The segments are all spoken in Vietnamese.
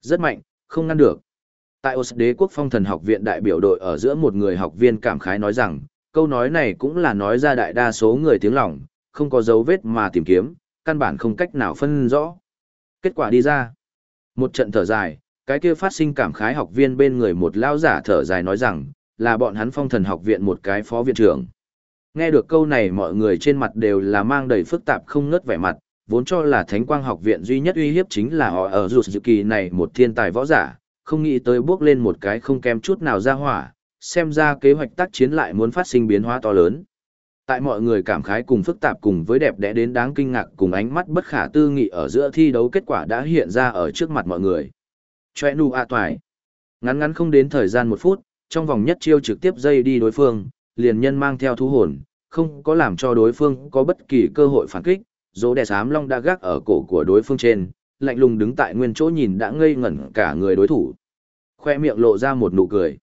Rất mạnh, không ngăn được. Tại Os đế quốc phong thần học viện đại biểu đội ở giữa một người học viên cảm khái nói rằng, câu nói này cũng là nói ra đại đa số người tiếng lòng, không có dấu vết mà tìm kiếm, căn bản không cách nào phân rõ. Kết quả đi ra. Một trận thở dài, cái kia phát sinh cảm khái học viên bên người một lao giả thở dài nói rằng, là bọn hắn phong thần học viện một cái phó viện trưởng. Nghe được câu này mọi người trên mặt đều là mang đầy phức tạp không ngớt vẻ mặt, vốn cho là thánh quang học viện duy nhất uy hiếp chính là họ ở rụt dự kỳ này một thiên tài võ giả, không nghĩ tới bước lên một cái không kém chút nào ra hỏa, xem ra kế hoạch tác chiến lại muốn phát sinh biến hóa to lớn. Tại mọi người cảm khái cùng phức tạp cùng với đẹp đẽ đến đáng kinh ngạc cùng ánh mắt bất khả tư nghị ở giữa thi đấu kết quả đã hiện ra ở trước mặt mọi người. Chòe nụ a toài. Ngắn ngắn không đến thời gian một phút, trong vòng nhất chiêu trực tiếp dây đi đối phương, liền nhân mang theo thú hồn, không có làm cho đối phương có bất kỳ cơ hội phản kích, dỗ đè sám long đã gác ở cổ của đối phương trên, lạnh lùng đứng tại nguyên chỗ nhìn đã ngây ngẩn cả người đối thủ. Khoe miệng lộ ra một nụ cười.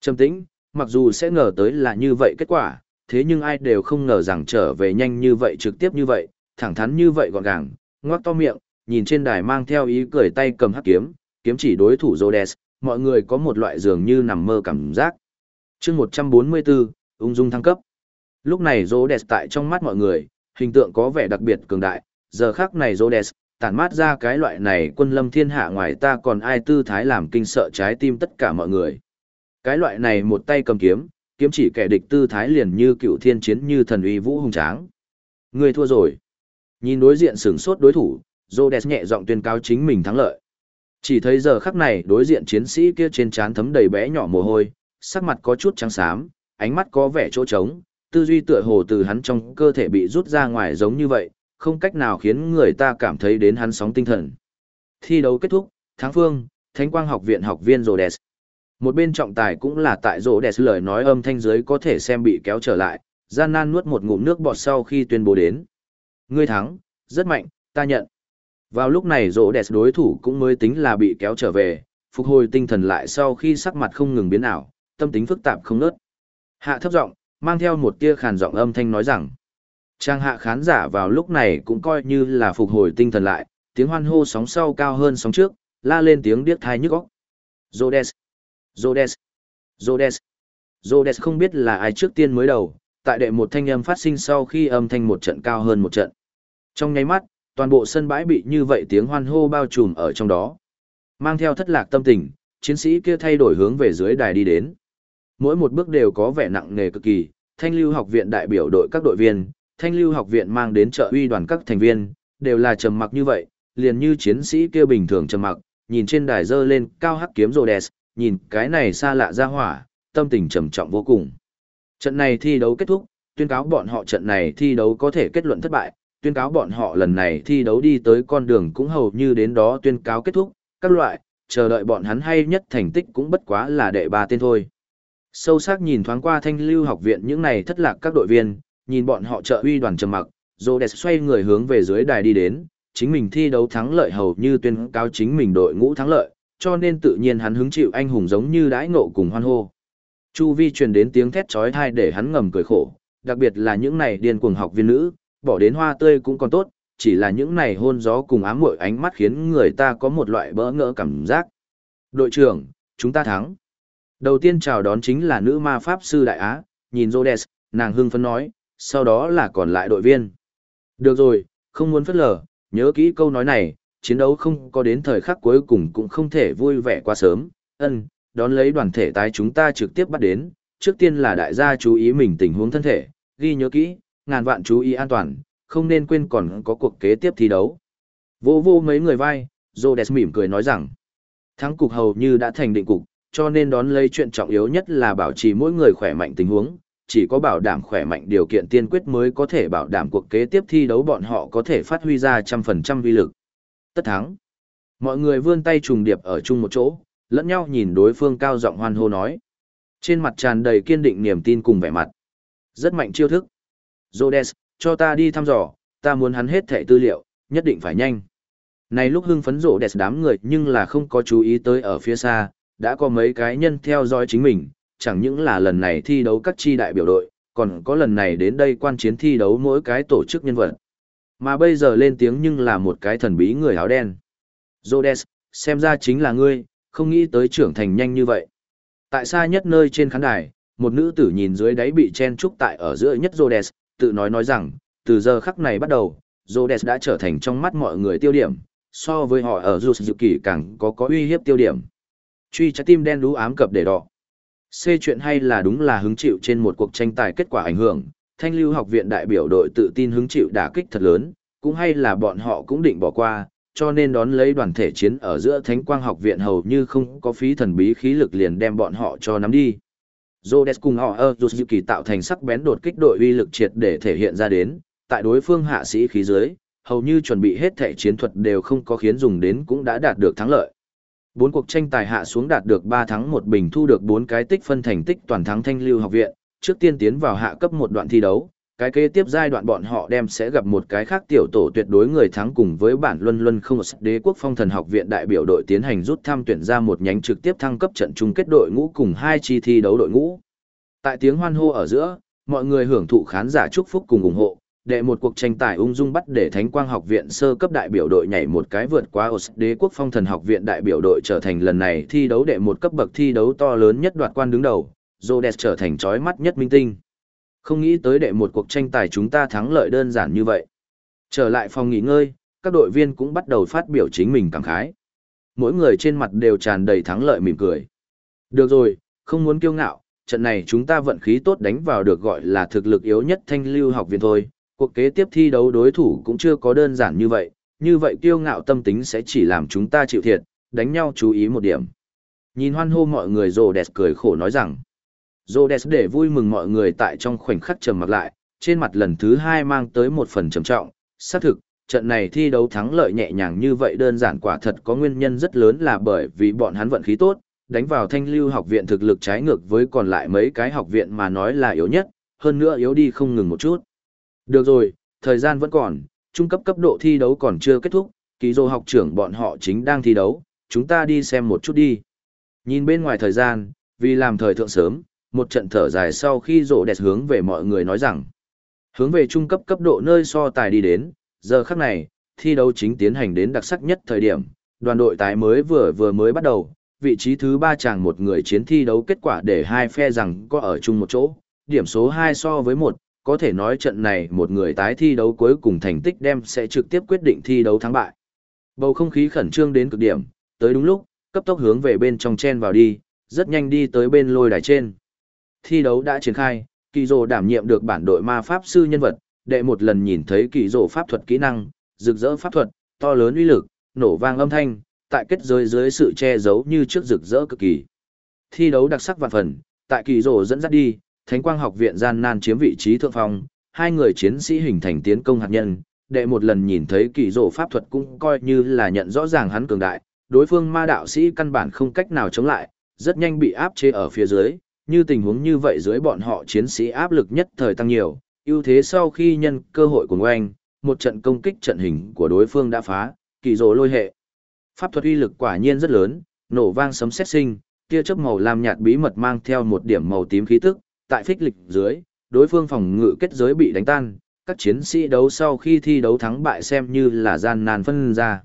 Trầm tĩnh, mặc dù sẽ ngờ tới là như vậy kết quả, thế nhưng ai đều không ngờ rằng trở về nhanh như vậy trực tiếp như vậy, thẳng thắn như vậy gọn gàng, ngoác to miệng, nhìn trên đài mang theo ý cười tay cầm hắc kiếm, kiếm chỉ đối thủ Rhodes, mọi người có một loại dường như nằm mơ cảm giác. chương 144, ung dung thăng cấp. Lúc này Rhodes tại trong mắt mọi người, hình tượng có vẻ đặc biệt cường đại, giờ khác này Rhodes, tản mát ra cái loại này quân lâm thiên hạ ngoài ta còn ai tư thái làm kinh sợ trái tim tất cả mọi người. Cái loại này một tay cầm kiếm, kiếm chỉ kẻ địch tư thái liền như cựu thiên chiến như thần uy vũ hùng tráng. Người thua rồi. Nhìn đối diện sửng sốt đối thủ, Rhodes nhẹ giọng tuyên cáo chính mình thắng lợi. Chỉ thấy giờ khắc này đối diện chiến sĩ kia trên trán thấm đầy bé nhỏ mồ hôi, sắc mặt có chút trắng xám, ánh mắt có vẻ chỗ trống, tư duy tựa hồ từ hắn trong cơ thể bị rút ra ngoài giống như vậy, không cách nào khiến người ta cảm thấy đến hắn sóng tinh thần. Thi đấu kết thúc, Thắng Phương, Thánh Quang học viện học viên Rhodes. Một bên trọng tài cũng là tại Rhodes lời nói âm thanh dưới có thể xem bị kéo trở lại, gian nan nuốt một ngụm nước bọt sau khi tuyên bố đến. Ngươi thắng, rất mạnh, ta nhận. Vào lúc này rỗ đối thủ cũng mới tính là bị kéo trở về, phục hồi tinh thần lại sau khi sắc mặt không ngừng biến ảo, tâm tính phức tạp không nớt. Hạ thấp giọng, mang theo một tia khàn giọng âm thanh nói rằng, trang hạ khán giả vào lúc này cũng coi như là phục hồi tinh thần lại, tiếng hoan hô sóng sau cao hơn sóng trước, la lên tiếng điếc thai nhức óc. Rhodes, Rhodes, Rhodes, Rhodes không biết là ai trước tiên mới đầu, tại đệ một thanh âm phát sinh sau khi âm thanh một trận cao hơn một trận. Trong nháy mắt, toàn bộ sân bãi bị như vậy tiếng hoan hô bao trùm ở trong đó. Mang theo thất lạc tâm tình, chiến sĩ kia thay đổi hướng về dưới đài đi đến. Mỗi một bước đều có vẻ nặng nề cực kỳ, thanh lưu học viện đại biểu đội các đội viên, thanh lưu học viện mang đến trợ uy đoàn các thành viên, đều là trầm mặc như vậy, liền như chiến sĩ kia bình thường trầm mặc, nhìn trên đài dơ lên cao hắc kiếm Rhodes, nhìn cái này xa lạ ra hỏa, tâm tình trầm trọng vô cùng. Trận này thi đấu kết thúc, tuyên cáo bọn họ trận này thi đấu có thể kết luận thất bại, tuyên cáo bọn họ lần này thi đấu đi tới con đường cũng hầu như đến đó tuyên cáo kết thúc, các loại, chờ đợi bọn hắn hay nhất thành tích cũng bất quá là đệ ba tên thôi. Sâu sắc nhìn thoáng qua thanh lưu học viện những này thất lạc các đội viên, nhìn bọn họ trợ uy đoàn trầm mặc, Rhodes xoay người hướng về dưới đài đi đến, chính mình thi đấu thắng lợi hầu như tuyên cáo chính mình đội ngũ thắng lợi, cho nên tự nhiên hắn hứng chịu anh hùng giống như đãi ngộ cùng hoan hô. Chu vi truyền đến tiếng thét chói tai để hắn ngầm cười khổ, đặc biệt là những này điên cuồng học viên nữ, bỏ đến hoa tươi cũng còn tốt, chỉ là những này hôn gió cùng ám muội ánh mắt khiến người ta có một loại bỡ ngỡ cảm giác. Đội trưởng, chúng ta thắng. Đầu tiên chào đón chính là nữ ma pháp sư Đại Á, nhìn Rhodes, nàng hưng phấn nói, sau đó là còn lại đội viên. Được rồi, không muốn phất lờ, nhớ kỹ câu nói này, chiến đấu không có đến thời khắc cuối cùng cũng không thể vui vẻ quá sớm, ân, đón lấy đoàn thể tái chúng ta trực tiếp bắt đến, trước tiên là đại gia chú ý mình tình huống thân thể, ghi nhớ kỹ, ngàn vạn chú ý an toàn, không nên quên còn có cuộc kế tiếp thi đấu. Vô vô mấy người vai, Rhodes mỉm cười nói rằng, thắng cục hầu như đã thành định cục, cho nên đón lấy chuyện trọng yếu nhất là bảo trì mỗi người khỏe mạnh tình huống, chỉ có bảo đảm khỏe mạnh điều kiện tiên quyết mới có thể bảo đảm cuộc kế tiếp thi đấu bọn họ có thể phát huy ra trăm phần trăm vi lực. Tất thắng. Mọi người vươn tay trùng điệp ở chung một chỗ, lẫn nhau nhìn đối phương cao giọng hoan hô nói. Trên mặt tràn đầy kiên định niềm tin cùng vẻ mặt. Rất mạnh chiêu thức. Rhodes, cho ta đi thăm dò, ta muốn hắn hết thẻ tư liệu, nhất định phải nhanh. Này lúc hưng phấn rộ đẹp đám người nhưng là không có chú ý tới ở phía xa, đã có mấy cái nhân theo dõi chính mình, chẳng những là lần này thi đấu các chi đại biểu đội, còn có lần này đến đây quan chiến thi đấu mỗi cái tổ chức nhân vật. Mà bây giờ lên tiếng nhưng là một cái thần bí người áo đen. Rhodes, xem ra chính là ngươi, không nghĩ tới trưởng thành nhanh như vậy. Tại xa nhất nơi trên khán đài, một nữ tử nhìn dưới đáy bị chen trúc tại ở giữa nhất Rhodes, tự nói nói rằng, từ giờ khắc này bắt đầu, Rhodes đã trở thành trong mắt mọi người tiêu điểm, so với họ ở dù dự kỳ càng có có uy hiếp tiêu điểm. Truy trái tim đen đú ám cập để đỏ. C chuyện hay là đúng là hứng chịu trên một cuộc tranh tài kết quả ảnh hưởng, thanh lưu học viện đại biểu đội tự tin hứng chịu đả kích thật lớn, cũng hay là bọn họ cũng định bỏ qua, cho nên đón lấy đoàn thể chiến ở giữa thánh quang học viện hầu như không có phí thần bí khí lực liền đem bọn họ cho nắm đi. Rhodes cùng họ ơ kỳ tạo thành sắc bén đột kích đội uy lực triệt để thể hiện ra đến, tại đối phương hạ sĩ khí dưới, hầu như chuẩn bị hết thể chiến thuật đều không có khiến dùng đến cũng đã đạt được thắng lợi. Bốn cuộc tranh tài hạ xuống đạt được 3 thắng một bình thu được 4 cái tích phân thành tích toàn thắng thanh lưu học viện, trước tiên tiến vào hạ cấp một đoạn thi đấu, cái kế tiếp giai đoạn bọn họ đem sẽ gặp một cái khác tiểu tổ tuyệt đối người thắng cùng với bản luân luân không đế quốc phong thần học viện đại biểu đội tiến hành rút tham tuyển ra một nhánh trực tiếp thăng cấp trận chung kết đội ngũ cùng hai chi thi đấu đội ngũ. Tại tiếng hoan hô ở giữa, mọi người hưởng thụ khán giả chúc phúc cùng ủng hộ, đệ một cuộc tranh tài ung dung bắt để Thánh Quang học viện sơ cấp đại biểu đội nhảy một cái vượt qua OS đế quốc phong thần học viện đại biểu đội trở thành lần này thi đấu đệ một cấp bậc thi đấu to lớn nhất đoạt quan đứng đầu, Rhodes trở thành chói mắt nhất minh tinh. Không nghĩ tới đệ một cuộc tranh tài chúng ta thắng lợi đơn giản như vậy. Trở lại phòng nghỉ ngơi, các đội viên cũng bắt đầu phát biểu chính mình cảm khái. Mỗi người trên mặt đều tràn đầy thắng lợi mỉm cười. Được rồi, không muốn kiêu ngạo, trận này chúng ta vận khí tốt đánh vào được gọi là thực lực yếu nhất thanh lưu học viện thôi. Cuộc kế tiếp thi đấu đối thủ cũng chưa có đơn giản như vậy, như vậy kiêu ngạo tâm tính sẽ chỉ làm chúng ta chịu thiệt, đánh nhau chú ý một điểm. Nhìn hoan hô mọi người rồ đẹp cười khổ nói rằng, rồ đẹp để vui mừng mọi người tại trong khoảnh khắc trầm mặc lại, trên mặt lần thứ hai mang tới một phần trầm trọng. Xác thực, trận này thi đấu thắng lợi nhẹ nhàng như vậy đơn giản quả thật có nguyên nhân rất lớn là bởi vì bọn hắn vận khí tốt, đánh vào thanh lưu học viện thực lực trái ngược với còn lại mấy cái học viện mà nói là yếu nhất, hơn nữa yếu đi không ngừng một chút. Được rồi, thời gian vẫn còn, trung cấp cấp độ thi đấu còn chưa kết thúc, kỳ dô học trưởng bọn họ chính đang thi đấu, chúng ta đi xem một chút đi. Nhìn bên ngoài thời gian, vì làm thời thượng sớm, một trận thở dài sau khi rộ đẹp hướng về mọi người nói rằng hướng về trung cấp cấp độ nơi so tài đi đến giờ khắc này thi đấu chính tiến hành đến đặc sắc nhất thời điểm đoàn đội tái mới vừa vừa mới bắt đầu vị trí thứ ba chàng một người chiến thi đấu kết quả để hai phe rằng có ở chung một chỗ điểm số hai so với một có thể nói trận này một người tái thi đấu cuối cùng thành tích đem sẽ trực tiếp quyết định thi đấu thắng bại bầu không khí khẩn trương đến cực điểm tới đúng lúc cấp tốc hướng về bên trong chen vào đi rất nhanh đi tới bên lôi đài trên thi đấu đã triển khai, kỳ rồ đảm nhiệm được bản đội ma pháp sư nhân vật, đệ một lần nhìn thấy kỳ rồ pháp thuật kỹ năng, rực rỡ pháp thuật, to lớn uy lực, nổ vang âm thanh, tại kết giới dưới sự che giấu như trước rực rỡ cực kỳ. Thi đấu đặc sắc vạn phần, tại kỳ rồ dẫn dắt đi, Thánh Quang học viện gian nan chiếm vị trí thượng phong, hai người chiến sĩ hình thành tiến công hạt nhân, đệ một lần nhìn thấy kỳ rồ pháp thuật cũng coi như là nhận rõ ràng hắn cường đại, đối phương ma đạo sĩ căn bản không cách nào chống lại, rất nhanh bị áp chế ở phía dưới, như tình huống như vậy dưới bọn họ chiến sĩ áp lực nhất thời tăng nhiều, ưu thế sau khi nhân cơ hội của ngoanh, một trận công kích trận hình của đối phương đã phá, kỳ rồ lôi hệ. Pháp thuật uy lực quả nhiên rất lớn, nổ vang sấm sét sinh, tia chớp màu lam nhạt bí mật mang theo một điểm màu tím khí tức, tại phích lịch dưới, đối phương phòng ngự kết giới bị đánh tan, các chiến sĩ đấu sau khi thi đấu thắng bại xem như là gian nan phân ra.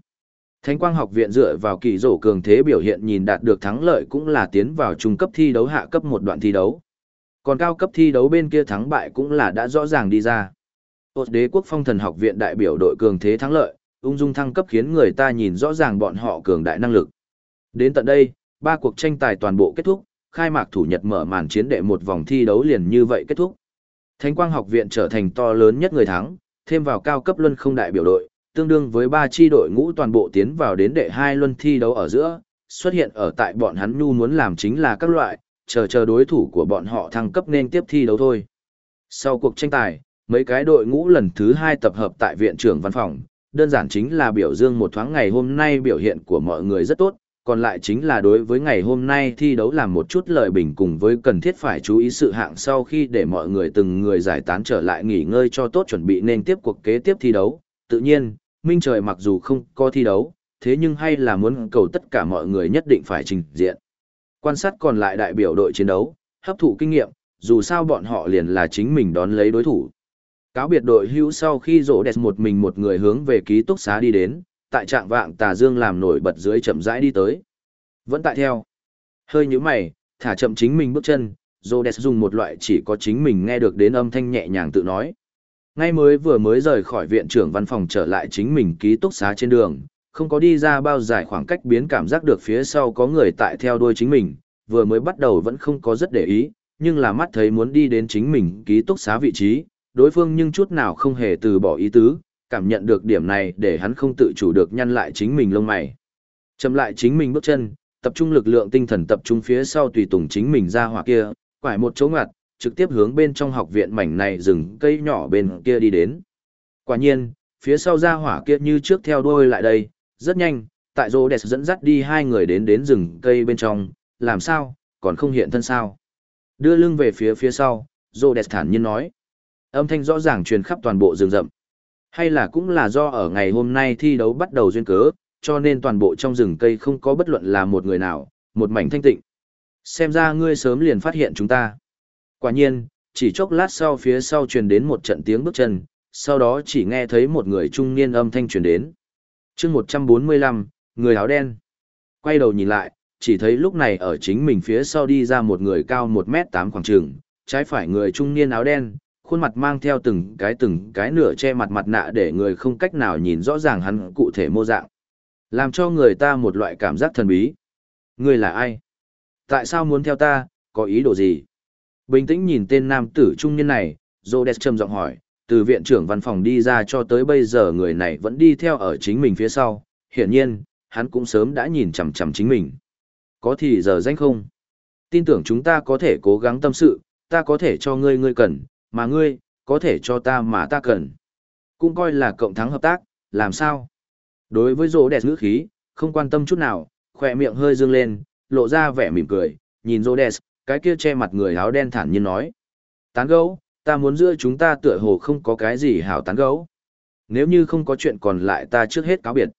Thánh quang học viện dựa vào kỳ rổ cường thế biểu hiện nhìn đạt được thắng lợi cũng là tiến vào trung cấp thi đấu hạ cấp một đoạn thi đấu. Còn cao cấp thi đấu bên kia thắng bại cũng là đã rõ ràng đi ra. Ốt đế quốc phong thần học viện đại biểu đội cường thế thắng lợi, ung dung thăng cấp khiến người ta nhìn rõ ràng bọn họ cường đại năng lực. Đến tận đây, ba cuộc tranh tài toàn bộ kết thúc, khai mạc thủ nhật mở màn chiến đệ một vòng thi đấu liền như vậy kết thúc. Thánh quang học viện trở thành to lớn nhất người thắng, thêm vào cao cấp luân không đại biểu đội, tương đương với ba chi đội ngũ toàn bộ tiến vào đến đệ hai luân thi đấu ở giữa, xuất hiện ở tại bọn hắn nhu muốn làm chính là các loại, chờ chờ đối thủ của bọn họ thăng cấp nên tiếp thi đấu thôi. Sau cuộc tranh tài, mấy cái đội ngũ lần thứ hai tập hợp tại viện trưởng văn phòng, đơn giản chính là biểu dương một thoáng ngày hôm nay biểu hiện của mọi người rất tốt, còn lại chính là đối với ngày hôm nay thi đấu làm một chút lời bình cùng với cần thiết phải chú ý sự hạng sau khi để mọi người từng người giải tán trở lại nghỉ ngơi cho tốt chuẩn bị nên tiếp cuộc kế tiếp thi đấu. Tự nhiên, Minh Trời mặc dù không có thi đấu, thế nhưng hay là muốn cầu tất cả mọi người nhất định phải trình diện. Quan sát còn lại đại biểu đội chiến đấu, hấp thụ kinh nghiệm, dù sao bọn họ liền là chính mình đón lấy đối thủ. Cáo biệt đội hữu sau khi rỗ đẹp một mình một người hướng về ký túc xá đi đến, tại trạng vạng tà dương làm nổi bật dưới chậm rãi đi tới. Vẫn tại theo. Hơi nhíu mày, thả chậm chính mình bước chân, Rhodes dùng một loại chỉ có chính mình nghe được đến âm thanh nhẹ nhàng tự nói. Ngay mới vừa mới rời khỏi viện trưởng văn phòng trở lại chính mình ký túc xá trên đường, không có đi ra bao dài khoảng cách biến cảm giác được phía sau có người tại theo đuôi chính mình, vừa mới bắt đầu vẫn không có rất để ý, nhưng là mắt thấy muốn đi đến chính mình ký túc xá vị trí, đối phương nhưng chút nào không hề từ bỏ ý tứ, cảm nhận được điểm này để hắn không tự chủ được nhăn lại chính mình lông mày. Chậm lại chính mình bước chân, tập trung lực lượng tinh thần tập trung phía sau tùy tùng chính mình ra hỏa kia, quải một chỗ ngặt, trực tiếp hướng bên trong học viện mảnh này rừng cây nhỏ bên kia đi đến. Quả nhiên, phía sau ra hỏa kia như trước theo đuôi lại đây, rất nhanh, tại rô đẹp dẫn dắt đi hai người đến đến rừng cây bên trong, làm sao, còn không hiện thân sao. Đưa lưng về phía phía sau, rô đẹp thản nhiên nói. Âm thanh rõ ràng truyền khắp toàn bộ rừng rậm. Hay là cũng là do ở ngày hôm nay thi đấu bắt đầu duyên cớ, cho nên toàn bộ trong rừng cây không có bất luận là một người nào, một mảnh thanh tịnh. Xem ra ngươi sớm liền phát hiện chúng ta. Quả nhiên, chỉ chốc lát sau phía sau truyền đến một trận tiếng bước chân, sau đó chỉ nghe thấy một người trung niên âm thanh truyền đến. chương 145, người áo đen. Quay đầu nhìn lại, chỉ thấy lúc này ở chính mình phía sau đi ra một người cao 1m8 khoảng trường, trái phải người trung niên áo đen, khuôn mặt mang theo từng cái từng cái nửa che mặt mặt nạ để người không cách nào nhìn rõ ràng hắn cụ thể mô dạng. Làm cho người ta một loại cảm giác thần bí. Người là ai? Tại sao muốn theo ta, có ý đồ gì? Bình tĩnh nhìn tên nam tử trung niên này, Rhodes trầm giọng hỏi, từ viện trưởng văn phòng đi ra cho tới bây giờ người này vẫn đi theo ở chính mình phía sau, hiển nhiên, hắn cũng sớm đã nhìn chằm chằm chính mình. Có thì giờ danh không? Tin tưởng chúng ta có thể cố gắng tâm sự, ta có thể cho ngươi ngươi cần, mà ngươi, có thể cho ta mà ta cần. Cũng coi là cộng thắng hợp tác, làm sao? Đối với rô đẹp ngữ khí, không quan tâm chút nào, khỏe miệng hơi dương lên, lộ ra vẻ mỉm cười, nhìn rô đẹp, cái kia che mặt người áo đen thản nhiên nói. Tán gấu, ta muốn giữa chúng ta tựa hồ không có cái gì hảo tán gấu. Nếu như không có chuyện còn lại ta trước hết cáo biệt.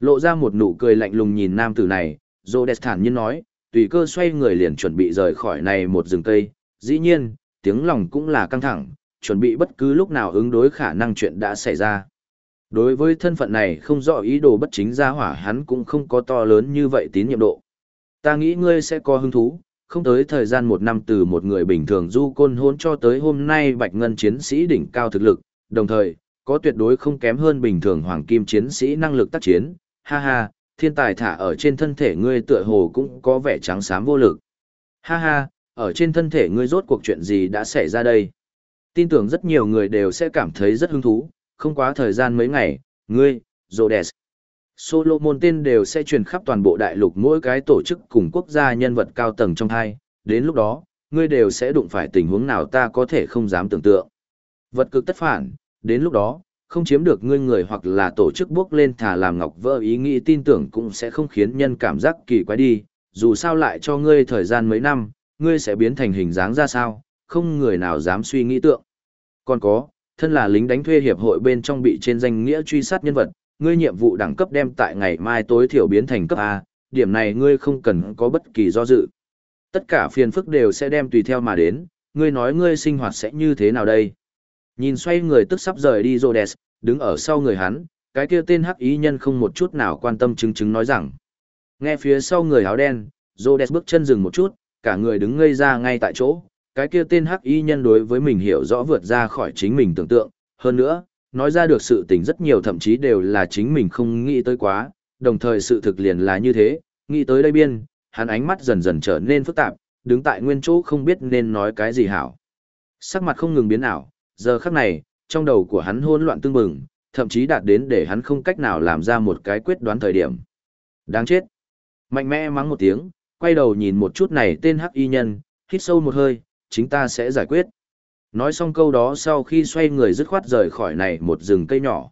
Lộ ra một nụ cười lạnh lùng nhìn nam tử này, Rhodes thản nhiên nói, tùy cơ xoay người liền chuẩn bị rời khỏi này một rừng cây. Dĩ nhiên, tiếng lòng cũng là căng thẳng, chuẩn bị bất cứ lúc nào ứng đối khả năng chuyện đã xảy ra. Đối với thân phận này không rõ ý đồ bất chính ra hỏa hắn cũng không có to lớn như vậy tín nhiệm độ. Ta nghĩ ngươi sẽ có hứng thú, không tới thời gian một năm từ một người bình thường du côn hôn cho tới hôm nay bạch ngân chiến sĩ đỉnh cao thực lực, đồng thời, có tuyệt đối không kém hơn bình thường hoàng kim chiến sĩ năng lực tác chiến, ha ha, thiên tài thả ở trên thân thể ngươi tựa hồ cũng có vẻ trắng xám vô lực. Ha ha, ở trên thân thể ngươi rốt cuộc chuyện gì đã xảy ra đây? Tin tưởng rất nhiều người đều sẽ cảm thấy rất hứng thú, không quá thời gian mấy ngày, ngươi, Rhodes, Solomon tên đều sẽ truyền khắp toàn bộ đại lục mỗi cái tổ chức cùng quốc gia nhân vật cao tầng trong hai, đến lúc đó, ngươi đều sẽ đụng phải tình huống nào ta có thể không dám tưởng tượng. Vật cực tất phản, đến lúc đó, không chiếm được ngươi người hoặc là tổ chức bước lên thả làm ngọc vỡ ý nghĩ tin tưởng cũng sẽ không khiến nhân cảm giác kỳ quái đi, dù sao lại cho ngươi thời gian mấy năm, ngươi sẽ biến thành hình dáng ra sao, không người nào dám suy nghĩ tượng. Còn có, thân là lính đánh thuê hiệp hội bên trong bị trên danh nghĩa truy sát nhân vật, ngươi nhiệm vụ đẳng cấp đem tại ngày mai tối thiểu biến thành cấp A, điểm này ngươi không cần có bất kỳ do dự. Tất cả phiền phức đều sẽ đem tùy theo mà đến, ngươi nói ngươi sinh hoạt sẽ như thế nào đây? Nhìn xoay người tức sắp rời đi Rhodes, đứng ở sau người hắn, cái kia tên hắc ý nhân không một chút nào quan tâm chứng chứng nói rằng. Nghe phía sau người áo đen, Rhodes bước chân dừng một chút, cả người đứng ngây ra ngay tại chỗ, cái kia tên hắc y nhân đối với mình hiểu rõ vượt ra khỏi chính mình tưởng tượng, hơn nữa, nói ra được sự tình rất nhiều thậm chí đều là chính mình không nghĩ tới quá, đồng thời sự thực liền là như thế, nghĩ tới đây biên, hắn ánh mắt dần dần trở nên phức tạp, đứng tại nguyên chỗ không biết nên nói cái gì hảo. Sắc mặt không ngừng biến ảo, giờ khắc này, trong đầu của hắn hỗn loạn tương bừng, thậm chí đạt đến để hắn không cách nào làm ra một cái quyết đoán thời điểm. Đáng chết. Mạnh mẽ mắng một tiếng, quay đầu nhìn một chút này tên hắc y nhân, hít sâu một hơi, chính ta sẽ giải quyết. Nói xong câu đó sau khi xoay người dứt khoát rời khỏi này một rừng cây nhỏ.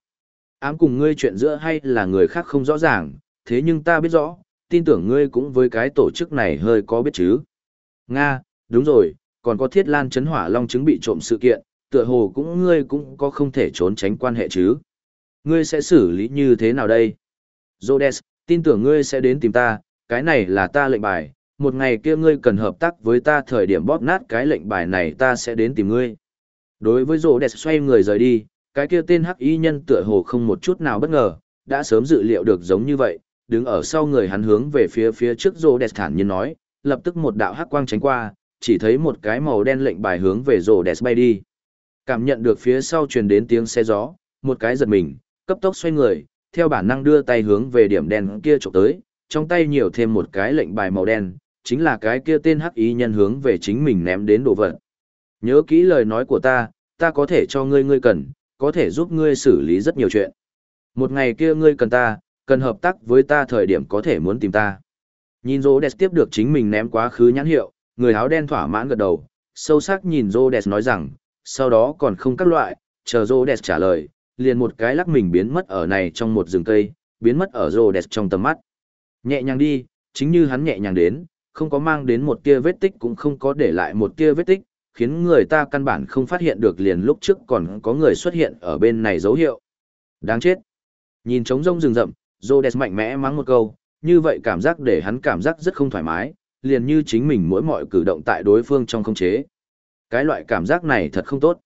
Ám cùng ngươi chuyện giữa hay là người khác không rõ ràng, thế nhưng ta biết rõ, tin tưởng ngươi cũng với cái tổ chức này hơi có biết chứ. Nga, đúng rồi, còn có thiết lan chấn hỏa long chứng bị trộm sự kiện, tựa hồ cũng ngươi cũng có không thể trốn tránh quan hệ chứ. Ngươi sẽ xử lý như thế nào đây? Rhodes, tin tưởng ngươi sẽ đến tìm ta, cái này là ta lệnh bài, một ngày kia ngươi cần hợp tác với ta thời điểm bóp nát cái lệnh bài này ta sẽ đến tìm ngươi. Đối với rổ đẹp xoay người rời đi, cái kia tên hắc y nhân tựa hồ không một chút nào bất ngờ, đã sớm dự liệu được giống như vậy, đứng ở sau người hắn hướng về phía phía trước rổ đẹp thản nhiên nói, lập tức một đạo hắc quang tránh qua, chỉ thấy một cái màu đen lệnh bài hướng về rổ đẹp bay đi. Cảm nhận được phía sau truyền đến tiếng xe gió, một cái giật mình, cấp tốc xoay người, theo bản năng đưa tay hướng về điểm đen kia chụp tới, trong tay nhiều thêm một cái lệnh bài màu đen, chính là cái kia tên hắc ý nhân hướng về chính mình ném đến đồ vật. Nhớ kỹ lời nói của ta, ta có thể cho ngươi ngươi cần, có thể giúp ngươi xử lý rất nhiều chuyện. Một ngày kia ngươi cần ta, cần hợp tác với ta thời điểm có thể muốn tìm ta. Nhìn Rô Đẹp tiếp được chính mình ném quá khứ nhãn hiệu, người áo đen thỏa mãn gật đầu, sâu sắc nhìn Rô Đẹp nói rằng, sau đó còn không các loại, chờ Rô Đẹp trả lời, liền một cái lắc mình biến mất ở này trong một rừng cây, biến mất ở Rô Đẹp trong tầm mắt. Nhẹ nhàng đi, chính như hắn nhẹ nhàng đến, không có mang đến một tia vết tích cũng không có để lại một tia vết tích, khiến người ta căn bản không phát hiện được liền lúc trước còn có người xuất hiện ở bên này dấu hiệu. Đáng chết. Nhìn trống rông rừng rậm, Rhodes mạnh mẽ mắng một câu, như vậy cảm giác để hắn cảm giác rất không thoải mái, liền như chính mình mỗi mọi cử động tại đối phương trong không chế. Cái loại cảm giác này thật không tốt.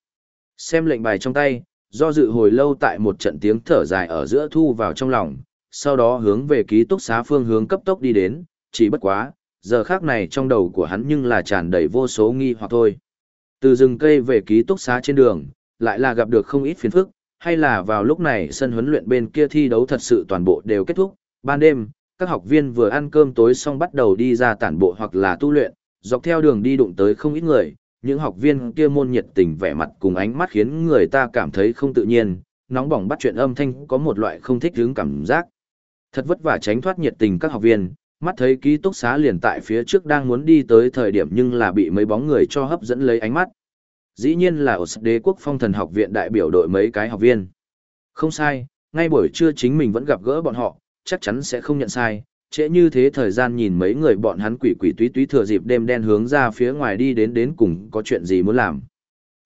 Xem lệnh bài trong tay, do dự hồi lâu tại một trận tiếng thở dài ở giữa thu vào trong lòng, sau đó hướng về ký túc xá phương hướng cấp tốc đi đến, chỉ bất quá, giờ khác này trong đầu của hắn nhưng là tràn đầy vô số nghi hoặc thôi. Từ rừng cây về ký túc xá trên đường, lại là gặp được không ít phiền phức, hay là vào lúc này sân huấn luyện bên kia thi đấu thật sự toàn bộ đều kết thúc, ban đêm, các học viên vừa ăn cơm tối xong bắt đầu đi ra tản bộ hoặc là tu luyện, dọc theo đường đi đụng tới không ít người, những học viên kia môn nhiệt tình vẻ mặt cùng ánh mắt khiến người ta cảm thấy không tự nhiên, nóng bỏng bắt chuyện âm thanh có một loại không thích hứng cảm giác. Thật vất vả tránh thoát nhiệt tình các học viên, mắt thấy ký túc xá liền tại phía trước đang muốn đi tới thời điểm nhưng là bị mấy bóng người cho hấp dẫn lấy ánh mắt. Dĩ nhiên là ở đế quốc phong thần học viện đại biểu đội mấy cái học viên. Không sai, ngay buổi trưa chính mình vẫn gặp gỡ bọn họ, chắc chắn sẽ không nhận sai. Trễ như thế thời gian nhìn mấy người bọn hắn quỷ quỷ túy túy thừa dịp đêm đen hướng ra phía ngoài đi đến đến cùng có chuyện gì muốn làm.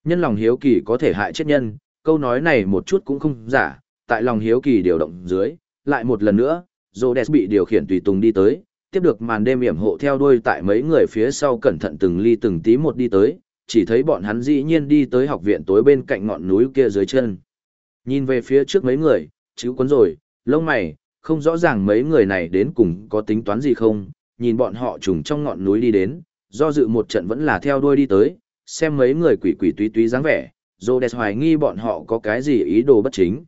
Nhân lòng hiếu kỳ có thể hại chết nhân, câu nói này một chút cũng không giả, tại lòng hiếu kỳ điều động dưới, lại một lần nữa, Rhodes bị điều khiển tùy tùng đi tới, tiếp được màn đêm yểm hộ theo đuôi tại mấy người phía sau cẩn thận từng ly từng tí một đi tới, chỉ thấy bọn hắn dĩ nhiên đi tới học viện tối bên cạnh ngọn núi kia dưới chân. Nhìn về phía trước mấy người, chứ quấn rồi, lông mày, không rõ ràng mấy người này đến cùng có tính toán gì không, nhìn bọn họ trùng trong ngọn núi đi đến, do dự một trận vẫn là theo đuôi đi tới, xem mấy người quỷ quỷ túy túy dáng vẻ, Rhodes hoài nghi bọn họ có cái gì ý đồ bất chính.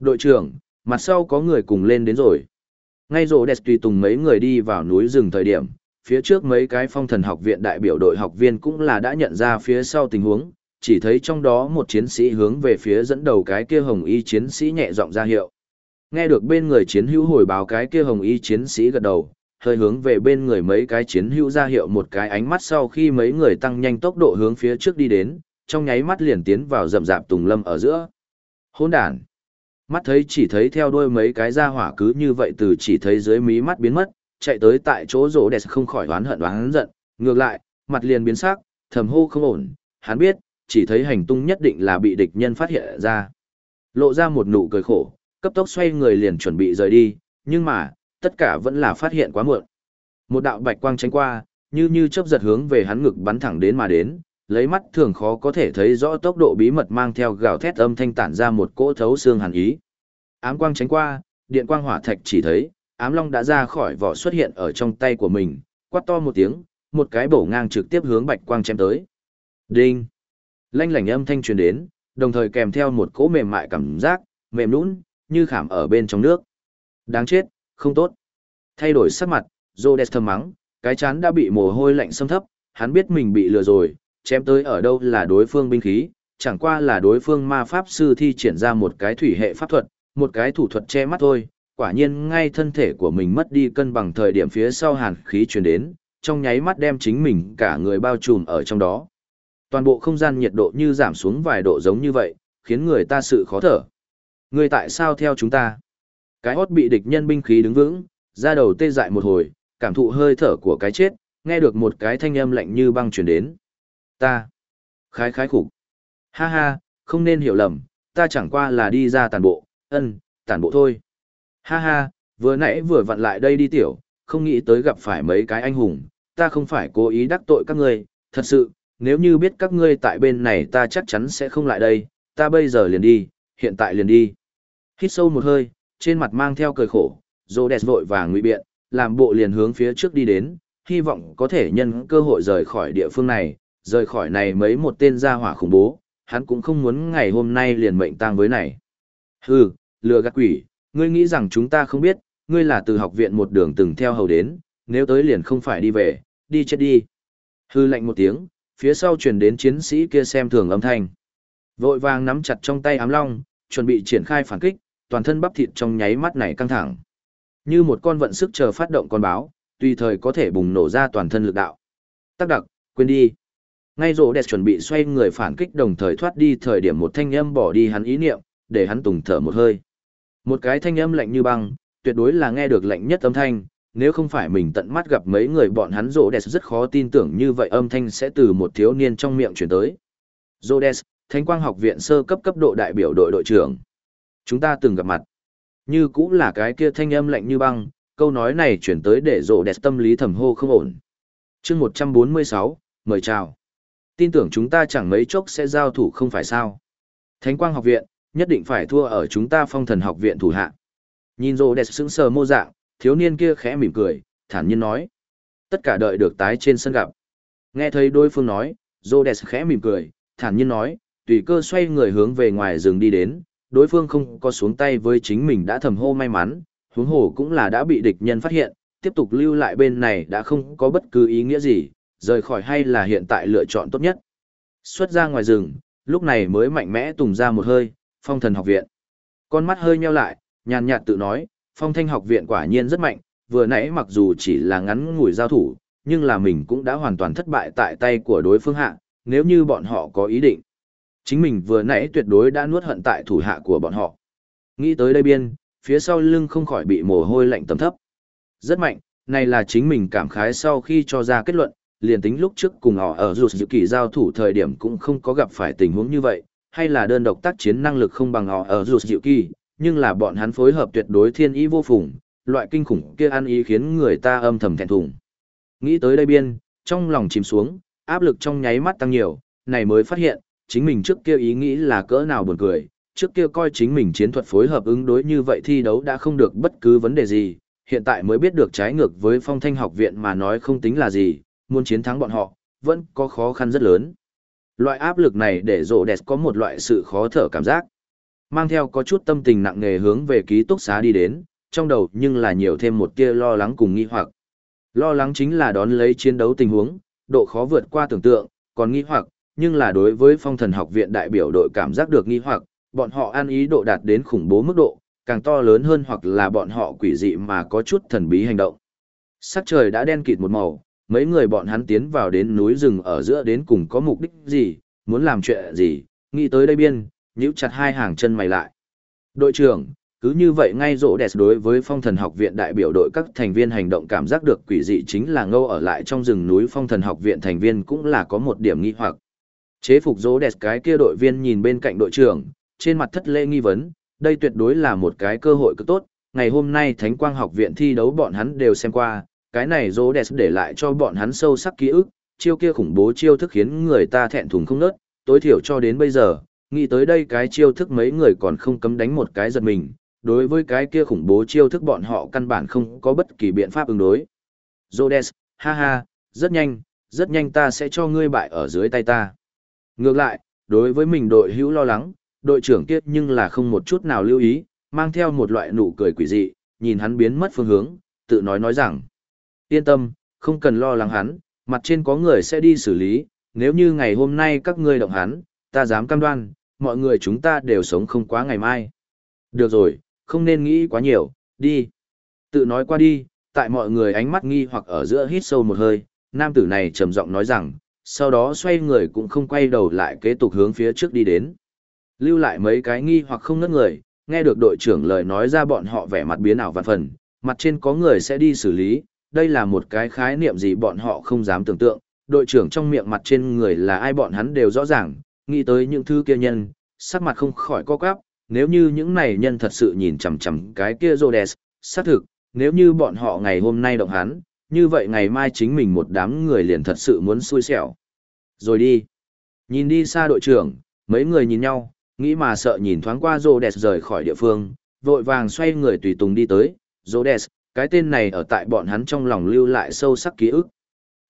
Đội trưởng, mặt sau có người cùng lên đến rồi. Ngay rổ đẹp tùy tùng mấy người đi vào núi rừng thời điểm, phía trước mấy cái phong thần học viện đại biểu đội học viên cũng là đã nhận ra phía sau tình huống, chỉ thấy trong đó một chiến sĩ hướng về phía dẫn đầu cái kia hồng y chiến sĩ nhẹ giọng ra hiệu. Nghe được bên người chiến hữu hồi báo cái kia hồng y chiến sĩ gật đầu, hơi hướng về bên người mấy cái chiến hữu ra hiệu một cái ánh mắt sau khi mấy người tăng nhanh tốc độ hướng phía trước đi đến, trong nháy mắt liền tiến vào rậm rạp tùng lâm ở giữa. Hỗn đàn. Mắt thấy chỉ thấy theo đuôi mấy cái ra hỏa cứ như vậy từ chỉ thấy dưới mí mắt biến mất, chạy tới tại chỗ rỗ đẹp không khỏi oán hận oán giận, ngược lại, mặt liền biến sắc, thầm hô không ổn, hắn biết, chỉ thấy hành tung nhất định là bị địch nhân phát hiện ra. Lộ ra một nụ cười khổ, cấp tốc xoay người liền chuẩn bị rời đi, nhưng mà, tất cả vẫn là phát hiện quá muộn. Một đạo bạch quang tránh qua, như như chớp giật hướng về hắn ngực bắn thẳng đến mà đến, lấy mắt thường khó có thể thấy rõ tốc độ bí mật mang theo gào thét âm thanh tản ra một cỗ thấu xương hàn ý. Ám quang tránh qua, điện quang hỏa thạch chỉ thấy, ám long đã ra khỏi vỏ xuất hiện ở trong tay của mình, quát to một tiếng, một cái bổ ngang trực tiếp hướng bạch quang chém tới. Đinh! Lanh lảnh âm thanh truyền đến, đồng thời kèm theo một cỗ mềm mại cảm giác, mềm nũng, như khảm ở bên trong nước. Đáng chết, không tốt. Thay đổi sắc mặt, Rhodes thầm mắng, cái chán đã bị mồ hôi lạnh xâm thấp, hắn biết mình bị lừa rồi, chém tới ở đâu là đối phương binh khí, chẳng qua là đối phương ma pháp sư thi triển ra một cái thủy hệ pháp thuật, một cái thủ thuật che mắt thôi, quả nhiên ngay thân thể của mình mất đi cân bằng thời điểm phía sau hàn khí truyền đến, trong nháy mắt đem chính mình cả người bao trùm ở trong đó. Toàn bộ không gian nhiệt độ như giảm xuống vài độ giống như vậy, khiến người ta sự khó thở. Người tại sao theo chúng ta? Cái hót bị địch nhân binh khí đứng vững, ra đầu tê dại một hồi, cảm thụ hơi thở của cái chết, nghe được một cái thanh âm lạnh như băng truyền đến. Ta. Khái khái khủng. Ha ha, không nên hiểu lầm, ta chẳng qua là đi ra tàn bộ, ân, tàn bộ thôi. Ha ha, vừa nãy vừa vặn lại đây đi tiểu, không nghĩ tới gặp phải mấy cái anh hùng, ta không phải cố ý đắc tội các ngươi, thật sự, nếu như biết các ngươi tại bên này ta chắc chắn sẽ không lại đây, ta bây giờ liền đi, hiện tại liền đi. Hít sâu một hơi, trên mặt mang theo cười khổ, Rhodes vội vàng ngụy biện, làm bộ liền hướng phía trước đi đến, hy vọng có thể nhân cơ hội rời khỏi địa phương này, rời khỏi này mấy một tên gia hỏa khủng bố, hắn cũng không muốn ngày hôm nay liền mệnh tang với này. Hừ, lừa gạt quỷ, ngươi nghĩ rằng chúng ta không biết, ngươi là từ học viện một đường từng theo hầu đến, nếu tới liền không phải đi về, đi chết đi. Hư lạnh một tiếng, phía sau truyền đến chiến sĩ kia xem thường âm thanh. Vội vàng nắm chặt trong tay ám long, chuẩn bị triển khai phản kích, toàn thân bắp thịt trong nháy mắt này căng thẳng. Như một con vận sức chờ phát động con báo, tùy thời có thể bùng nổ ra toàn thân lực đạo. Tắc đặc, quên đi. Ngay rỗ đẹp chuẩn bị xoay người phản kích đồng thời thoát đi thời điểm một thanh âm bỏ đi hắn ý niệm, để hắn tùng thở một hơi. Một cái thanh âm lạnh như băng, tuyệt đối là nghe được lạnh nhất âm thanh, nếu không phải mình tận mắt gặp mấy người bọn hắn rỗ đẹp rất khó tin tưởng như vậy âm thanh sẽ từ một thiếu niên trong miệng chuyển tới. Rhodes, Thánh Quang Học viện sơ cấp cấp độ đại biểu đội đội trưởng. Chúng ta từng gặp mặt. Như cũng là cái kia thanh âm lạnh như băng, câu nói này chuyển tới để rỗ đẹp tâm lý thầm hô không ổn. chương 146, mời chào. Tin tưởng chúng ta chẳng mấy chốc sẽ giao thủ không phải sao. Thánh quang học viện, nhất định phải thua ở chúng ta phong thần học viện thủ hạ. Nhìn rồ đẹp sững sờ mô dạng, thiếu niên kia khẽ mỉm cười, thản nhiên nói. Tất cả đợi được tái trên sân gặp. Nghe thấy đối phương nói, rồ đẹp khẽ mỉm cười, thản nhiên nói, tùy cơ xoay người hướng về ngoài rừng đi đến, đối phương không có xuống tay với chính mình đã thầm hô may mắn, huống hồ cũng là đã bị địch nhân phát hiện, tiếp tục lưu lại bên này đã không có bất cứ ý nghĩa gì, rời khỏi hay là hiện tại lựa chọn tốt nhất. Xuất ra ngoài rừng, lúc này mới mạnh mẽ tùng ra một hơi, phong thần học viện. Con mắt hơi nheo lại, nhàn nhạt tự nói, phong thanh học viện quả nhiên rất mạnh, vừa nãy mặc dù chỉ là ngắn ngủi giao thủ, nhưng là mình cũng đã hoàn toàn thất bại tại tay của đối phương hạ, nếu như bọn họ có ý định. Chính mình vừa nãy tuyệt đối đã nuốt hận tại thủ hạ của bọn họ. Nghĩ tới đây biên, phía sau lưng không khỏi bị mồ hôi lạnh tầm thấp. Rất mạnh, này là chính mình cảm khái sau khi cho ra kết luận, liền tính lúc trước cùng họ ở dù dự kỳ giao thủ thời điểm cũng không có gặp phải tình huống như vậy, hay là đơn độc tác chiến năng lực không bằng họ ở dù dự kỳ, nhưng là bọn hắn phối hợp tuyệt đối thiên ý vô phùng, loại kinh khủng kia ăn ý khiến người ta âm thầm thẹn thùng. Nghĩ tới đây biên, trong lòng chìm xuống, áp lực trong nháy mắt tăng nhiều, này mới phát hiện, chính mình trước kia ý nghĩ là cỡ nào buồn cười, trước kia coi chính mình chiến thuật phối hợp ứng đối như vậy thi đấu đã không được bất cứ vấn đề gì, hiện tại mới biết được trái ngược với phong thanh học viện mà nói không tính là gì, muốn chiến thắng bọn họ, vẫn có khó khăn rất lớn. Loại áp lực này để rổ đẹp có một loại sự khó thở cảm giác. Mang theo có chút tâm tình nặng nề hướng về ký túc xá đi đến, trong đầu nhưng là nhiều thêm một tia lo lắng cùng nghi hoặc. Lo lắng chính là đón lấy chiến đấu tình huống, độ khó vượt qua tưởng tượng, còn nghi hoặc, nhưng là đối với phong thần học viện đại biểu đội cảm giác được nghi hoặc, bọn họ an ý độ đạt đến khủng bố mức độ, càng to lớn hơn hoặc là bọn họ quỷ dị mà có chút thần bí hành động. Sắc trời đã đen kịt một màu, mấy người bọn hắn tiến vào đến núi rừng ở giữa đến cùng có mục đích gì, muốn làm chuyện gì, nghĩ tới đây biên, nhíu chặt hai hàng chân mày lại. Đội trưởng, cứ như vậy ngay rỗ đẹp đối với phong thần học viện đại biểu đội các thành viên hành động cảm giác được quỷ dị chính là ngâu ở lại trong rừng núi phong thần học viện thành viên cũng là có một điểm nghi hoặc. Chế phục rỗ đẹp cái kia đội viên nhìn bên cạnh đội trưởng, trên mặt thất lễ nghi vấn, đây tuyệt đối là một cái cơ hội cực tốt, ngày hôm nay Thánh Quang học viện thi đấu bọn hắn đều xem qua, cái này rô đẹp để lại cho bọn hắn sâu sắc ký ức, chiêu kia khủng bố chiêu thức khiến người ta thẹn thùng không nớt, tối thiểu cho đến bây giờ, nghĩ tới đây cái chiêu thức mấy người còn không cấm đánh một cái giật mình, đối với cái kia khủng bố chiêu thức bọn họ căn bản không có bất kỳ biện pháp ứng đối. Rhodes, ha ha, rất nhanh, rất nhanh ta sẽ cho ngươi bại ở dưới tay ta. Ngược lại, đối với mình đội hữu lo lắng, đội trưởng kiết nhưng là không một chút nào lưu ý, mang theo một loại nụ cười quỷ dị, nhìn hắn biến mất phương hướng, tự nói nói rằng. Yên tâm, không cần lo lắng hắn, mặt trên có người sẽ đi xử lý, nếu như ngày hôm nay các ngươi động hắn, ta dám cam đoan, mọi người chúng ta đều sống không quá ngày mai. Được rồi, không nên nghĩ quá nhiều, đi. Tự nói qua đi, tại mọi người ánh mắt nghi hoặc ở giữa hít sâu một hơi, nam tử này trầm giọng nói rằng, sau đó xoay người cũng không quay đầu lại kế tục hướng phía trước đi đến. Lưu lại mấy cái nghi hoặc không ngất người, nghe được đội trưởng lời nói ra bọn họ vẻ mặt biến ảo vạn phần, mặt trên có người sẽ đi xử lý, đây là một cái khái niệm gì bọn họ không dám tưởng tượng, đội trưởng trong miệng mặt trên người là ai bọn hắn đều rõ ràng, nghĩ tới những thứ kia nhân, sắc mặt không khỏi co quắp, nếu như những này nhân thật sự nhìn chằm chằm cái kia Rhodes, xác thực, nếu như bọn họ ngày hôm nay động hắn, như vậy ngày mai chính mình một đám người liền thật sự muốn xui xẻo. Rồi đi. Nhìn đi xa đội trưởng, mấy người nhìn nhau, nghĩ mà sợ nhìn thoáng qua Rhodes rời khỏi địa phương, vội vàng xoay người tùy tùng đi tới, Rhodes, cái tên này ở tại bọn hắn trong lòng lưu lại sâu sắc ký ức.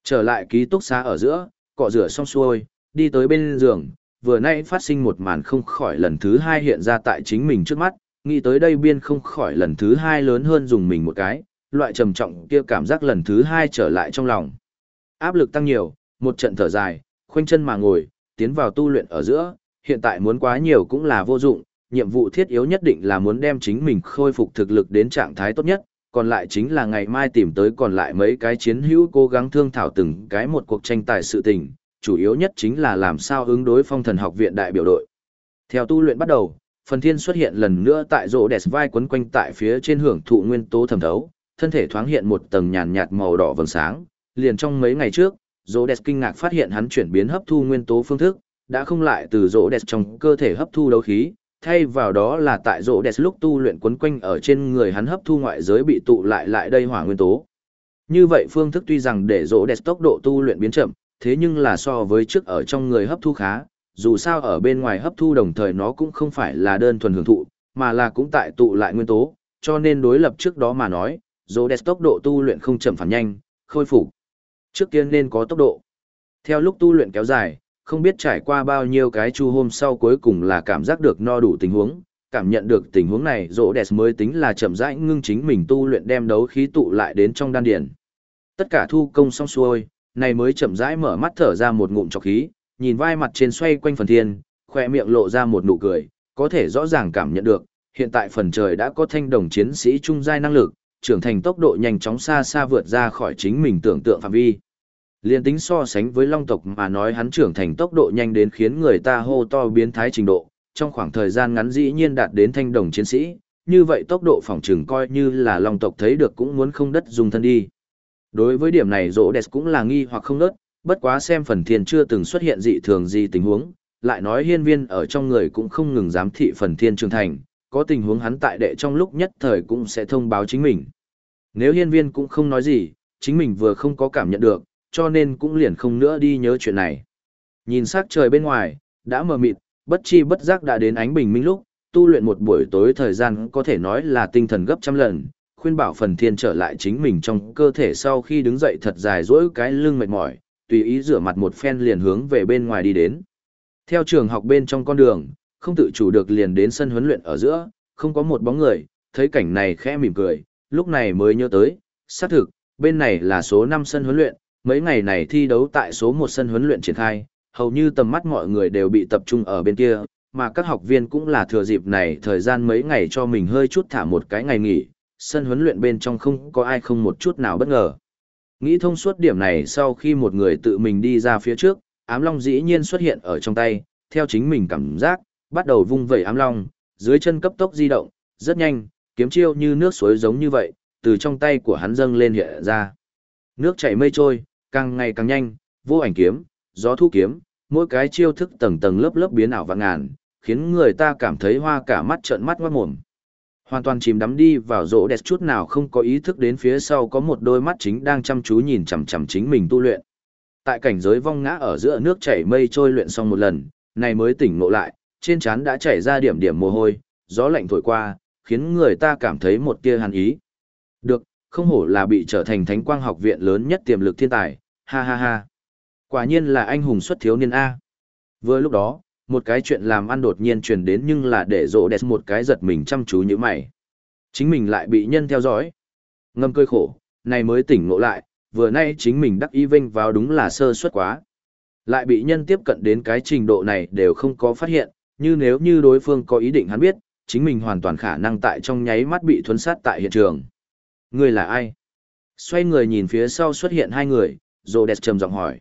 Trở lại ký túc xá ở giữa, cọ rửa xong xuôi, đi tới bên giường, vừa nãy phát sinh một màn không khỏi lần thứ hai hiện ra tại chính mình trước mắt, nghĩ tới đây biên không khỏi lần thứ hai lớn hơn dùng mình một cái, loại trầm trọng kia cảm giác lần thứ hai trở lại trong lòng. Áp lực tăng nhiều, một trận thở dài, khoanh chân mà ngồi, tiến vào tu luyện ở giữa, hiện tại muốn quá nhiều cũng là vô dụng, nhiệm vụ thiết yếu nhất định là muốn đem chính mình khôi phục thực lực đến trạng thái tốt nhất, còn lại chính là ngày mai tìm tới còn lại mấy cái chiến hữu cố gắng thương thảo từng cái một cuộc tranh tài sự tình, chủ yếu nhất chính là làm sao ứng đối phong thần học viện đại biểu đội. Theo tu luyện bắt đầu, phần thiên xuất hiện lần nữa tại rỗ đẹp vai quấn quanh tại phía trên hưởng thụ nguyên tố thẩm thấu, thân thể thoáng hiện một tầng nhàn nhạt màu đỏ vầng sáng, liền trong mấy ngày trước, rỗ đẹp kinh ngạc phát hiện hắn chuyển biến hấp thu nguyên tố phương thức, đã không lại từ rỗ đẹp trong cơ thể hấp thu đấu khí, thay vào đó là tại rỗ đẹp lúc tu luyện quấn quanh ở trên người hắn hấp thu ngoại giới bị tụ lại lại đây hỏa nguyên tố. Như vậy phương thức tuy rằng để rỗ đẹp tốc độ tu luyện biến chậm, thế nhưng là so với trước ở trong người hấp thu khá, dù sao ở bên ngoài hấp thu đồng thời nó cũng không phải là đơn thuần hưởng thụ, mà là cũng tại tụ lại nguyên tố, cho nên đối lập trước đó mà nói, Rhodes tốc độ tu luyện không chậm phản nhanh, khôi phục. Trước kia nên có tốc độ. Theo lúc tu luyện kéo dài, không biết trải qua bao nhiêu cái chu hôm sau cuối cùng là cảm giác được no đủ tình huống, cảm nhận được tình huống này Rhodes mới tính là chậm rãi ngưng chính mình tu luyện đem đấu khí tụ lại đến trong đan điền. Tất cả thu công xong xuôi, này mới chậm rãi mở mắt thở ra một ngụm trọc khí, nhìn vai mặt trên xoay quanh phần thiên, khoe miệng lộ ra một nụ cười, có thể rõ ràng cảm nhận được, hiện tại phần trời đã có thanh đồng chiến sĩ trung giai năng lực, trưởng thành tốc độ nhanh chóng xa xa vượt ra khỏi chính mình tưởng tượng phạm vi. Liên tính so sánh với long tộc mà nói hắn trưởng thành tốc độ nhanh đến khiến người ta hô to biến thái trình độ, trong khoảng thời gian ngắn dĩ nhiên đạt đến thanh đồng chiến sĩ, như vậy tốc độ phòng trừng coi như là long tộc thấy được cũng muốn không đất dùng thân đi. Đối với điểm này rỗ đẹp cũng là nghi hoặc không nớt, bất quá xem phần thiên chưa từng xuất hiện dị thường gì tình huống, lại nói hiên viên ở trong người cũng không ngừng giám thị phần thiên trưởng thành, có tình huống hắn tại đệ trong lúc nhất thời cũng sẽ thông báo chính mình. Nếu hiên viên cũng không nói gì, chính mình vừa không có cảm nhận được, cho nên cũng liền không nữa đi nhớ chuyện này. Nhìn sắc trời bên ngoài, đã mờ mịt, bất chi bất giác đã đến ánh bình minh lúc, tu luyện một buổi tối thời gian có thể nói là tinh thần gấp trăm lần, khuyên bảo phần thiên trở lại chính mình trong cơ thể sau khi đứng dậy thật dài dỗi cái lưng mệt mỏi, tùy ý rửa mặt một phen liền hướng về bên ngoài đi đến. Theo trường học bên trong con đường, không tự chủ được liền đến sân huấn luyện ở giữa, không có một bóng người, thấy cảnh này khẽ mỉm cười, lúc này mới nhớ tới, xác thực, bên này là số 5 sân huấn luyện, mấy ngày này thi đấu tại số một sân huấn luyện triển khai, hầu như tầm mắt mọi người đều bị tập trung ở bên kia, mà các học viên cũng là thừa dịp này thời gian mấy ngày cho mình hơi chút thả một cái ngày nghỉ, sân huấn luyện bên trong không có ai không một chút nào bất ngờ. Nghĩ thông suốt điểm này sau khi một người tự mình đi ra phía trước, ám long dĩ nhiên xuất hiện ở trong tay, theo chính mình cảm giác, bắt đầu vung vẩy ám long, dưới chân cấp tốc di động, rất nhanh, kiếm chiêu như nước suối giống như vậy, từ trong tay của hắn dâng lên hiện ra. Nước chảy mây trôi, càng ngày càng nhanh, vô ảnh kiếm, gió thu kiếm, mỗi cái chiêu thức tầng tầng lớp lớp biến ảo và ngàn, khiến người ta cảm thấy hoa cả mắt trợn mắt ngoát mồm. Hoàn toàn chìm đắm đi vào rỗ đẹp chút nào không có ý thức đến phía sau có một đôi mắt chính đang chăm chú nhìn chằm chằm chính mình tu luyện. Tại cảnh giới vong ngã ở giữa nước chảy mây trôi luyện xong một lần, này mới tỉnh ngộ lại, trên trán đã chảy ra điểm điểm mồ hôi, gió lạnh thổi qua, khiến người ta cảm thấy một tia hàn ý. Được, không hổ là bị trở thành thánh quang học viện lớn nhất tiềm lực thiên tài, ha ha ha. Quả nhiên là anh hùng xuất thiếu niên A. Vừa lúc đó, một cái chuyện làm ăn đột nhiên truyền đến nhưng là để rộ đẹp một cái giật mình chăm chú như mày. Chính mình lại bị nhân theo dõi. Ngâm cơi khổ, này mới tỉnh ngộ lại, vừa nay chính mình đắc ý vinh vào đúng là sơ suất quá. Lại bị nhân tiếp cận đến cái trình độ này đều không có phát hiện, như nếu như đối phương có ý định hắn biết, chính mình hoàn toàn khả năng tại trong nháy mắt bị thuấn sát tại hiện trường. Người là ai? Xoay người nhìn phía sau xuất hiện hai người, Rhodes trầm giọng hỏi.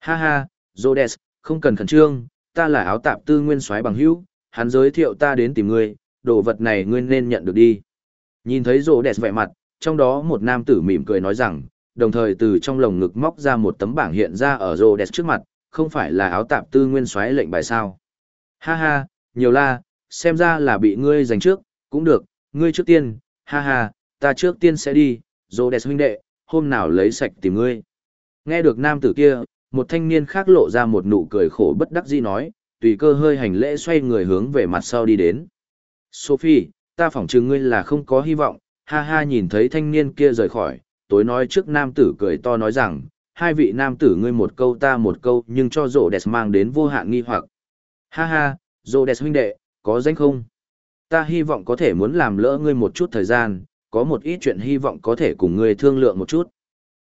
Ha ha, Rhodes, không cần khẩn trương, ta là áo tạp tư nguyên soái bằng hữu, hắn giới thiệu ta đến tìm ngươi, đồ vật này ngươi nên nhận được đi. Nhìn thấy rô vẻ mặt, trong đó một nam tử mỉm cười nói rằng, đồng thời từ trong lồng ngực móc ra một tấm bảng hiện ra ở rô trước mặt, không phải là áo tạp tư nguyên soái lệnh bài sao. Ha ha, nhiều la, xem ra là bị ngươi giành trước, cũng được, ngươi trước tiên, ha ha, ta trước tiên sẽ đi, rô huynh đệ, hôm nào lấy sạch tìm ngươi. Nghe được nam tử kia, một thanh niên khác lộ ra một nụ cười khổ bất đắc dĩ nói, tùy cơ hơi hành lễ xoay người hướng về mặt sau đi đến. Sophie, ta phỏng chừng ngươi là không có hy vọng, ha ha nhìn thấy thanh niên kia rời khỏi, tối nói trước nam tử cười to nói rằng, hai vị nam tử ngươi một câu ta một câu nhưng cho rộ đẹp mang đến vô hạn nghi hoặc. Ha ha, rộ đẹp huynh đệ, có danh không? Ta hy vọng có thể muốn làm lỡ ngươi một chút thời gian, có một ít chuyện hy vọng có thể cùng ngươi thương lượng một chút.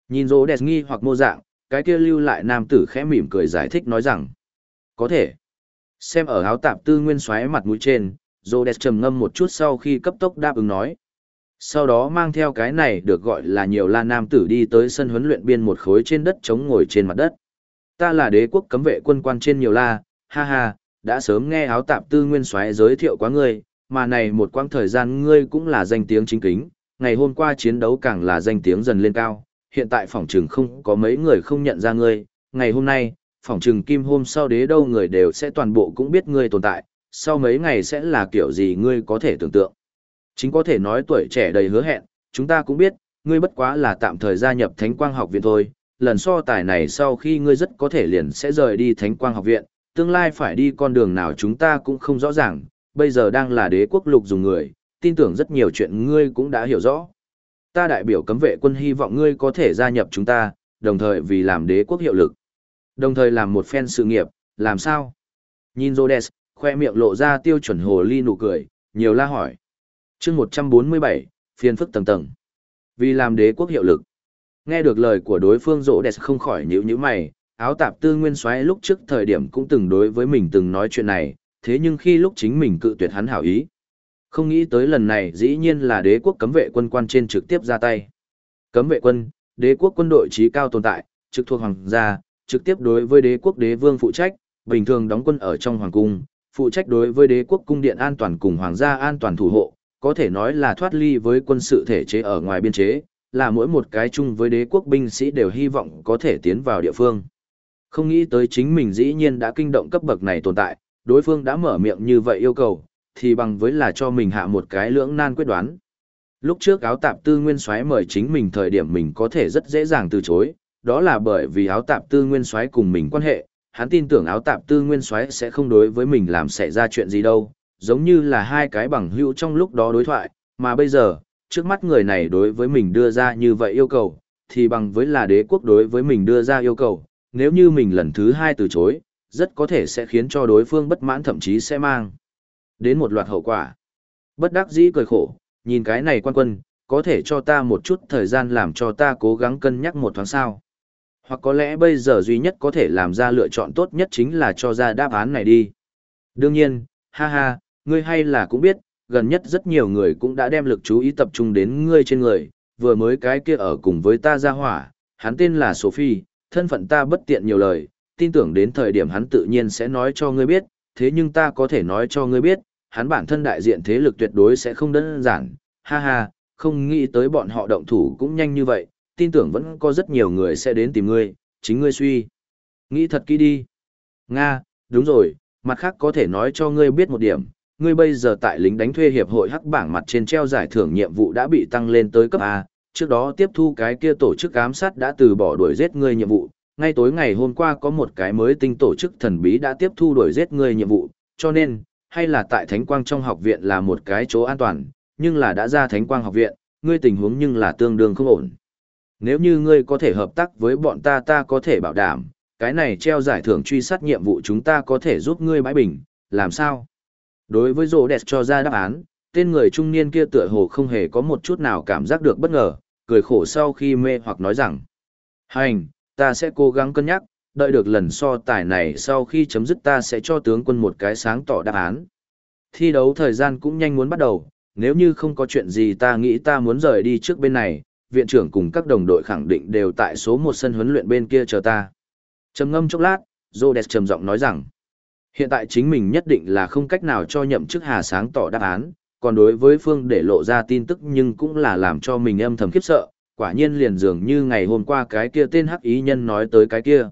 Nhìn rô đẹp nghi hoặc mô dạng, cái kia lưu lại nam tử khẽ mỉm cười giải thích nói rằng, có thể. Xem ở áo tạp tư nguyên xoáy mặt mũi trên, Rhodes trầm ngâm một chút sau khi cấp tốc đáp ứng nói. Sau đó mang theo cái này được gọi là nhiều la nam tử đi tới sân huấn luyện biên một khối trên đất chống ngồi trên mặt đất. Ta là đế quốc cấm vệ quân quan trên nhiều la, ha ha, đã sớm nghe áo tạp tư nguyên xoáy giới thiệu quá ngươi, mà này một quãng thời gian ngươi cũng là danh tiếng chính kính, ngày hôm qua chiến đấu càng là danh tiếng dần lên cao, hiện tại phòng trừng không có mấy người không nhận ra ngươi, ngày hôm nay, phòng trừng kim hôm sau đế đâu người đều sẽ toàn bộ cũng biết ngươi tồn tại, sau mấy ngày sẽ là kiểu gì ngươi có thể tưởng tượng. Chính có thể nói tuổi trẻ đầy hứa hẹn, chúng ta cũng biết, ngươi bất quá là tạm thời gia nhập Thánh Quang học viện thôi, lần so tài này sau khi ngươi rất có thể liền sẽ rời đi Thánh Quang học viện, tương lai phải đi con đường nào chúng ta cũng không rõ ràng, bây giờ đang là đế quốc lục dùng người, tin tưởng rất nhiều chuyện ngươi cũng đã hiểu rõ. Ta đại biểu cấm vệ quân hy vọng ngươi có thể gia nhập chúng ta, đồng thời vì làm đế quốc hiệu lực. Đồng thời làm một phen sự nghiệp, làm sao? Nhìn Rhodes, khoe miệng lộ ra tiêu chuẩn hồ ly nụ cười, nhiều la hỏi. chương 147, phiền phức tầng tầng. Vì làm đế quốc hiệu lực. Nghe được lời của đối phương Rhodes không khỏi nhíu nhíu mày, áo tạp tư nguyên xoáy lúc trước thời điểm cũng từng đối với mình từng nói chuyện này, thế nhưng khi lúc chính mình cự tuyệt hắn hảo ý. Không nghĩ tới lần này dĩ nhiên là đế quốc cấm vệ quân quan trên trực tiếp ra tay. Cấm vệ quân, đế quốc quân đội trí cao tồn tại, trực thuộc hoàng gia, trực tiếp đối với đế quốc đế vương phụ trách, bình thường đóng quân ở trong hoàng cung, phụ trách đối với đế quốc cung điện an toàn cùng hoàng gia an toàn thủ hộ, có thể nói là thoát ly với quân sự thể chế ở ngoài biên chế, là mỗi một cái chung với đế quốc binh sĩ đều hy vọng có thể tiến vào địa phương. Không nghĩ tới chính mình dĩ nhiên đã kinh động cấp bậc này tồn tại, đối phương đã mở miệng như vậy yêu cầu, thì bằng với là cho mình hạ một cái lưỡng nan quyết đoán. Lúc trước áo tạp tư nguyên xoáy mời chính mình thời điểm mình có thể rất dễ dàng từ chối, đó là bởi vì áo tạp tư nguyên xoáy cùng mình quan hệ, hắn tin tưởng áo tạp tư nguyên xoáy sẽ không đối với mình làm xảy ra chuyện gì đâu, giống như là hai cái bằng hữu trong lúc đó đối thoại, mà bây giờ, trước mắt người này đối với mình đưa ra như vậy yêu cầu, thì bằng với là đế quốc đối với mình đưa ra yêu cầu, nếu như mình lần thứ hai từ chối, rất có thể sẽ khiến cho đối phương bất mãn thậm chí sẽ mang đến một loạt hậu quả. Bất đắc dĩ cười khổ, nhìn cái này quan quân, có thể cho ta một chút thời gian làm cho ta cố gắng cân nhắc một thoáng sao. Hoặc có lẽ bây giờ duy nhất có thể làm ra lựa chọn tốt nhất chính là cho ra đáp án này đi. Đương nhiên, ha ha, ngươi hay là cũng biết, gần nhất rất nhiều người cũng đã đem lực chú ý tập trung đến ngươi trên người, vừa mới cái kia ở cùng với ta ra hỏa, hắn tên là Sophie, thân phận ta bất tiện nhiều lời, tin tưởng đến thời điểm hắn tự nhiên sẽ nói cho ngươi biết, thế nhưng ta có thể nói cho ngươi biết, hắn bản thân đại diện thế lực tuyệt đối sẽ không đơn giản, ha ha, không nghĩ tới bọn họ động thủ cũng nhanh như vậy, tin tưởng vẫn có rất nhiều người sẽ đến tìm ngươi, chính ngươi suy. Nghĩ thật kỹ đi. Nga, đúng rồi, mặt khác có thể nói cho ngươi biết một điểm, ngươi bây giờ tại lính đánh thuê hiệp hội hắc bảng mặt trên treo giải thưởng nhiệm vụ đã bị tăng lên tới cấp A, trước đó tiếp thu cái kia tổ chức ám sát đã từ bỏ đuổi giết ngươi nhiệm vụ, ngay tối ngày hôm qua có một cái mới tinh tổ chức thần bí đã tiếp thu đuổi giết ngươi nhiệm vụ, cho nên, hay là tại Thánh Quang trong học viện là một cái chỗ an toàn, nhưng là đã ra Thánh Quang học viện, ngươi tình huống nhưng là tương đương không ổn. Nếu như ngươi có thể hợp tác với bọn ta ta có thể bảo đảm, cái này treo giải thưởng truy sát nhiệm vụ chúng ta có thể giúp ngươi bãi bình, làm sao? Đối với rổ đẹp cho ra đáp án, tên người trung niên kia tựa hồ không hề có một chút nào cảm giác được bất ngờ, cười khổ sau khi mê hoặc nói rằng, hành, ta sẽ cố gắng cân nhắc, đợi được lần so tài này sau khi chấm dứt ta sẽ cho tướng quân một cái sáng tỏ đáp án. Thi đấu thời gian cũng nhanh muốn bắt đầu, nếu như không có chuyện gì ta nghĩ ta muốn rời đi trước bên này, viện trưởng cùng các đồng đội khẳng định đều tại số một sân huấn luyện bên kia chờ ta. Trầm ngâm chốc lát, Rhodes trầm giọng nói rằng, hiện tại chính mình nhất định là không cách nào cho nhậm chức hà sáng tỏ đáp án, còn đối với phương để lộ ra tin tức nhưng cũng là làm cho mình âm thầm khiếp sợ, quả nhiên liền dường như ngày hôm qua cái kia tên hắc ý nhân nói tới cái kia.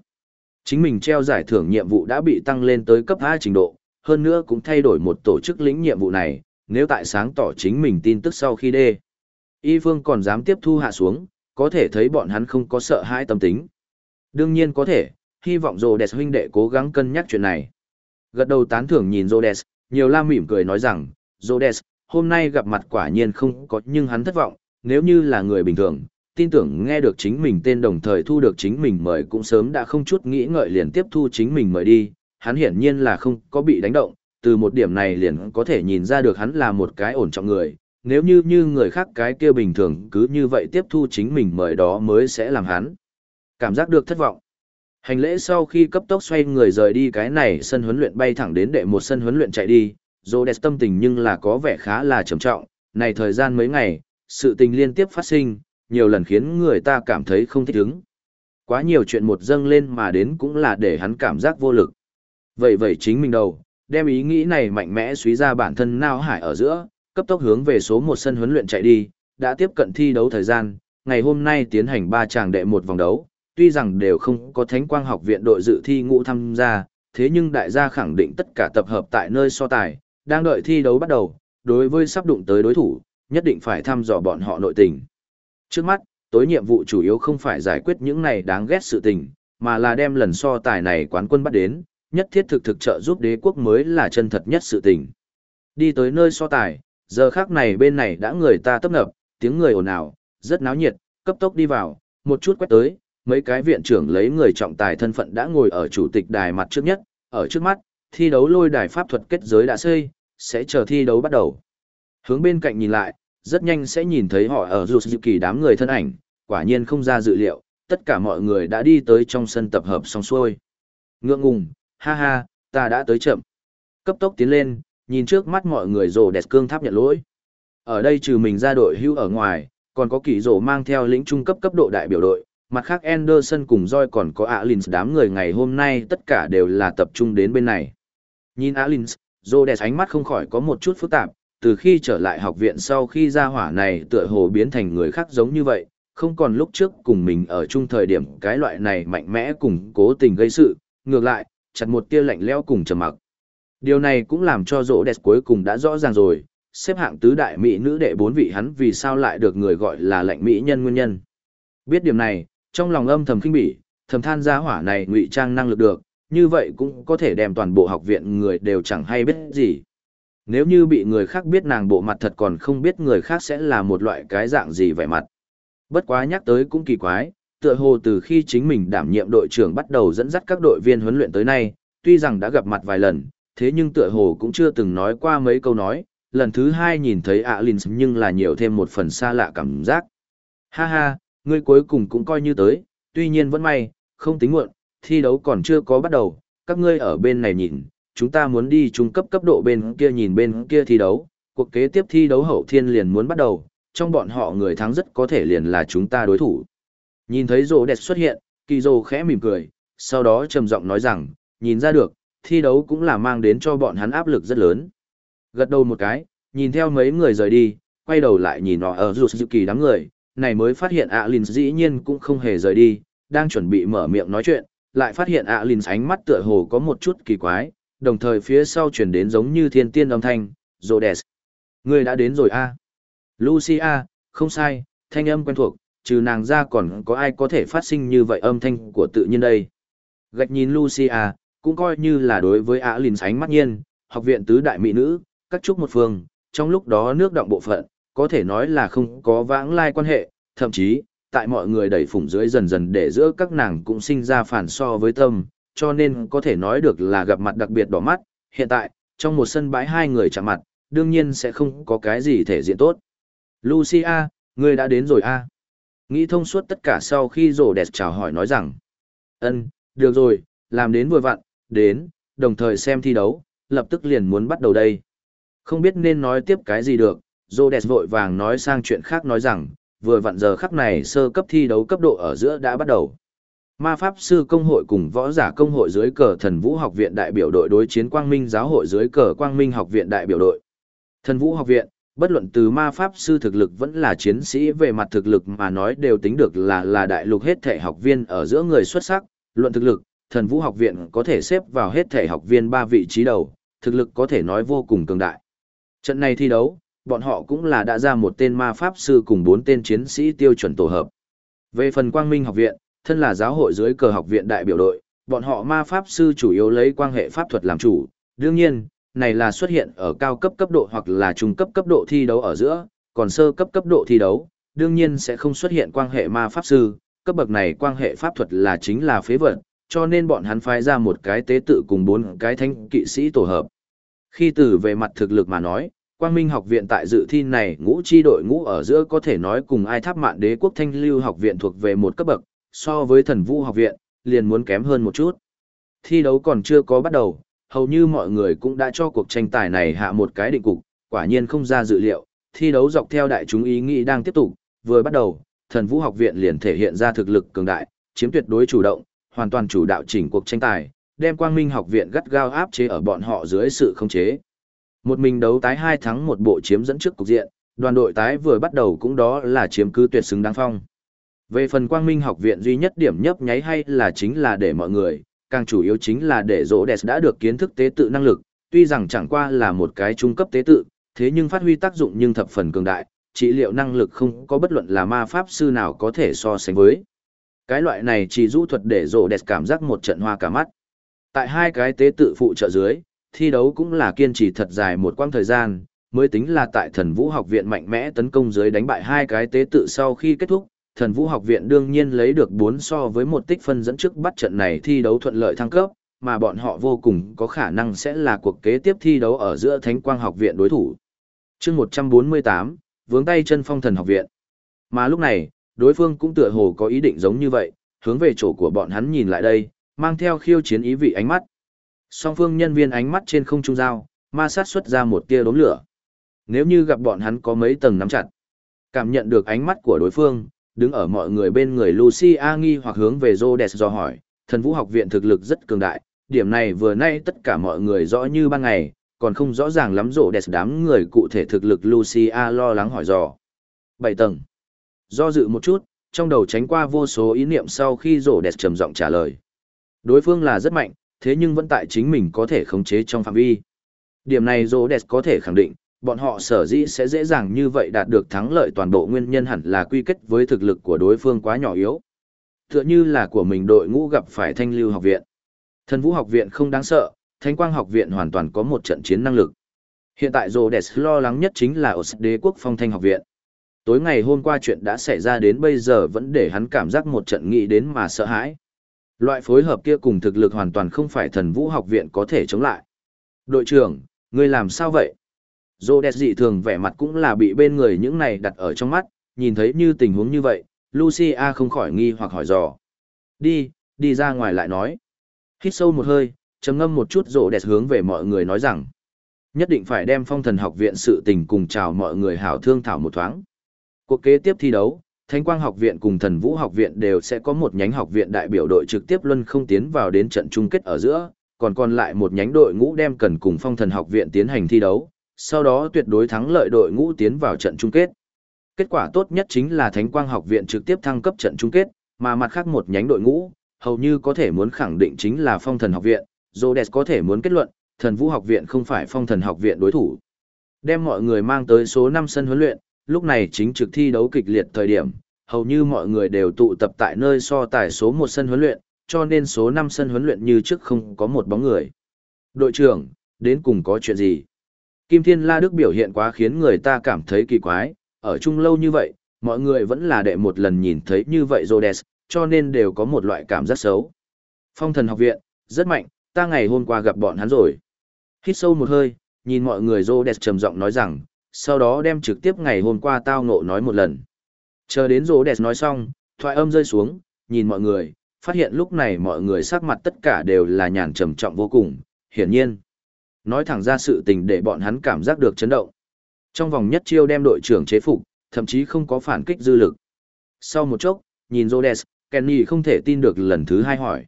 Chính mình treo giải thưởng nhiệm vụ đã bị tăng lên tới cấp A trình độ, hơn nữa cũng thay đổi một tổ chức lĩnh nhiệm vụ này, nếu tại sáng tỏ chính mình tin tức sau khi đê. Y phương còn dám tiếp thu hạ xuống, có thể thấy bọn hắn không có sợ hãi tâm tính. Đương nhiên có thể, hy vọng Rhodes huynh đệ cố gắng cân nhắc chuyện này. Gật đầu tán thưởng nhìn Rhodes, nhiều la mỉm cười nói rằng, Rhodes, hôm nay gặp mặt quả nhiên không có nhưng hắn thất vọng, nếu như là người bình thường, tin tưởng nghe được chính mình tên đồng thời thu được chính mình mời cũng sớm đã không chút nghĩ ngợi liền tiếp thu chính mình mời đi, hắn hiển nhiên là không có bị đánh động, từ một điểm này liền có thể nhìn ra được hắn là một cái ổn trọng người, nếu như như người khác cái kia bình thường cứ như vậy tiếp thu chính mình mời đó mới sẽ làm hắn cảm giác được thất vọng. Hành lễ sau khi cấp tốc xoay người rời đi cái này sân huấn luyện bay thẳng đến đệ một sân huấn luyện chạy đi, Rhodes tâm tình nhưng là có vẻ khá là trầm trọng, này thời gian mấy ngày, sự tình liên tiếp phát sinh, nhiều lần khiến người ta cảm thấy không thích ứng. Quá nhiều chuyện một dâng lên mà đến cũng là để hắn cảm giác vô lực. Vậy vậy chính mình đâu, đem ý nghĩ này mạnh mẽ suy ra bản thân nao hải ở giữa, cấp tốc hướng về số một sân huấn luyện chạy đi, đã tiếp cận thi đấu thời gian, ngày hôm nay tiến hành ba tràng đệ một vòng đấu, tuy rằng đều không có thánh quang học viện đội dự thi ngũ tham gia, thế nhưng đại gia khẳng định tất cả tập hợp tại nơi so tài, đang đợi thi đấu bắt đầu, đối với sắp đụng tới đối thủ, nhất định phải thăm dò bọn họ nội tình. Trước mắt, tối nhiệm vụ chủ yếu không phải giải quyết những này đáng ghét sự tình, mà là đem lần so tài này quán quân bắt đến, nhất thiết thực thực trợ giúp đế quốc mới là chân thật nhất sự tình. Đi tới nơi so tài, giờ khác này bên này đã người ta tấp nập, tiếng người ồn ào, rất náo nhiệt, cấp tốc đi vào, một chút quét tới, mấy cái viện trưởng lấy người trọng tài thân phận đã ngồi ở chủ tịch đài mặt trước nhất, ở trước mắt, thi đấu lôi đài pháp thuật kết giới đã xây, sẽ chờ thi đấu bắt đầu. Hướng bên cạnh nhìn lại, rất nhanh sẽ nhìn thấy họ ở rụt dự kỳ đám người thân ảnh, quả nhiên không ra dự liệu, tất cả mọi người đã đi tới trong sân tập hợp xong xuôi. Ngượng ngùng, ha ha, ta đã tới chậm. Cấp tốc tiến lên, nhìn trước mắt mọi người rồ đẹp cương tháp nhận lỗi. Ở đây trừ mình ra đội hưu ở ngoài, còn có kỳ rổ mang theo lĩnh trung cấp cấp độ đại biểu đội, mặt khác Anderson cùng Joy còn có Alins đám người ngày hôm nay tất cả đều là tập trung đến bên này. Nhìn Alins, Rhodes ánh mắt không khỏi có một chút phức tạp, từ khi trở lại học viện sau khi ra hỏa này tựa hồ biến thành người khác giống như vậy, không còn lúc trước cùng mình ở chung thời điểm cái loại này mạnh mẽ cùng cố tình gây sự, ngược lại, chặt một tia lạnh lẽo cùng trầm mặc. Điều này cũng làm cho rỗ đẹp cuối cùng đã rõ ràng rồi, xếp hạng tứ đại mỹ nữ đệ bốn vị hắn vì sao lại được người gọi là lạnh mỹ nhân nguyên nhân. Biết điểm này, trong lòng âm thầm kinh bỉ, thầm than gia hỏa này ngụy trang năng lực được, như vậy cũng có thể đem toàn bộ học viện người đều chẳng hay biết gì. Nếu như bị người khác biết nàng bộ mặt thật còn không biết người khác sẽ là một loại cái dạng gì vẻ mặt. Bất quá nhắc tới cũng kỳ quái, tựa hồ từ khi chính mình đảm nhiệm đội trưởng bắt đầu dẫn dắt các đội viên huấn luyện tới nay, tuy rằng đã gặp mặt vài lần, thế nhưng tựa hồ cũng chưa từng nói qua mấy câu nói, lần thứ hai nhìn thấy Alins nhưng là nhiều thêm một phần xa lạ cảm giác. Ha ha, ngươi cuối cùng cũng coi như tới, tuy nhiên vẫn may, không tính muộn, thi đấu còn chưa có bắt đầu, các ngươi ở bên này nhìn, chúng ta muốn đi trung cấp cấp độ bên kia nhìn bên kia thi đấu, cuộc kế tiếp thi đấu hậu thiên liền muốn bắt đầu, trong bọn họ người thắng rất có thể liền là chúng ta đối thủ. Nhìn thấy rồ đẹp xuất hiện, kỳ rồ khẽ mỉm cười, sau đó trầm giọng nói rằng, nhìn ra được, thi đấu cũng là mang đến cho bọn hắn áp lực rất lớn. Gật đầu một cái, nhìn theo mấy người rời đi, quay đầu lại nhìn họ ở rụt dự kỳ đám người, này mới phát hiện Alin dĩ nhiên cũng không hề rời đi, đang chuẩn bị mở miệng nói chuyện, lại phát hiện Alin ánh mắt tựa hồ có một chút kỳ quái, đồng thời phía sau chuyển đến giống như thiên tiên âm thanh, Rhodes. Người đã đến rồi a à? Lucia, không sai, thanh âm quen thuộc, trừ nàng ra còn có ai có thể phát sinh như vậy âm thanh của tự nhiên đây. Gạch nhìn Lucia, cũng coi như là đối với ả lìn sánh mắt nhiên, học viện tứ đại mỹ nữ, các trúc một phương, trong lúc đó nước động bộ phận, có thể nói là không có vãng lai quan hệ, thậm chí, tại mọi người đẩy phủng dưới dần dần để giữa các nàng cũng sinh ra phản so với tâm, cho nên có thể nói được là gặp mặt đặc biệt đỏ mắt, hiện tại, trong một sân bãi hai người chạm mặt, đương nhiên sẽ không có cái gì thể diện tốt. Lucia, ngươi đã đến rồi a Nghĩ thông suốt tất cả sau khi rổ đẹp chào hỏi nói rằng, ân được rồi, làm đến vừa vặn, đến, đồng thời xem thi đấu, lập tức liền muốn bắt đầu đây. Không biết nên nói tiếp cái gì được, Rhodes vội vàng nói sang chuyện khác nói rằng, vừa vặn giờ khắc này sơ cấp thi đấu cấp độ ở giữa đã bắt đầu. Ma Pháp Sư Công hội cùng Võ Giả Công hội dưới cờ Thần Vũ Học viện đại biểu đội đối chiến Quang Minh Giáo hội dưới cờ Quang Minh Học viện đại biểu đội. Thần Vũ Học viện, bất luận từ Ma Pháp Sư thực lực vẫn là chiến sĩ về mặt thực lực mà nói đều tính được là là đại lục hết thể học viên ở giữa người xuất sắc, luận thực lực, Thần Vũ Học viện có thể xếp vào hết thể học viên ba vị trí đầu, thực lực có thể nói vô cùng cường đại. Trận này thi đấu, bọn họ cũng là đã ra một tên ma pháp sư cùng bốn tên chiến sĩ tiêu chuẩn tổ hợp. Về phần Quang Minh học viện, thân là giáo hội dưới cờ học viện đại biểu đội, bọn họ ma pháp sư chủ yếu lấy quan hệ pháp thuật làm chủ. Đương nhiên, này là xuất hiện ở cao cấp cấp độ hoặc là trung cấp cấp độ thi đấu ở giữa, còn sơ cấp cấp độ thi đấu, đương nhiên sẽ không xuất hiện quan hệ ma pháp sư, cấp bậc này quan hệ pháp thuật là chính là phế vật, cho nên bọn hắn phái ra một cái tế tự cùng bốn cái thanh kỵ sĩ tổ hợp. Khi từ về mặt thực lực mà nói, Quang Minh học viện tại dự thi này ngũ chi đội ngũ ở giữa có thể nói cùng ai tháp mạn đế quốc thanh lưu học viện thuộc về một cấp bậc, so với thần vũ học viện, liền muốn kém hơn một chút. Thi đấu còn chưa có bắt đầu, hầu như mọi người cũng đã cho cuộc tranh tài này hạ một cái định cục, quả nhiên không ra dự liệu, thi đấu dọc theo đại chúng ý nghĩ đang tiếp tục, vừa bắt đầu, thần vũ học viện liền thể hiện ra thực lực cường đại, chiếm tuyệt đối chủ động, hoàn toàn chủ đạo chỉnh cuộc tranh tài, đem quang minh học viện gắt gao áp chế ở bọn họ dưới sự khống chế. Một mình đấu tái hai thắng một bộ chiếm dẫn trước cục diện, đoàn đội tái vừa bắt đầu cũng đó là chiếm cứ tuyệt xứng đáng phong. Về phần quang minh học viện duy nhất điểm nhấp nháy hay là chính là để mọi người, càng chủ yếu chính là để rỗ đẹp đã được kiến thức tế tự năng lực, tuy rằng chẳng qua là một cái trung cấp tế tự, thế nhưng phát huy tác dụng nhưng thập phần cường đại, trị liệu năng lực không có bất luận là ma pháp sư nào có thể so sánh với. Cái loại này chỉ rũ thuật để rỗ đẹp cảm giác một trận hoa cả mắt. Tại hai cái tế tự phụ trợ dưới, thi đấu cũng là kiên trì thật dài một quãng thời gian, mới tính là tại thần vũ học viện mạnh mẽ tấn công dưới đánh bại hai cái tế tự sau khi kết thúc. Thần vũ học viện đương nhiên lấy được 4 so với một tích phân dẫn trước bắt trận này thi đấu thuận lợi thăng cấp, mà bọn họ vô cùng có khả năng sẽ là cuộc kế tiếp thi đấu ở giữa Thánh Quang học viện đối thủ. chương 148, vướng tay chân phong thần học viện. Mà lúc này, đối phương cũng tựa hồ có ý định giống như vậy, hướng về chỗ của bọn hắn nhìn lại đây, mang theo khiêu chiến ý vị ánh mắt. Song phương nhân viên ánh mắt trên không trung giao, ma sát xuất ra một tia đốm lửa. Nếu như gặp bọn hắn có mấy tầng nắm chặt, cảm nhận được ánh mắt của đối phương, đứng ở mọi người bên người Lucia nghi hoặc hướng về Rhodes do hỏi, thần vũ học viện thực lực rất cường đại, điểm này vừa nay tất cả mọi người rõ như ban ngày, còn không rõ ràng lắm Rhodes đám người cụ thể thực lực Lucia lo lắng hỏi dò. Bảy tầng. Do dự một chút, trong đầu tránh qua vô số ý niệm sau khi Rhodes trầm giọng trả lời. Đối phương là rất mạnh, thế nhưng vẫn tại chính mình có thể khống chế trong phạm vi. Điểm này Rhodes có thể khẳng định, bọn họ sở dĩ sẽ dễ dàng như vậy đạt được thắng lợi toàn bộ nguyên nhân hẳn là quy kết với thực lực của đối phương quá nhỏ yếu. Tựa như là của mình đội ngũ gặp phải thanh lưu học viện. Thần vũ học viện không đáng sợ, thanh quang học viện hoàn toàn có một trận chiến năng lực. Hiện tại Rhodes lo lắng nhất chính là ở đế quốc phong thanh học viện. Tối ngày hôm qua chuyện đã xảy ra đến bây giờ vẫn để hắn cảm giác một trận nghĩ đến mà sợ hãi. Loại phối hợp kia cùng thực lực hoàn toàn không phải thần vũ học viện có thể chống lại. Đội trưởng, ngươi làm sao vậy? Dô đẹp dị thường vẻ mặt cũng là bị bên người những này đặt ở trong mắt, nhìn thấy như tình huống như vậy, Lucia không khỏi nghi hoặc hỏi dò. Đi, đi ra ngoài lại nói. Hít sâu một hơi, trầm ngâm một chút rộ đẹp hướng về mọi người nói rằng. Nhất định phải đem phong thần học viện sự tình cùng chào mọi người hảo thương thảo một thoáng. Cuộc kế tiếp thi đấu, Thánh Quang học viện cùng Thần Vũ học viện đều sẽ có một nhánh học viện đại biểu đội trực tiếp luân không tiến vào đến trận chung kết ở giữa, còn còn lại một nhánh đội ngũ đem cần cùng Phong Thần học viện tiến hành thi đấu, sau đó tuyệt đối thắng lợi đội ngũ tiến vào trận chung kết. Kết quả tốt nhất chính là Thánh Quang học viện trực tiếp thăng cấp trận chung kết, mà mặt khác một nhánh đội ngũ, hầu như có thể muốn khẳng định chính là Phong Thần học viện, Rhodes có thể muốn kết luận, Thần Vũ học viện không phải Phong Thần học viện đối thủ. Đem mọi người mang tới số 5 sân huấn luyện, lúc này chính trực thi đấu kịch liệt thời điểm, hầu như mọi người đều tụ tập tại nơi so tài số một sân huấn luyện, cho nên số 5 sân huấn luyện như trước không có một bóng người. Đội trưởng, đến cùng có chuyện gì? Kim Thiên La Đức biểu hiện quá khiến người ta cảm thấy kỳ quái, ở chung lâu như vậy, mọi người vẫn là đệ một lần nhìn thấy như vậy Rhodes, cho nên đều có một loại cảm giác xấu. Phong thần học viện, rất mạnh, ta ngày hôm qua gặp bọn hắn rồi. Hít sâu một hơi, nhìn mọi người Rhodes trầm giọng nói rằng, sau đó đem trực tiếp ngày hôm qua tao ngộ nói một lần. Chờ đến Rhodes nói xong, thoại âm rơi xuống, nhìn mọi người, phát hiện lúc này mọi người sắc mặt tất cả đều là nhàn trầm trọng vô cùng, hiển nhiên. Nói thẳng ra sự tình để bọn hắn cảm giác được chấn động. Trong vòng nhất chiêu đem đội trưởng chế phục, thậm chí không có phản kích dư lực. Sau một chốc, nhìn Rhodes, Kenny không thể tin được lần thứ hai hỏi.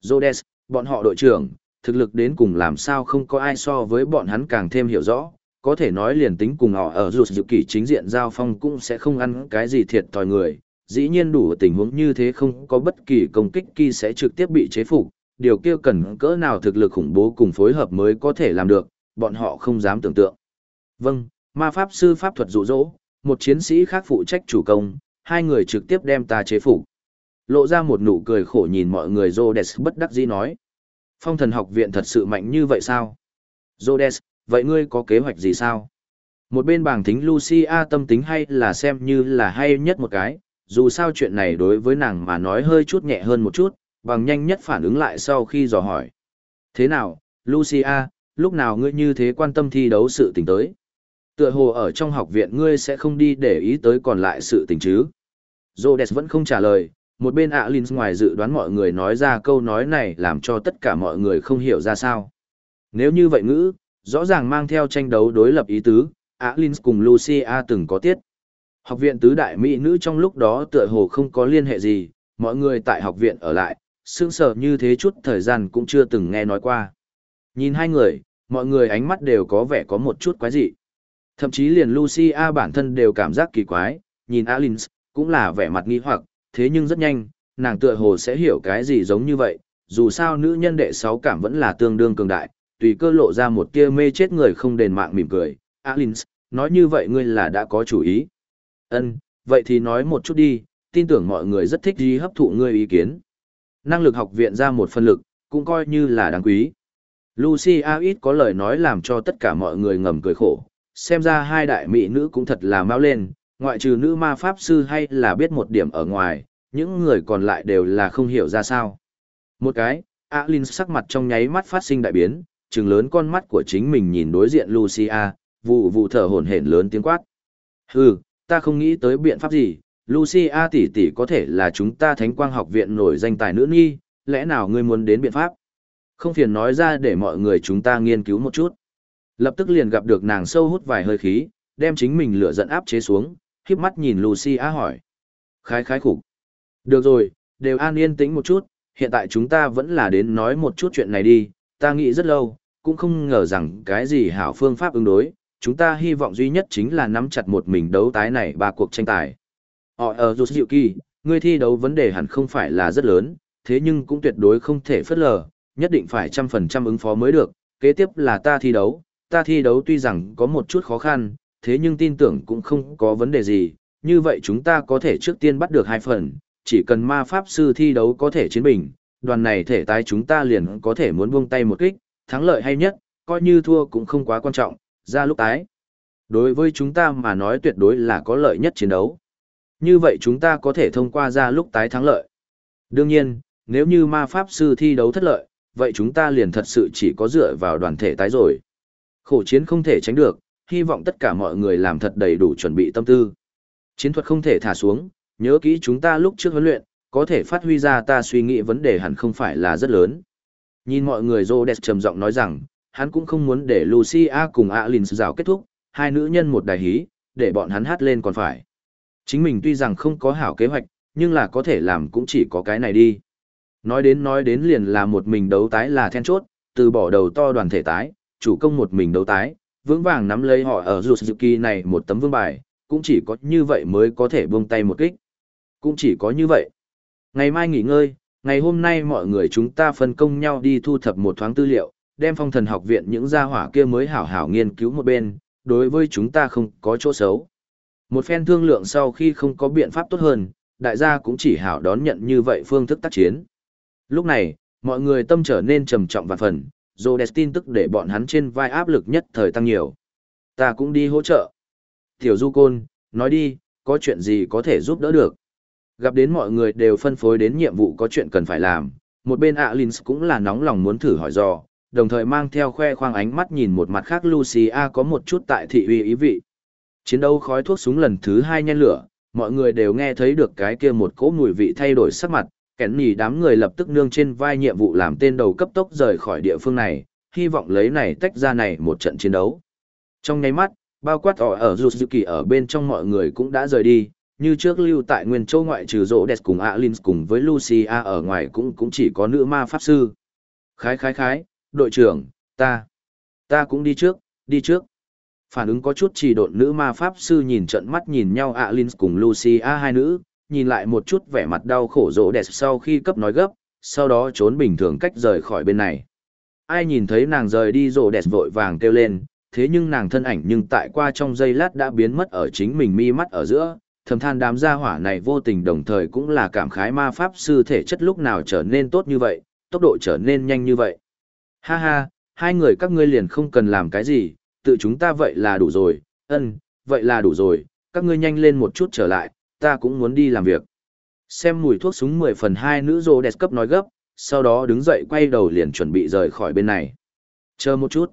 Rhodes, bọn họ đội trưởng, thực lực đến cùng làm sao không có ai so với bọn hắn càng thêm hiểu rõ, có thể nói liền tính cùng họ ở rụt dự kỷ chính diện giao phong cũng sẽ không ăn cái gì thiệt thòi người. Dĩ nhiên đủ tình huống như thế không có bất kỳ công kích kỳ sẽ trực tiếp bị chế phục, điều kia cần cỡ nào thực lực khủng bố cùng phối hợp mới có thể làm được, bọn họ không dám tưởng tượng. Vâng, ma pháp sư pháp thuật dụ dỗ, một chiến sĩ khác phụ trách chủ công, hai người trực tiếp đem ta chế phục. Lộ ra một nụ cười khổ nhìn mọi người Rhodes bất đắc dĩ nói. Phong thần học viện thật sự mạnh như vậy sao? Rhodes, vậy ngươi có kế hoạch gì sao? Một bên bảng thính Lucia tâm tính hay là xem như là hay nhất một cái, dù sao chuyện này đối với nàng mà nói hơi chút nhẹ hơn một chút, bằng nhanh nhất phản ứng lại sau khi dò hỏi. Thế nào, Lucia, lúc nào ngươi như thế quan tâm thi đấu sự tình tới? Tựa hồ ở trong học viện ngươi sẽ không đi để ý tới còn lại sự tình chứ? Rhodes vẫn không trả lời, một bên ạ Linh ngoài dự đoán mọi người nói ra câu nói này làm cho tất cả mọi người không hiểu ra sao. Nếu như vậy ngữ, rõ ràng mang theo tranh đấu đối lập ý tứ, ạ Linh cùng Lucia từng có tiết. Học viện tứ đại mỹ nữ trong lúc đó tựa hồ không có liên hệ gì, mọi người tại học viện ở lại, sương sờ như thế chút thời gian cũng chưa từng nghe nói qua. Nhìn hai người, mọi người ánh mắt đều có vẻ có một chút quái dị. Thậm chí liền Lucia bản thân đều cảm giác kỳ quái, nhìn Alins, cũng là vẻ mặt nghi hoặc, thế nhưng rất nhanh, nàng tựa hồ sẽ hiểu cái gì giống như vậy, dù sao nữ nhân đệ sáu cảm vẫn là tương đương cường đại, tùy cơ lộ ra một tia mê chết người không đền mạng mỉm cười. Alins, nói như vậy ngươi là đã có chủ ý. Ân, vậy thì nói một chút đi, tin tưởng mọi người rất thích gì hấp thụ ngươi ý kiến. Năng lực học viện ra một phân lực, cũng coi như là đáng quý. Lucy ít có lời nói làm cho tất cả mọi người ngầm cười khổ, xem ra hai đại mỹ nữ cũng thật là mau lên, ngoại trừ nữ ma pháp sư hay là biết một điểm ở ngoài, những người còn lại đều là không hiểu ra sao. Một cái, Alin sắc mặt trong nháy mắt phát sinh đại biến, trừng lớn con mắt của chính mình nhìn đối diện Lucia, vụ vụ thở hổn hển lớn tiếng quát. Hừ, ta không nghĩ tới biện pháp gì, Lucia tỷ tỷ có thể là chúng ta thánh quang học viện nổi danh tài nữ nghi, lẽ nào ngươi muốn đến biện pháp? Không phiền nói ra để mọi người chúng ta nghiên cứu một chút. Lập tức liền gặp được nàng sâu hút vài hơi khí, đem chính mình lửa giận áp chế xuống, khiếp mắt nhìn Lucia hỏi. Khái khái khủng. Được rồi, đều an yên tĩnh một chút, hiện tại chúng ta vẫn là đến nói một chút chuyện này đi, ta nghĩ rất lâu, cũng không ngờ rằng cái gì hảo phương pháp ứng đối, chúng ta hy vọng duy nhất chính là nắm chặt một mình đấu tái này ba cuộc tranh tài. Họ ở dù dịu kỳ, ngươi thi đấu vấn đề hẳn không phải là rất lớn, thế nhưng cũng tuyệt đối không thể phớt lờ, nhất định phải trăm phần trăm ứng phó mới được, kế tiếp là ta thi đấu, ta thi đấu tuy rằng có một chút khó khăn, thế nhưng tin tưởng cũng không có vấn đề gì, như vậy chúng ta có thể trước tiên bắt được hai phần, chỉ cần ma pháp sư thi đấu có thể chiến bình, đoàn này thể tái chúng ta liền có thể muốn buông tay một kích, thắng lợi hay nhất, coi như thua cũng không quá quan trọng, ra lúc tái. Đối với chúng ta mà nói tuyệt đối là có lợi nhất chiến đấu. Như vậy chúng ta có thể thông qua ra lúc tái thắng lợi. Đương nhiên, nếu như ma pháp sư thi đấu thất lợi, vậy chúng ta liền thật sự chỉ có dựa vào đoàn thể tái rồi. Khổ chiến không thể tránh được, hy vọng tất cả mọi người làm thật đầy đủ chuẩn bị tâm tư. Chiến thuật không thể thả xuống, nhớ kỹ chúng ta lúc trước huấn luyện, có thể phát huy ra ta suy nghĩ vấn đề hẳn không phải là rất lớn. Nhìn mọi người Rhodes trầm giọng nói rằng, hắn cũng không muốn để Lucia cùng Alin rào kết thúc, hai nữ nhân một đài hí, để bọn hắn hát lên còn phải. Chính mình tuy rằng không có hảo kế hoạch, nhưng là có thể làm cũng chỉ có cái này đi. Nói đến nói đến liền là một mình đấu tái là then chốt, từ bỏ đầu to đoàn thể tái, chủ công một mình đấu tái, vững vàng nắm lấy họ ở Suzuki này một tấm vương bài, cũng chỉ có như vậy mới có thể buông tay một kích. Cũng chỉ có như vậy. Ngày mai nghỉ ngơi, ngày hôm nay mọi người chúng ta phân công nhau đi thu thập một thoáng tư liệu, đem phong thần học viện những gia hỏa kia mới hảo hảo nghiên cứu một bên, đối với chúng ta không có chỗ xấu. Một phen thương lượng sau khi không có biện pháp tốt hơn, đại gia cũng chỉ hảo đón nhận như vậy phương thức tác chiến. Lúc này, mọi người tâm trở nên trầm trọng và phần, Rhodes tin tức để bọn hắn trên vai áp lực nhất thời tăng nhiều. Ta cũng đi hỗ trợ. Tiểu Du Côn, nói đi, có chuyện gì có thể giúp đỡ được. Gặp đến mọi người đều phân phối đến nhiệm vụ có chuyện cần phải làm, một bên Alins cũng là nóng lòng muốn thử hỏi dò, đồng thời mang theo khoe khoang ánh mắt nhìn một mặt khác Lucia có một chút tại thị uy ý vị. Chiến đấu khói thuốc súng lần thứ hai nhen lửa, mọi người đều nghe thấy được cái kia một cỗ mùi vị thay đổi sắc mặt, kẻn nhì đám người lập tức nương trên vai nhiệm vụ làm tên đầu cấp tốc rời khỏi địa phương này, hy vọng lấy này tách ra này một trận chiến đấu. Trong nháy mắt, bao quát ở ở Yuzuki ở bên trong mọi người cũng đã rời đi, như trước lưu tại nguyên châu ngoại trừ rỗ đẹp cùng Alin cùng với Lucia ở ngoài cũng cũng chỉ có nữ ma pháp sư. Khái khái khái, đội trưởng, ta, ta cũng đi trước, đi trước. Phản ứng có chút trì độn nữ ma pháp sư nhìn trận mắt nhìn nhau Alin cùng Lucia hai nữ, nhìn lại một chút vẻ mặt đau khổ rỗ đẹp sau khi cấp nói gấp, sau đó trốn bình thường cách rời khỏi bên này. Ai nhìn thấy nàng rời đi rỗ đẹp vội vàng kêu lên, thế nhưng nàng thân ảnh nhưng tại qua trong giây lát đã biến mất ở chính mình mi mắt ở giữa, thầm than đám gia hỏa này vô tình đồng thời cũng là cảm khái ma pháp sư thể chất lúc nào trở nên tốt như vậy, tốc độ trở nên nhanh như vậy. Ha ha, hai người các ngươi liền không cần làm cái gì, tự chúng ta vậy là đủ rồi, ân, vậy là đủ rồi, các ngươi nhanh lên một chút trở lại, ta cũng muốn đi làm việc. Xem mùi thuốc súng 10 phần 2 nữ rô đẹp cấp nói gấp, sau đó đứng dậy quay đầu liền chuẩn bị rời khỏi bên này. Chờ một chút.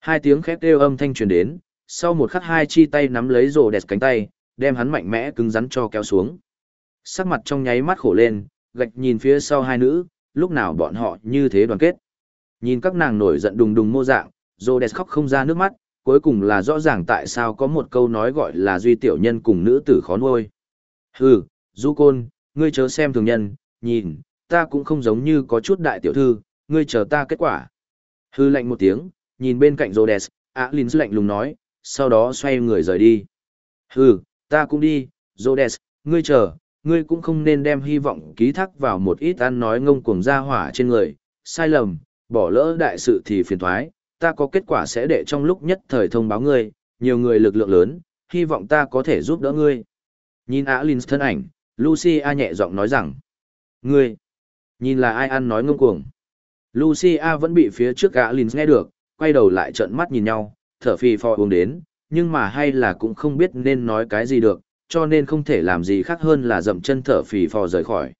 Hai tiếng khét kêu âm thanh truyền đến, sau một khắc hai chi tay nắm lấy rô đẹp cánh tay, đem hắn mạnh mẽ cứng rắn cho kéo xuống. Sắc mặt trong nháy mắt khổ lên, gạch nhìn phía sau hai nữ, lúc nào bọn họ như thế đoàn kết. Nhìn các nàng nổi giận đùng đùng mô dạng, Rhodes khóc không ra nước mắt, cuối cùng là rõ ràng tại sao có một câu nói gọi là duy tiểu nhân cùng nữ tử khó nuôi. Hừ, Du Côn, ngươi chớ xem thường nhân, nhìn, ta cũng không giống như có chút đại tiểu thư, ngươi chờ ta kết quả. Hư lạnh một tiếng, nhìn bên cạnh Rhodes, Alin lạnh lùng nói, sau đó xoay người rời đi. Hừ, ta cũng đi, Rhodes, ngươi chờ, ngươi cũng không nên đem hy vọng ký thác vào một ít ăn nói ngông cuồng ra hỏa trên người, sai lầm, bỏ lỡ đại sự thì phiền thoái, ta có kết quả sẽ để trong lúc nhất thời thông báo ngươi, nhiều người lực lượng lớn, hy vọng ta có thể giúp đỡ ngươi. Nhìn Alin thân ảnh, Lucia nhẹ giọng nói rằng, ngươi, nhìn là ai ăn nói ngông cuồng. Lucia vẫn bị phía trước Alin nghe được, quay đầu lại trợn mắt nhìn nhau, thở phì phò uống đến, nhưng mà hay là cũng không biết nên nói cái gì được, cho nên không thể làm gì khác hơn là dậm chân thở phì phò rời khỏi.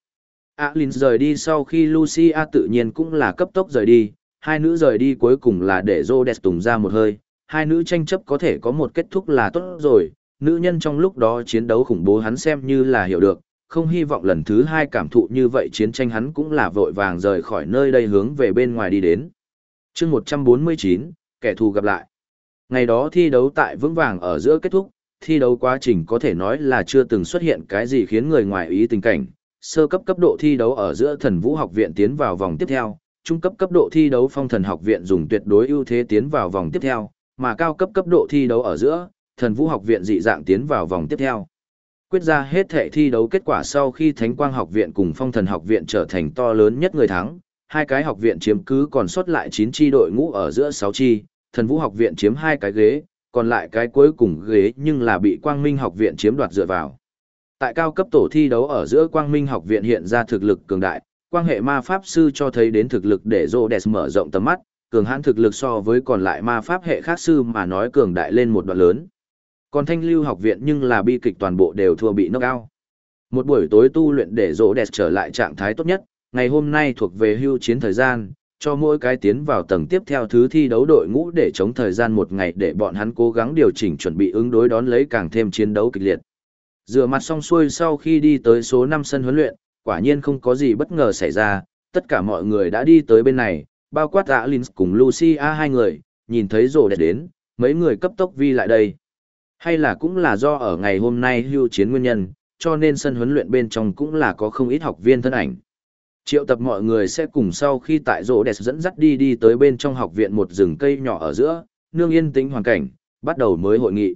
Alin rời đi sau khi Lucia tự nhiên cũng là cấp tốc rời đi, hai nữ rời đi cuối cùng là để Rhodes tùng ra một hơi, hai nữ tranh chấp có thể có một kết thúc là tốt rồi, nữ nhân trong lúc đó chiến đấu khủng bố hắn xem như là hiểu được, không hy vọng lần thứ hai cảm thụ như vậy chiến tranh hắn cũng là vội vàng rời khỏi nơi đây hướng về bên ngoài đi đến. chương 149, kẻ thù gặp lại. Ngày đó thi đấu tại vững vàng ở giữa kết thúc, thi đấu quá trình có thể nói là chưa từng xuất hiện cái gì khiến người ngoài ý tình cảnh. Sơ cấp cấp độ thi đấu ở giữa thần vũ học viện tiến vào vòng tiếp theo, trung cấp cấp độ thi đấu phong thần học viện dùng tuyệt đối ưu thế tiến vào vòng tiếp theo, mà cao cấp cấp độ thi đấu ở giữa, thần vũ học viện dị dạng tiến vào vòng tiếp theo. Quyết ra hết thể thi đấu kết quả sau khi Thánh Quang học viện cùng phong thần học viện trở thành to lớn nhất người thắng, hai cái học viện chiếm cứ còn sót lại 9 chi đội ngũ ở giữa 6 chi, thần vũ học viện chiếm hai cái ghế, còn lại cái cuối cùng ghế nhưng là bị Quang Minh học viện chiếm đoạt dựa vào. Tại cao cấp tổ thi đấu ở giữa Quang Minh học viện hiện ra thực lực cường đại, quan hệ ma pháp sư cho thấy đến thực lực để Rhodes mở rộng tầm mắt, cường hãn thực lực so với còn lại ma pháp hệ khác sư mà nói cường đại lên một đoạn lớn. Còn Thanh Lưu học viện nhưng là bi kịch toàn bộ đều thua bị knock out. Một buổi tối tu luyện để Rhodes trở lại trạng thái tốt nhất, ngày hôm nay thuộc về hưu chiến thời gian, cho mỗi cái tiến vào tầng tiếp theo thứ thi đấu đội ngũ để chống thời gian một ngày để bọn hắn cố gắng điều chỉnh chuẩn bị ứng đối đón lấy càng thêm chiến đấu kịch liệt. Rửa mặt xong xuôi sau khi đi tới số 5 sân huấn luyện, quả nhiên không có gì bất ngờ xảy ra, tất cả mọi người đã đi tới bên này, bao quát Alins cùng Lucia hai người, nhìn thấy rồ đẹp đến, mấy người cấp tốc vi lại đây. Hay là cũng là do ở ngày hôm nay hưu chiến nguyên nhân, cho nên sân huấn luyện bên trong cũng là có không ít học viên thân ảnh. Triệu tập mọi người sẽ cùng sau khi tại rỗ đẹp dẫn dắt đi đi tới bên trong học viện một rừng cây nhỏ ở giữa, nương yên tĩnh hoàn cảnh, bắt đầu mới hội nghị.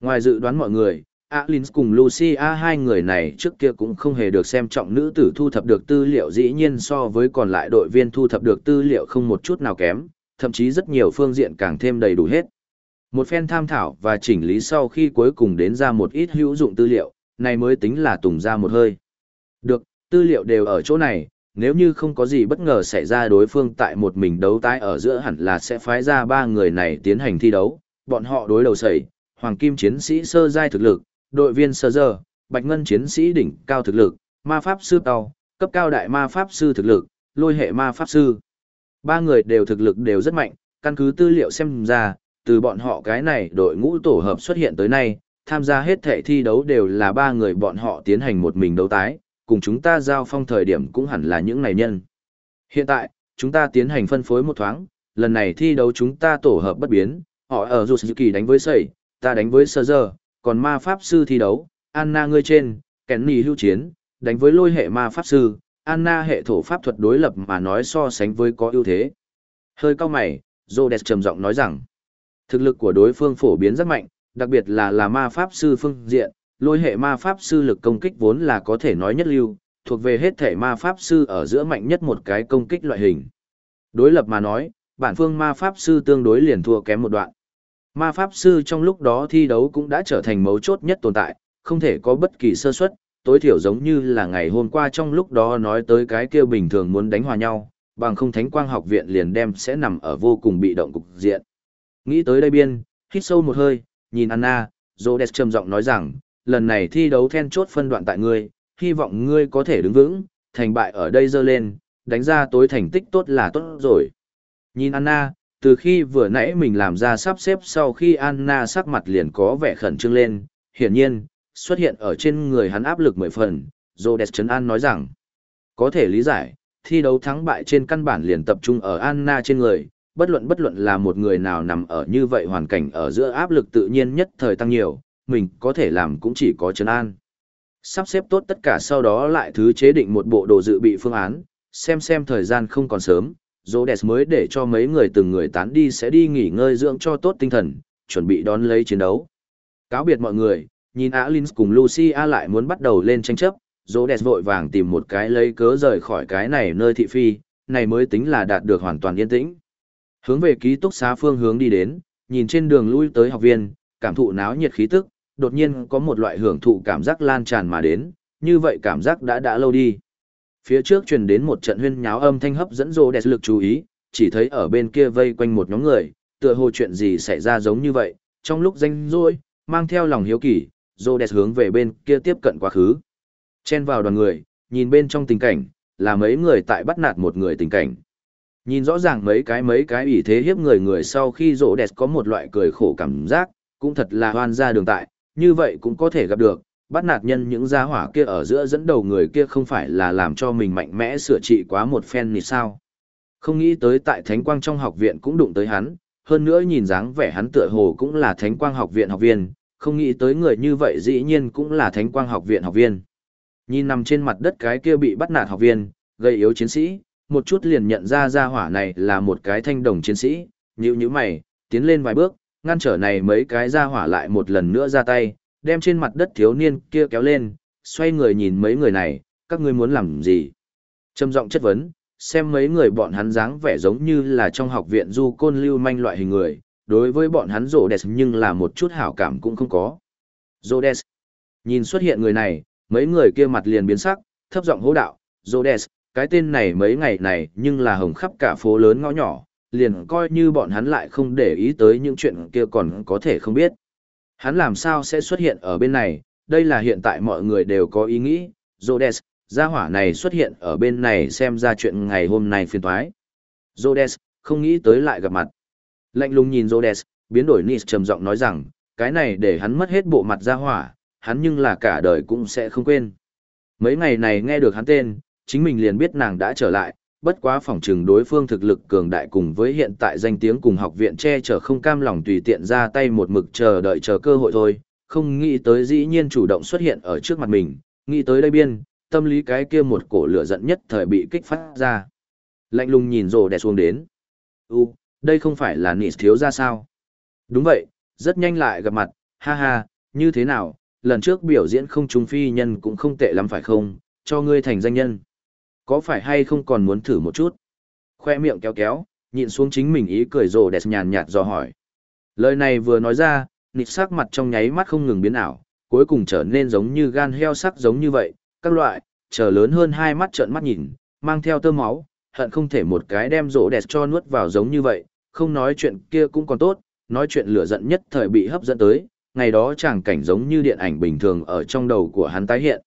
Ngoài dự đoán mọi người, Alins cùng Lucia hai người này trước kia cũng không hề được xem trọng nữ tử thu thập được tư liệu dĩ nhiên so với còn lại đội viên thu thập được tư liệu không một chút nào kém, thậm chí rất nhiều phương diện càng thêm đầy đủ hết. Một phen tham thảo và chỉnh lý sau khi cuối cùng đến ra một ít hữu dụng tư liệu, này mới tính là tùng ra một hơi. Được, tư liệu đều ở chỗ này, nếu như không có gì bất ngờ xảy ra đối phương tại một mình đấu tái ở giữa hẳn là sẽ phái ra ba người này tiến hành thi đấu, bọn họ đối đầu sẩy, hoàng kim chiến sĩ sơ giai thực lực, đội viên sơ giờ, bạch ngân chiến sĩ đỉnh cao thực lực, ma pháp sư tàu, cấp cao đại ma pháp sư thực lực, lôi hệ ma pháp sư. Ba người đều thực lực đều rất mạnh, căn cứ tư liệu xem ra, từ bọn họ cái này đội ngũ tổ hợp xuất hiện tới nay, tham gia hết thể thi đấu đều là ba người bọn họ tiến hành một mình đấu tái, cùng chúng ta giao phong thời điểm cũng hẳn là những này nhân. Hiện tại, chúng ta tiến hành phân phối một thoáng, lần này thi đấu chúng ta tổ hợp bất biến, họ ở dù kỳ đánh với sẩy, ta đánh với sơ giờ, còn ma pháp sư thi đấu, Anna ngươi trên, Kenny hưu chiến, đánh với lôi hệ ma pháp sư, Anna hệ thổ pháp thuật đối lập mà nói so sánh với có ưu thế. Hơi cao mày, Zodes trầm giọng nói rằng, thực lực của đối phương phổ biến rất mạnh, đặc biệt là là ma pháp sư phương diện, lôi hệ ma pháp sư lực công kích vốn là có thể nói nhất lưu, thuộc về hết thể ma pháp sư ở giữa mạnh nhất một cái công kích loại hình. Đối lập mà nói, bản phương ma pháp sư tương đối liền thua kém một đoạn. Ma pháp sư trong lúc đó thi đấu cũng đã trở thành mấu chốt nhất tồn tại, không thể có bất kỳ sơ suất, tối thiểu giống như là ngày hôm qua trong lúc đó nói tới cái kia bình thường muốn đánh hòa nhau, bằng không thánh quang học viện liền đem sẽ nằm ở vô cùng bị động cục diện. Nghĩ tới đây biên, hít sâu một hơi, nhìn Anna, Rhodes trầm giọng nói rằng, lần này thi đấu then chốt phân đoạn tại ngươi, hy vọng ngươi có thể đứng vững, thành bại ở đây dơ lên, đánh ra tối thành tích tốt là tốt rồi. Nhìn Anna, từ khi vừa nãy mình làm ra sắp xếp sau khi Anna sắc mặt liền có vẻ khẩn trương lên, hiển nhiên, xuất hiện ở trên người hắn áp lực mười phần, Rhodes Trấn An nói rằng, có thể lý giải, thi đấu thắng bại trên căn bản liền tập trung ở Anna trên người, bất luận bất luận là một người nào nằm ở như vậy hoàn cảnh ở giữa áp lực tự nhiên nhất thời tăng nhiều, mình có thể làm cũng chỉ có Trấn An. Sắp xếp tốt tất cả sau đó lại thứ chế định một bộ đồ dự bị phương án, xem xem thời gian không còn sớm, Rhodes mới để cho mấy người từng người tán đi sẽ đi nghỉ ngơi dưỡng cho tốt tinh thần, chuẩn bị đón lấy chiến đấu. Cáo biệt mọi người, nhìn Alins cùng Lucy A lại muốn bắt đầu lên tranh chấp, Rhodes vội vàng tìm một cái lấy cớ rời khỏi cái này nơi thị phi, này mới tính là đạt được hoàn toàn yên tĩnh. Hướng về ký túc xá phương hướng đi đến, nhìn trên đường lui tới học viên, cảm thụ náo nhiệt khí tức, đột nhiên có một loại hưởng thụ cảm giác lan tràn mà đến, như vậy cảm giác đã đã lâu đi. Phía trước truyền đến một trận huyên nháo âm thanh hấp dẫn rô đẹp lực chú ý, chỉ thấy ở bên kia vây quanh một nhóm người, tựa hồ chuyện gì xảy ra giống như vậy, trong lúc danh rỗi, mang theo lòng hiếu kỳ, rô đẹp hướng về bên kia tiếp cận quá khứ. Chen vào đoàn người, nhìn bên trong tình cảnh, là mấy người tại bắt nạt một người tình cảnh. Nhìn rõ ràng mấy cái mấy cái ủy thế hiếp người người sau khi rô đẹp có một loại cười khổ cảm giác, cũng thật là hoan ra đường tại, như vậy cũng có thể gặp được, bắt nạt nhân những gia hỏa kia ở giữa dẫn đầu người kia không phải là làm cho mình mạnh mẽ sửa trị quá một phen nịt sao. Không nghĩ tới tại Thánh Quang trong học viện cũng đụng tới hắn, hơn nữa nhìn dáng vẻ hắn tựa hồ cũng là Thánh Quang học viện học viên, không nghĩ tới người như vậy dĩ nhiên cũng là Thánh Quang học viện học viên. Nhìn nằm trên mặt đất cái kia bị bắt nạt học viên, gây yếu chiến sĩ, một chút liền nhận ra gia hỏa này là một cái thanh đồng chiến sĩ, nhíu nhíu mày, tiến lên vài bước, ngăn trở này mấy cái gia hỏa lại một lần nữa ra tay, đem trên mặt đất thiếu niên kia kéo lên, xoay người nhìn mấy người này, các ngươi muốn làm gì? Trầm giọng chất vấn, xem mấy người bọn hắn dáng vẻ giống như là trong học viện du côn lưu manh loại hình người, đối với bọn hắn rồ đẹp nhưng là một chút hảo cảm cũng không có. Rồ đẹp. Nhìn xuất hiện người này, mấy người kia mặt liền biến sắc, thấp giọng hô đạo, rồ đẹp, cái tên này mấy ngày này nhưng là hồng khắp cả phố lớn ngõ nhỏ, liền coi như bọn hắn lại không để ý tới những chuyện kia còn có thể không biết. Hắn làm sao sẽ xuất hiện ở bên này, đây là hiện tại mọi người đều có ý nghĩ, Rhodes, gia hỏa này xuất hiện ở bên này xem ra chuyện ngày hôm nay phiền toái. Rhodes, không nghĩ tới lại gặp mặt. Lạnh lùng nhìn Rhodes, biến đổi Nis trầm giọng nói rằng, cái này để hắn mất hết bộ mặt gia hỏa, hắn nhưng là cả đời cũng sẽ không quên. Mấy ngày này nghe được hắn tên, chính mình liền biết nàng đã trở lại, bất quá phỏng chừng đối phương thực lực cường đại cùng với hiện tại danh tiếng cùng học viện che chở không cam lòng tùy tiện ra tay một mực chờ đợi chờ cơ hội thôi, không nghĩ tới dĩ nhiên chủ động xuất hiện ở trước mặt mình, nghĩ tới đây biên, tâm lý cái kia một cổ lửa giận nhất thời bị kích phát ra. Lạnh lùng nhìn rồ đè xuống đến. U, đây không phải là nị thiếu ra sao? Đúng vậy, rất nhanh lại gặp mặt, ha ha, như thế nào, lần trước biểu diễn không trùng phi nhân cũng không tệ lắm phải không, cho ngươi thành danh nhân. Có phải hay không còn muốn thử một chút? Khoe miệng kéo kéo, nhịn xuống chính mình ý cười rồ đẹp nhàn nhạt dò hỏi. Lời này vừa nói ra, nịt sắc mặt trong nháy mắt không ngừng biến ảo, cuối cùng trở nên giống như gan heo sắc giống như vậy, các loại, trở lớn hơn hai mắt trợn mắt nhìn, mang theo tơ máu, hận không thể một cái đem rỗ đẹp cho nuốt vào giống như vậy, không nói chuyện kia cũng còn tốt, nói chuyện lửa giận nhất thời bị hấp dẫn tới, ngày đó chẳng cảnh giống như điện ảnh bình thường ở trong đầu của hắn tái hiện.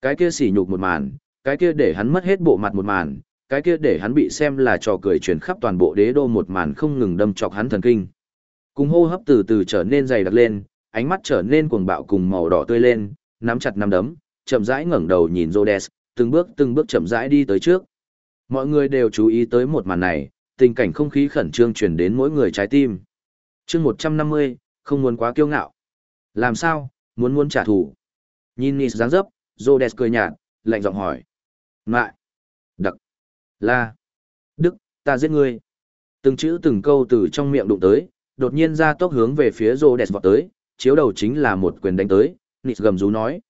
Cái kia sỉ nhục một màn, cái kia để hắn mất hết bộ mặt một màn, cái kia để hắn bị xem là trò cười truyền khắp toàn bộ đế đô một màn không ngừng đâm chọc hắn thần kinh. Cùng hô hấp từ từ trở nên dày đặc lên, ánh mắt trở nên cuồng bạo cùng màu đỏ tươi lên, nắm chặt nắm đấm, chậm rãi ngẩng đầu nhìn Rhodes, từng bước từng bước chậm rãi đi tới trước. Mọi người đều chú ý tới một màn này, tình cảnh không khí khẩn trương truyền đến mỗi người trái tim. Chương 150, không muốn quá kiêu ngạo. Làm sao, muốn muốn trả thù. Nhìn Nis dáng dấp, Rhodes cười nhạt, lạnh giọng hỏi. Ngại. Đặc. La. Đức, ta giết ngươi. Từng chữ từng câu từ trong miệng đụng tới, đột nhiên ra tốc hướng về phía rô đẹp vọt tới, chiếu đầu chính là một quyền đánh tới, Nịt gầm rú nói.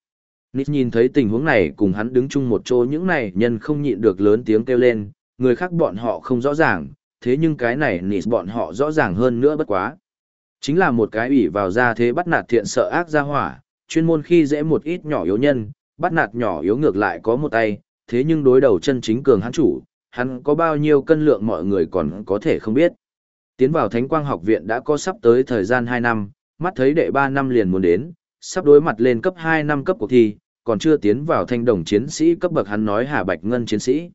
Nịt nhìn thấy tình huống này cùng hắn đứng chung một chỗ những này nhân không nhịn được lớn tiếng kêu lên, người khác bọn họ không rõ ràng, thế nhưng cái này Nịt bọn họ rõ ràng hơn nữa bất quá. Chính là một cái ủy vào ra thế bắt nạt thiện sợ ác ra hỏa, chuyên môn khi dễ một ít nhỏ yếu nhân, bắt nạt nhỏ yếu ngược lại có một tay, thế nhưng đối đầu chân chính cường hãn chủ, hắn có bao nhiêu cân lượng mọi người còn có thể không biết. Tiến vào Thánh Quang học viện đã có sắp tới thời gian 2 năm, mắt thấy đệ 3 năm liền muốn đến, sắp đối mặt lên cấp 2 năm cấp cuộc thi, còn chưa tiến vào thanh đồng chiến sĩ cấp bậc hắn nói Hà Bạch Ngân chiến sĩ.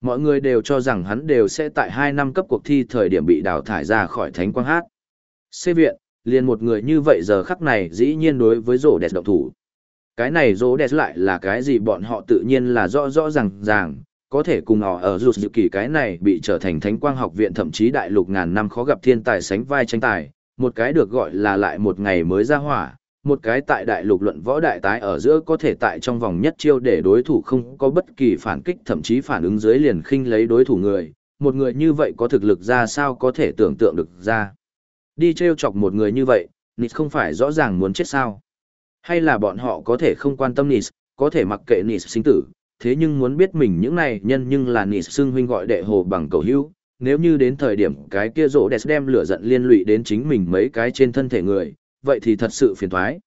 Mọi người đều cho rằng hắn đều sẽ tại 2 năm cấp cuộc thi thời điểm bị đào thải ra khỏi Thánh Quang Hát. Xê viện, liền một người như vậy giờ khắc này dĩ nhiên đối với rổ đẹp động thủ. Cái này rô đẹp lại là cái gì bọn họ tự nhiên là rõ rõ ràng ràng, có thể cùng họ ở rụt dự kỳ cái này bị trở thành thánh quang học viện thậm chí đại lục ngàn năm khó gặp thiên tài sánh vai tranh tài, một cái được gọi là lại một ngày mới ra hỏa, một cái tại đại lục luận võ đại tái ở giữa có thể tại trong vòng nhất chiêu để đối thủ không có bất kỳ phản kích thậm chí phản ứng dưới liền khinh lấy đối thủ người, một người như vậy có thực lực ra sao có thể tưởng tượng được ra. Đi trêu chọc một người như vậy, Nịt không phải rõ ràng muốn chết sao. Hay là bọn họ có thể không quan tâm Nis, có thể mặc kệ Nis sinh tử, thế nhưng muốn biết mình những này nhân nhưng là Nis xưng huynh gọi đệ hồ bằng cầu hữu. Nếu như đến thời điểm cái kia rỗ đẹp đem lửa giận liên lụy đến chính mình mấy cái trên thân thể người, vậy thì thật sự phiền thoái.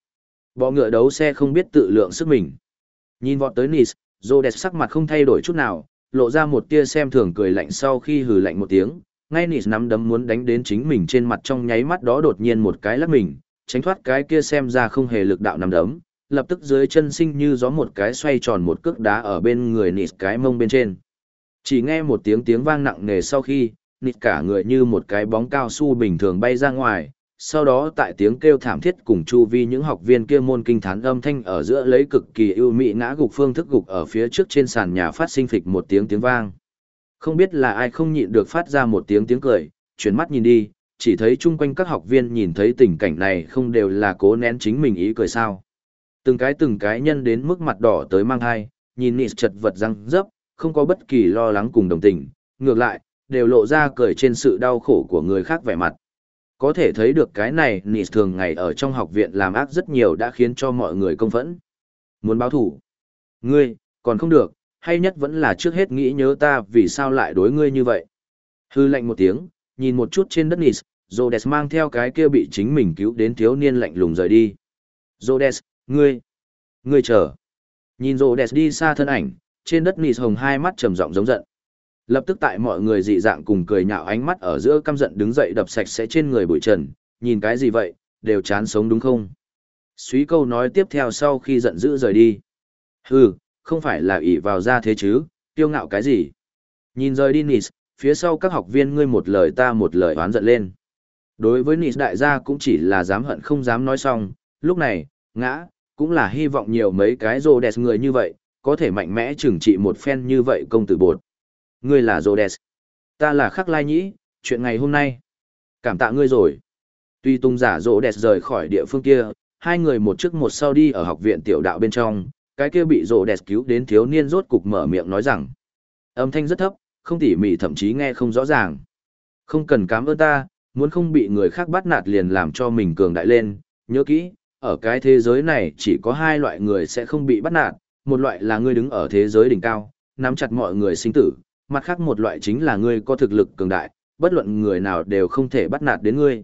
Bọ ngựa đấu xe không biết tự lượng sức mình. Nhìn vọt tới Nis, rỗ đẹp sắc mặt không thay đổi chút nào, lộ ra một tia xem thường cười lạnh sau khi hừ lạnh một tiếng, ngay Nis nắm đấm muốn đánh đến chính mình trên mặt trong nháy mắt đó đột nhiên một cái lắc mình, tránh thoát cái kia xem ra không hề lực đạo nắm đấm, lập tức dưới chân sinh như gió một cái xoay tròn một cước đá ở bên người nịt cái mông bên trên. Chỉ nghe một tiếng tiếng vang nặng nề sau khi, nịt cả người như một cái bóng cao su bình thường bay ra ngoài, sau đó tại tiếng kêu thảm thiết cùng chu vi những học viên kia môn kinh thán âm thanh ở giữa lấy cực kỳ ưu mỹ ngã gục phương thức gục ở phía trước trên sàn nhà phát sinh phịch một tiếng tiếng vang. Không biết là ai không nhịn được phát ra một tiếng tiếng cười, chuyển mắt nhìn đi, chỉ thấy chung quanh các học viên nhìn thấy tình cảnh này không đều là cố nén chính mình ý cười sao. Từng cái từng cái nhân đến mức mặt đỏ tới mang hai, nhìn nịt chật vật răng dấp, không có bất kỳ lo lắng cùng đồng tình, ngược lại, đều lộ ra cười trên sự đau khổ của người khác vẻ mặt. Có thể thấy được cái này nịt thường ngày ở trong học viện làm ác rất nhiều đã khiến cho mọi người công phẫn. Muốn báo thủ? Ngươi, còn không được, hay nhất vẫn là trước hết nghĩ nhớ ta vì sao lại đối ngươi như vậy. Hư lạnh một tiếng, nhìn một chút trên đất Nis, Rhodes mang theo cái kia bị chính mình cứu đến thiếu niên lạnh lùng rời đi. Rhodes, ngươi, ngươi chờ. Nhìn Rhodes đi xa thân ảnh, trên đất Nis hồng hai mắt trầm giọng giống giận. Lập tức tại mọi người dị dạng cùng cười nhạo ánh mắt ở giữa căm giận đứng dậy đập sạch sẽ trên người bụi trần, nhìn cái gì vậy, đều chán sống đúng không? Suý câu nói tiếp theo sau khi giận dữ rời đi. Hừ, không phải là ỷ vào ra thế chứ, tiêu ngạo cái gì. Nhìn rời đi Nis, phía sau các học viên ngươi một lời ta một lời oán giận lên. Đối với Nis đại gia cũng chỉ là dám hận không dám nói xong, lúc này, ngã, cũng là hy vọng nhiều mấy cái rô đẹp người như vậy, có thể mạnh mẽ trừng trị một phen như vậy công tử bột. Ngươi là rô đẹp, ta là khắc lai nhĩ, chuyện ngày hôm nay. Cảm tạ ngươi rồi. Tuy tung giả rô đẹp rời khỏi địa phương kia, hai người một trước một sau đi ở học viện tiểu đạo bên trong, cái kia bị rồ đẹp cứu đến thiếu niên rốt cục mở miệng nói rằng âm thanh rất thấp không tỉ mỉ thậm chí nghe không rõ ràng không cần cám ơn ta muốn không bị người khác bắt nạt liền làm cho mình cường đại lên. Nhớ kỹ ở cái thế giới này chỉ có hai loại người sẽ không bị bắt nạt một loại là ngươi đứng ở thế giới đỉnh cao nắm chặt mọi người sinh tử mặt khác một loại chính là ngươi có thực lực cường đại bất luận người nào đều không thể bắt nạt đến ngươi.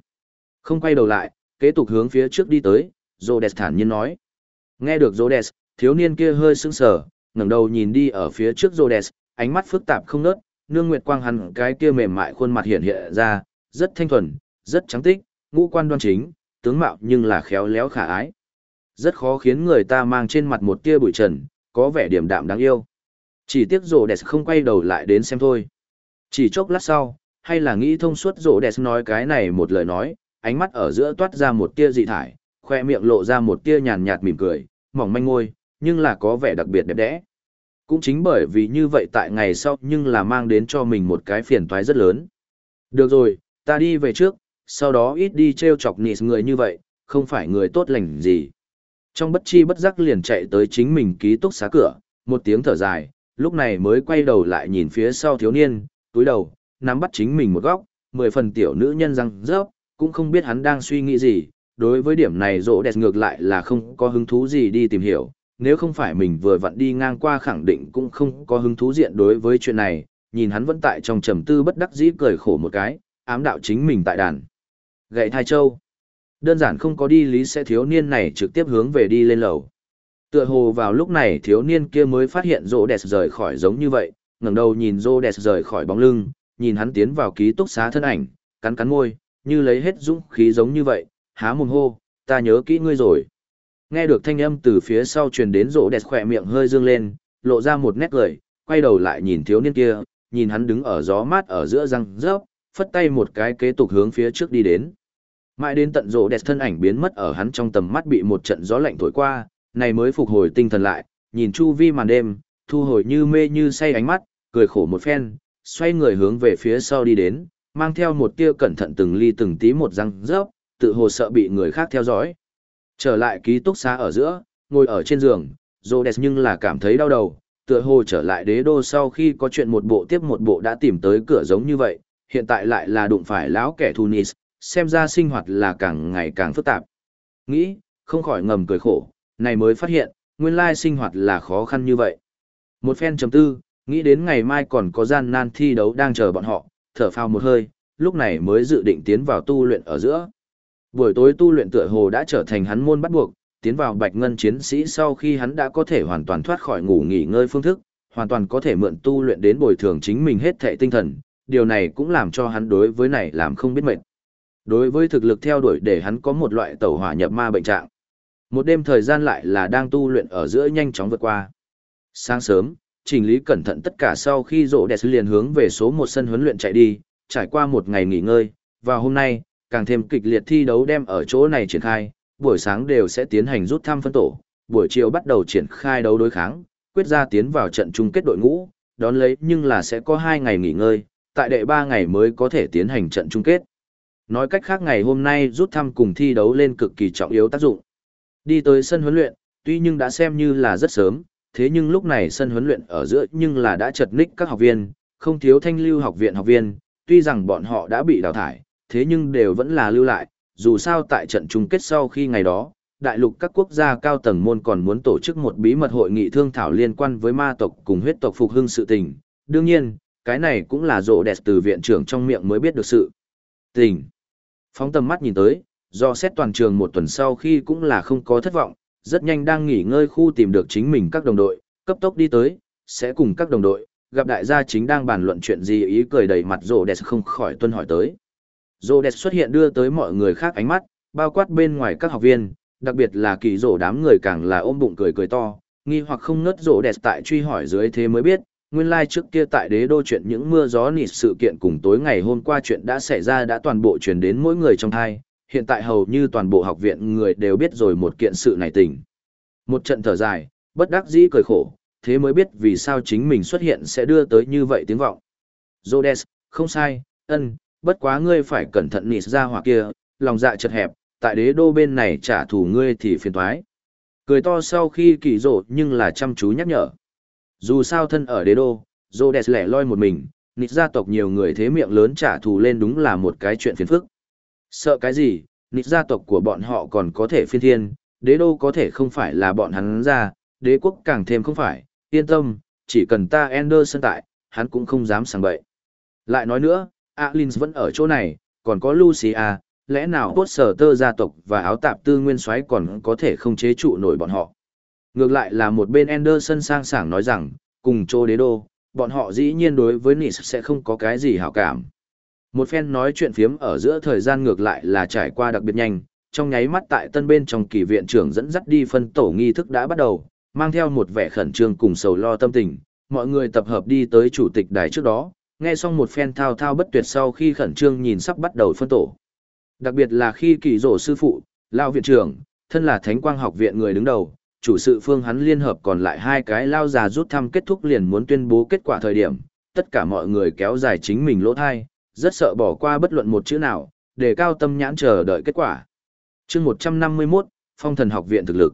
Không quay đầu lại kế tục hướng phía trước đi tới Rhodes thản nhiên nói. Nghe được Rhodes thiếu niên kia hơi sững sờ, ngẩng đầu nhìn đi ở phía trước Rhodes, ánh mắt phức tạp không nớt, nương nguyệt quang hắn cái kia mềm mại khuôn mặt hiện hiện ra, rất thanh thuần, rất trắng tích, ngũ quan đoan chính, tướng mạo nhưng là khéo léo khả ái. Rất khó khiến người ta mang trên mặt một tia bụi trần, có vẻ điềm đạm đáng yêu. Chỉ tiếc Rhodes không quay đầu lại đến xem thôi. Chỉ chốc lát sau, hay là nghĩ thông suốt Rhodes nói cái này một lời nói, ánh mắt ở giữa toát ra một tia dị thải, khoe miệng lộ ra một tia nhàn nhạt mỉm cười, mỏng manh ngôi, nhưng là có vẻ đặc biệt đẹp đẽ. Cũng chính bởi vì như vậy tại ngày sau nhưng là mang đến cho mình một cái phiền toái rất lớn. Được rồi, ta đi về trước, sau đó ít đi treo chọc nịt người như vậy, không phải người tốt lành gì. Trong bất chi bất giác liền chạy tới chính mình ký túc xá cửa, một tiếng thở dài, lúc này mới quay đầu lại nhìn phía sau thiếu niên, túi đầu, nắm bắt chính mình một góc, mười phần tiểu nữ nhân răng rớp, cũng không biết hắn đang suy nghĩ gì, đối với điểm này rỗ đẹp ngược lại là không có hứng thú gì đi tìm hiểu, nếu không phải mình vừa vặn đi ngang qua khẳng định cũng không có hứng thú diện đối với chuyện này, nhìn hắn vẫn tại trong trầm tư bất đắc dĩ cười khổ một cái, ám đạo chính mình tại đàn. Gậy thai châu. Đơn giản không có đi lý sẽ thiếu niên này trực tiếp hướng về đi lên lầu. Tựa hồ vào lúc này thiếu niên kia mới phát hiện Rô đẹp rời khỏi giống như vậy, ngẩng đầu nhìn rô đẹp rời khỏi bóng lưng, nhìn hắn tiến vào ký túc xá thân ảnh, cắn cắn môi, như lấy hết dũng khí giống như vậy, há mồm hô, ta nhớ kỹ ngươi rồi. Nghe được thanh âm từ phía sau truyền đến rỗ đẹp khỏe miệng hơi dương lên, lộ ra một nét cười, quay đầu lại nhìn thiếu niên kia, nhìn hắn đứng ở gió mát ở giữa răng rớp, phất tay một cái kế tục hướng phía trước đi đến. Mãi đến tận rộ đẹp thân ảnh biến mất ở hắn trong tầm mắt bị một trận gió lạnh thổi qua, này mới phục hồi tinh thần lại, nhìn chu vi màn đêm, thu hồi như mê như say ánh mắt, cười khổ một phen, xoay người hướng về phía sau đi đến, mang theo một tia cẩn thận từng ly từng tí một răng rớp, tự hồ sợ bị người khác theo dõi. Trở lại ký túc xá ở giữa, ngồi ở trên giường, Rhodes nhưng là cảm thấy đau đầu, tựa hồ trở lại đế đô sau khi có chuyện một bộ tiếp một bộ đã tìm tới cửa giống như vậy, hiện tại lại là đụng phải lão kẻ thù Nis, xem ra sinh hoạt là càng ngày càng phức tạp. Nghĩ, không khỏi ngầm cười khổ, này mới phát hiện, nguyên lai sinh hoạt là khó khăn như vậy. Một phen chấm tư, nghĩ đến ngày mai còn có gian nan thi đấu đang chờ bọn họ, thở phào một hơi, lúc này mới dự định tiến vào tu luyện ở giữa. Buổi tối tu luyện tựa hồ đã trở thành hắn môn bắt buộc, tiến vào bạch ngân chiến sĩ sau khi hắn đã có thể hoàn toàn thoát khỏi ngủ nghỉ ngơi phương thức, hoàn toàn có thể mượn tu luyện đến bồi thường chính mình hết thệ tinh thần, điều này cũng làm cho hắn đối với này làm không biết mệt. Đối với thực lực theo đuổi để hắn có một loại tẩu hỏa nhập ma bệnh trạng. Một đêm thời gian lại là đang tu luyện ở giữa nhanh chóng vượt qua. Sáng sớm, chỉnh lý cẩn thận tất cả sau khi rộ đẹp liền hướng về số một sân huấn luyện chạy đi, trải qua một ngày nghỉ ngơi, và hôm nay, càng thêm kịch liệt thi đấu đem ở chỗ này triển khai, buổi sáng đều sẽ tiến hành rút thăm phân tổ, buổi chiều bắt đầu triển khai đấu đối kháng, quyết ra tiến vào trận chung kết đội ngũ, đón lấy nhưng là sẽ có 2 ngày nghỉ ngơi, tại đệ 3 ngày mới có thể tiến hành trận chung kết. Nói cách khác ngày hôm nay rút thăm cùng thi đấu lên cực kỳ trọng yếu tác dụng. Đi tới sân huấn luyện, tuy nhưng đã xem như là rất sớm, thế nhưng lúc này sân huấn luyện ở giữa nhưng là đã chật ních các học viên, không thiếu thanh lưu học viện học viên, tuy rằng bọn họ đã bị đào thải, thế nhưng đều vẫn là lưu lại, dù sao tại trận chung kết sau khi ngày đó, đại lục các quốc gia cao tầng môn còn muốn tổ chức một bí mật hội nghị thương thảo liên quan với ma tộc cùng huyết tộc phục hưng sự tình. Đương nhiên, cái này cũng là rộ đẹp từ viện trưởng trong miệng mới biết được sự tình. Phóng tầm mắt nhìn tới, do xét toàn trường một tuần sau khi cũng là không có thất vọng, rất nhanh đang nghỉ ngơi khu tìm được chính mình các đồng đội, cấp tốc đi tới, sẽ cùng các đồng đội, gặp đại gia chính đang bàn luận chuyện gì ý cười đầy mặt rộ đẹp không khỏi tuân hỏi tới. Rộ đẹp xuất hiện đưa tới mọi người khác ánh mắt, bao quát bên ngoài các học viên, đặc biệt là kỳ rổ đám người càng là ôm bụng cười cười to, nghi hoặc không ngớt rộ đẹp tại truy hỏi dưới thế mới biết, nguyên lai like trước kia tại đế đô chuyện những mưa gió nịt sự kiện cùng tối ngày hôm qua chuyện đã xảy ra đã toàn bộ truyền đến mỗi người trong thai, hiện tại hầu như toàn bộ học viện người đều biết rồi một kiện sự này tình. Một trận thở dài, bất đắc dĩ cười khổ, thế mới biết vì sao chính mình xuất hiện sẽ đưa tới như vậy tiếng vọng. Rhodes, không sai, ân, bất quá ngươi phải cẩn thận nịt ra hoặc kia, lòng dạ chật hẹp, tại đế đô bên này trả thù ngươi thì phiền toái. Cười to sau khi kỳ rộ nhưng là chăm chú nhắc nhở. Dù sao thân ở đế đô, rô đẹp lẻ loi một mình, nịt gia tộc nhiều người thế miệng lớn trả thù lên đúng là một cái chuyện phiền phức. Sợ cái gì, nịt gia tộc của bọn họ còn có thể phiên thiên, đế đô có thể không phải là bọn hắn ra, đế quốc càng thêm không phải, yên tâm, chỉ cần ta Anderson tại, hắn cũng không dám sang bậy. Lại nói nữa, Alins vẫn ở chỗ này, còn có Lucia, lẽ nào Potter sở tơ gia tộc và áo tạp tư nguyên soái còn có thể không chế trụ nổi bọn họ. Ngược lại là một bên Anderson sang sảng nói rằng, cùng chô đế đô, bọn họ dĩ nhiên đối với Nice sẽ không có cái gì hảo cảm. Một phen nói chuyện phiếm ở giữa thời gian ngược lại là trải qua đặc biệt nhanh, trong nháy mắt tại tân bên trong kỳ viện trưởng dẫn dắt đi phân tổ nghi thức đã bắt đầu, mang theo một vẻ khẩn trương cùng sầu lo tâm tình, mọi người tập hợp đi tới chủ tịch đài trước đó, nghe xong một phen thao thao bất tuyệt sau khi khẩn trương nhìn sắp bắt đầu phân tổ. Đặc biệt là khi kỳ rổ sư phụ, lao viện trưởng, thân là thánh quang học viện người đứng đầu, chủ sự phương hắn liên hợp còn lại hai cái lao già rút thăm kết thúc liền muốn tuyên bố kết quả thời điểm, tất cả mọi người kéo dài chính mình lỗ thai, rất sợ bỏ qua bất luận một chữ nào, để cao tâm nhãn chờ đợi kết quả. chương 151, Phong thần học viện thực lực.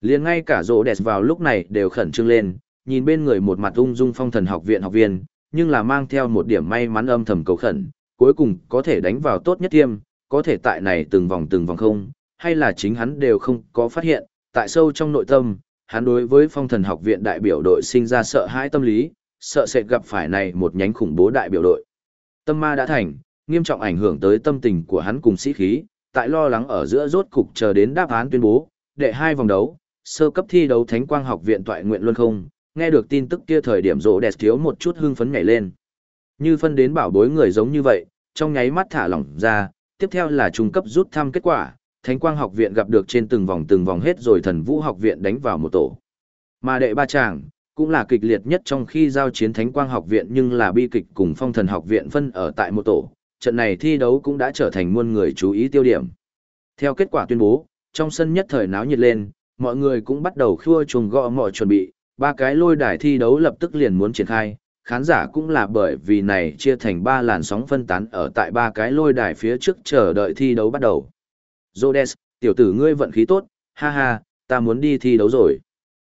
liền ngay cả rỗ đẹp vào lúc này đều khẩn trương lên, nhìn bên người một mặt ung dung phong thần học viện học viên, nhưng là mang theo một điểm may mắn âm thầm cầu khẩn, cuối cùng có thể đánh vào tốt nhất tiêm, có thể tại này từng vòng từng vòng không, hay là chính hắn đều không có phát hiện, tại sâu trong nội tâm, hắn đối với phong thần học viện đại biểu đội sinh ra sợ hãi tâm lý, sợ sẽ gặp phải này một nhánh khủng bố đại biểu đội. Tâm ma đã thành, nghiêm trọng ảnh hưởng tới tâm tình của hắn cùng sĩ khí, tại lo lắng ở giữa rốt cục chờ đến đáp án tuyên bố, đệ hai vòng đấu, sơ cấp thi đấu Thánh Quang học viện tọa nguyện luân không, nghe được tin tức kia thời điểm rỗ đẹp thiếu một chút hưng phấn nhảy lên. Như phân đến bảo bối người giống như vậy, trong nháy mắt thả lỏng ra, tiếp theo là trung cấp rút thăm kết quả, Thánh Quang học viện gặp được trên từng vòng từng vòng hết rồi Thần Vũ học viện đánh vào một tổ. Mà đệ ba chàng, cũng là kịch liệt nhất trong khi giao chiến Thánh Quang học viện nhưng là bi kịch cùng Phong Thần học viện phân ở tại một tổ. Trận này thi đấu cũng đã trở thành muôn người chú ý tiêu điểm. Theo kết quả tuyên bố, trong sân nhất thời náo nhiệt lên, mọi người cũng bắt đầu khua chuồng gõ mọi chuẩn bị, ba cái lôi đài thi đấu lập tức liền muốn triển khai, khán giả cũng là bởi vì này chia thành ba làn sóng phân tán ở tại ba cái lôi đài phía trước chờ đợi thi đấu bắt đầu. Rhodes, tiểu tử ngươi vận khí tốt, ha ha, ta muốn đi thi đấu rồi.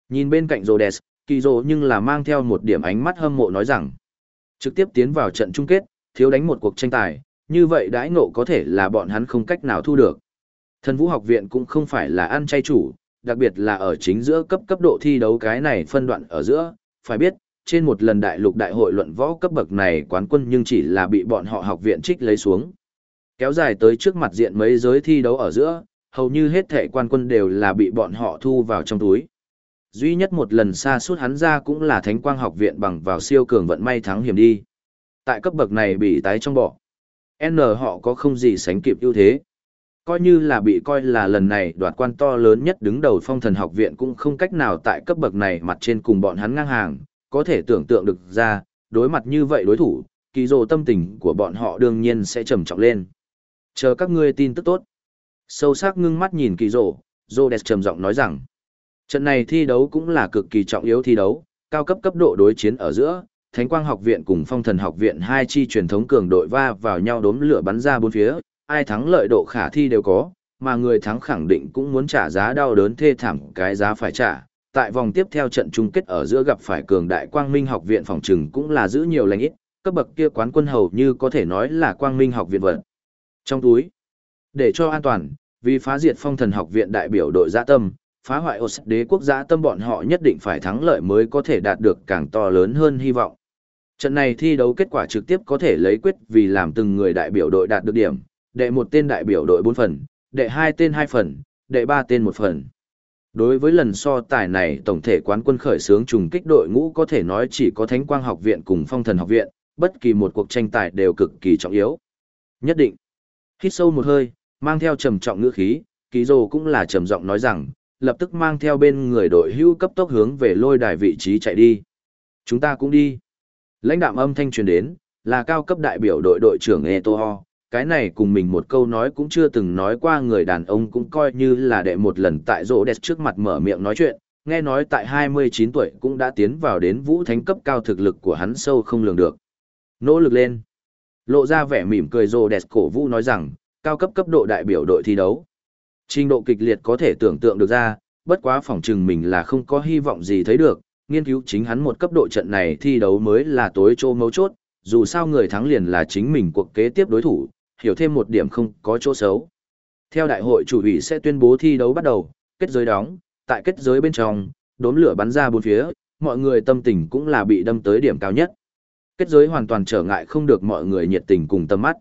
Nhìn bên cạnh Rhodes, kỳ rồ nhưng là mang theo một điểm ánh mắt hâm mộ nói rằng, trực tiếp tiến vào trận chung kết, thiếu đánh một cuộc tranh tài, như vậy đãi ngộ có thể là bọn hắn không cách nào thu được. Thần vũ học viện cũng không phải là ăn chay chủ, đặc biệt là ở chính giữa cấp cấp độ thi đấu cái này phân đoạn ở giữa, phải biết, trên một lần đại lục đại hội luận võ cấp bậc này quán quân nhưng chỉ là bị bọn họ học viện trích lấy xuống. Kéo dài tới trước mặt diện mấy giới thi đấu ở giữa, hầu như hết thể quan quân đều là bị bọn họ thu vào trong túi. Duy nhất một lần xa suốt hắn ra cũng là Thánh Quang học viện bằng vào siêu cường vận may thắng hiểm đi. Tại cấp bậc này bị tái trong bỏ. N họ có không gì sánh kịp ưu thế. Coi như là bị coi là lần này đoạt quan to lớn nhất đứng đầu phong thần học viện cũng không cách nào tại cấp bậc này mặt trên cùng bọn hắn ngang hàng, có thể tưởng tượng được ra, đối mặt như vậy đối thủ, kỳ dồ tâm tình của bọn họ đương nhiên sẽ trầm trọng lên. Chờ các ngươi tin tức tốt. Sâu sắc ngưng mắt nhìn kỳ rổ, Rhodes trầm giọng nói rằng, trận này thi đấu cũng là cực kỳ trọng yếu thi đấu, cao cấp cấp độ đối chiến ở giữa, Thánh Quang học viện cùng Phong Thần học viện hai chi truyền thống cường đội va vào nhau đốm lửa bắn ra bốn phía, ai thắng lợi độ khả thi đều có, mà người thắng khẳng định cũng muốn trả giá đau đớn thê thảm cái giá phải trả. Tại vòng tiếp theo trận chung kết ở giữa gặp phải cường đại Quang Minh học viện phòng trừng cũng là giữ nhiều lành ít, cấp bậc kia quán quân hầu như có thể nói là Quang Minh học viện vật. Trong túi, để cho an toàn, vì phá diệt phong thần học viện đại biểu đội giã tâm, phá hoại ô đế quốc giã tâm bọn họ nhất định phải thắng lợi mới có thể đạt được càng to lớn hơn hy vọng. Trận này thi đấu kết quả trực tiếp có thể lấy quyết vì làm từng người đại biểu đội đạt được điểm, đệ một tên đại biểu đội 4 phần, đệ hai tên 2 phần, đệ ba tên 1 phần. Đối với lần so tài này tổng thể quán quân khởi xướng trùng kích đội ngũ có thể nói chỉ có Thánh Quang học viện cùng Phong Thần học viện, bất kỳ một cuộc tranh tài đều cực kỳ trọng yếu. Nhất định. Hít sâu một hơi, mang theo trầm trọng ngữ khí, Ký Dô cũng là trầm giọng nói rằng, lập tức mang theo bên người đội hưu cấp tốc hướng về lôi đài vị trí chạy đi. Chúng ta cũng đi. Lãnh đạm âm thanh truyền đến, là cao cấp đại biểu đội đội trưởng Etoho, cái này cùng mình một câu nói cũng chưa từng nói qua người đàn ông cũng coi như là đệ một lần tại rỗ đẹp trước mặt mở miệng nói chuyện, nghe nói tại 29 tuổi cũng đã tiến vào đến vũ thánh cấp cao thực lực của hắn sâu không lường được. Nỗ lực lên. Lộ ra vẻ mỉm cười rồ đẹp cổ vũ nói rằng, cao cấp cấp độ đại biểu đội thi đấu. Trình độ kịch liệt có thể tưởng tượng được ra, bất quá phỏng chừng mình là không có hy vọng gì thấy được, nghiên cứu chính hắn một cấp độ trận này thi đấu mới là tối chỗ mấu chốt, dù sao người thắng liền là chính mình cuộc kế tiếp đối thủ, hiểu thêm một điểm không có chỗ xấu. Theo đại hội chủ ủy sẽ tuyên bố thi đấu bắt đầu, kết giới đóng, tại kết giới bên trong, đốm lửa bắn ra bốn phía, mọi người tâm tình cũng là bị đâm tới điểm cao nhất. Kết giới hoàn toàn trở ngại không được mọi người nhiệt tình cùng tâm mắt.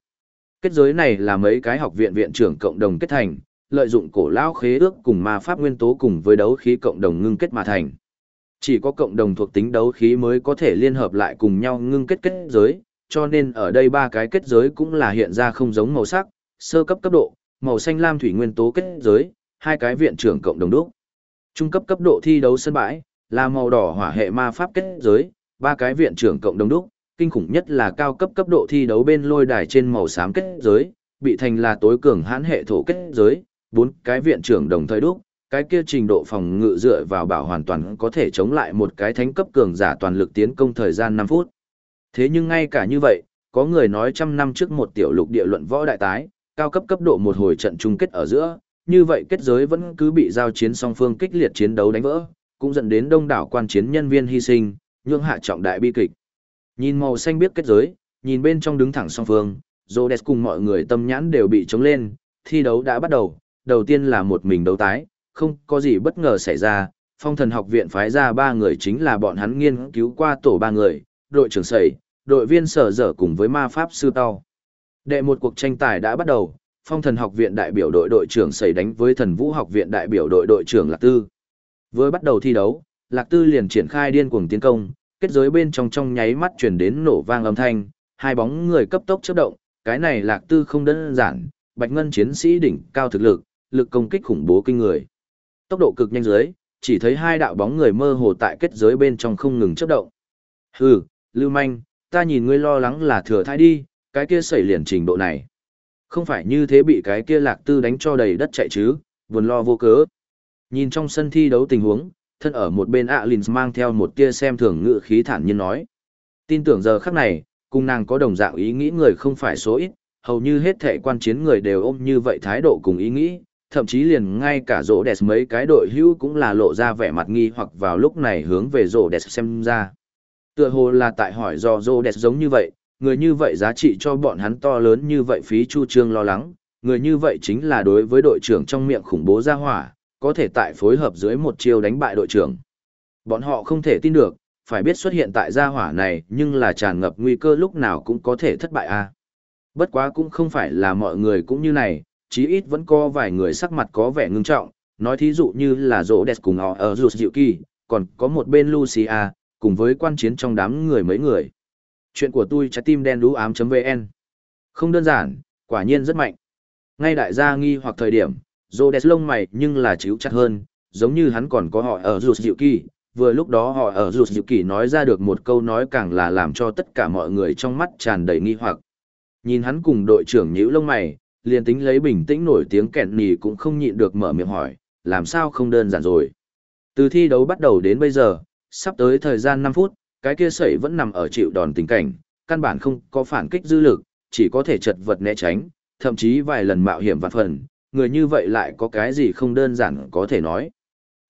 Kết giới này là mấy cái học viện viện trưởng cộng đồng kết thành, lợi dụng cổ lão khế ước cùng ma pháp nguyên tố cùng với đấu khí cộng đồng ngưng kết mà thành. Chỉ có cộng đồng thuộc tính đấu khí mới có thể liên hợp lại cùng nhau ngưng kết kết giới, cho nên ở đây ba cái kết giới cũng là hiện ra không giống màu sắc, sơ cấp cấp độ, màu xanh lam thủy nguyên tố kết giới, hai cái viện trưởng cộng đồng đúc. Trung cấp cấp độ thi đấu sân bãi, là màu đỏ hỏa hệ ma pháp kết giới, ba cái viện trưởng cộng đồng đúc, kinh khủng nhất là cao cấp cấp độ thi đấu bên lôi đài trên màu xám kết giới, bị thành là tối cường hãn hệ thổ kết giới, bốn cái viện trưởng đồng thời đúc, cái kia trình độ phòng ngự dựa vào bảo hoàn toàn có thể chống lại một cái thánh cấp cường giả toàn lực tiến công thời gian 5 phút. Thế nhưng ngay cả như vậy, có người nói trăm năm trước một tiểu lục địa luận võ đại tái, cao cấp cấp độ một hồi trận chung kết ở giữa, như vậy kết giới vẫn cứ bị giao chiến song phương kích liệt chiến đấu đánh vỡ, cũng dẫn đến đông đảo quan chiến nhân viên hy sinh, nhượng hạ trọng đại bi kịch. Nhìn màu xanh biết kết giới, nhìn bên trong đứng thẳng song phương, Rhodes cùng mọi người tâm nhãn đều bị trống lên, thi đấu đã bắt đầu, đầu tiên là một mình đấu tái, không có gì bất ngờ xảy ra, phong thần học viện phái ra ba người chính là bọn hắn nghiên cứu qua tổ ba người, đội trưởng sẩy, đội viên sở dở cùng với ma pháp sư tao. Đệ một cuộc tranh tài đã bắt đầu, phong thần học viện đại biểu đội đội trưởng sẩy đánh với thần vũ học viện đại biểu đội đội trưởng lạc tư. Với bắt đầu thi đấu, Lạc Tư liền triển khai điên cuồng tiến công, kết giới bên trong trong nháy mắt chuyển đến nổ vang âm thanh, hai bóng người cấp tốc chớp động, cái này Lạc Tư không đơn giản, Bạch Ngân chiến sĩ đỉnh cao thực lực, lực công kích khủng bố kinh người. Tốc độ cực nhanh dưới, chỉ thấy hai đạo bóng người mơ hồ tại kết giới bên trong không ngừng chớp động. Hừ, Lưu Manh, ta nhìn ngươi lo lắng là thừa thai đi, cái kia xảy liền trình độ này. Không phải như thế bị cái kia lạc tư đánh cho đầy đất chạy chứ, buồn lo vô cớ. Nhìn trong sân thi đấu tình huống, thân ở một bên Alins mang theo một tia xem thường ngự khí thản nhiên nói. Tin tưởng giờ khắc này, cùng nàng có đồng dạng ý nghĩ người không phải số ít, hầu như hết thể quan chiến người đều ôm như vậy thái độ cùng ý nghĩ, thậm chí liền ngay cả rỗ đẹp mấy cái đội hữu cũng là lộ ra vẻ mặt nghi hoặc vào lúc này hướng về rỗ đẹp xem ra. Tựa hồ là tại hỏi do rỗ đẹp giống như vậy, người như vậy giá trị cho bọn hắn to lớn như vậy phí chu trương lo lắng, người như vậy chính là đối với đội trưởng trong miệng khủng bố ra hỏa, có thể tại phối hợp dưới một chiêu đánh bại đội trưởng. Bọn họ không thể tin được, phải biết xuất hiện tại gia hỏa này nhưng là tràn ngập nguy cơ lúc nào cũng có thể thất bại a. Bất quá cũng không phải là mọi người cũng như này, chí ít vẫn có vài người sắc mặt có vẻ ngưng trọng, nói thí dụ như là rỗ đẹp cùng họ ở rụt dịu kỳ, còn có một bên Lucia, cùng với quan chiến trong đám người mấy người. Chuyện của tôi trái tim đen đú ám.vn Không đơn giản, quả nhiên rất mạnh. Ngay đại gia nghi hoặc thời điểm, rỗ đẹp lông mày nhưng là chịu chặt hơn, giống như hắn còn có họ ở rụt dịu kỳ. Vừa lúc đó họ ở rụt dịu kỳ nói ra được một câu nói càng là làm cho tất cả mọi người trong mắt tràn đầy nghi hoặc. Nhìn hắn cùng đội trưởng nhíu lông mày, liền tính lấy bình tĩnh nổi tiếng kẹn nì cũng không nhịn được mở miệng hỏi, làm sao không đơn giản rồi. Từ thi đấu bắt đầu đến bây giờ, sắp tới thời gian 5 phút, cái kia sẩy vẫn nằm ở chịu đòn tình cảnh, căn bản không có phản kích dư lực, chỉ có thể chật vật né tránh, thậm chí vài lần mạo hiểm vạn phần, người như vậy lại có cái gì không đơn giản có thể nói.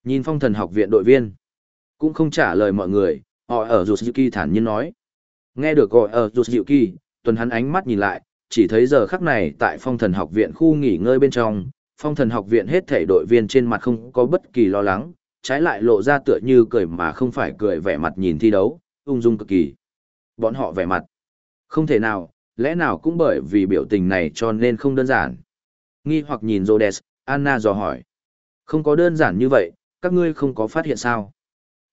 Nhìn phong thần học viện đội viên, cũng không trả lời mọi người, họ ở Yusuki thản nhiên nói. Nghe được gọi ở Yusuki, tuần hắn ánh mắt nhìn lại, chỉ thấy giờ khắc này tại phong thần học viện khu nghỉ ngơi bên trong, phong thần học viện hết thể đội viên trên mặt không có bất kỳ lo lắng, trái lại lộ ra tựa như cười mà không phải cười vẻ mặt nhìn thi đấu, ung dung cực kỳ. Bọn họ vẻ mặt. Không thể nào, lẽ nào cũng bởi vì biểu tình này cho nên không đơn giản. Nghi hoặc nhìn Rhodes, Anna dò hỏi. Không có đơn giản như vậy, các ngươi không có phát hiện sao.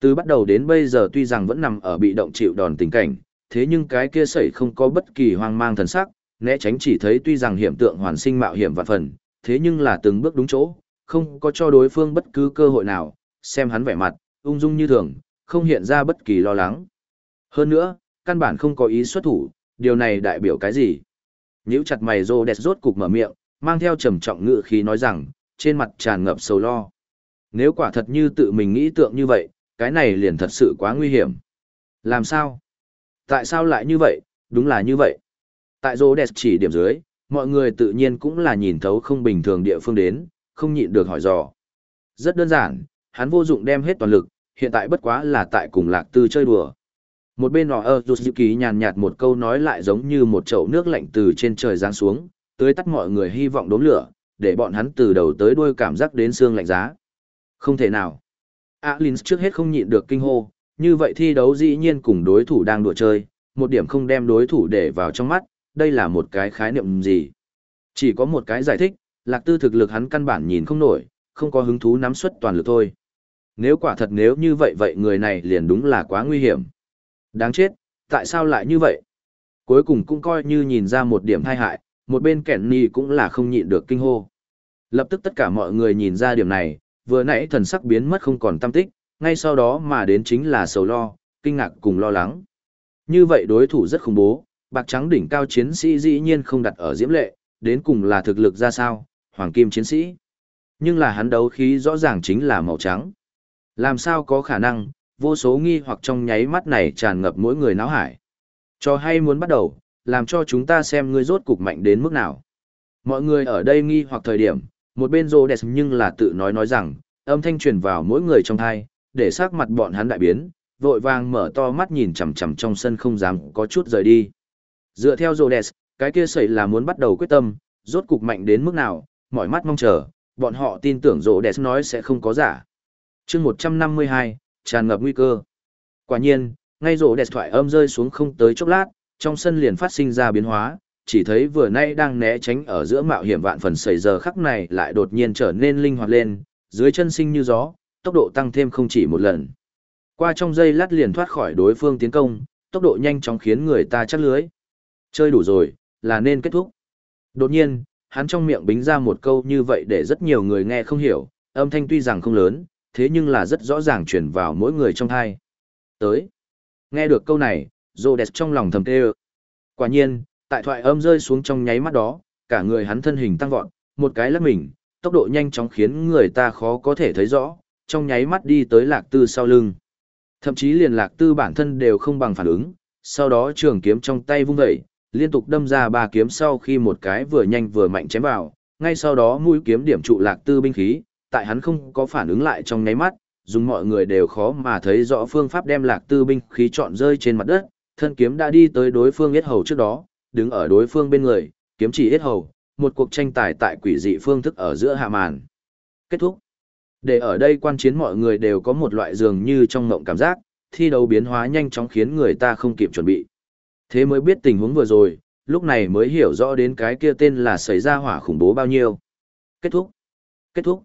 Từ bắt đầu đến bây giờ tuy rằng vẫn nằm ở bị động chịu đòn tình cảnh, thế nhưng cái kia sẩy không có bất kỳ hoang mang thần sắc, né tránh chỉ thấy tuy rằng hiểm tượng hoàn sinh mạo hiểm vạn phần, thế nhưng là từng bước đúng chỗ, không có cho đối phương bất cứ cơ hội nào, xem hắn vẻ mặt, ung dung như thường, không hiện ra bất kỳ lo lắng. Hơn nữa, căn bản không có ý xuất thủ, điều này đại biểu cái gì? Nhíu chặt mày rô đẹp rốt cục mở miệng, mang theo trầm trọng ngự khí nói rằng, trên mặt tràn ngập sầu lo. Nếu quả thật như tự mình nghĩ tượng như vậy, cái này liền thật sự quá nguy hiểm. Làm sao? Tại sao lại như vậy? Đúng là như vậy. Tại rô đẹp chỉ điểm dưới, mọi người tự nhiên cũng là nhìn thấu không bình thường địa phương đến, không nhịn được hỏi dò. Rất đơn giản, hắn vô dụng đem hết toàn lực, hiện tại bất quá là tại cùng lạc tư chơi đùa. Một bên nọ ơ dù ký nhàn nhạt một câu nói lại giống như một chậu nước lạnh từ trên trời giáng xuống, tưới tắt mọi người hy vọng đốm lửa, để bọn hắn từ đầu tới đuôi cảm giác đến xương lạnh giá. Không thể nào. Alins trước hết không nhịn được kinh hô, như vậy thi đấu dĩ nhiên cùng đối thủ đang đùa chơi, một điểm không đem đối thủ để vào trong mắt, đây là một cái khái niệm gì. Chỉ có một cái giải thích, lạc tư thực lực hắn căn bản nhìn không nổi, không có hứng thú nắm suất toàn lực thôi. Nếu quả thật nếu như vậy vậy người này liền đúng là quá nguy hiểm. Đáng chết, tại sao lại như vậy? Cuối cùng cũng coi như nhìn ra một điểm thai hại, một bên kẻn ni cũng là không nhịn được kinh hô. Lập tức tất cả mọi người nhìn ra điểm này, vừa nãy thần sắc biến mất không còn tâm tích, ngay sau đó mà đến chính là sầu lo, kinh ngạc cùng lo lắng. Như vậy đối thủ rất khủng bố, bạc trắng đỉnh cao chiến sĩ dĩ nhiên không đặt ở diễm lệ, đến cùng là thực lực ra sao, hoàng kim chiến sĩ. Nhưng là hắn đấu khí rõ ràng chính là màu trắng. Làm sao có khả năng, vô số nghi hoặc trong nháy mắt này tràn ngập mỗi người náo hải. Cho hay muốn bắt đầu, làm cho chúng ta xem ngươi rốt cục mạnh đến mức nào. Mọi người ở đây nghi hoặc thời điểm, một bên rô đẹp nhưng là tự nói nói rằng, âm thanh truyền vào mỗi người trong thai, để sắc mặt bọn hắn đại biến, vội vàng mở to mắt nhìn chằm chằm trong sân không dám có chút rời đi. Dựa theo Rhodes, cái kia sẩy là muốn bắt đầu quyết tâm, rốt cục mạnh đến mức nào, mỏi mắt mong chờ, bọn họ tin tưởng Rhodes nói sẽ không có giả. chương 152, tràn ngập nguy cơ. Quả nhiên, ngay Rhodes thoại âm rơi xuống không tới chốc lát, trong sân liền phát sinh ra biến hóa, chỉ thấy vừa nay đang né tránh ở giữa mạo hiểm vạn phần sẩy giờ khắc này lại đột nhiên trở nên linh hoạt lên, dưới chân sinh như gió, tốc độ tăng thêm không chỉ một lần. Qua trong giây lát liền thoát khỏi đối phương tiến công, tốc độ nhanh chóng khiến người ta chắc lưới. Chơi đủ rồi, là nên kết thúc. Đột nhiên, hắn trong miệng bính ra một câu như vậy để rất nhiều người nghe không hiểu, âm thanh tuy rằng không lớn, thế nhưng là rất rõ ràng truyền vào mỗi người trong thai. Tới. Nghe được câu này, Rhodes trong lòng thầm tê Quả nhiên, tại thoại âm rơi xuống trong nháy mắt đó, cả người hắn thân hình tăng vọt, một cái lắc mình, tốc độ nhanh chóng khiến người ta khó có thể thấy rõ, trong nháy mắt đi tới lạc tư sau lưng. Thậm chí liền lạc tư bản thân đều không bằng phản ứng, sau đó trường kiếm trong tay vung dậy, liên tục đâm ra ba kiếm sau khi một cái vừa nhanh vừa mạnh chém vào, ngay sau đó mũi kiếm điểm trụ lạc tư binh khí, tại hắn không có phản ứng lại trong nháy mắt, dùng mọi người đều khó mà thấy rõ phương pháp đem lạc tư binh khí chọn rơi trên mặt đất, thân kiếm đã đi tới đối phương yết hầu trước đó, đứng ở đối phương bên người, kiếm chỉ yết hầu, một cuộc tranh tài tại quỷ dị phương thức ở giữa hạ màn. Kết thúc. Để ở đây quan chiến mọi người đều có một loại dường như trong ngộng cảm giác, thi đấu biến hóa nhanh chóng khiến người ta không kịp chuẩn bị. Thế mới biết tình huống vừa rồi, lúc này mới hiểu rõ đến cái kia tên là xảy ra hỏa khủng bố bao nhiêu. Kết thúc. Kết thúc.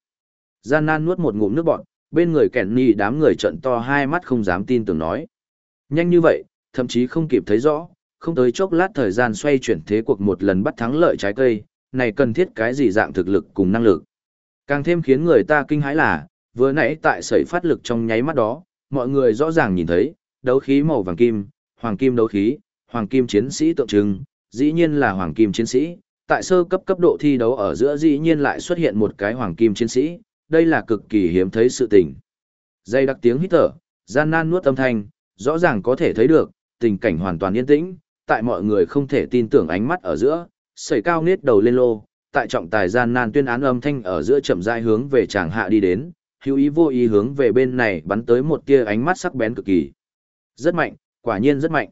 Gian nan nuốt một ngụm nước bọt, bên người kẻn nì đám người trận to hai mắt không dám tin tưởng nói. Nhanh như vậy, thậm chí không kịp thấy rõ, không tới chốc lát thời gian xoay chuyển thế cuộc một lần bắt thắng lợi trái cây, này cần thiết cái gì dạng thực lực cùng năng lực. Càng thêm khiến người ta kinh hãi là, vừa nãy tại sẩy phát lực trong nháy mắt đó, mọi người rõ ràng nhìn thấy, đấu khí màu vàng kim, hoàng kim đấu khí, hoàng kim chiến sĩ tượng trưng, dĩ nhiên là hoàng kim chiến sĩ, tại sơ cấp cấp độ thi đấu ở giữa dĩ nhiên lại xuất hiện một cái hoàng kim chiến sĩ, đây là cực kỳ hiếm thấy sự tình. Dây đặc tiếng hít thở, gian nan nuốt âm thanh, rõ ràng có thể thấy được, tình cảnh hoàn toàn yên tĩnh, tại mọi người không thể tin tưởng ánh mắt ở giữa, sẩy cao nết đầu lên lô, tại trọng tài gian nan tuyên án âm thanh ở giữa chậm rãi hướng về chàng hạ đi đến, hữu ý vô ý hướng về bên này bắn tới một tia ánh mắt sắc bén cực kỳ. Rất mạnh, quả nhiên rất mạnh.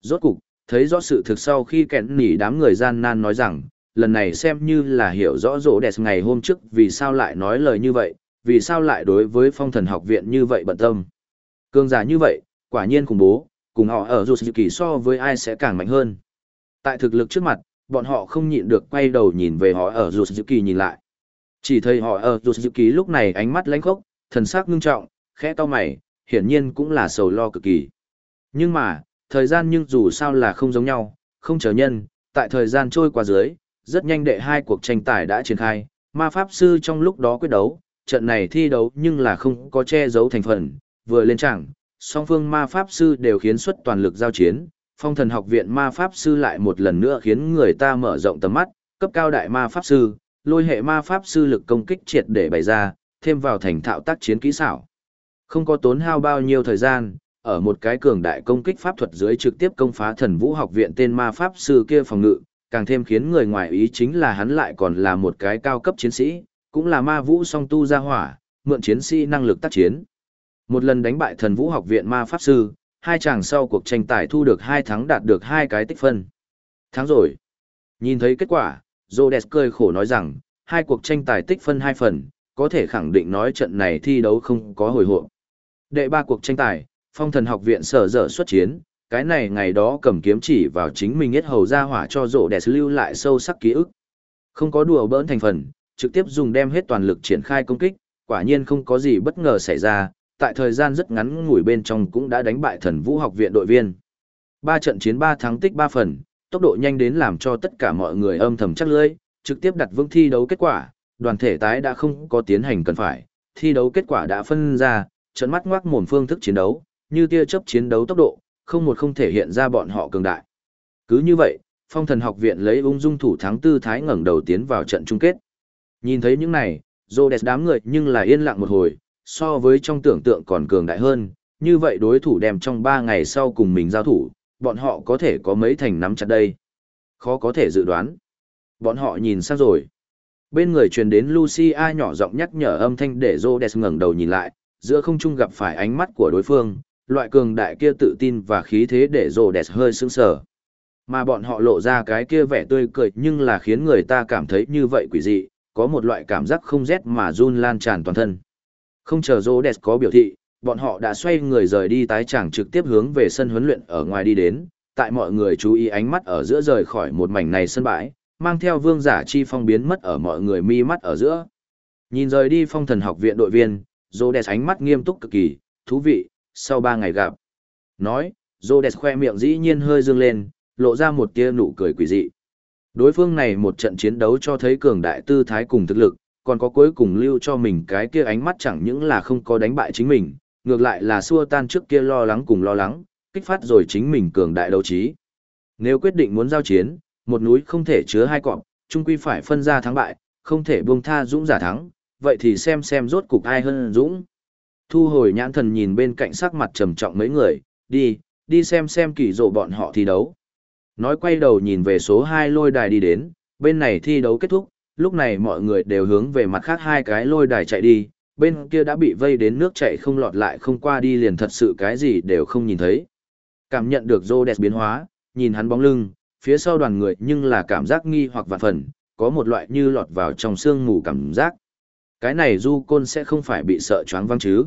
Rốt cục, thấy rõ sự thực sau khi kẹn nỉ đám người gian nan nói rằng, lần này xem như là hiểu rõ rỗ đẹp ngày hôm trước vì sao lại nói lời như vậy, vì sao lại đối với phong thần học viện như vậy bận tâm. Cương giả như vậy, quả nhiên khủng bố, cùng họ ở dù kỳ so với ai sẽ càng mạnh hơn. Tại thực lực trước mặt, bọn họ không nhịn được quay đầu nhìn về họ ở dù kỳ nhìn lại. Chỉ thấy họ ở dù kỳ lúc này ánh mắt lánh khốc, thần sắc ngưng trọng, khẽ to mày, hiển nhiên cũng là sầu lo cực kỳ. Nhưng mà, thời gian nhưng dù sao là không giống nhau, không chờ nhân, tại thời gian trôi qua dưới, rất nhanh đệ hai cuộc tranh tài đã triển khai, ma pháp sư trong lúc đó quyết đấu, trận này thi đấu nhưng là không có che giấu thành phần, vừa lên chẳng, song phương ma pháp sư đều khiến xuất toàn lực giao chiến, phong thần học viện ma pháp sư lại một lần nữa khiến người ta mở rộng tầm mắt, cấp cao đại ma pháp sư, lôi hệ ma pháp sư lực công kích triệt để bày ra, thêm vào thành thạo tác chiến kỹ xảo. Không có tốn hao bao nhiêu thời gian, ở một cái cường đại công kích pháp thuật dưới trực tiếp công phá thần vũ học viện tên ma pháp sư kia phòng ngự, càng thêm khiến người ngoài ý chính là hắn lại còn là một cái cao cấp chiến sĩ, cũng là ma vũ song tu gia hỏa, mượn chiến sĩ năng lực tác chiến. Một lần đánh bại thần vũ học viện ma pháp sư, hai chàng sau cuộc tranh tài thu được hai thắng đạt được hai cái tích phân. Thắng rồi. Nhìn thấy kết quả, Rhodes cười khổ nói rằng, hai cuộc tranh tài tích phân hai phần, có thể khẳng định nói trận này thi đấu không có hồi hộp. Đệ ba cuộc tranh tài, phong thần học viện sở dở xuất chiến, cái này ngày đó cầm kiếm chỉ vào chính mình hết hầu ra hỏa cho rộ lưu lại sâu sắc ký ức. Không có đùa bỡn thành phần, trực tiếp dùng đem hết toàn lực triển khai công kích, quả nhiên không có gì bất ngờ xảy ra, tại thời gian rất ngắn ngủi bên trong cũng đã đánh bại thần vũ học viện đội viên. Ba trận chiến ba thắng tích ba phần, tốc độ nhanh đến làm cho tất cả mọi người âm thầm chắc lưỡi, trực tiếp đặt vững thi đấu kết quả, đoàn thể tái đã không có tiến hành cần phải, thi đấu kết quả đã phân ra, trận mắt ngoác mồm phương thức chiến đấu, như tia chớp chiến đấu tốc độ, không một không thể hiện ra bọn họ cường đại. Cứ như vậy, phong thần học viện lấy ung dung thủ thắng tư thái ngẩng đầu tiến vào trận chung kết. Nhìn thấy những này, Rhodes đám người nhưng là yên lặng một hồi, so với trong tưởng tượng còn cường đại hơn, như vậy đối thủ đem trong 3 ngày sau cùng mình giao thủ, bọn họ có thể có mấy thành nắm chặt đây. Khó có thể dự đoán. Bọn họ nhìn sang rồi. Bên người truyền đến Lucia nhỏ giọng nhắc nhở âm thanh để Rhodes ngẩng đầu nhìn lại, giữa không trung gặp phải ánh mắt của đối phương, loại cường đại kia tự tin và khí thế để Rhodes hơi sững sờ. Mà bọn họ lộ ra cái kia vẻ tươi cười nhưng là khiến người ta cảm thấy như vậy quỷ dị, có một loại cảm giác không rét mà run lan tràn toàn thân. Không chờ Rô đẹp có biểu thị, bọn họ đã xoay người rời đi tái tràng trực tiếp hướng về sân huấn luyện ở ngoài đi đến, tại mọi người chú ý ánh mắt ở giữa rời khỏi một mảnh này sân bãi, mang theo vương giả chi phong biến mất ở mọi người mi mắt ở giữa. Nhìn rời đi phong thần học viện đội viên, Rô đẹp ánh mắt nghiêm túc cực kỳ, thú vị, sau ba ngày gặp. Nói, Rhodes khoe miệng dĩ nhiên hơi dương lên, lộ ra một tia nụ cười quỷ dị. Đối phương này một trận chiến đấu cho thấy cường đại tư thái cùng thực lực, còn có cuối cùng lưu cho mình cái kia ánh mắt chẳng những là không có đánh bại chính mình, ngược lại là xua tan trước kia lo lắng cùng lo lắng, kích phát rồi chính mình cường đại đấu trí. Nếu quyết định muốn giao chiến, một núi không thể chứa hai cọp, chung quy phải phân ra thắng bại, không thể buông tha dũng giả thắng, vậy thì xem xem rốt cục ai hơn dũng. Thu hồi nhãn thần nhìn bên cạnh sắc mặt trầm trọng mấy người, đi, đi xem xem kỳ rộ bọn họ thi đấu. Nói quay đầu nhìn về số 2 lôi đài đi đến, bên này thi đấu kết thúc, lúc này mọi người đều hướng về mặt khác hai cái lôi đài chạy đi, bên kia đã bị vây đến nước chạy không lọt lại không qua đi liền thật sự cái gì đều không nhìn thấy. Cảm nhận được Rhodes biến hóa, nhìn hắn bóng lưng, phía sau đoàn người nhưng là cảm giác nghi hoặc vạn phần, có một loại như lọt vào trong sương mù cảm giác. Cái này du côn sẽ không phải bị sợ choáng văng chứ.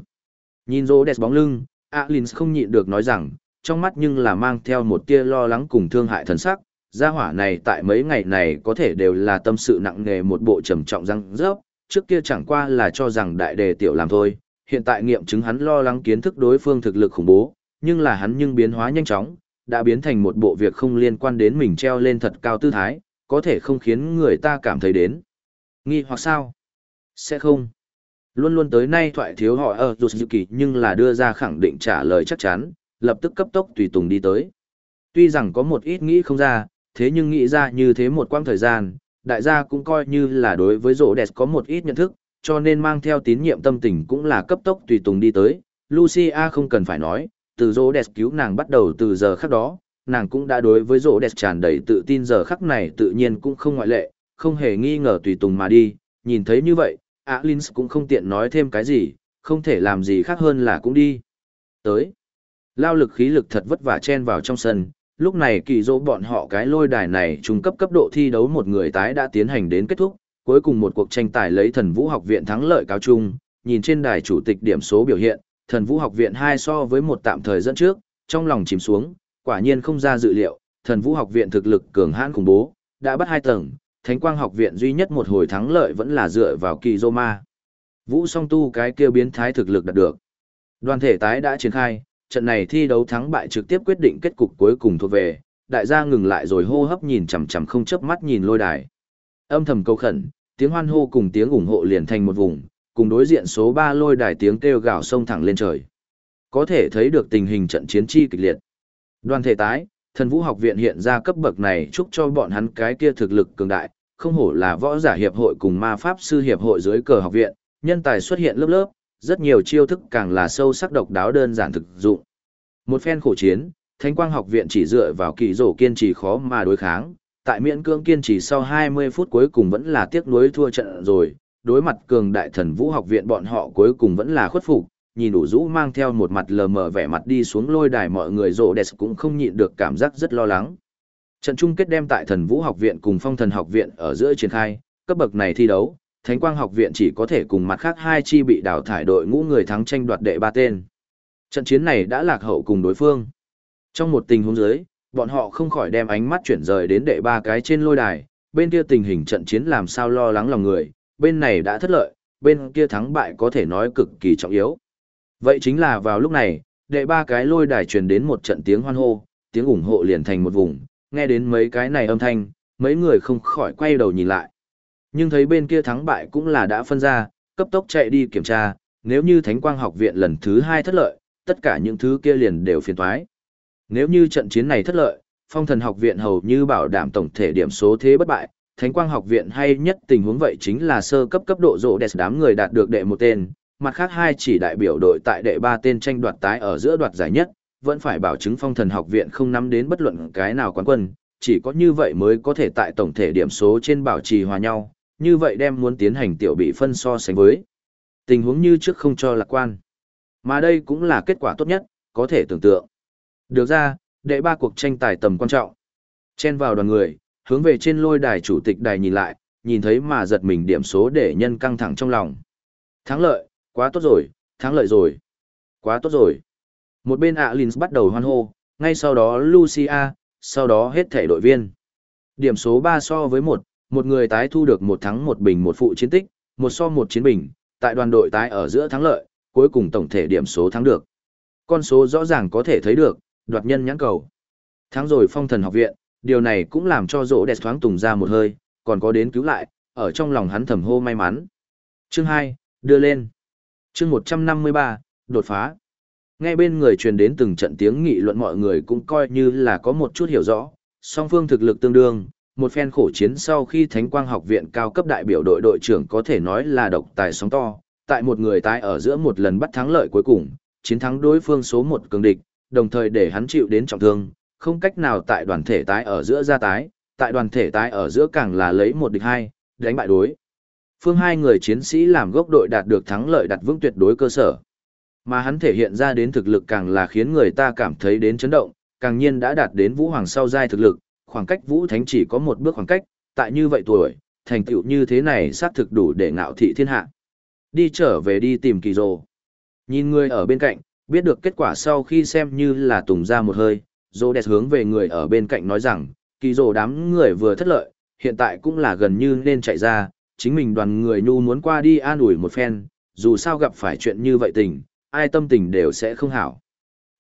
Nhìn Rhodes bóng lưng, Alins không nhịn được nói rằng, trong mắt nhưng là mang theo một tia lo lắng cùng thương hại thần sắc, gia hỏa này tại mấy ngày này có thể đều là tâm sự nặng nề một bộ trầm trọng răng rớp, trước kia chẳng qua là cho rằng đại đề tiểu làm thôi, hiện tại nghiệm chứng hắn lo lắng kiến thức đối phương thực lực khủng bố, nhưng là hắn nhưng biến hóa nhanh chóng, đã biến thành một bộ việc không liên quan đến mình treo lên thật cao tư thái, có thể không khiến người ta cảm thấy đến. Nghi hoặc sao? Sẽ không. Luôn luôn tới nay thoại thiếu họ ở dù kỳ nhưng là đưa ra khẳng định trả lời chắc chắn, lập tức cấp tốc tùy tùng đi tới. Tuy rằng có một ít nghĩ không ra, thế nhưng nghĩ ra như thế một quãng thời gian, đại gia cũng coi như là đối với rổ đẹp có một ít nhận thức, cho nên mang theo tín nhiệm tâm tình cũng là cấp tốc tùy tùng đi tới. Lucia không cần phải nói, từ rổ đẹp cứu nàng bắt đầu từ giờ khắc đó, nàng cũng đã đối với rổ đẹp tràn đầy tự tin giờ khắc này tự nhiên cũng không ngoại lệ, không hề nghi ngờ tùy tùng mà đi, nhìn thấy như vậy, Alins cũng không tiện nói thêm cái gì, không thể làm gì khác hơn là cũng đi. Tới, lao lực khí lực thật vất vả chen vào trong sân, lúc này kỳ dỗ bọn họ cái lôi đài này trung cấp cấp độ thi đấu một người tái đã tiến hành đến kết thúc, cuối cùng một cuộc tranh tài lấy thần vũ học viện thắng lợi cao trung, nhìn trên đài chủ tịch điểm số biểu hiện, thần vũ học viện hai so với một tạm thời dẫn trước, trong lòng chìm xuống, quả nhiên không ra dự liệu, thần vũ học viện thực lực cường hãn khủng bố, đã bắt hai tầng, thánh quang học viện duy nhất một hồi thắng lợi vẫn là dựa vào kỳ dô ma. Vũ song tu cái kia biến thái thực lực đạt được. Đoàn thể tái đã triển khai, trận này thi đấu thắng bại trực tiếp quyết định kết cục cuối cùng thuộc về, đại gia ngừng lại rồi hô hấp nhìn chằm chằm không chớp mắt nhìn lôi đài. Âm thầm câu khẩn, tiếng hoan hô cùng tiếng ủng hộ liền thành một vùng, cùng đối diện số 3 lôi đài tiếng kêu gào sông thẳng lên trời. Có thể thấy được tình hình trận chiến chi kịch liệt. Đoàn thể tái, thần vũ học viện hiện ra cấp bậc này chúc cho bọn hắn cái kia thực lực cường đại, không hổ là võ giả hiệp hội cùng ma pháp sư hiệp hội dưới cờ học viện, nhân tài xuất hiện lớp lớp, rất nhiều chiêu thức càng là sâu sắc độc đáo đơn giản thực dụng. Một phen khổ chiến, Thánh Quang học viện chỉ dựa vào kỳ rổ kiên trì khó mà đối kháng, tại miễn cương kiên trì sau 20 phút cuối cùng vẫn là tiếc nuối thua trận rồi, đối mặt cường đại thần vũ học viện bọn họ cuối cùng vẫn là khuất phục, nhìn đủ rũ mang theo một mặt lờ mờ vẻ mặt đi xuống lôi đài mọi người rộ đẹp cũng không nhịn được cảm giác rất lo lắng. Trận chung kết đem tại thần vũ học viện cùng phong thần học viện ở giữa triển khai, cấp bậc này thi đấu, Thánh Quang học viện chỉ có thể cùng mặt khác hai chi bị đào thải đội ngũ người thắng tranh đoạt đệ ba tên. Trận chiến này đã lạc hậu cùng đối phương. Trong một tình huống dưới, bọn họ không khỏi đem ánh mắt chuyển rời đến đệ ba cái trên lôi đài, bên kia tình hình trận chiến làm sao lo lắng lòng người, bên này đã thất lợi, bên kia thắng bại có thể nói cực kỳ trọng yếu. Vậy chính là vào lúc này, đệ ba cái lôi đài truyền đến một trận tiếng hoan hô, tiếng ủng hộ liền thành một vùng, nghe đến mấy cái này âm thanh, mấy người không khỏi quay đầu nhìn lại. Nhưng thấy bên kia thắng bại cũng là đã phân ra, cấp tốc chạy đi kiểm tra, nếu như Thánh Quang học viện lần thứ hai thất lợi, tất cả những thứ kia liền đều phiền toái. Nếu như trận chiến này thất lợi, Phong Thần học viện hầu như bảo đảm tổng thể điểm số thế bất bại, Thánh Quang học viện hay nhất tình huống vậy chính là sơ cấp cấp độ rộ đẹp đám người đạt được đệ một tên, mặt khác hai chỉ đại biểu đội tại đệ ba tên tranh đoạt tái ở giữa đoạt giải nhất, vẫn phải bảo chứng Phong Thần học viện không nắm đến bất luận cái nào quán quân, chỉ có như vậy mới có thể tại tổng thể điểm số trên bảo trì hòa nhau, như vậy đem muốn tiến hành tiểu bị phân so sánh với. Tình huống như trước không cho lạc quan. Mà đây cũng là kết quả tốt nhất, có thể tưởng tượng. Được ra, đệ ba cuộc tranh tài tầm quan trọng. Chen vào đoàn người, hướng về trên lôi đài chủ tịch đài nhìn lại, nhìn thấy mà giật mình điểm số để nhân căng thẳng trong lòng. Thắng lợi, quá tốt rồi, thắng lợi rồi. Quá tốt rồi. Một bên Alins bắt đầu hoan hô, ngay sau đó Lucia, sau đó hết thể đội viên. Điểm số 3 so với 1, một người tái thu được một thắng một bình một phụ chiến tích, một so một chiến bình, tại đoàn đội tái ở giữa thắng lợi, cuối cùng tổng thể điểm số thắng được. Con số rõ ràng có thể thấy được, đoạt nhân nhãn cầu. thắng rồi phong thần học viện, điều này cũng làm cho rỗ đẹp thoáng tùng ra một hơi, còn có đến cứu lại, ở trong lòng hắn thầm hô may mắn. Chương 2, đưa lên. Chương 153, đột phá. Nghe bên người truyền đến từng trận tiếng nghị luận mọi người cũng coi như là có một chút hiểu rõ, song phương thực lực tương đương, một phen khổ chiến sau khi Thánh Quang học viện cao cấp đại biểu đội đội trưởng có thể nói là độc tài sóng to, tại một người tái ở giữa một lần bắt thắng lợi cuối cùng, chiến thắng đối phương số một cường địch, đồng thời để hắn chịu đến trọng thương, không cách nào tại đoàn thể tái ở giữa ra tái, tại đoàn thể tái ở giữa càng là lấy một địch hai, đánh bại đối. Phương hai người chiến sĩ làm gốc đội đạt được thắng lợi đặt vững tuyệt đối cơ sở. Mà hắn thể hiện ra đến thực lực càng là khiến người ta cảm thấy đến chấn động, càng nhiên đã đạt đến vũ hoàng sau giai thực lực, khoảng cách vũ thánh chỉ có một bước khoảng cách, tại như vậy tuổi, thành tựu như thế này xác thực đủ để ngạo thị thiên hạ. Đi trở về đi tìm kỳ rồ. Nhìn người ở bên cạnh, biết được kết quả sau khi xem như là tùng ra một hơi, rồ đẹp hướng về người ở bên cạnh nói rằng, kỳ rồ đám người vừa thất lợi, hiện tại cũng là gần như nên chạy ra, chính mình đoàn người nhu muốn qua đi an ủi một phen, dù sao gặp phải chuyện như vậy tình, ai tâm tình đều sẽ không hảo.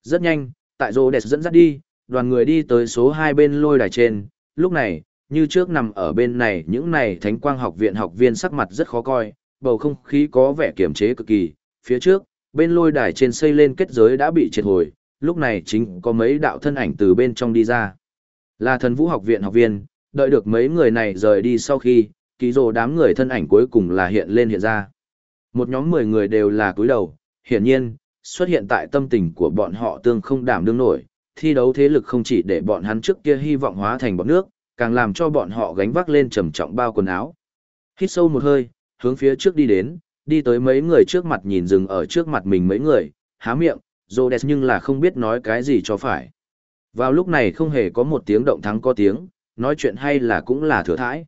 Rất nhanh, tại rồ đẹp dẫn dắt đi, đoàn người đi tới số hai bên lôi đài trên, lúc này, như trước nằm ở bên này những này thánh quang học viện học viên sắc mặt rất khó coi, bầu không khí có vẻ kiềm chế cực kỳ, phía trước, bên lôi đài trên xây lên kết giới đã bị triệt hồi, lúc này chính có mấy đạo thân ảnh từ bên trong đi ra. Là thần vũ học viện học viên, đợi được mấy người này rời đi sau khi, kỳ rồ đám người thân ảnh cuối cùng là hiện lên hiện ra. Một nhóm 10 người đều là cúi đầu, hiển nhiên, xuất hiện tại tâm tình của bọn họ tương không đảm đương nổi, thi đấu thế lực không chỉ để bọn hắn trước kia hy vọng hóa thành bọn nước, càng làm cho bọn họ gánh vác lên trầm trọng bao quần áo. Hít sâu một hơi, hướng phía trước đi đến, đi tới mấy người trước mặt nhìn dừng ở trước mặt mình mấy người, há miệng, Rhodes nhưng là không biết nói cái gì cho phải. Vào lúc này không hề có một tiếng động thắng có tiếng, nói chuyện hay là cũng là thừa thãi.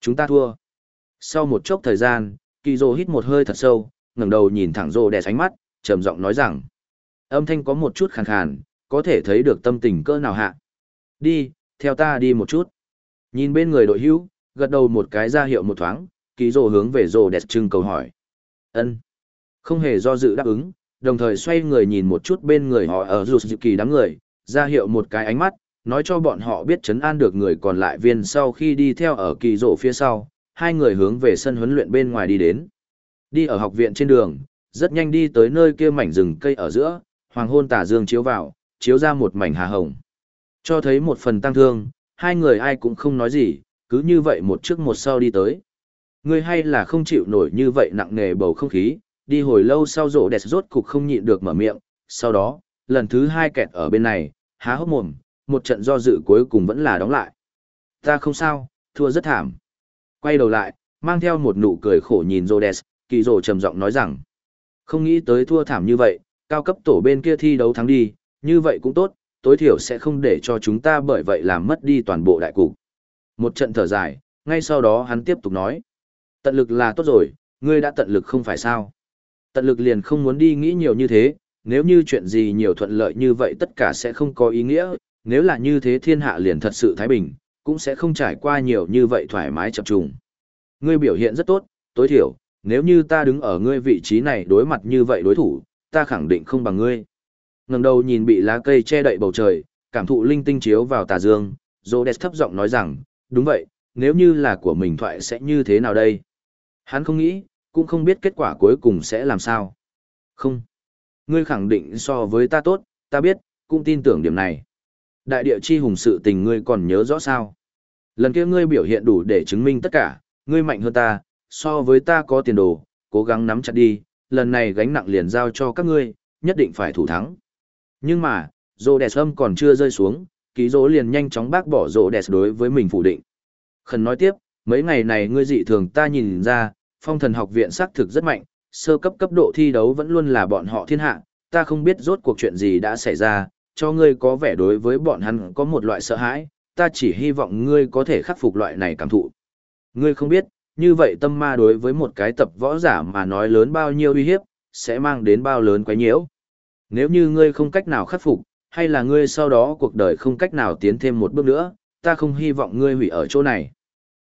Chúng ta thua. Sau một chốc thời gian, Kỳ Dô hít một hơi thật sâu, ngẩng đầu nhìn thẳng Rhodes ánh mắt, trầm giọng nói rằng. Âm thanh có một chút khàn khàn, có thể thấy được tâm tình cỡ nào hạ. Đi, theo ta đi một chút. Nhìn bên người đội hữu, gật đầu một cái ra hiệu một thoáng, ký rồ hướng về rồ đẹp trưng cầu hỏi. ân Không hề do dự đáp ứng, đồng thời xoay người nhìn một chút bên người họ ở rụt dự kỳ đám người, ra hiệu một cái ánh mắt, nói cho bọn họ biết chấn an được người còn lại viên sau khi đi theo ở kỳ rổ phía sau, hai người hướng về sân huấn luyện bên ngoài đi đến. Đi ở học viện trên đường, rất nhanh đi tới nơi kia mảnh rừng cây ở giữa, hoàng hôn tà dương chiếu vào, chiếu ra một mảnh hà hồng. Cho thấy một phần tăng thương, hai người ai cũng không nói gì, cứ như vậy một trước một sau đi tới. Người hay là không chịu nổi như vậy nặng nề bầu không khí, đi hồi lâu sau rộ đẹp rốt cục không nhịn được mở miệng, sau đó, lần thứ hai kẹt ở bên này, há hốc mồm, một trận do dự cuối cùng vẫn là đóng lại. Ta không sao, thua rất thảm. Quay đầu lại, mang theo một nụ cười khổ nhìn Rhodes, kỳ rồ trầm giọng nói rằng, không nghĩ tới thua thảm như vậy, cao cấp tổ bên kia thi đấu thắng đi, như vậy cũng tốt, tối thiểu sẽ không để cho chúng ta bởi vậy làm mất đi toàn bộ đại cục. Một trận thở dài, ngay sau đó hắn tiếp tục nói. Tận lực là tốt rồi, ngươi đã tận lực không phải sao. Tận lực liền không muốn đi nghĩ nhiều như thế, nếu như chuyện gì nhiều thuận lợi như vậy tất cả sẽ không có ý nghĩa, nếu là như thế thiên hạ liền thật sự thái bình, cũng sẽ không trải qua nhiều như vậy thoải mái chập trùng. Ngươi biểu hiện rất tốt, tối thiểu, nếu như ta đứng ở ngươi vị trí này đối mặt như vậy đối thủ, ta khẳng định không bằng ngươi ngẩng đầu nhìn bị lá cây che đậy bầu trời, cảm thụ linh tinh chiếu vào tà dương, Rhodes thấp giọng nói rằng, đúng vậy, nếu như là của mình thoại sẽ như thế nào đây? Hắn không nghĩ, cũng không biết kết quả cuối cùng sẽ làm sao. Không. Ngươi khẳng định so với ta tốt, ta biết, cũng tin tưởng điểm này. Đại địa chi hùng sự tình ngươi còn nhớ rõ sao? Lần kia ngươi biểu hiện đủ để chứng minh tất cả, ngươi mạnh hơn ta, so với ta có tiền đồ, cố gắng nắm chặt đi, lần này gánh nặng liền giao cho các ngươi, nhất định phải thủ thắng. Nhưng mà, rô đẹp âm còn chưa rơi xuống, ký rô liền nhanh chóng bác bỏ rô đẹp đối với mình phủ định. Khẩn nói tiếp, mấy ngày này ngươi dị thường ta nhìn ra, phong thần học viện xác thực rất mạnh, sơ cấp cấp độ thi đấu vẫn luôn là bọn họ thiên hạ, ta không biết rốt cuộc chuyện gì đã xảy ra, cho ngươi có vẻ đối với bọn hắn có một loại sợ hãi, ta chỉ hy vọng ngươi có thể khắc phục loại này cảm thụ. Ngươi không biết, như vậy tâm ma đối với một cái tập võ giả mà nói lớn bao nhiêu uy hiếp, sẽ mang đến bao lớn quái nhiễu. Nếu như ngươi không cách nào khắc phục, hay là ngươi sau đó cuộc đời không cách nào tiến thêm một bước nữa, ta không hy vọng ngươi hủy ở chỗ này.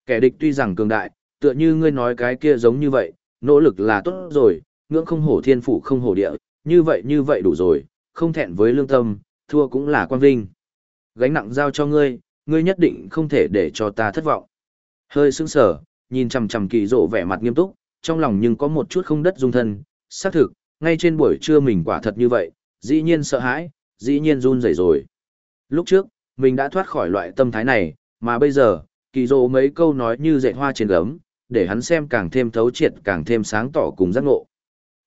Kẻ địch tuy rằng cường đại, tựa như ngươi nói cái kia giống như vậy, nỗ lực là tốt rồi, ngưỡng không hổ thiên phủ không hổ địa, như vậy như vậy đủ rồi, không thẹn với lương tâm, thua cũng là quan vinh. Gánh nặng giao cho ngươi, ngươi nhất định không thể để cho ta thất vọng. Hơi sững sờ, nhìn chằm chằm kỳ rộ vẻ mặt nghiêm túc, trong lòng nhưng có một chút không đất dung thân, xác thực, ngay trên buổi trưa mình quả thật như vậy, dĩ nhiên sợ hãi, dĩ nhiên run rẩy rồi. Lúc trước, mình đã thoát khỏi loại tâm thái này, mà bây giờ, kỳ Dỗ mấy câu nói như dạy hoa trên gấm, để hắn xem càng thêm thấu triệt càng thêm sáng tỏ cùng giác ngộ.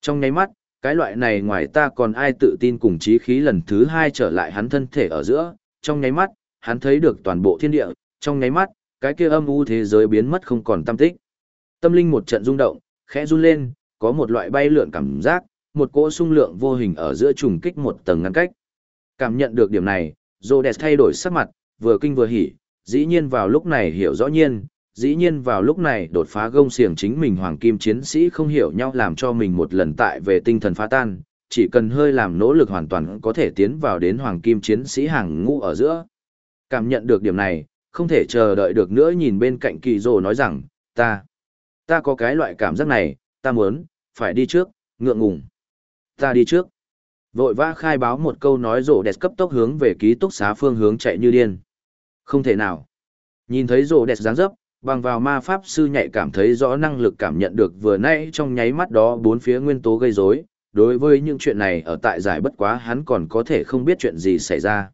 Trong nháy mắt, cái loại này ngoài ta còn ai tự tin cùng trí khí lần thứ hai trở lại hắn thân thể ở giữa, trong nháy mắt, hắn thấy được toàn bộ thiên địa, trong nháy mắt, cái kia âm u thế giới biến mất không còn tâm tích. Tâm linh một trận rung động, khẽ run lên, có một loại bay lượn cảm giác, một cỗ sung lượng vô hình ở giữa trùng kích một tầng ngăn cách. Cảm nhận được điểm này, Rhodes thay đổi sắc mặt, vừa kinh vừa hỉ, dĩ nhiên vào lúc này hiểu rõ nhiên, dĩ nhiên vào lúc này đột phá gông xiềng chính mình hoàng kim chiến sĩ không hiểu nhau làm cho mình một lần tại về tinh thần phá tan, chỉ cần hơi làm nỗ lực hoàn toàn có thể tiến vào đến hoàng kim chiến sĩ hàng ngũ ở giữa. Cảm nhận được điểm này, không thể chờ đợi được nữa nhìn bên cạnh kỳ rồ nói rằng, ta, ta có cái loại cảm giác này, ta muốn, phải đi trước, ngượng ngùng. Ta đi trước. Vội vã khai báo một câu nói rổ đẹp cấp tốc hướng về ký túc xá phương hướng chạy như điên. Không thể nào. Nhìn thấy rổ đẹp dáng dấp, bằng vào ma pháp sư nhạy cảm thấy rõ năng lực cảm nhận được vừa nãy trong nháy mắt đó bốn phía nguyên tố gây rối. Đối với những chuyện này ở tại giải bất quá hắn còn có thể không biết chuyện gì xảy ra.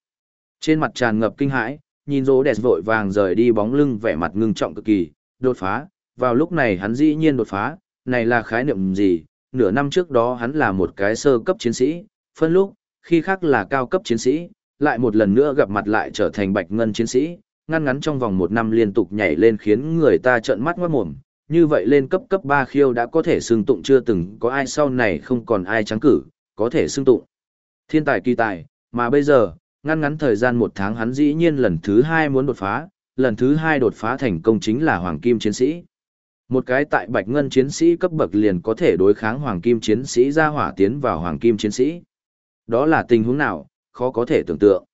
Trên mặt tràn ngập kinh hãi, nhìn rô đẹp vội vàng rời đi bóng lưng vẻ mặt ngưng trọng cực kỳ, đột phá, vào lúc này hắn dĩ nhiên đột phá, này là khái niệm gì, nửa năm trước đó hắn là một cái sơ cấp chiến sĩ, phân lúc, khi khác là cao cấp chiến sĩ, lại một lần nữa gặp mặt lại trở thành bạch ngân chiến sĩ, ngăn ngắn trong vòng một năm liên tục nhảy lên khiến người ta trợn mắt ngoát mồm, như vậy lên cấp cấp 3 khiêu đã có thể xưng tụng chưa từng có ai sau này không còn ai trắng cử, có thể xưng tụng. Thiên tài kỳ tài, mà bây giờ, ngăn ngắn thời gian một tháng hắn dĩ nhiên lần thứ hai muốn đột phá, lần thứ hai đột phá thành công chính là Hoàng Kim Chiến Sĩ. Một cái tại Bạch Ngân Chiến Sĩ cấp bậc liền có thể đối kháng Hoàng Kim Chiến Sĩ ra hỏa tiến vào Hoàng Kim Chiến Sĩ. Đó là tình huống nào, khó có thể tưởng tượng.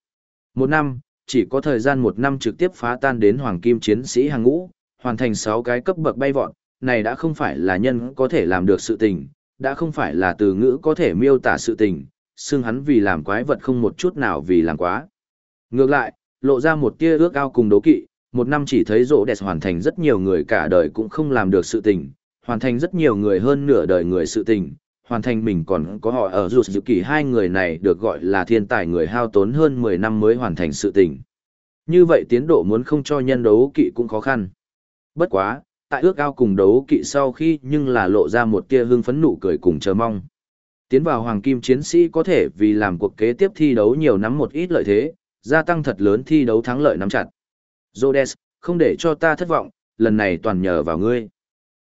Một năm, chỉ có thời gian một năm trực tiếp phá tan đến Hoàng Kim Chiến Sĩ hàng ngũ, hoàn thành 6 cái cấp bậc bay vọt, này đã không phải là nhân có thể làm được sự tình, đã không phải là từ ngữ có thể miêu tả sự tình, xưng hắn vì làm quái vật không một chút nào vì làm quá. Ngược lại, lộ ra một tia ước ao cùng đố kỵ, một năm chỉ thấy rỗ đẹp hoàn thành rất nhiều người cả đời cũng không làm được sự tình, hoàn thành rất nhiều người hơn nửa đời người sự tình, hoàn thành mình còn có họ ở rụt dự kỳ hai người này được gọi là thiên tài người hao tốn hơn 10 năm mới hoàn thành sự tình. Như vậy tiến độ muốn không cho nhân đấu kỵ cũng khó khăn. Bất quá, tại ước ao cùng đấu kỵ sau khi nhưng là lộ ra một tia hưng phấn nụ cười cùng chờ mong. Tiến vào hoàng kim chiến sĩ có thể vì làm cuộc kế tiếp thi đấu nhiều nắm một ít lợi thế, gia tăng thật lớn thi đấu thắng lợi nắm chặt. Rhodes, không để cho ta thất vọng, lần này toàn nhờ vào ngươi.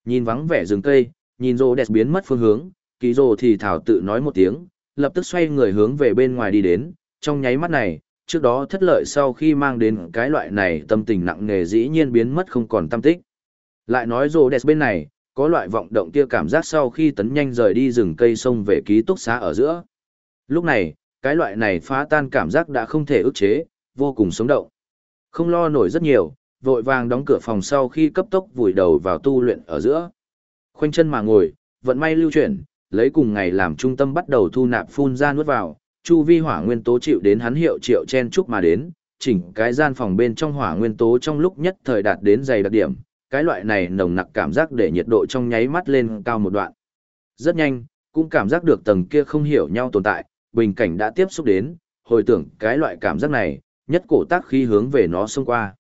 Nhìn vắng vẻ rừng cây, nhìn Rhodes biến mất phương hướng, kỳ rồ thì thảo tự nói một tiếng, lập tức xoay người hướng về bên ngoài đi đến, trong nháy mắt này, trước đó thất lợi sau khi mang đến cái loại này tâm tình nặng nề dĩ nhiên biến mất không còn tâm tích. Lại nói Rhodes bên này, có loại vọng động kia cảm giác sau khi tấn nhanh rời đi rừng cây sông về ký túc xá ở giữa. Lúc này, cái loại này phá tan cảm giác đã không thể ức chế, vô cùng sống động. Không lo nổi rất nhiều, vội vàng đóng cửa phòng sau khi cấp tốc vùi đầu vào tu luyện ở giữa. Khoanh chân mà ngồi, vận may lưu chuyển, lấy cùng ngày làm trung tâm bắt đầu thu nạp phun ra nuốt vào, chu vi hỏa nguyên tố chịu đến hắn hiệu triệu chen chúc mà đến, chỉnh cái gian phòng bên trong hỏa nguyên tố trong lúc nhất thời đạt đến dày đặc điểm, cái loại này nồng nặc cảm giác để nhiệt độ trong nháy mắt lên cao một đoạn. Rất nhanh, cũng cảm giác được tầng kia không hiểu nhau tồn tại, bình cảnh đã tiếp xúc đến, hồi tưởng cái loại cảm giác này, nhất cổ tác khí hướng về nó xông qua.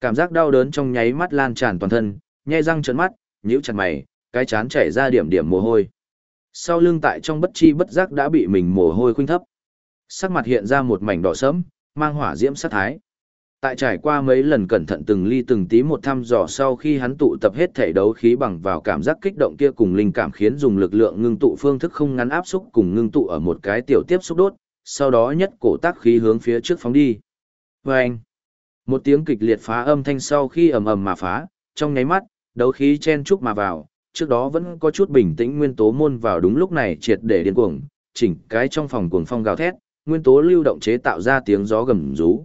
Cảm giác đau đớn trong nháy mắt lan tràn toàn thân, nhe răng trợn mắt, nhíu chặt mày, cái chán chảy ra điểm điểm mồ hôi. Sau lưng tại trong bất chi bất giác đã bị mình mồ hôi khuynh thấp. Sắc mặt hiện ra một mảnh đỏ sẫm, mang hỏa diễm sát thái. Tại trải qua mấy lần cẩn thận từng ly từng tí một thăm dò sau khi hắn tụ tập hết thể đấu khí bằng vào cảm giác kích động kia cùng linh cảm khiến dùng lực lượng ngưng tụ phương thức không ngắn áp xúc cùng ngưng tụ ở một cái tiểu tiếp xúc đốt, sau đó nhất cổ tác khí hướng phía trước phóng đi. Và anh, một tiếng kịch liệt phá âm thanh sau khi ầm ầm mà phá, trong nháy mắt, đấu khí chen chúc mà vào, trước đó vẫn có chút bình tĩnh nguyên tố môn vào đúng lúc này triệt để điên cuồng, chỉnh cái trong phòng cuồng phong gào thét, nguyên tố lưu động chế tạo ra tiếng gió gầm rú.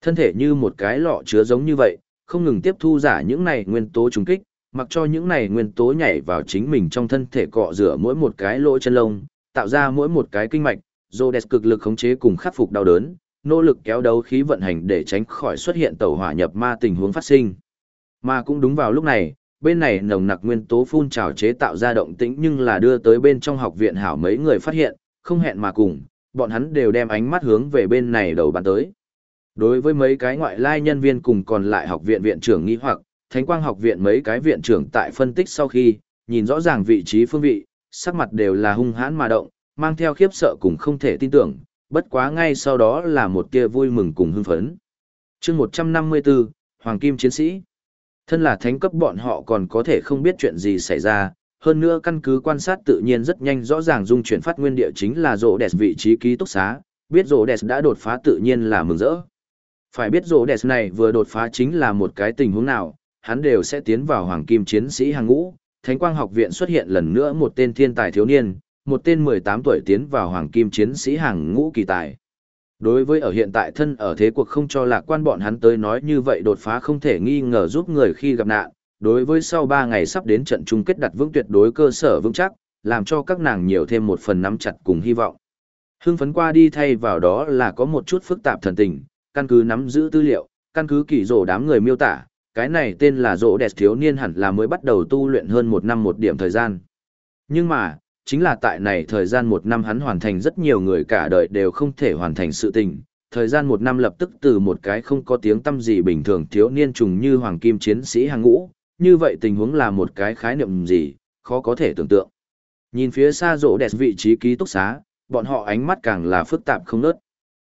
Thân thể như một cái lọ chứa giống như vậy, không ngừng tiếp thu giả những này nguyên tố trùng kích, mặc cho những này nguyên tố nhảy vào chính mình trong thân thể cọ rửa mỗi một cái lỗ chân lông, tạo ra mỗi một cái kinh mạch, Rhodes cực lực khống chế cùng khắc phục đau đớn, nỗ lực kéo đấu khí vận hành để tránh khỏi xuất hiện tẩu hỏa nhập ma tình huống phát sinh. Mà cũng đúng vào lúc này, bên này nồng nặc nguyên tố phun trào chế tạo ra động tĩnh nhưng là đưa tới bên trong học viện hảo mấy người phát hiện, không hẹn mà cùng, bọn hắn đều đem ánh mắt hướng về bên này đầu bàn tới. Đối với mấy cái ngoại lai nhân viên cùng còn lại học viện viện trưởng nghi hoặc, Thánh Quang học viện mấy cái viện trưởng tại phân tích sau khi, nhìn rõ ràng vị trí phương vị, sắc mặt đều là hung hãn mà động, mang theo khiếp sợ cùng không thể tin tưởng, bất quá ngay sau đó là một tia vui mừng cùng hưng phấn. chương 154, Hoàng Kim Chiến Sĩ Thân là thánh cấp bọn họ còn có thể không biết chuyện gì xảy ra, hơn nữa căn cứ quan sát tự nhiên rất nhanh rõ ràng dung chuyển phát nguyên địa chính là rỗ đẹp vị trí ký túc xá, biết rỗ đẹp đã đột phá tự nhiên là mừng rỡ. Phải biết rỗ đẹp này vừa đột phá chính là một cái tình huống nào, hắn đều sẽ tiến vào hoàng kim chiến sĩ hàng ngũ, Thánh Quang học viện xuất hiện lần nữa một tên thiên tài thiếu niên, một tên 18 tuổi tiến vào hoàng kim chiến sĩ hàng ngũ kỳ tài. Đối với ở hiện tại thân ở thế cuộc không cho lạc quan bọn hắn tới nói như vậy đột phá không thể nghi ngờ giúp người khi gặp nạn, đối với sau 3 ngày sắp đến trận chung kết đặt vững tuyệt đối cơ sở vững chắc, làm cho các nàng nhiều thêm một phần nắm chặt cùng hy vọng. Hưng phấn qua đi thay vào đó là có một chút phức tạp thần tình, căn cứ nắm giữ tư liệu, căn cứ kỳ rổ đám người miêu tả, cái này tên là rổ đẹp thiếu niên hẳn là mới bắt đầu tu luyện hơn một năm một điểm thời gian. Nhưng mà, chính là tại này thời gian một năm hắn hoàn thành rất nhiều người cả đời đều không thể hoàn thành sự tình. Thời gian một năm lập tức từ một cái không có tiếng tâm gì bình thường thiếu niên trùng như hoàng kim chiến sĩ hàng ngũ, như vậy tình huống là một cái khái niệm gì, khó có thể tưởng tượng. Nhìn phía xa rỗ đẹp vị trí ký túc xá, bọn họ ánh mắt càng là phức tạp không nớt.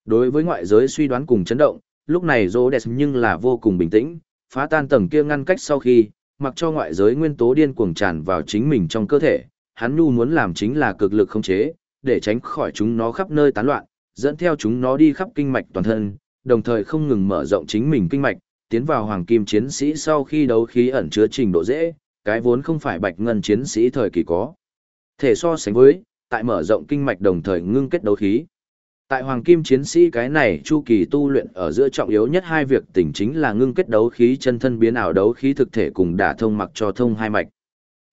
Đối với ngoại giới suy đoán cùng chấn động, lúc này rỗ đẹp nhưng là vô cùng bình tĩnh, phá tan tầng kia ngăn cách sau khi, mặc cho ngoại giới nguyên tố điên cuồng tràn vào chính mình trong cơ thể, hắn nhu muốn làm chính là cực lực khống chế, để tránh khỏi chúng nó khắp nơi tán loạn, dẫn theo chúng nó đi khắp kinh mạch toàn thân, đồng thời không ngừng mở rộng chính mình kinh mạch, tiến vào hoàng kim chiến sĩ sau khi đấu khí ẩn chứa trình độ dễ, cái vốn không phải bạch ngân chiến sĩ thời kỳ có. Thể so sánh với, tại mở rộng kinh mạch đồng thời ngưng kết đấu khí. Tại hoàng kim chiến sĩ cái này chu kỳ tu luyện ở giữa trọng yếu nhất hai việc tỉnh chính là ngưng kết đấu khí chân thân biến ảo đấu khí thực thể cùng đả thông mặc cho thông hai mạch.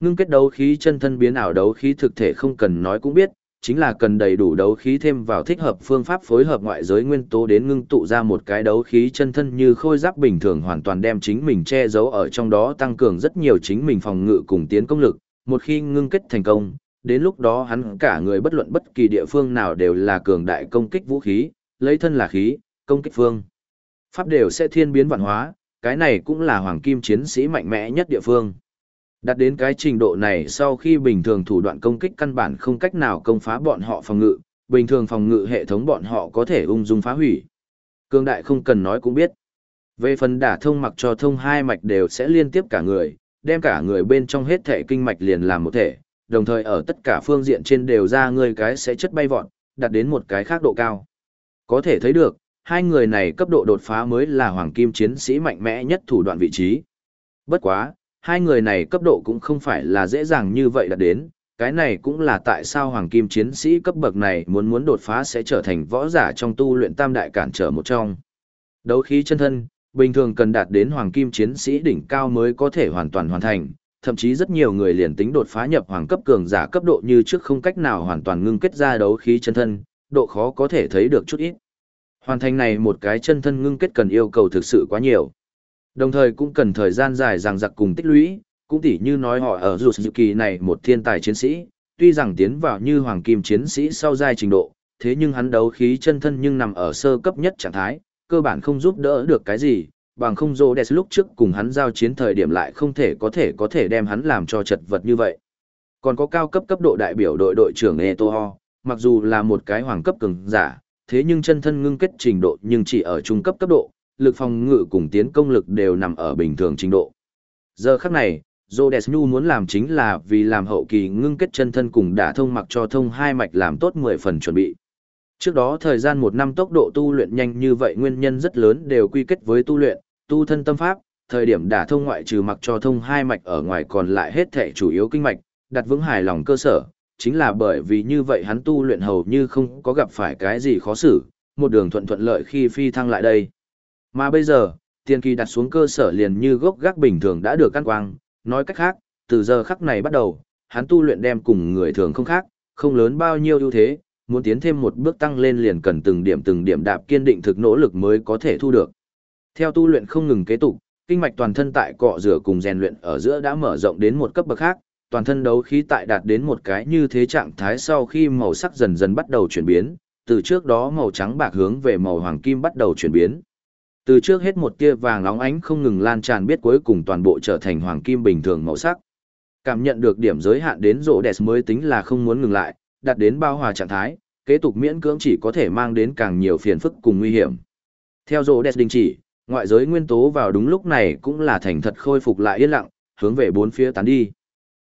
Ngưng kết đấu khí chân thân biến ảo đấu khí thực thể không cần nói cũng biết, chính là cần đầy đủ đấu khí thêm vào thích hợp phương pháp phối hợp ngoại giới nguyên tố đến ngưng tụ ra một cái đấu khí chân thân như khôi giáp bình thường hoàn toàn đem chính mình che giấu ở trong đó tăng cường rất nhiều chính mình phòng ngự cùng tiến công lực. Một khi ngưng kết thành công, đến lúc đó hắn cả người bất luận bất kỳ địa phương nào đều là cường đại công kích vũ khí, lấy thân là khí, công kích phương. Pháp đều sẽ thiên biến vạn hóa, cái này cũng là hoàng kim chiến sĩ mạnh mẽ nhất địa phương. Đạt đến cái trình độ này sau khi bình thường thủ đoạn công kích căn bản không cách nào công phá bọn họ phòng ngự, bình thường phòng ngự hệ thống bọn họ có thể ung dung phá hủy. Cương đại không cần nói cũng biết. Về phần đả thông mặc cho thông hai mạch đều sẽ liên tiếp cả người, đem cả người bên trong hết thể kinh mạch liền làm một thể, đồng thời ở tất cả phương diện trên đều ra người cái sẽ chất bay vọt, đạt đến một cái khác độ cao. Có thể thấy được, hai người này cấp độ đột phá mới là hoàng kim chiến sĩ mạnh mẽ nhất thủ đoạn vị trí. Bất quá, hai người này cấp độ cũng không phải là dễ dàng như vậy đạt đến, cái này cũng là tại sao hoàng kim chiến sĩ cấp bậc này muốn muốn đột phá sẽ trở thành võ giả trong tu luyện tam đại cản trở một trong. Đấu khí chân thân, bình thường cần đạt đến hoàng kim chiến sĩ đỉnh cao mới có thể hoàn toàn hoàn thành, thậm chí rất nhiều người liền tính đột phá nhập hoàng cấp cường giả cấp độ như trước không cách nào hoàn toàn ngưng kết ra đấu khí chân thân, độ khó có thể thấy được chút ít. Hoàn thành này một cái chân thân ngưng kết cần yêu cầu thực sự quá nhiều. Đồng thời cũng cần thời gian dài rằng giặc cùng tích lũy, cũng tỉ như nói họ ở dù sự kỳ này một thiên tài chiến sĩ, tuy rằng tiến vào như hoàng kim chiến sĩ sau giai trình độ, thế nhưng hắn đấu khí chân thân nhưng nằm ở sơ cấp nhất trạng thái, cơ bản không giúp đỡ được cái gì, bằng không rô đẹp lúc trước cùng hắn giao chiến thời điểm lại không thể có thể có thể đem hắn làm cho chật vật như vậy. Còn có cao cấp cấp độ đại biểu đội đội trưởng Etoho, mặc dù là một cái hoàng cấp cường giả, thế nhưng chân thân ngưng kết trình độ nhưng chỉ ở trung cấp cấp độ, lực phòng ngự cùng tiến công lực đều nằm ở bình thường trình độ. Giờ khắc này, Rhodes Nhu muốn làm chính là vì làm hậu kỳ ngưng kết chân thân cùng đả thông mặc cho thông hai mạch làm tốt 10 phần chuẩn bị. Trước đó thời gian một năm tốc độ tu luyện nhanh như vậy nguyên nhân rất lớn đều quy kết với tu luyện, tu thân tâm pháp, thời điểm đả thông ngoại trừ mặc cho thông hai mạch ở ngoài còn lại hết thể chủ yếu kinh mạch, đặt vững hài lòng cơ sở, chính là bởi vì như vậy hắn tu luyện hầu như không có gặp phải cái gì khó xử, một đường thuận thuận lợi khi phi thăng lại đây. Mà bây giờ, tiền kỳ đặt xuống cơ sở liền như gốc gác bình thường đã được căn quang, nói cách khác, từ giờ khắc này bắt đầu, hắn tu luyện đem cùng người thường không khác, không lớn bao nhiêu ưu thế, muốn tiến thêm một bước tăng lên liền cần từng điểm từng điểm đạp kiên định thực nỗ lực mới có thể thu được. Theo tu luyện không ngừng kế tục, kinh mạch toàn thân tại cọ rửa cùng rèn luyện ở giữa đã mở rộng đến một cấp bậc khác, toàn thân đấu khí tại đạt đến một cái như thế trạng thái sau khi màu sắc dần dần bắt đầu chuyển biến, từ trước đó màu trắng bạc hướng về màu hoàng kim bắt đầu chuyển biến. Từ trước hết một tia vàng óng ánh không ngừng lan tràn biết cuối cùng toàn bộ trở thành hoàng kim bình thường màu sắc. Cảm nhận được điểm giới hạn đến rỗ đẹp mới tính là không muốn ngừng lại, đạt đến bao hòa trạng thái, kế tục miễn cưỡng chỉ có thể mang đến càng nhiều phiền phức cùng nguy hiểm. Theo rỗ đẹp đình chỉ, ngoại giới nguyên tố vào đúng lúc này cũng là thành thật khôi phục lại yên lặng, hướng về bốn phía tán đi.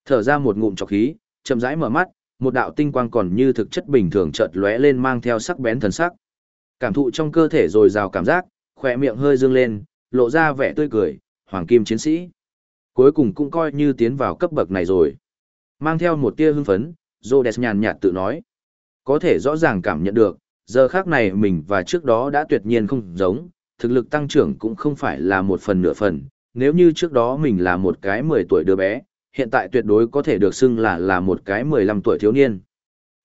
Thở ra một ngụm trọc khí, chậm rãi mở mắt, một đạo tinh quang còn như thực chất bình thường chợt lóe lên mang theo sắc bén thần sắc. Cảm thụ trong cơ thể rồi rào cảm giác, khỏe miệng hơi dương lên, lộ ra vẻ tươi cười, hoàng kim chiến sĩ. Cuối cùng cũng coi như tiến vào cấp bậc này rồi. Mang theo một tia hưng phấn, Rhodes nhàn nhạt tự nói. Có thể rõ ràng cảm nhận được, giờ khác này mình và trước đó đã tuyệt nhiên không giống, thực lực tăng trưởng cũng không phải là một phần nửa phần. Nếu như trước đó mình là một cái 10 tuổi đứa bé, hiện tại tuyệt đối có thể được xưng là là một cái 15 tuổi thiếu niên.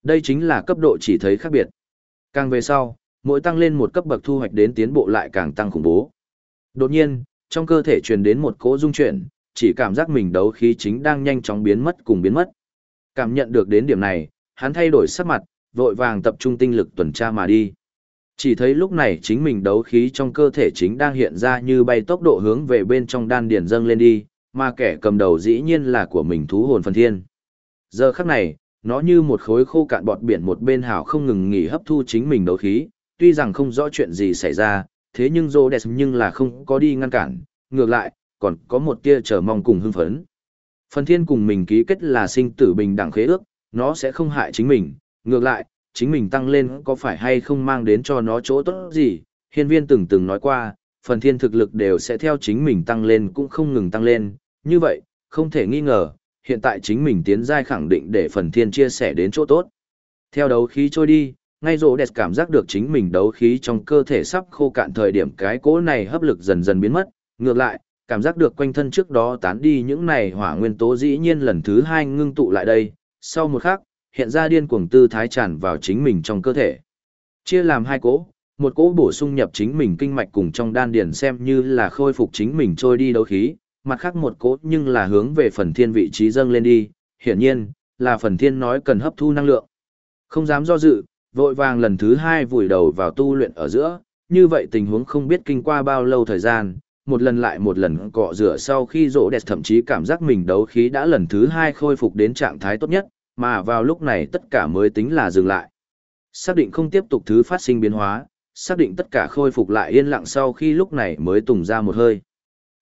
Đây chính là cấp độ chỉ thấy khác biệt. Càng về sau, mỗi tăng lên một cấp bậc thu hoạch đến tiến bộ lại càng tăng khủng bố. Đột nhiên, trong cơ thể truyền đến một cỗ dung chuyển, chỉ cảm giác mình đấu khí chính đang nhanh chóng biến mất cùng biến mất. Cảm nhận được đến điểm này, hắn thay đổi sắc mặt, vội vàng tập trung tinh lực tuần tra mà đi. Chỉ thấy lúc này chính mình đấu khí trong cơ thể chính đang hiện ra như bay tốc độ hướng về bên trong đan điển dâng lên đi, mà kẻ cầm đầu dĩ nhiên là của mình thú hồn phần thiên. Giờ khắc này, nó như một khối khô cạn bọt biển một bên hào không ngừng nghỉ hấp thu chính mình đấu khí, tuy rằng không rõ chuyện gì xảy ra, thế nhưng Rhodes nhưng là không có đi ngăn cản, ngược lại, còn có một tia chờ mong cùng hưng phấn. Phần thiên cùng mình ký kết là sinh tử bình đẳng khế ước, nó sẽ không hại chính mình, ngược lại, chính mình tăng lên có phải hay không mang đến cho nó chỗ tốt gì, hiên viên từng từng nói qua, phần thiên thực lực đều sẽ theo chính mình tăng lên cũng không ngừng tăng lên, như vậy, không thể nghi ngờ, hiện tại chính mình tiến giai khẳng định để phần thiên chia sẻ đến chỗ tốt. Theo đấu khí trôi đi, ngay rỗ đẹp cảm giác được chính mình đấu khí trong cơ thể sắp khô cạn thời điểm cái cỗ này hấp lực dần dần biến mất, ngược lại, cảm giác được quanh thân trước đó tán đi những này hỏa nguyên tố dĩ nhiên lần thứ hai ngưng tụ lại đây, sau một khắc, hiện ra điên cuồng tư thái tràn vào chính mình trong cơ thể. Chia làm hai cỗ, một cỗ bổ sung nhập chính mình kinh mạch cùng trong đan điền xem như là khôi phục chính mình trôi đi đấu khí, mặt khác một cỗ nhưng là hướng về phần thiên vị trí dâng lên đi, hiển nhiên, là phần thiên nói cần hấp thu năng lượng. Không dám do dự, vội vàng lần thứ hai vùi đầu vào tu luyện ở giữa, như vậy tình huống không biết kinh qua bao lâu thời gian, một lần lại một lần cọ rửa sau khi rỗ đẹp thậm chí cảm giác mình đấu khí đã lần thứ hai khôi phục đến trạng thái tốt nhất, mà vào lúc này tất cả mới tính là dừng lại. Xác định không tiếp tục thứ phát sinh biến hóa, xác định tất cả khôi phục lại yên lặng sau khi lúc này mới tùng ra một hơi.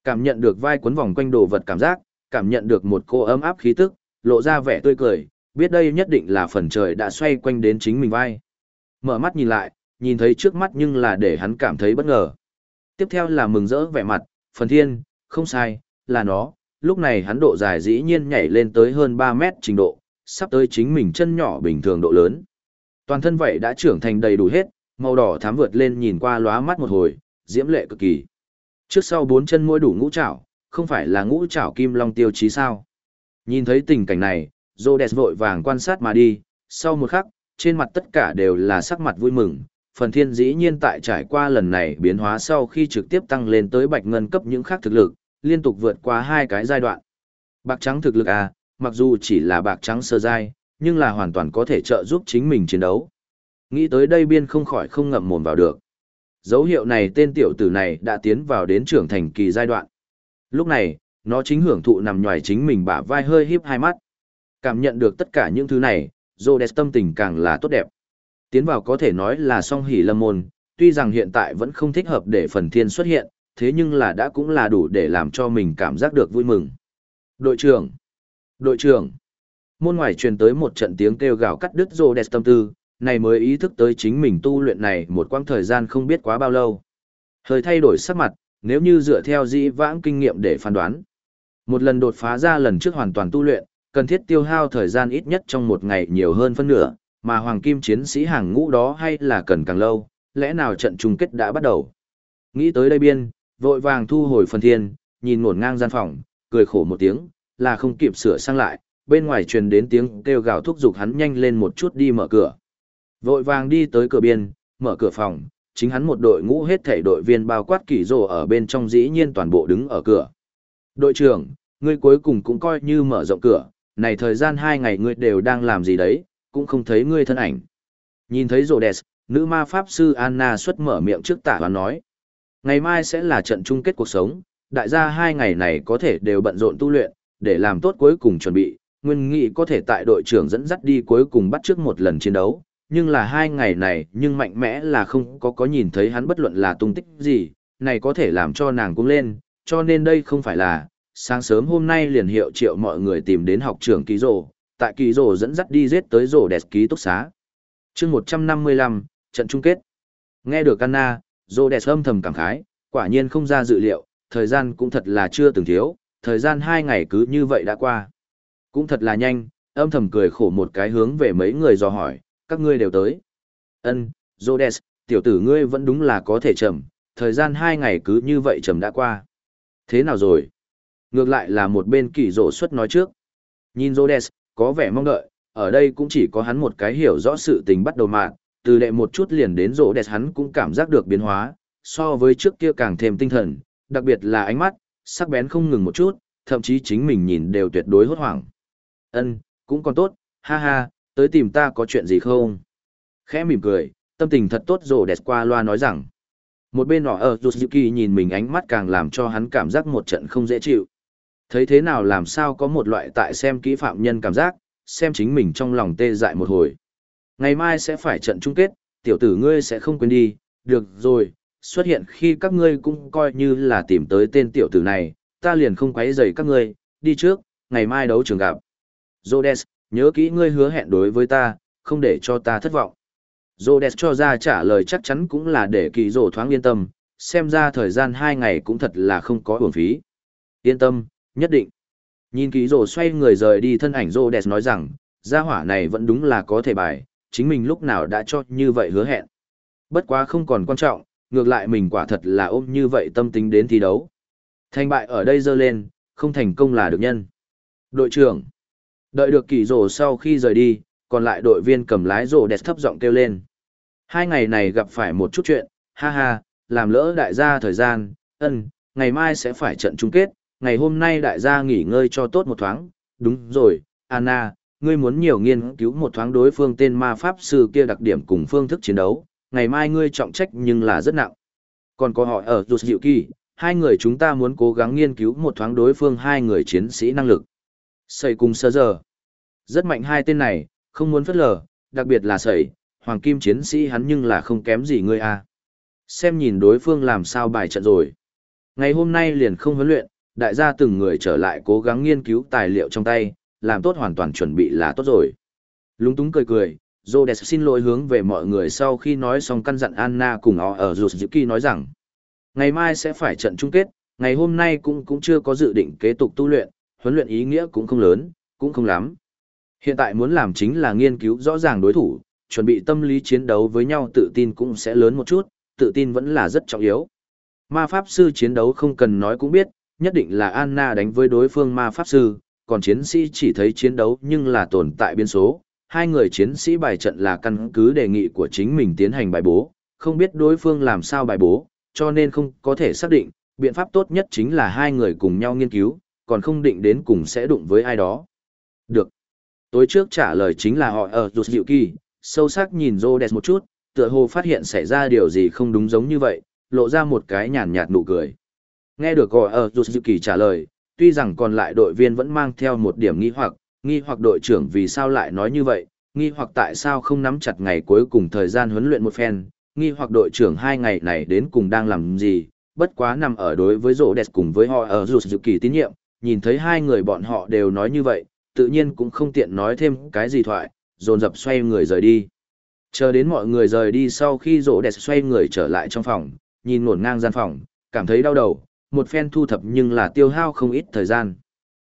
Cảm nhận được vai quấn vòng quanh đồ vật cảm giác, cảm nhận được một cô ấm áp khí tức, lộ ra vẻ tươi cười, biết đây nhất định là phần trời đã xoay quanh đến chính mình vai. Mở mắt nhìn lại, nhìn thấy trước mắt nhưng là để hắn cảm thấy bất ngờ. Tiếp theo là mừng rỡ vẻ mặt, phần thiên, không sai, là nó, lúc này hắn độ dài dĩ nhiên nhảy lên tới hơn 3 mét trình độ, sắp tới chính mình chân nhỏ bình thường độ lớn. Toàn thân vậy đã trưởng thành đầy đủ hết, màu đỏ thám vượt lên nhìn qua lóa mắt một hồi, diễm lệ cực kỳ. Trước sau bốn chân mỗi đủ ngũ trảo, không phải là ngũ trảo kim long tiêu chí sao. Nhìn thấy tình cảnh này, Rhodes vội vàng quan sát mà đi, sau một khắc, trên mặt tất cả đều là sắc mặt vui mừng. Phần thiên dĩ nhiên tại trải qua lần này biến hóa sau khi trực tiếp tăng lên tới bạch ngân cấp những khác thực lực, liên tục vượt qua hai cái giai đoạn. Bạc trắng thực lực à, mặc dù chỉ là bạc trắng sơ giai, nhưng là hoàn toàn có thể trợ giúp chính mình chiến đấu. Nghĩ tới đây biên không khỏi không ngậm mồm vào được. Dấu hiệu này tên tiểu tử này đã tiến vào đến trưởng thành kỳ giai đoạn. Lúc này, nó chính hưởng thụ nằm nhòi chính mình bả vai hơi híp hai mắt. Cảm nhận được tất cả những thứ này, Rhodes tâm tình càng là tốt đẹp. Tiến vào có thể nói là song hỷ lâm môn, tuy rằng hiện tại vẫn không thích hợp để phần thiên xuất hiện, thế nhưng là đã cũng là đủ để làm cho mình cảm giác được vui mừng. Đội trưởng! Đội trưởng! Môn ngoài truyền tới một trận tiếng kêu gào cắt đứt Rhodes tâm tư, này mới ý thức tới chính mình tu luyện này một quãng thời gian không biết quá bao lâu. Hơi thay đổi sắc mặt, nếu như dựa theo dĩ vãng kinh nghiệm để phán đoán. Một lần đột phá ra lần trước hoàn toàn tu luyện, cần thiết tiêu hao thời gian ít nhất trong một ngày nhiều hơn phân nửa, mà hoàng kim chiến sĩ hàng ngũ đó hay là cần càng lâu, lẽ nào trận chung kết đã bắt đầu. Nghĩ tới đây biên, vội vàng thu hồi phần thiên, nhìn ngổn ngang gian phòng, cười khổ một tiếng, là không kịp sửa sang lại, bên ngoài truyền đến tiếng kêu gào thúc giục hắn nhanh lên một chút đi mở cửa. Vội vàng đi tới cửa biên, mở cửa phòng, chính hắn một đội ngũ hết thể đội viên bao quát kỳ rồ ở bên trong dĩ nhiên toàn bộ đứng ở cửa. Đội trưởng, ngươi cuối cùng cũng coi như mở rộng cửa, này thời gian hai ngày ngươi đều đang làm gì đấy, cũng không thấy ngươi thân ảnh. Nhìn thấy rồ đẹp, nữ ma pháp sư Anna xuất mở miệng trước tả và nói. Ngày mai sẽ là trận chung kết cuộc sống, đại gia hai ngày này có thể đều bận rộn tu luyện, để làm tốt cuối cùng chuẩn bị, nguyên nghị có thể tại đội trưởng dẫn dắt đi cuối cùng bắt trước một lần chiến đấu, nhưng là hai ngày này nhưng mạnh mẽ là không có có nhìn thấy hắn bất luận là tung tích gì, này có thể làm cho nàng cũng lên, cho nên đây không phải là, sáng sớm hôm nay liền hiệu triệu mọi người tìm đến học trưởng ký rồ, tại ký rồ dẫn dắt đi giết tới rồ đẹp ký túc xá. chương 155, trận chung kết. Nghe được Anna, rồ đẹp âm thầm cảm khái, quả nhiên không ra dự liệu, thời gian cũng thật là chưa từng thiếu, thời gian hai ngày cứ như vậy đã qua. Cũng thật là nhanh, âm thầm cười khổ một cái hướng về mấy người dò hỏi, các ngươi đều tới. Ân, Rhodes, tiểu tử ngươi vẫn đúng là có thể chậm, thời gian hai ngày cứ như vậy chậm đã qua. Thế nào rồi? Ngược lại là một bên kỳ rổ xuất nói trước. Nhìn Rhodes, có vẻ mong đợi, ở đây cũng chỉ có hắn một cái hiểu rõ sự tình bắt đầu mạng, từ đệ một chút liền đến Rhodes hắn cũng cảm giác được biến hóa, so với trước kia càng thêm tinh thần, đặc biệt là ánh mắt, sắc bén không ngừng một chút, thậm chí chính mình nhìn đều tuyệt đối hốt hoảng. Ân, cũng còn tốt, ha ha, tới tìm ta có chuyện gì không? Khẽ mỉm cười, tâm tình thật tốt rồ đẹp qua loa nói rằng. Một bên nọ ở Yusuki nhìn mình ánh mắt càng làm cho hắn cảm giác một trận không dễ chịu. Thấy thế nào làm sao có một loại tại xem kỹ phạm nhân cảm giác, xem chính mình trong lòng tê dại một hồi. Ngày mai sẽ phải trận chung kết, tiểu tử ngươi sẽ không quên đi, được rồi, xuất hiện khi các ngươi cũng coi như là tìm tới tên tiểu tử này, ta liền không quấy rầy các ngươi, đi trước, ngày mai đấu trường gặp. Rhodes, nhớ kỹ ngươi hứa hẹn đối với ta, không để cho ta thất vọng. Rhodes cho ra trả lời chắc chắn cũng là để kỳ rồ thoáng yên tâm, xem ra thời gian hai ngày cũng thật là không có uổng phí. Yên tâm, nhất định. Nhìn ký rồ xoay người rời đi thân ảnh Rhodes nói rằng, gia hỏa này vẫn đúng là có thể bài, chính mình lúc nào đã cho như vậy hứa hẹn. Bất quá không còn quan trọng, ngược lại mình quả thật là ôm như vậy tâm tính đến thi đấu. Thành bại ở đây dơ lên, không thành công là được nhân. Đội trưởng. Đợi được kỳ rồ sau khi rời đi, còn lại đội viên cầm lái rồ đẹp thấp giọng kêu lên. Hai ngày này gặp phải một chút chuyện, ha ha, làm lỡ đại gia thời gian, ân, ngày mai sẽ phải trận chung kết, ngày hôm nay đại gia nghỉ ngơi cho tốt một thoáng, đúng rồi, Anna, ngươi muốn nhiều nghiên cứu một thoáng đối phương tên ma pháp sư kia đặc điểm cùng phương thức chiến đấu, ngày mai ngươi trọng trách nhưng là rất nặng. Còn có họ ở Rụt Diệu Kỳ, hai người chúng ta muốn cố gắng nghiên cứu một thoáng đối phương hai người chiến sĩ năng lực. Sẩy cùng sơ giờ. Rất mạnh hai tên này, không muốn phất lờ, đặc biệt là sẩy, hoàng kim chiến sĩ hắn nhưng là không kém gì ngươi a. À. Xem nhìn đối phương làm sao bài trận rồi. Ngày hôm nay liền không huấn luyện, đại gia từng người trở lại cố gắng nghiên cứu tài liệu trong tay, làm tốt hoàn toàn chuẩn bị là tốt rồi. Lúng túng cười cười, Rhodes xin lỗi hướng về mọi người sau khi nói xong căn dặn Anna cùng họ ở Yusuki nói rằng, ngày mai sẽ phải trận chung kết, ngày hôm nay cũng cũng chưa có dự định kế tục tu luyện, huấn luyện ý nghĩa cũng không lớn, cũng không lắm. Hiện tại muốn làm chính là nghiên cứu rõ ràng đối thủ, chuẩn bị tâm lý chiến đấu với nhau tự tin cũng sẽ lớn một chút, tự tin vẫn là rất trọng yếu. Ma Pháp Sư chiến đấu không cần nói cũng biết, nhất định là Anna đánh với đối phương Ma Pháp Sư, còn chiến sĩ chỉ thấy chiến đấu nhưng là tồn tại biên số. Hai người chiến sĩ bài trận là căn cứ đề nghị của chính mình tiến hành bài bố, không biết đối phương làm sao bài bố, cho nên không có thể xác định, biện pháp tốt nhất chính là hai người cùng nhau nghiên cứu, còn không định đến cùng sẽ đụng với ai đó. Được. Tối trước trả lời chính là họ ở rụt dịu kỳ, sâu sắc nhìn rô đẹp một chút, tựa hồ phát hiện xảy ra điều gì không đúng giống như vậy, lộ ra một cái nhàn nhạt nụ cười. Nghe được gọi ở dù dịu kỳ trả lời, tuy rằng còn lại đội viên vẫn mang theo một điểm nghi hoặc, nghi hoặc đội trưởng vì sao lại nói như vậy, nghi hoặc tại sao không nắm chặt ngày cuối cùng thời gian huấn luyện một phen, nghi hoặc đội trưởng hai ngày này đến cùng đang làm gì, bất quá nằm ở đối với rô đẹp cùng với họ ở dù dịu kỳ tín nhiệm, nhìn thấy hai người bọn họ đều nói như vậy, tự nhiên cũng không tiện nói thêm cái gì thoại, dồn dập xoay người rời đi. Chờ đến mọi người rời đi sau khi rỗ đẹp xoay người trở lại trong phòng, nhìn nguồn ngang gian phòng, cảm thấy đau đầu, một phen thu thập nhưng là tiêu hao không ít thời gian.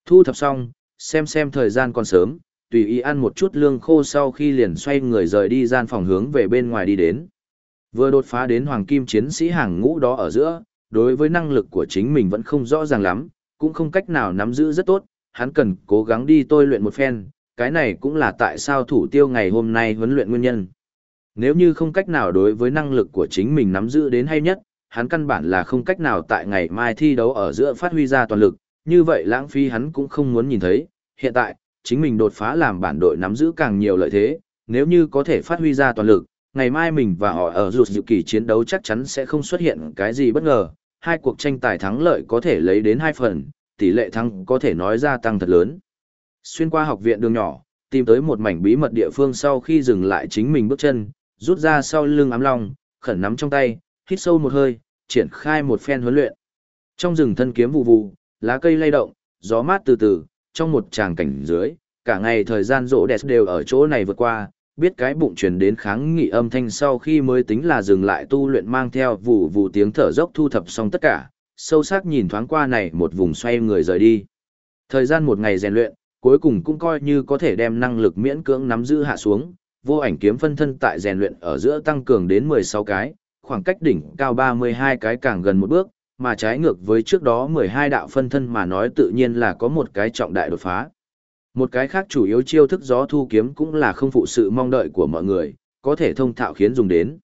Thu thập xong, xem xem thời gian còn sớm, tùy ý ăn một chút lương khô sau khi liền xoay người rời đi gian phòng hướng về bên ngoài đi đến. Vừa đột phá đến hoàng kim chiến sĩ hàng ngũ đó ở giữa, đối với năng lực của chính mình vẫn không rõ ràng lắm, cũng không cách nào nắm giữ rất tốt, hắn cần cố gắng đi tôi luyện một phen, cái này cũng là tại sao thủ tiêu ngày hôm nay huấn luyện nguyên nhân. Nếu như không cách nào đối với năng lực của chính mình nắm giữ đến hay nhất, hắn căn bản là không cách nào tại ngày mai thi đấu ở giữa phát huy ra toàn lực, như vậy lãng phí hắn cũng không muốn nhìn thấy. Hiện tại, chính mình đột phá làm bản đội nắm giữ càng nhiều lợi thế, nếu như có thể phát huy ra toàn lực, ngày mai mình và họ ở rụt dự kỳ chiến đấu chắc chắn sẽ không xuất hiện cái gì bất ngờ, hai cuộc tranh tài thắng lợi có thể lấy đến hai phần, tỷ lệ thắng có thể nói ra tăng thật lớn. Xuyên qua học viện đường nhỏ, tìm tới một mảnh bí mật địa phương sau khi dừng lại chính mình bước chân, rút ra sau lưng ám long, khẩn nắm trong tay, hít sâu một hơi, triển khai một phen huấn luyện. Trong rừng thân kiếm vụ vụ, lá cây lay động, gió mát từ từ, trong một tràng cảnh dưới, cả ngày thời gian rỗ đẹp đều ở chỗ này vượt qua, biết cái bụng truyền đến kháng nghị âm thanh sau khi mới tính là dừng lại tu luyện mang theo vụ vụ tiếng thở dốc thu thập xong tất cả, sâu sắc nhìn thoáng qua này một vùng xoay người rời đi. Thời gian một ngày rèn luyện, cuối cùng cũng coi như có thể đem năng lực miễn cưỡng nắm giữ hạ xuống, vô ảnh kiếm phân thân tại rèn luyện ở giữa tăng cường đến 16 cái, khoảng cách đỉnh cao 32 cái càng gần một bước, mà trái ngược với trước đó 12 đạo phân thân mà nói tự nhiên là có một cái trọng đại đột phá. Một cái khác chủ yếu chiêu thức gió thu kiếm cũng là không phụ sự mong đợi của mọi người, có thể thông thạo khiến dùng đến.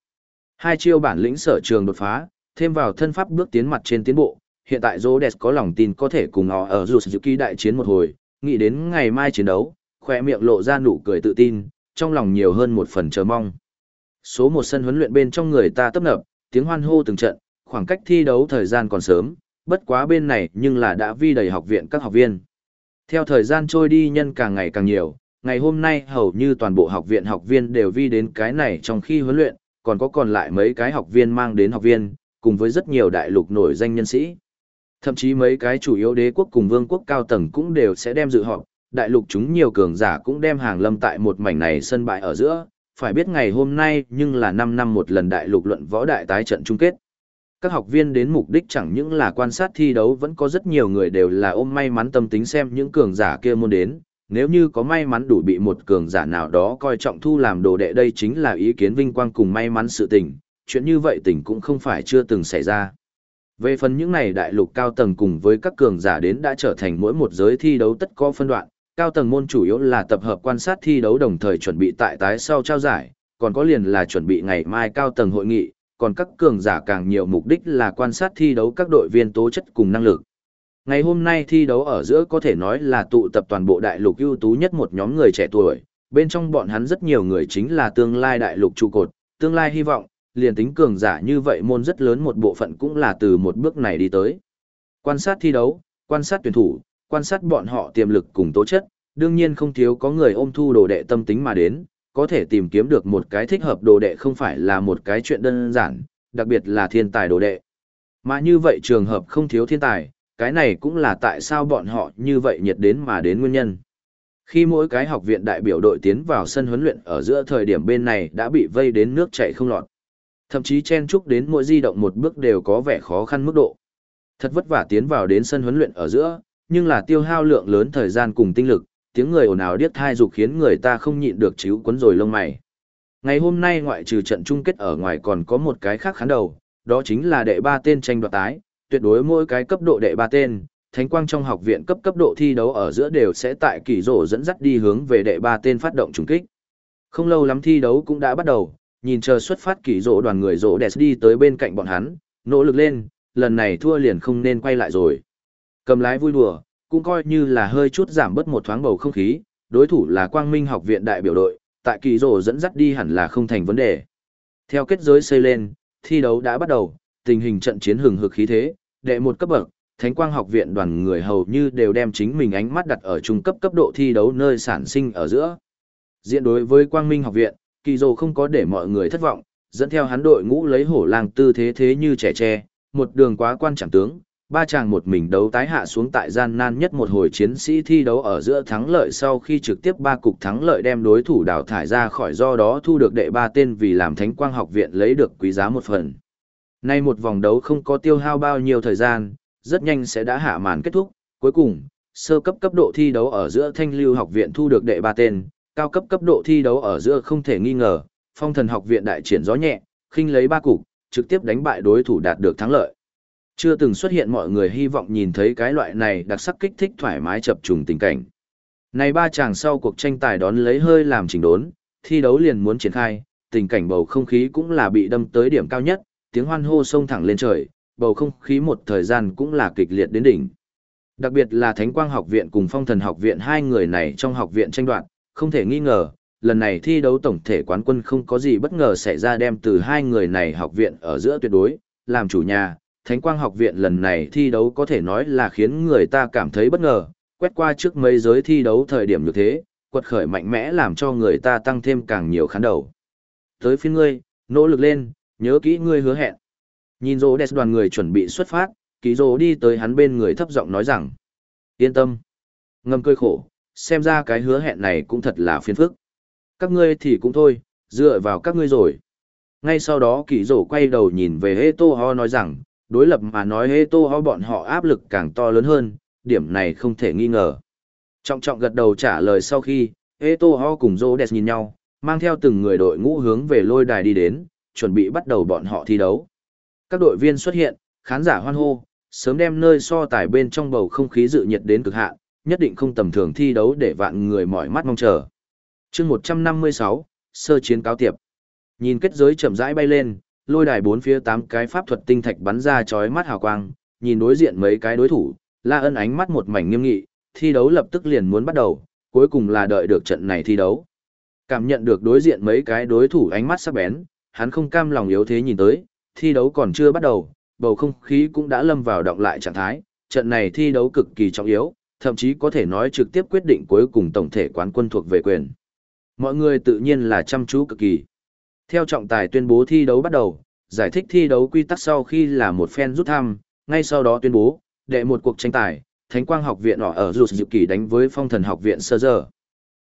Hai chiêu bản lĩnh sở trường đột phá, thêm vào thân pháp bước tiến mặt trên tiến bộ, hiện tại Rhodes có lòng tin có thể cùng họ ở Jutsuki đại chiến một hồi, nghĩ đến ngày mai chiến đấu, khỏe miệng lộ ra nụ cười tự tin, trong lòng nhiều hơn một phần chờ mong. Số một sân huấn luyện bên trong người ta tấp nập, tiếng hoan hô từng trận, khoảng cách thi đấu thời gian còn sớm, bất quá bên này nhưng là đã vi đầy học viện các học viên. Theo thời gian trôi đi nhân càng ngày càng nhiều, ngày hôm nay hầu như toàn bộ học viện học viên đều vi đến cái này trong khi huấn luyện, còn có còn lại mấy cái học viên mang đến học viên, cùng với rất nhiều đại lục nổi danh nhân sĩ. Thậm chí mấy cái chủ yếu đế quốc cùng vương quốc cao tầng cũng đều sẽ đem dự họp, đại lục chúng nhiều cường giả cũng đem hàng lâm tại một mảnh này sân bãi ở giữa, phải biết ngày hôm nay nhưng là 5 năm một lần đại lục luận võ đại tái trận chung kết. Các học viên đến mục đích chẳng những là quan sát thi đấu vẫn có rất nhiều người đều là ôm may mắn tâm tính xem những cường giả kia môn đến, nếu như có may mắn đủ bị một cường giả nào đó coi trọng thu làm đồ đệ đây chính là ý kiến vinh quang cùng may mắn sự tình, chuyện như vậy tình cũng không phải chưa từng xảy ra. Về phần những này đại lục cao tầng cùng với các cường giả đến đã trở thành mỗi một giới thi đấu tất có phân đoạn, cao tầng môn chủ yếu là tập hợp quan sát thi đấu đồng thời chuẩn bị tại tái sau trao giải, còn có liền là chuẩn bị ngày mai cao tầng hội nghị, còn các cường giả càng nhiều mục đích là quan sát thi đấu các đội viên tố chất cùng năng lực. Ngày hôm nay thi đấu ở giữa có thể nói là tụ tập toàn bộ đại lục ưu tú nhất một nhóm người trẻ tuổi, bên trong bọn hắn rất nhiều người chính là tương lai đại lục trụ cột, tương lai hy vọng, liền tính cường giả như vậy môn rất lớn một bộ phận cũng là từ một bước này đi tới. Quan sát thi đấu, quan sát tuyển thủ, quan sát bọn họ tiềm lực cùng tố chất, đương nhiên không thiếu có người ôm thu đồ đệ tâm tính mà đến, có thể tìm kiếm được một cái thích hợp đồ đệ không phải là một cái chuyện đơn giản, đặc biệt là thiên tài đồ đệ. Mà như vậy trường hợp không thiếu thiên tài, cái này cũng là tại sao bọn họ như vậy nhiệt đến mà đến nguyên nhân. Khi mỗi cái học viện đại biểu đội tiến vào sân huấn luyện ở giữa thời điểm bên này đã bị vây đến nước chảy không lọt. Thậm chí chen chúc đến mỗi di động một bước đều có vẻ khó khăn mức độ. Thật vất vả tiến vào đến sân huấn luyện ở giữa, nhưng là tiêu hao lượng lớn thời gian cùng tinh lực, tiếng người ồn ào điếc thai dục khiến người ta không nhịn được chíu quấn rồi lông mày. Ngày hôm nay ngoại trừ trận chung kết ở ngoài còn có một cái khác khán đầu, đó chính là đệ ba tên tranh đoạt tái, tuyệt đối mỗi cái cấp độ đệ ba tên, thánh quang trong học viện cấp cấp độ thi đấu ở giữa đều sẽ tại kỳ rổ dẫn dắt đi hướng về đệ ba tên phát động trùng kích. Không lâu lắm thi đấu cũng đã bắt đầu, nhìn chờ xuất phát kỳ rổ đoàn người rổ đẹp đi tới bên cạnh bọn hắn, nỗ lực lên, lần này thua liền không nên quay lại rồi. Cầm lái vui đùa, cũng coi như là hơi chút giảm bớt một thoáng bầu không khí, đối thủ là Quang Minh học viện đại biểu đội, tại kỳ rổ dẫn dắt đi hẳn là không thành vấn đề. Theo kết giới xây lên, thi đấu đã bắt đầu, tình hình trận chiến hừng hực khí thế, đệ một cấp bậc, Thánh Quang học viện đoàn người hầu như đều đem chính mình ánh mắt đặt ở trung cấp cấp độ thi đấu nơi sản sinh ở giữa. Diện đối với Quang Minh học viện, kỳ rổ không có để mọi người thất vọng, dẫn theo hắn đội ngũ lấy hổ lang tư thế thế như trẻ tre, một đường quá quan trọng tướng, ba chàng một mình đấu tái hạ xuống tại gian nan nhất một hồi chiến sĩ thi đấu ở giữa thắng lợi sau khi trực tiếp ba cục thắng lợi đem đối thủ đào thải ra khỏi do đó thu được đệ ba tên vì làm thánh quang học viện lấy được quý giá một phần. Nay một vòng đấu không có tiêu hao bao nhiêu thời gian, rất nhanh sẽ đã hạ màn kết thúc, cuối cùng, sơ cấp cấp độ thi đấu ở giữa thanh lưu học viện thu được đệ ba tên, cao cấp cấp độ thi đấu ở giữa không thể nghi ngờ, phong thần học viện đại triển gió nhẹ, khinh lấy ba cục, trực tiếp đánh bại đối thủ đạt được thắng lợi. Chưa từng xuất hiện mọi người hy vọng nhìn thấy cái loại này đặc sắc kích thích thoải mái chập trùng tình cảnh. Này ba chàng sau cuộc tranh tài đón lấy hơi làm chỉnh đốn, thi đấu liền muốn triển khai, tình cảnh bầu không khí cũng là bị đâm tới điểm cao nhất, tiếng hoan hô sông thẳng lên trời, bầu không khí một thời gian cũng là kịch liệt đến đỉnh. Đặc biệt là Thánh Quang học viện cùng Phong Thần học viện hai người này trong học viện tranh đoạt, không thể nghi ngờ, lần này thi đấu tổng thể quán quân không có gì bất ngờ xảy ra đem từ hai người này học viện ở giữa tuyệt đối, làm chủ nhà, Thánh Quang học viện lần này thi đấu có thể nói là khiến người ta cảm thấy bất ngờ, quét qua trước mấy giới thi đấu thời điểm như thế, quật khởi mạnh mẽ làm cho người ta tăng thêm càng nhiều khán đầu. Tới phiên ngươi, nỗ lực lên, nhớ kỹ ngươi hứa hẹn. Nhìn rô đẹp đoàn người chuẩn bị xuất phát, ký rô đi tới hắn bên người thấp giọng nói rằng, yên tâm. Ngâm cơi khổ, xem ra cái hứa hẹn này cũng thật là phiền phức. Các ngươi thì cũng thôi, dựa vào các ngươi rồi. Ngay sau đó kỳ rổ quay đầu nhìn về Hê Tô Ho nói rằng, đối lập mà nói Hê Tô Ho bọn họ áp lực càng to lớn hơn, điểm này không thể nghi ngờ. Trọng trọng gật đầu trả lời sau khi, Hê Tô Ho cùng Rô Đẹp nhìn nhau, mang theo từng người đội ngũ hướng về lôi đài đi đến, chuẩn bị bắt đầu bọn họ thi đấu. Các đội viên xuất hiện, khán giả hoan hô, sớm đem nơi so tài bên trong bầu không khí dự nhiệt đến cực hạn, nhất định không tầm thường thi đấu để vạn người mỏi mắt mong chờ. chương 156, sơ chiến cáo tiệp. Nhìn kết giới chậm rãi bay lên, lôi đài bốn phía tám cái pháp thuật tinh thạch bắn ra chói mắt hào quang, nhìn đối diện mấy cái đối thủ, La Ân ánh mắt một mảnh nghiêm nghị, thi đấu lập tức liền muốn bắt đầu, cuối cùng là đợi được trận này thi đấu. Cảm nhận được đối diện mấy cái đối thủ ánh mắt sắc bén, hắn không cam lòng yếu thế nhìn tới, thi đấu còn chưa bắt đầu, bầu không khí cũng đã lâm vào động lại trạng thái, trận này thi đấu cực kỳ trọng yếu, thậm chí có thể nói trực tiếp quyết định cuối cùng tổng thể quán quân thuộc về quyền. Mọi người tự nhiên là chăm chú cực kỳ. Theo trọng tài tuyên bố thi đấu bắt đầu, giải thích thi đấu quy tắc sau khi là một phen rút thăm, ngay sau đó tuyên bố, đệ một cuộc tranh tài, Thánh Quang học viện ở rụt dự kỳ đánh với Phong Thần học viện sơ giờ.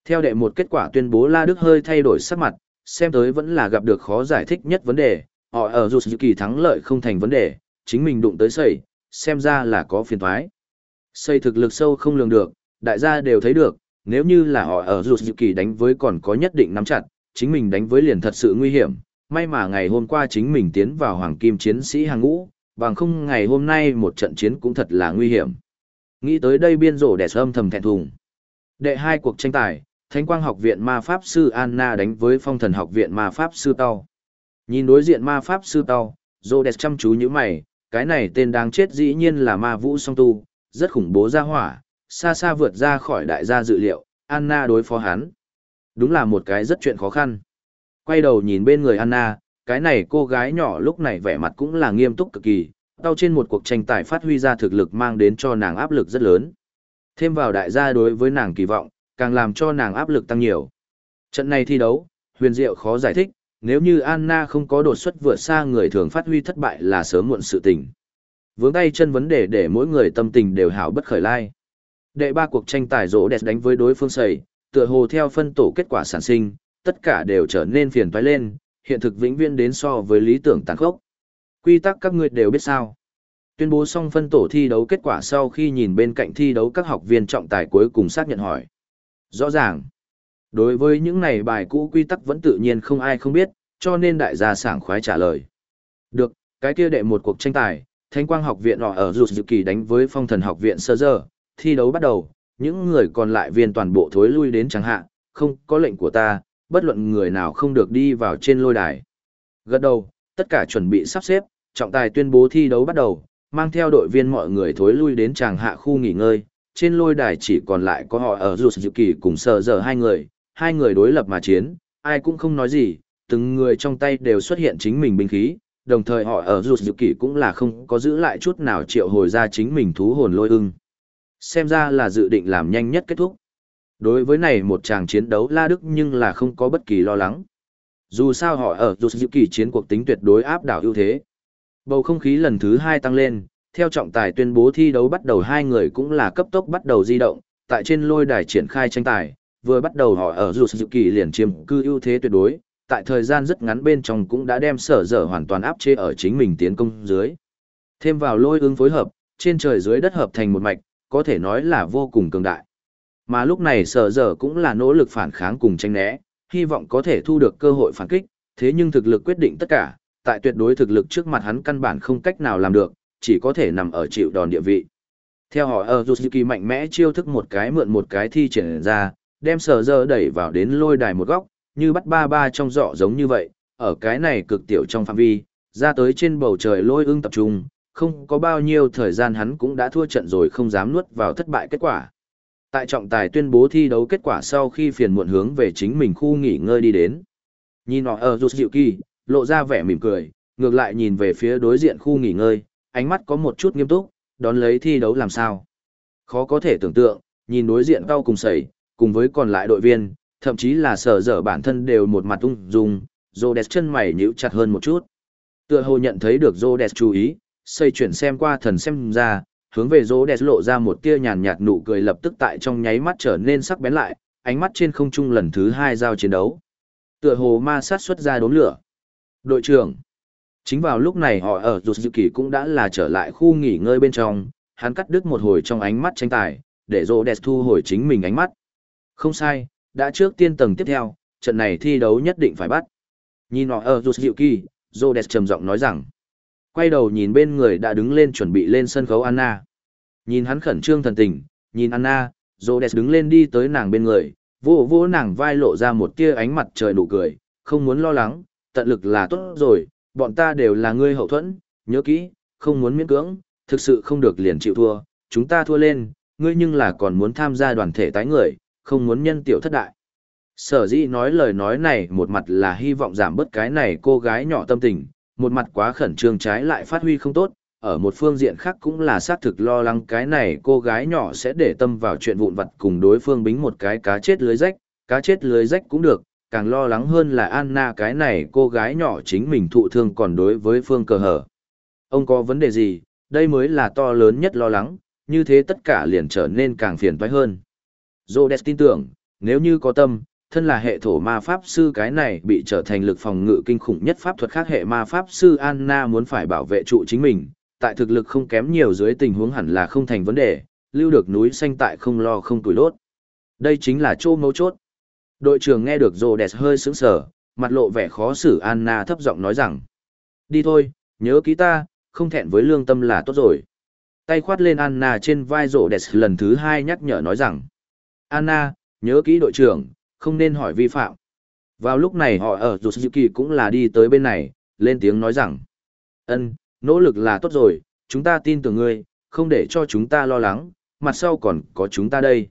Theo đệ một kết quả tuyên bố La Đức hơi thay đổi sắc mặt, xem tới vẫn là gặp được khó giải thích nhất vấn đề, họ ở rụt dự kỳ thắng lợi không thành vấn đề, chính mình đụng tới sẩy, xem ra là có phiền thoái. Xây thực lực sâu không lường được, đại gia đều thấy được, nếu như là họ ở rụt dự kỳ đánh với còn có nhất định nắm chặt, chính mình đánh với liền thật sự nguy hiểm. May mà ngày hôm qua chính mình tiến vào hoàng kim chiến sĩ hàng ngũ, bằng không ngày hôm nay một trận chiến cũng thật là nguy hiểm. Nghĩ tới đây biên rổ đẻ âm thầm thẹn thùng. Đệ hai cuộc tranh tài, Thánh Quang học viện ma pháp sư Anna đánh với Phong Thần học viện ma pháp sư Tao. Nhìn đối diện ma pháp sư Tao, Rhodes chăm chú như mày, cái này tên đáng chết dĩ nhiên là ma vũ song tu, rất khủng bố ra hỏa, xa xa vượt ra khỏi đại gia dự liệu, Anna đối phó hắn. Đúng là một cái rất chuyện khó khăn. Quay đầu nhìn bên người Anna, cái này cô gái nhỏ lúc này vẻ mặt cũng là nghiêm túc cực kỳ, tao trên một cuộc tranh tài phát huy ra thực lực mang đến cho nàng áp lực rất lớn. Thêm vào đại gia đối với nàng kỳ vọng, càng làm cho nàng áp lực tăng nhiều. Trận này thi đấu, huyền diệu khó giải thích, nếu như Anna không có đột xuất vượt xa người thường phát huy thất bại là sớm muộn sự tình. Vướng tay chân vấn đề để mỗi người tâm tình đều hảo bất khởi lai. Đệ ba cuộc tranh tài rỗ đẹp đánh với đối phương sầy, tựa hồ theo phân tổ kết quả sản sinh, tất cả đều trở nên phiền toái lên, hiện thực vĩnh viễn đến so với lý tưởng tàn khốc. Quy tắc các ngươi đều biết sao. Tuyên bố xong phân tổ thi đấu kết quả sau khi nhìn bên cạnh thi đấu các học viên trọng tài cuối cùng xác nhận hỏi. Rõ ràng, đối với những này bài cũ quy tắc vẫn tự nhiên không ai không biết, cho nên đại gia sảng khoái trả lời. Được, cái kia đệ một cuộc tranh tài, Thánh Quang học viện họ ở rụt dự kỳ đánh với phong thần học viện sơ giờ, thi đấu bắt đầu, những người còn lại viên toàn bộ thối lui đến chẳng hạn, không có lệnh của ta, bất luận người nào không được đi vào trên lôi đài. Gật đầu, tất cả chuẩn bị sắp xếp, trọng tài tuyên bố thi đấu bắt đầu, mang theo đội viên mọi người thối lui đến tràng hạ khu nghỉ ngơi, trên lôi đài chỉ còn lại có họ ở rụt dự kỳ cùng sờ giờ hai người, hai người đối lập mà chiến, ai cũng không nói gì, từng người trong tay đều xuất hiện chính mình binh khí, đồng thời họ ở rụt dự kỳ cũng là không có giữ lại chút nào triệu hồi ra chính mình thú hồn lôi ưng. Xem ra là dự định làm nhanh nhất kết thúc. Đối với này một chàng chiến đấu La Đức nhưng là không có bất kỳ lo lắng. Dù sao họ ở dù dự kỳ chiến cuộc tính tuyệt đối áp đảo ưu thế. Bầu không khí lần thứ hai tăng lên, theo trọng tài tuyên bố thi đấu bắt đầu hai người cũng là cấp tốc bắt đầu di động, tại trên lôi đài triển khai tranh tài, vừa bắt đầu họ ở dù dự kỳ liền chiếm cư ưu thế tuyệt đối, tại thời gian rất ngắn bên trong cũng đã đem sở dở hoàn toàn áp chế ở chính mình tiến công dưới. Thêm vào lôi ứng phối hợp, trên trời dưới đất hợp thành một mạch, có thể nói là vô cùng cường đại. Mà lúc này sở giờ cũng là nỗ lực phản kháng cùng tranh né, hy vọng có thể thu được cơ hội phản kích, thế nhưng thực lực quyết định tất cả, tại tuyệt đối thực lực trước mặt hắn căn bản không cách nào làm được, chỉ có thể nằm ở chịu đòn địa vị. Theo họ ờ, ở mạnh mẽ chiêu thức một cái mượn một cái thi triển ra, đem sở dơ đẩy vào đến lôi đài một góc, như bắt ba ba trong giỏ giống như vậy, ở cái này cực tiểu trong phạm vi, ra tới trên bầu trời lôi ưng tập trung, không có bao nhiêu thời gian hắn cũng đã thua trận rồi không dám nuốt vào thất bại kết quả. Tại trọng tài tuyên bố thi đấu kết quả sau khi phiền muộn hướng về chính mình khu nghỉ ngơi đi đến. Nhìn họ ở rụt dịu kỳ, lộ ra vẻ mỉm cười, ngược lại nhìn về phía đối diện khu nghỉ ngơi, ánh mắt có một chút nghiêm túc, đón lấy thi đấu làm sao. Khó có thể tưởng tượng, nhìn đối diện cao cùng sẩy, cùng với còn lại đội viên, thậm chí là sở dở bản thân đều một mặt ung dung, Rhodes chân mày nhíu chặt hơn một chút. Tựa hồ nhận thấy được Rhodes chú ý, xây chuyển xem qua thần xem ra, hướng về Rhodes lộ ra một tia nhàn nhạt nụ cười lập tức tại trong nháy mắt trở nên sắc bén lại, ánh mắt trên không trung lần thứ hai giao chiến đấu. Tựa hồ ma sát xuất ra đốm lửa. Đội trưởng. Chính vào lúc này họ ở Rụt Dự Kỳ cũng đã là trở lại khu nghỉ ngơi bên trong, hắn cắt đứt một hồi trong ánh mắt tranh tài, để Rhodes thu hồi chính mình ánh mắt. Không sai, đã trước tiên tầng tiếp theo, trận này thi đấu nhất định phải bắt. Nhìn họ ở Rụt Dự Kỳ, Rhodes trầm giọng nói rằng. Quay đầu nhìn bên người đã đứng lên chuẩn bị lên sân khấu Anna. Nhìn hắn khẩn trương thần tình, nhìn Anna, Rhodes đứng lên đi tới nàng bên người, vỗ vỗ nàng vai lộ ra một tia ánh mặt trời nụ cười, không muốn lo lắng, tận lực là tốt rồi, bọn ta đều là ngươi hậu thuẫn, nhớ kỹ, không muốn miễn cưỡng, thực sự không được liền chịu thua, chúng ta thua lên, ngươi nhưng là còn muốn tham gia đoàn thể tái người, không muốn nhân tiểu thất đại. Sở dĩ nói lời nói này một mặt là hy vọng giảm bớt cái này cô gái nhỏ tâm tình, một mặt quá khẩn trương trái lại phát huy không tốt, ở một phương diện khác cũng là xác thực lo lắng cái này cô gái nhỏ sẽ để tâm vào chuyện vụn vặt cùng đối phương bính một cái cá chết lưới rách, cá chết lưới rách cũng được, càng lo lắng hơn là Anna cái này cô gái nhỏ chính mình thụ thương còn đối với phương cờ hở. Ông có vấn đề gì, đây mới là to lớn nhất lo lắng, như thế tất cả liền trở nên càng phiền toái hơn. Rhodes tin tưởng, nếu như có tâm, thân là hệ thổ ma pháp sư cái này bị trở thành lực phòng ngự kinh khủng nhất pháp thuật khác hệ ma pháp sư Anna muốn phải bảo vệ trụ chính mình, tại thực lực không kém nhiều dưới tình huống hẳn là không thành vấn đề, lưu được núi xanh tại không lo không tuổi lốt. Đây chính là chỗ mấu chốt. Đội trưởng nghe được rồ đẹp hơi sững sờ, mặt lộ vẻ khó xử Anna thấp giọng nói rằng. Đi thôi, nhớ ký ta, không thẹn với lương tâm là tốt rồi. Tay khoát lên Anna trên vai rồ đẹp lần thứ hai nhắc nhở nói rằng. Anna, nhớ kỹ đội trưởng, không nên hỏi vi phạm. Vào lúc này họ ở Yusuki cũng là đi tới bên này, lên tiếng nói rằng. ân nỗ lực là tốt rồi, chúng ta tin tưởng ngươi, không để cho chúng ta lo lắng, mặt sau còn có chúng ta đây.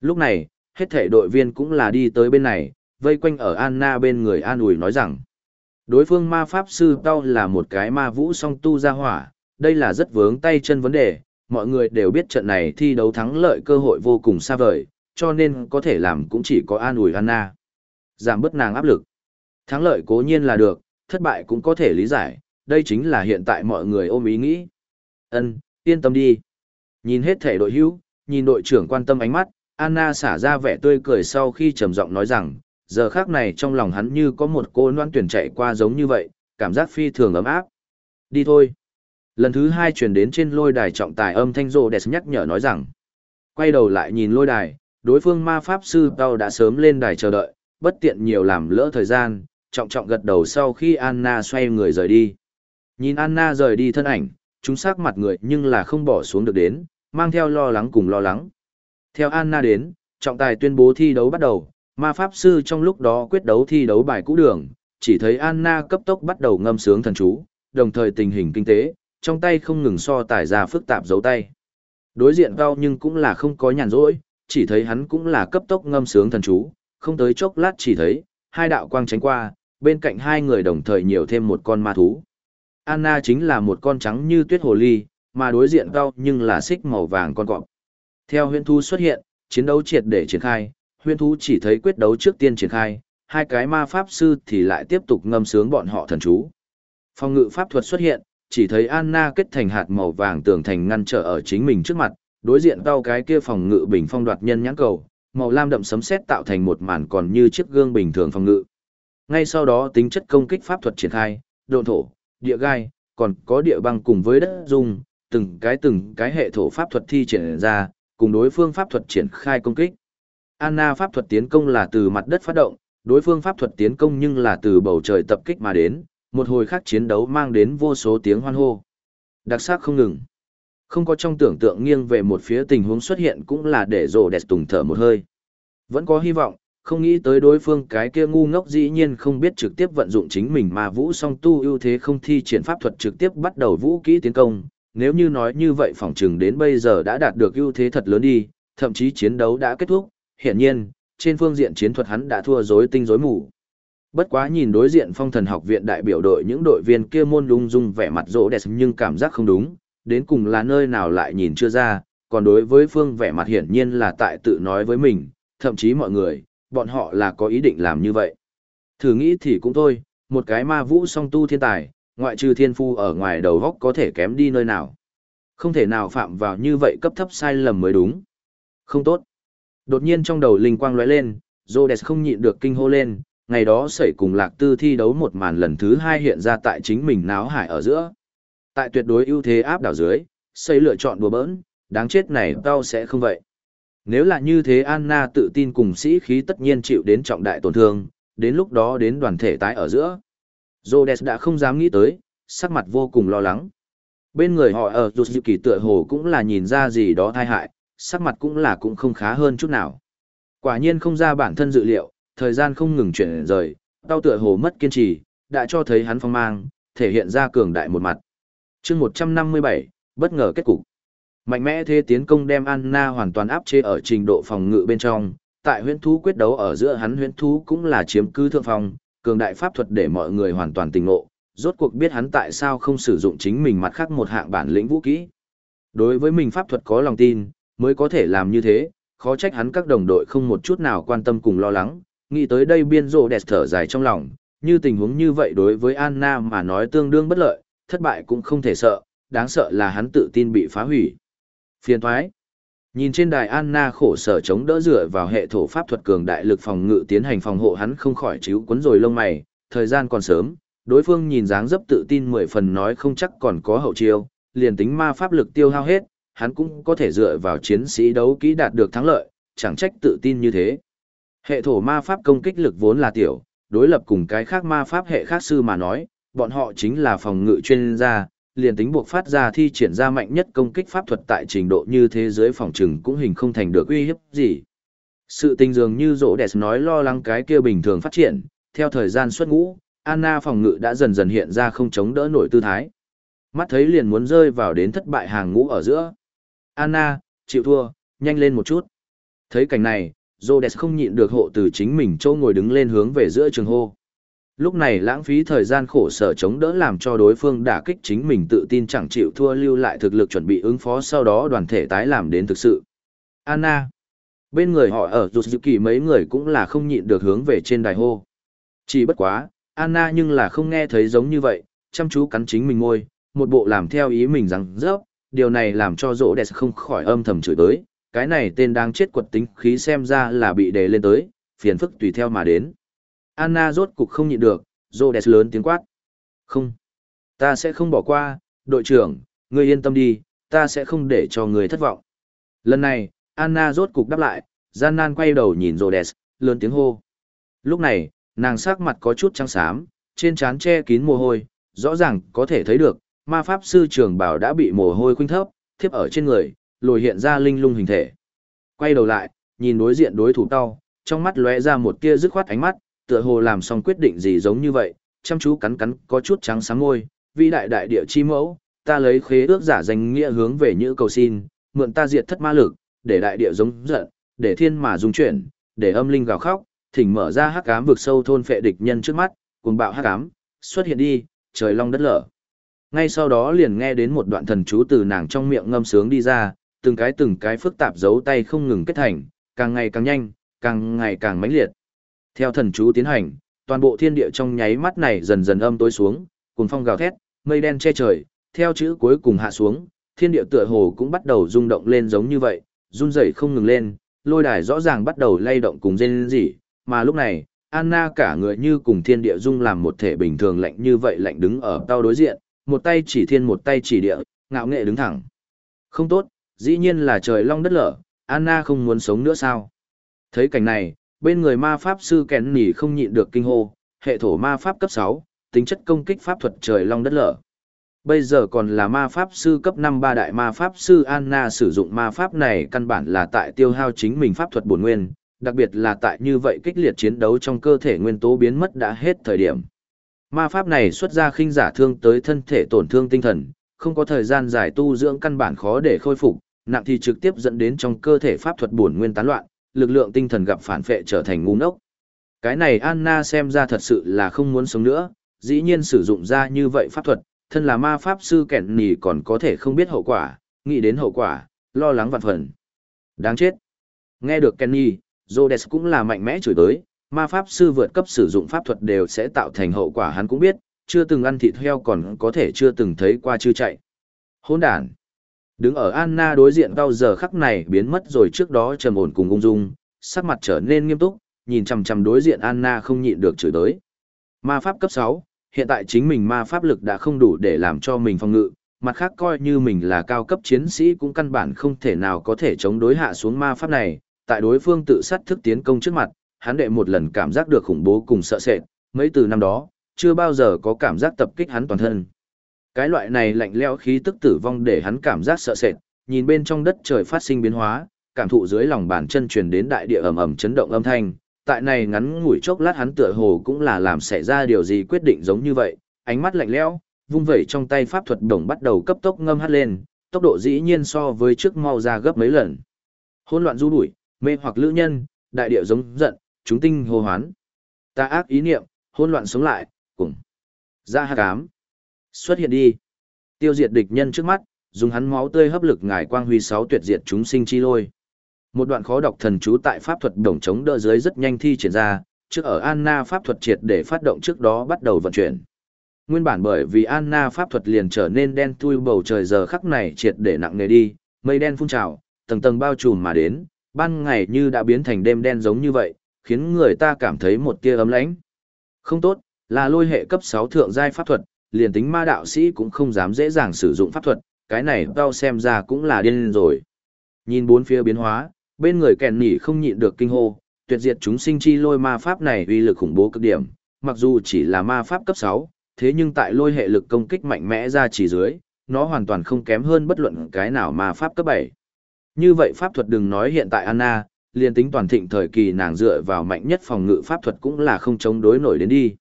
Lúc này, hết thể đội viên cũng là đi tới bên này, vây quanh ở Anna bên người an ủi nói rằng. Đối phương ma pháp sư tao là một cái ma vũ song tu ra hỏa, đây là rất vướng tay chân vấn đề, mọi người đều biết trận này thi đấu thắng lợi cơ hội vô cùng xa vời, cho nên có thể làm cũng chỉ có an ủi Anna. Giảm bớt nàng áp lực. Thắng lợi cố nhiên là được, thất bại cũng có thể lý giải, đây chính là hiện tại mọi người ôm ý nghĩ. Ân, yên tâm đi. Nhìn hết thể đội hữu, nhìn đội trưởng quan tâm ánh mắt, Anna xả ra vẻ tươi cười sau khi trầm giọng nói rằng, giờ khác này trong lòng hắn như có một cô noan tuyển chạy qua giống như vậy, cảm giác phi thường ấm áp. Đi thôi. Lần thứ hai truyền đến trên lôi đài trọng tài âm thanh rô đẹp nhắc nhở nói rằng, quay đầu lại nhìn lôi đài, đối phương ma pháp sư tao đã sớm lên đài chờ đợi, bất tiện nhiều làm lỡ thời gian, trọng trọng gật đầu sau khi Anna xoay người rời đi. Nhìn Anna rời đi thân ảnh, chúng sắc mặt người nhưng là không bỏ xuống được đến, mang theo lo lắng cùng lo lắng. Theo Anna đến, trọng tài tuyên bố thi đấu bắt đầu, ma pháp sư trong lúc đó quyết đấu thi đấu bài cũ đường, chỉ thấy Anna cấp tốc bắt đầu ngâm sướng thần chú, đồng thời tình hình kinh tế, trong tay không ngừng so tài ra phức tạp dấu tay. Đối diện cao nhưng cũng là không có nhàn rỗi, chỉ thấy hắn cũng là cấp tốc ngâm sướng thần chú, không tới chốc lát chỉ thấy, hai đạo quang tránh qua, bên cạnh hai người đồng thời nhiều thêm một con ma thú. Anna chính là một con trắng như tuyết hồ ly, mà đối diện cao nhưng là xích màu vàng con cọp. Theo huyễn thú xuất hiện, chiến đấu triệt để triển khai, huyễn thú chỉ thấy quyết đấu trước tiên triển khai, hai cái ma pháp sư thì lại tiếp tục ngâm sướng bọn họ thần chú. Phong ngự pháp thuật xuất hiện, chỉ thấy Anna kết thành hạt màu vàng tường thành ngăn trở ở chính mình trước mặt, đối diện tao cái kia phòng ngự bình phong đoạt nhân nhãn cầu, màu lam đậm sấm sét tạo thành một màn còn như chiếc gương bình thường phòng ngự. Ngay sau đó tính chất công kích pháp thuật triển khai, độn thổ, địa gai, còn có địa băng cùng với đất dung, từng cái từng cái hệ thổ pháp thuật thi triển ra, cùng đối phương pháp thuật triển khai công kích. Anna pháp thuật tiến công là từ mặt đất phát động, đối phương pháp thuật tiến công nhưng là từ bầu trời tập kích mà đến, một hồi khác chiến đấu mang đến vô số tiếng hoan hô. Đặc sắc không ngừng. Không có trong tưởng tượng nghiêng về một phía tình huống xuất hiện cũng là để rồ đẹp tùng thở một hơi. Vẫn có hy vọng, không nghĩ tới đối phương cái kia ngu ngốc dĩ nhiên không biết trực tiếp vận dụng chính mình mà vũ song tu ưu thế không thi triển pháp thuật trực tiếp bắt đầu vũ kỹ tiến công. Nếu như nói như vậy phỏng chừng đến bây giờ đã đạt được ưu thế thật lớn đi, thậm chí chiến đấu đã kết thúc, hiển nhiên, trên phương diện chiến thuật hắn đã thua rối tinh rối mù. Bất quá nhìn đối diện phong thần học viện đại biểu đội những đội viên kia môn lung dung vẻ mặt rỗ đẹp nhưng cảm giác không đúng, đến cùng là nơi nào lại nhìn chưa ra, còn đối với phương vẻ mặt hiển nhiên là tại tự nói với mình, thậm chí mọi người, bọn họ là có ý định làm như vậy. Thử nghĩ thì cũng thôi, một cái ma vũ song tu thiên tài, ngoại trừ thiên phu ở ngoài đầu góc có thể kém đi nơi nào. Không thể nào phạm vào như vậy cấp thấp sai lầm mới đúng. Không tốt. Đột nhiên trong đầu linh quang lóe lên, Rhodes không nhịn được kinh hô lên, ngày đó xảy cùng lạc tư thi đấu một màn lần thứ hai hiện ra tại chính mình náo hải ở giữa. Tại tuyệt đối ưu thế áp đảo dưới, xây lựa chọn đùa bỡn, đáng chết này tao sẽ không vậy. Nếu là như thế Anna tự tin cùng sĩ khí tất nhiên chịu đến trọng đại tổn thương, đến lúc đó đến đoàn thể tái ở giữa. Rhodes đã không dám nghĩ tới, sắc mặt vô cùng lo lắng. Bên người họ ở dù dự kỳ tựa hồ cũng là nhìn ra gì đó thai hại, sắc mặt cũng là cũng không khá hơn chút nào. Quả nhiên không ra bản thân dự liệu, thời gian không ngừng chuyển rời, tao tựa hồ mất kiên trì, đã cho thấy hắn phong mang, thể hiện ra cường đại một mặt chương 157, bất ngờ kết cục. Mạnh mẽ thế tiến công đem Anna hoàn toàn áp chế ở trình độ phòng ngự bên trong, tại huyễn thú quyết đấu ở giữa hắn huyễn thú cũng là chiếm cứ thượng phong, cường đại pháp thuật để mọi người hoàn toàn tình ngộ, rốt cuộc biết hắn tại sao không sử dụng chính mình mặt khác một hạng bản lĩnh vũ kỹ. Đối với mình pháp thuật có lòng tin, mới có thể làm như thế, khó trách hắn các đồng đội không một chút nào quan tâm cùng lo lắng, nghĩ tới đây biên rộ đẹp thở dài trong lòng, như tình huống như vậy đối với Anna mà nói tương đương bất lợi, thất bại cũng không thể sợ, đáng sợ là hắn tự tin bị phá hủy. Phiền thoái. Nhìn trên đài Anna khổ sở chống đỡ dựa vào hệ thổ pháp thuật cường đại lực phòng ngự tiến hành phòng hộ hắn không khỏi chíu cuốn rồi lông mày, thời gian còn sớm, đối phương nhìn dáng dấp tự tin mười phần nói không chắc còn có hậu chiêu, liền tính ma pháp lực tiêu hao hết, hắn cũng có thể dựa vào chiến sĩ đấu kỹ đạt được thắng lợi, chẳng trách tự tin như thế. Hệ thổ ma pháp công kích lực vốn là tiểu, đối lập cùng cái khác ma pháp hệ khác sư mà nói, bọn họ chính là phòng ngự chuyên gia, liền tính buộc phát ra thi triển ra mạnh nhất công kích pháp thuật tại trình độ như thế giới phòng trừng cũng hình không thành được uy hiếp gì. Sự tình dường như rỗ đẹp nói lo lắng cái kia bình thường phát triển, theo thời gian xuất ngũ, Anna phòng ngự đã dần dần hiện ra không chống đỡ nổi tư thái. Mắt thấy liền muốn rơi vào đến thất bại hàng ngũ ở giữa. Anna, chịu thua, nhanh lên một chút. Thấy cảnh này, Rhodes không nhịn được hộ từ chính mình châu ngồi đứng lên hướng về giữa trường hô. Lúc này lãng phí thời gian khổ sở chống đỡ làm cho đối phương đả kích chính mình tự tin chẳng chịu thua lưu lại thực lực chuẩn bị ứng phó sau đó đoàn thể tái làm đến thực sự. Anna. Bên người họ ở Yuzuki mấy người cũng là không nhịn được hướng về trên đài hô. Chỉ bất quá, Anna nhưng là không nghe thấy giống như vậy, chăm chú cắn chính mình ngôi, một bộ làm theo ý mình rằng rớp, điều này làm cho rỗ đẹp không khỏi âm thầm chửi tới, cái này tên đang chết quật tính khí xem ra là bị đề lên tới, phiền phức tùy theo mà đến. Anna rốt cục không nhịn được, Rhodes lớn tiếng quát. Không, ta sẽ không bỏ qua, đội trưởng, ngươi yên tâm đi, ta sẽ không để cho người thất vọng. Lần này, Anna rốt cục đáp lại, gian nan quay đầu nhìn Rhodes, lớn tiếng hô. Lúc này, nàng sắc mặt có chút trắng xám, trên trán che kín mồ hôi, rõ ràng có thể thấy được, ma pháp sư trưởng bảo đã bị mồ hôi khuynh thấp, thiếp ở trên người, lồi hiện ra linh lung hình thể. Quay đầu lại, nhìn đối diện đối thủ tao, trong mắt lóe ra một tia dứt khoát ánh mắt, tựa hồ làm xong quyết định gì giống như vậy, chăm chú cắn cắn có chút trắng sáng môi, vĩ đại đại địa chi mẫu, ta lấy khế ước giả danh nghĩa hướng về như cầu xin, mượn ta diệt thất ma lực, để đại địa giống giận, để thiên mà dung chuyển, để âm linh gào khóc, thỉnh mở ra hắc ám vực sâu thôn phệ địch nhân trước mắt, cuồng bạo hắc ám, xuất hiện đi, trời long đất lở. Ngay sau đó liền nghe đến một đoạn thần chú từ nàng trong miệng ngâm sướng đi ra, từng cái từng cái phức tạp giấu tay không ngừng kết thành, càng ngày càng nhanh, càng ngày càng mãnh liệt. Theo thần chú tiến hành, toàn bộ thiên địa trong nháy mắt này dần dần âm tối xuống, cuồng phong gào thét, mây đen che trời, theo chữ cuối cùng hạ xuống, thiên địa tựa hồ cũng bắt đầu rung động lên giống như vậy, run rẩy không ngừng lên, lôi đài rõ ràng bắt đầu lay động cùng rên rỉ, mà lúc này, Anna cả người như cùng thiên địa dung làm một thể bình thường lạnh như vậy lạnh đứng ở tao đối diện, một tay chỉ thiên một tay chỉ địa, ngạo nghệ đứng thẳng. Không tốt, dĩ nhiên là trời long đất lở, Anna không muốn sống nữa sao? Thấy cảnh này, bên người ma pháp sư kén nỉ không nhịn được kinh hô, hệ thổ ma pháp cấp 6, tính chất công kích pháp thuật trời long đất lở. Bây giờ còn là ma pháp sư cấp 5 ba đại ma pháp sư Anna sử dụng ma pháp này căn bản là tại tiêu hao chính mình pháp thuật bổn nguyên, đặc biệt là tại như vậy kích liệt chiến đấu trong cơ thể nguyên tố biến mất đã hết thời điểm. Ma pháp này xuất ra khinh giả thương tới thân thể tổn thương tinh thần, không có thời gian giải tu dưỡng căn bản khó để khôi phục, nặng thì trực tiếp dẫn đến trong cơ thể pháp thuật bổn nguyên tán loạn, lực lượng tinh thần gặp phản phệ trở thành ngu ngốc. Cái này Anna xem ra thật sự là không muốn sống nữa, dĩ nhiên sử dụng ra như vậy pháp thuật, thân là ma pháp sư kẻn nỉ còn có thể không biết hậu quả, nghĩ đến hậu quả, lo lắng vạn phần. Đáng chết. Nghe được Kenny, Rhodes cũng là mạnh mẽ chửi tới, ma pháp sư vượt cấp sử dụng pháp thuật đều sẽ tạo thành hậu quả hắn cũng biết, chưa từng ăn thịt heo còn có thể chưa từng thấy qua chưa chạy. Hỗn đàn. Đứng ở Anna đối diện cao giờ khắc này biến mất rồi trước đó trầm ổn cùng ung dung, sắc mặt trở nên nghiêm túc, nhìn chằm chằm đối diện Anna không nhịn được chửi tới. Ma pháp cấp 6, hiện tại chính mình ma pháp lực đã không đủ để làm cho mình phòng ngự, mặt khác coi như mình là cao cấp chiến sĩ cũng căn bản không thể nào có thể chống đối hạ xuống ma pháp này, tại đối phương tự sát thức tiến công trước mặt, hắn đệ một lần cảm giác được khủng bố cùng sợ sệt, mấy từ năm đó, chưa bao giờ có cảm giác tập kích hắn toàn thân. Cái loại này lạnh lẽo khí tức tử vong để hắn cảm giác sợ sệt, nhìn bên trong đất trời phát sinh biến hóa, cảm thụ dưới lòng bàn chân truyền đến đại địa ầm ầm chấn động âm thanh, tại này ngắn ngủi chốc lát hắn tựa hồ cũng là làm xảy ra điều gì quyết định giống như vậy, ánh mắt lạnh lẽo, vung vẩy trong tay pháp thuật đồng bắt đầu cấp tốc ngâm hát lên, tốc độ dĩ nhiên so với trước mau ra gấp mấy lần. Hỗn loạn du đuổi, mê hoặc lữ nhân, đại địa giống giận, chúng tinh hô hoán. Ta ác ý niệm, hỗn loạn sống lại, cùng ra hát ám. Xuất hiện đi. Tiêu diệt địch nhân trước mắt, dùng hắn máu tươi hấp lực ngài quang huy sáu tuyệt diệt chúng sinh chi lôi. Một đoạn khó đọc thần chú tại pháp thuật đồng chống đỡ dưới rất nhanh thi triển ra, trước ở Anna pháp thuật triệt để phát động trước đó bắt đầu vận chuyển. Nguyên bản bởi vì Anna pháp thuật liền trở nên đen thui bầu trời giờ khắc này triệt để nặng nề đi, mây đen phun trào, tầng tầng bao trùm mà đến, ban ngày như đã biến thành đêm đen giống như vậy, khiến người ta cảm thấy một tia ấm lãnh. Không tốt, là lôi hệ cấp 6 thượng giai pháp thuật, liền tính ma đạo sĩ cũng không dám dễ dàng sử dụng pháp thuật, cái này tao xem ra cũng là điên rồi. Nhìn bốn phía biến hóa, bên người kèn nỉ không nhịn được kinh hô, tuyệt diệt chúng sinh chi lôi ma pháp này uy lực khủng bố cực điểm, mặc dù chỉ là ma pháp cấp 6, thế nhưng tại lôi hệ lực công kích mạnh mẽ ra chỉ dưới, nó hoàn toàn không kém hơn bất luận cái nào ma pháp cấp 7. Như vậy pháp thuật đừng nói hiện tại Anna, liền tính toàn thịnh thời kỳ nàng dựa vào mạnh nhất phòng ngự pháp thuật cũng là không chống đối nổi đến đi.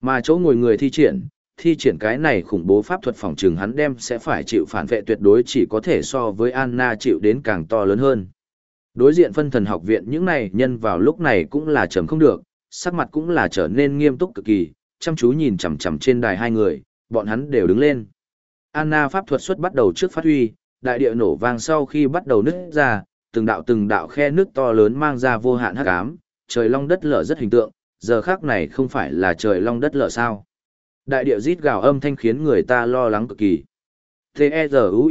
Mà chỗ ngồi người thi triển, thi triển cái này khủng bố pháp thuật phòng trường hắn đem sẽ phải chịu phản vệ tuyệt đối chỉ có thể so với Anna chịu đến càng to lớn hơn. Đối diện phân thần học viện những này nhân vào lúc này cũng là trầm không được, sắc mặt cũng là trở nên nghiêm túc cực kỳ, chăm chú nhìn chằm chằm trên đài hai người, bọn hắn đều đứng lên. Anna pháp thuật xuất bắt đầu trước phát huy, đại địa nổ vang sau khi bắt đầu nứt ra, từng đạo từng đạo khe nước to lớn mang ra vô hạn hắc ám, trời long đất lở rất hình tượng, giờ khác này không phải là trời long đất lở sao. Đại địa rít gào âm thanh khiến người ta lo lắng cực kỳ. T-E-Z-U-I-E-N-N-E-T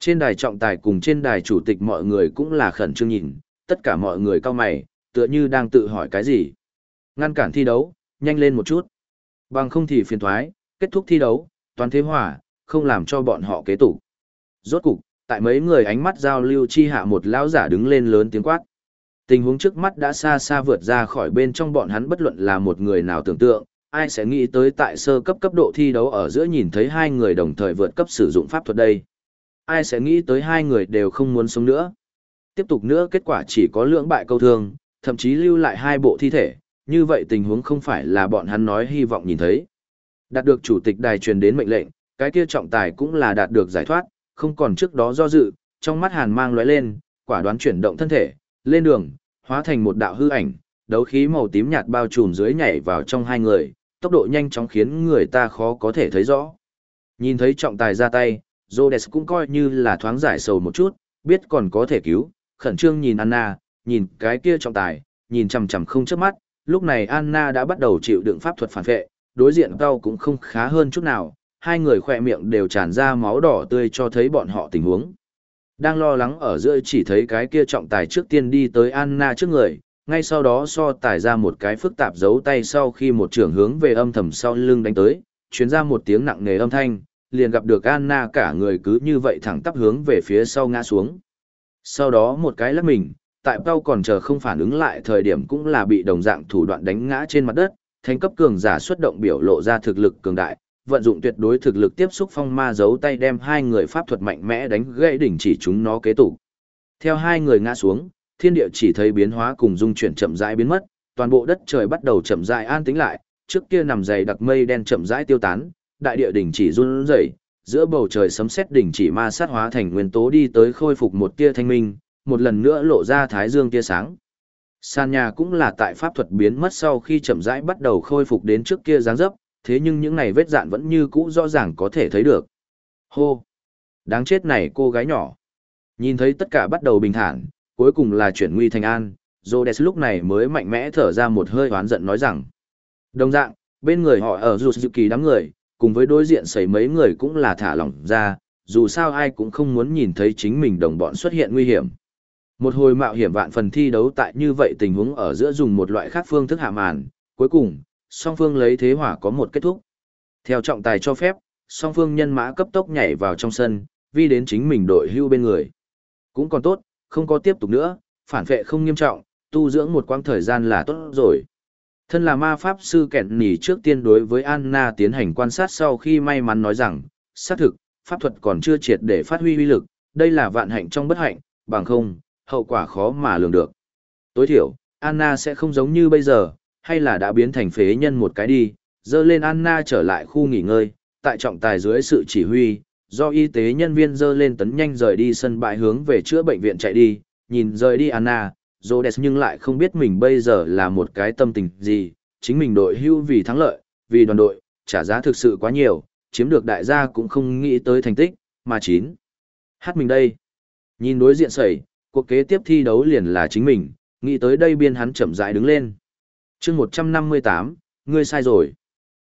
Trên đài trọng tài cùng trên đài chủ tịch mọi người cũng là khẩn trương nhìn, tất cả mọi người cao mày, tựa như đang tự hỏi cái gì. Ngăn cản thi đấu, nhanh lên một chút. Bằng không thì phiền thoái, kết thúc thi đấu, toàn thế hỏa, không làm cho bọn họ kế tục. Rốt cục, tại mấy người ánh mắt giao lưu chi hạ một lão giả đứng lên lớn tiếng quát. Tình huống trước mắt đã xa xa vượt ra khỏi bên trong bọn hắn bất luận là một người nào tưởng tượng, ai sẽ nghĩ tới tại sơ cấp cấp độ thi đấu ở giữa nhìn thấy hai người đồng thời vượt cấp sử dụng pháp thuật đây. Ai sẽ nghĩ tới hai người đều không muốn sống nữa. Tiếp tục nữa kết quả chỉ có lưỡng bại câu thương, thậm chí lưu lại hai bộ thi thể, như vậy tình huống không phải là bọn hắn nói hy vọng nhìn thấy. Đạt được chủ tịch đài truyền đến mệnh lệnh, cái kia trọng tài cũng là đạt được giải thoát, không còn trước đó do dự, trong mắt hàn mang lóe lên, quả đoán chuyển động thân thể, lên đường, hóa thành một đạo hư ảnh, đấu khí màu tím nhạt bao trùm dưới nhảy vào trong hai người, tốc độ nhanh chóng khiến người ta khó có thể thấy rõ. Nhìn thấy trọng tài ra tay, Rhodes cũng coi như là thoáng giải sầu một chút, biết còn có thể cứu, khẩn trương nhìn Anna, nhìn cái kia trọng tài, nhìn chằm chằm không chớp mắt, lúc này Anna đã bắt đầu chịu đựng pháp thuật phản vệ, đối diện tao cũng không khá hơn chút nào, hai người khỏe miệng đều tràn ra máu đỏ tươi cho thấy bọn họ tình huống. Đang lo lắng ở giữa chỉ thấy cái kia trọng tài trước tiên đi tới Anna trước người, ngay sau đó so tài ra một cái phức tạp giấu tay sau khi một trường hướng về âm thầm sau lưng đánh tới, chuyến ra một tiếng nặng nề âm thanh, liền gặp được Anna cả người cứ như vậy thẳng tắp hướng về phía sau ngã xuống. Sau đó một cái lắc mình, tại bao còn chờ không phản ứng lại thời điểm cũng là bị đồng dạng thủ đoạn đánh ngã trên mặt đất, thành cấp cường giả xuất động biểu lộ ra thực lực cường đại, vận dụng tuyệt đối thực lực tiếp xúc phong ma giấu tay đem hai người pháp thuật mạnh mẽ đánh gãy đỉnh chỉ chúng nó kế tục. Theo hai người ngã xuống, thiên địa chỉ thấy biến hóa cùng dung chuyển chậm rãi biến mất, toàn bộ đất trời bắt đầu chậm rãi an tĩnh lại, trước kia nằm dày đặc mây đen chậm rãi tiêu tán, đại địa đỉnh chỉ run rẩy, giữa bầu trời sấm sét đỉnh chỉ ma sát hóa thành nguyên tố đi tới khôi phục một tia thanh minh, một lần nữa lộ ra thái dương tia sáng. Sàn nhà cũng là tại pháp thuật biến mất sau khi chậm rãi bắt đầu khôi phục đến trước kia dáng dấp, thế nhưng những này vết dạn vẫn như cũ rõ ràng có thể thấy được. Hô! Đáng chết này cô gái nhỏ. Nhìn thấy tất cả bắt đầu bình thản, cuối cùng là chuyển nguy thành an, Rhodes lúc này mới mạnh mẽ thở ra một hơi oán giận nói rằng. Đồng dạng, bên người họ ở dù kỳ đám người, cùng với đối diện xảy mấy người cũng là thả lỏng ra, dù sao ai cũng không muốn nhìn thấy chính mình đồng bọn xuất hiện nguy hiểm. Một hồi mạo hiểm vạn phần thi đấu tại như vậy tình huống ở giữa dùng một loại khác phương thức hạ màn, cuối cùng, song phương lấy thế hỏa có một kết thúc. Theo trọng tài cho phép, song phương nhân mã cấp tốc nhảy vào trong sân, vi đến chính mình đội hưu bên người. Cũng còn tốt, không có tiếp tục nữa, phản vệ không nghiêm trọng, tu dưỡng một quãng thời gian là tốt rồi. Thân là ma pháp sư kẹn nỉ trước tiên đối với Anna tiến hành quan sát sau khi may mắn nói rằng, xác thực, pháp thuật còn chưa triệt để phát huy uy lực, đây là vạn hạnh trong bất hạnh, bằng không, hậu quả khó mà lường được. Tối thiểu, Anna sẽ không giống như bây giờ, hay là đã biến thành phế nhân một cái đi, dơ lên Anna trở lại khu nghỉ ngơi, tại trọng tài dưới sự chỉ huy, do y tế nhân viên dơ lên tấn nhanh rời đi sân bãi hướng về chữa bệnh viện chạy đi, nhìn rời đi Anna, Rhodes nhưng lại không biết mình bây giờ là một cái tâm tình gì, chính mình đội hưu vì thắng lợi, vì đoàn đội, trả giá thực sự quá nhiều, chiếm được đại gia cũng không nghĩ tới thành tích, mà chín. Hát mình đây. Nhìn đối diện sẩy, cuộc kế tiếp thi đấu liền là chính mình, nghĩ tới đây biên hắn chậm rãi đứng lên chương 158, ngươi sai rồi.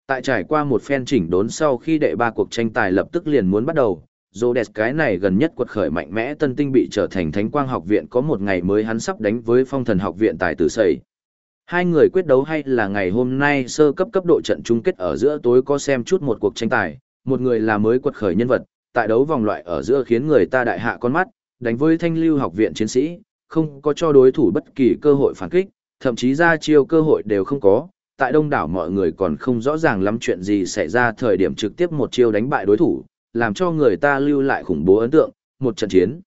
Tại trải qua một phen chỉnh đốn sau khi đệ ba cuộc tranh tài lập tức liền muốn bắt đầu, Rhodes cái này gần nhất quật khởi mạnh mẽ tân tinh bị trở thành thánh quang học viện có một ngày mới hắn sắp đánh với phong thần học viện tài tử sầy. Hai người quyết đấu hay là ngày hôm nay sơ cấp cấp độ trận chung kết ở giữa tối có xem chút một cuộc tranh tài, một người là mới quật khởi nhân vật, tại đấu vòng loại ở giữa khiến người ta đại hạ con mắt, đánh với thanh lưu học viện chiến sĩ, không có cho đối thủ bất kỳ cơ hội phản kích, thậm chí ra chiêu cơ hội đều không có. Tại đông đảo mọi người còn không rõ ràng lắm chuyện gì xảy ra thời điểm trực tiếp một chiêu đánh bại đối thủ, làm cho người ta lưu lại khủng bố ấn tượng, một trận chiến.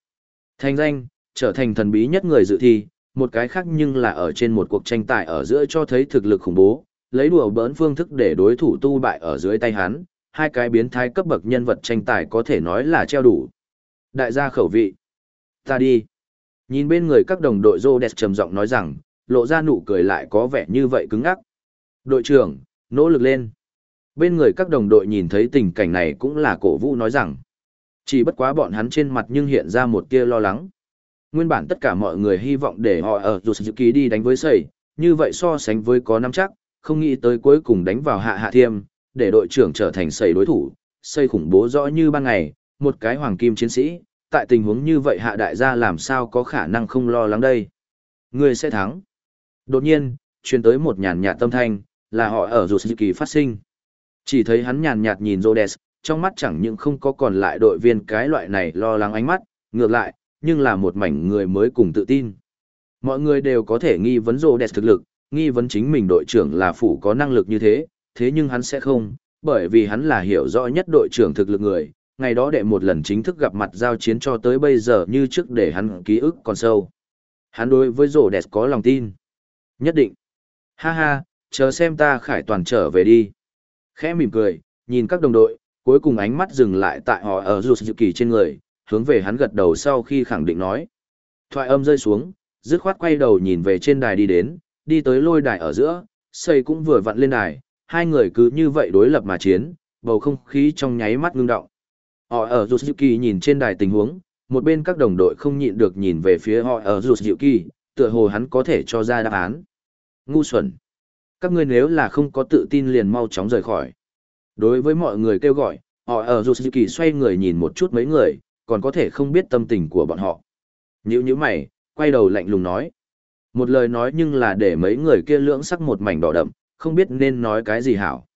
Thành danh, trở thành thần bí nhất người dự thi, một cái khác nhưng là ở trên một cuộc tranh tài ở giữa cho thấy thực lực khủng bố, lấy đùa bỡn phương thức để đối thủ tu bại ở dưới tay hắn, hai cái biến thái cấp bậc nhân vật tranh tài có thể nói là treo đủ. Đại gia khẩu vị. Ta đi. Nhìn bên người các đồng đội Rhodes trầm giọng nói rằng, lộ ra nụ cười lại có vẻ như vậy cứng ngắc. Đội trưởng, nỗ lực lên. Bên người các đồng đội nhìn thấy tình cảnh này cũng là cổ vũ nói rằng, chỉ bất quá bọn hắn trên mặt nhưng hiện ra một tia lo lắng. Nguyên bản tất cả mọi người hy vọng để họ ở dù ký đi đánh với sẩy, như vậy so sánh với có năm chắc, không nghĩ tới cuối cùng đánh vào hạ hạ thiêm, để đội trưởng trở thành sẩy đối thủ, xây khủng bố rõ như ban ngày, một cái hoàng kim chiến sĩ, tại tình huống như vậy hạ đại gia làm sao có khả năng không lo lắng đây. Người sẽ thắng. Đột nhiên, truyền tới một nhàn nhạt tâm thanh, là họ ở dù kỳ phát sinh. Chỉ thấy hắn nhàn nhạt nhìn Rhodes, trong mắt chẳng những không có còn lại đội viên cái loại này lo lắng ánh mắt, ngược lại, nhưng là một mảnh người mới cùng tự tin. Mọi người đều có thể nghi vấn Rhodes thực lực, nghi vấn chính mình đội trưởng là phủ có năng lực như thế, thế nhưng hắn sẽ không, bởi vì hắn là hiểu rõ nhất đội trưởng thực lực người, ngày đó đệ một lần chính thức gặp mặt giao chiến cho tới bây giờ như trước để hắn ký ức còn sâu. Hắn đối với Rhodes có lòng tin. Nhất định. Ha ha, chờ xem ta khải toàn trở về đi. Khẽ mỉm cười, nhìn các đồng đội, cuối cùng ánh mắt dừng lại tại họ ở rụt dự kỳ trên người, hướng về hắn gật đầu sau khi khẳng định nói. Thoại âm rơi xuống, dứt khoát quay đầu nhìn về trên đài đi đến, đi tới lôi đài ở giữa, xây cũng vừa vặn lên đài, hai người cứ như vậy đối lập mà chiến, bầu không khí trong nháy mắt ngưng động. Họ ở rụt dự kỳ nhìn trên đài tình huống, một bên các đồng đội không nhịn được nhìn về phía họ ở rụt dự kỳ, tựa hồ hắn có thể cho ra đáp án. Ngu xuẩn các ngươi nếu là không có tự tin liền mau chóng rời khỏi. Đối với mọi người kêu gọi, họ ở Yusuki xoay người nhìn một chút mấy người, còn có thể không biết tâm tình của bọn họ. Nhữ như mày, quay đầu lạnh lùng nói. Một lời nói nhưng là để mấy người kia lưỡng sắc một mảnh đỏ đậm, không biết nên nói cái gì hảo.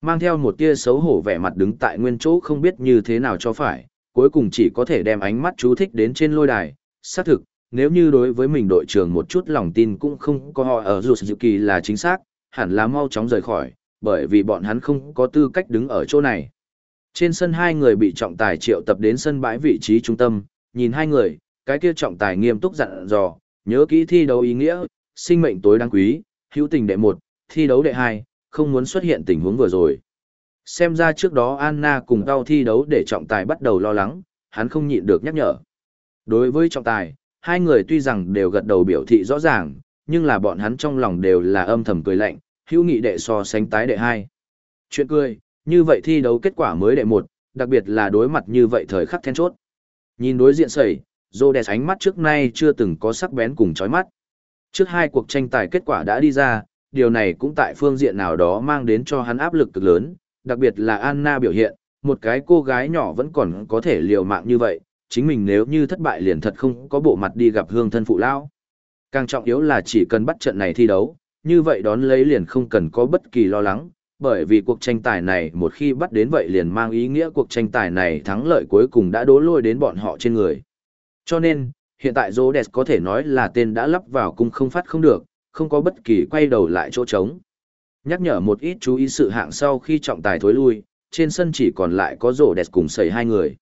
Mang theo một tia xấu hổ vẻ mặt đứng tại nguyên chỗ không biết như thế nào cho phải, cuối cùng chỉ có thể đem ánh mắt chú thích đến trên lôi đài. Xác thực, nếu như đối với mình đội trưởng một chút lòng tin cũng không có họ ở Yusuki là chính xác, hẳn là mau chóng rời khỏi, bởi vì bọn hắn không có tư cách đứng ở chỗ này. Trên sân hai người bị trọng tài triệu tập đến sân bãi vị trí trung tâm, nhìn hai người, cái kia trọng tài nghiêm túc dặn dò, Nhớ kỹ thi đấu ý nghĩa, sinh mệnh tối đáng quý, hữu tình đệ một, thi đấu đệ hai, không muốn xuất hiện tình huống vừa rồi. Xem ra trước đó Anna cùng tao thi đấu để trọng tài bắt đầu lo lắng, hắn không nhịn được nhắc nhở. Đối với trọng tài, hai người tuy rằng đều gật đầu biểu thị rõ ràng, nhưng là bọn hắn trong lòng đều là âm thầm cười lạnh, hữu nghị đệ so sánh tái đệ hai. Chuyện cười, như vậy thi đấu kết quả mới đệ một, đặc biệt là đối mặt như vậy thời khắc then chốt. Nhìn đối diện sẩy, đẹp ánh mắt trước nay chưa từng có sắc bén cùng chói mắt. Trước hai cuộc tranh tài kết quả đã đi ra, điều này cũng tại phương diện nào đó mang đến cho hắn áp lực cực lớn, đặc biệt là Anna biểu hiện, một cái cô gái nhỏ vẫn còn có thể liều mạng như vậy, chính mình nếu như thất bại liền thật không có bộ mặt đi gặp hương thân phụ lão. Càng trọng yếu là chỉ cần bắt trận này thi đấu, như vậy đón lấy liền không cần có bất kỳ lo lắng, bởi vì cuộc tranh tài này một khi bắt đến vậy liền mang ý nghĩa cuộc tranh tài này thắng lợi cuối cùng đã đố lôi đến bọn họ trên người. Cho nên, hiện tại Rhodes có thể nói là tên đã lắp vào cung không phát không được, không có bất kỳ quay đầu lại chỗ trống. Nhắc nhở một ít chú ý sự hạng sau khi trọng tài thối lui, trên sân chỉ còn lại có Rhodes cùng sẩy hai người.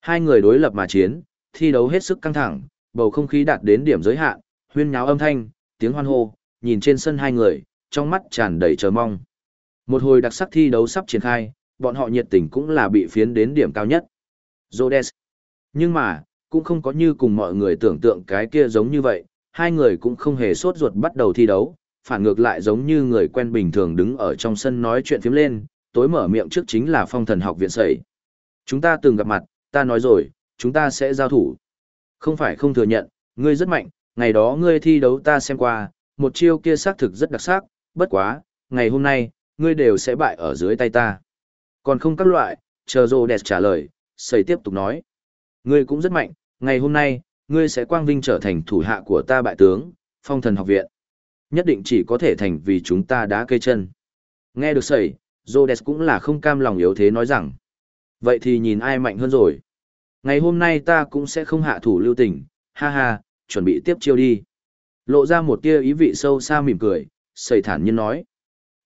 Hai người đối lập mà chiến, thi đấu hết sức căng thẳng, bầu không khí đạt đến điểm giới hạn, huyên nháo âm thanh, tiếng hoan hô, nhìn trên sân hai người, trong mắt tràn đầy chờ mong. Một hồi đặc sắc thi đấu sắp triển khai, bọn họ nhiệt tình cũng là bị phiến đến điểm cao nhất. Rhodes. Nhưng mà, cũng không có như cùng mọi người tưởng tượng cái kia giống như vậy, hai người cũng không hề sốt ruột bắt đầu thi đấu, phản ngược lại giống như người quen bình thường đứng ở trong sân nói chuyện phiếm lên, tối mở miệng trước chính là phong thần học viện sẩy. Chúng ta từng gặp mặt, ta nói rồi, chúng ta sẽ giao thủ. Không phải không thừa nhận, ngươi rất mạnh, ngày đó ngươi thi đấu ta xem qua, một chiêu kia xác thực rất đặc sắc, bất quá, ngày hôm nay, ngươi đều sẽ bại ở dưới tay ta. Còn không các loại, chờ rồ đẹp trả lời, sẩy tiếp tục nói. Ngươi cũng rất mạnh, ngày hôm nay, ngươi sẽ quang vinh trở thành thủ hạ của ta bại tướng, phong thần học viện. Nhất định chỉ có thể thành vì chúng ta đã cây chân. Nghe được sẩy, Rhodes cũng là không cam lòng yếu thế nói rằng. Vậy thì nhìn ai mạnh hơn rồi. Ngày hôm nay ta cũng sẽ không hạ thủ lưu tình, ha ha, chuẩn bị tiếp chiêu đi. Lộ ra một tia ý vị sâu xa mỉm cười, sầy thản nhiên nói.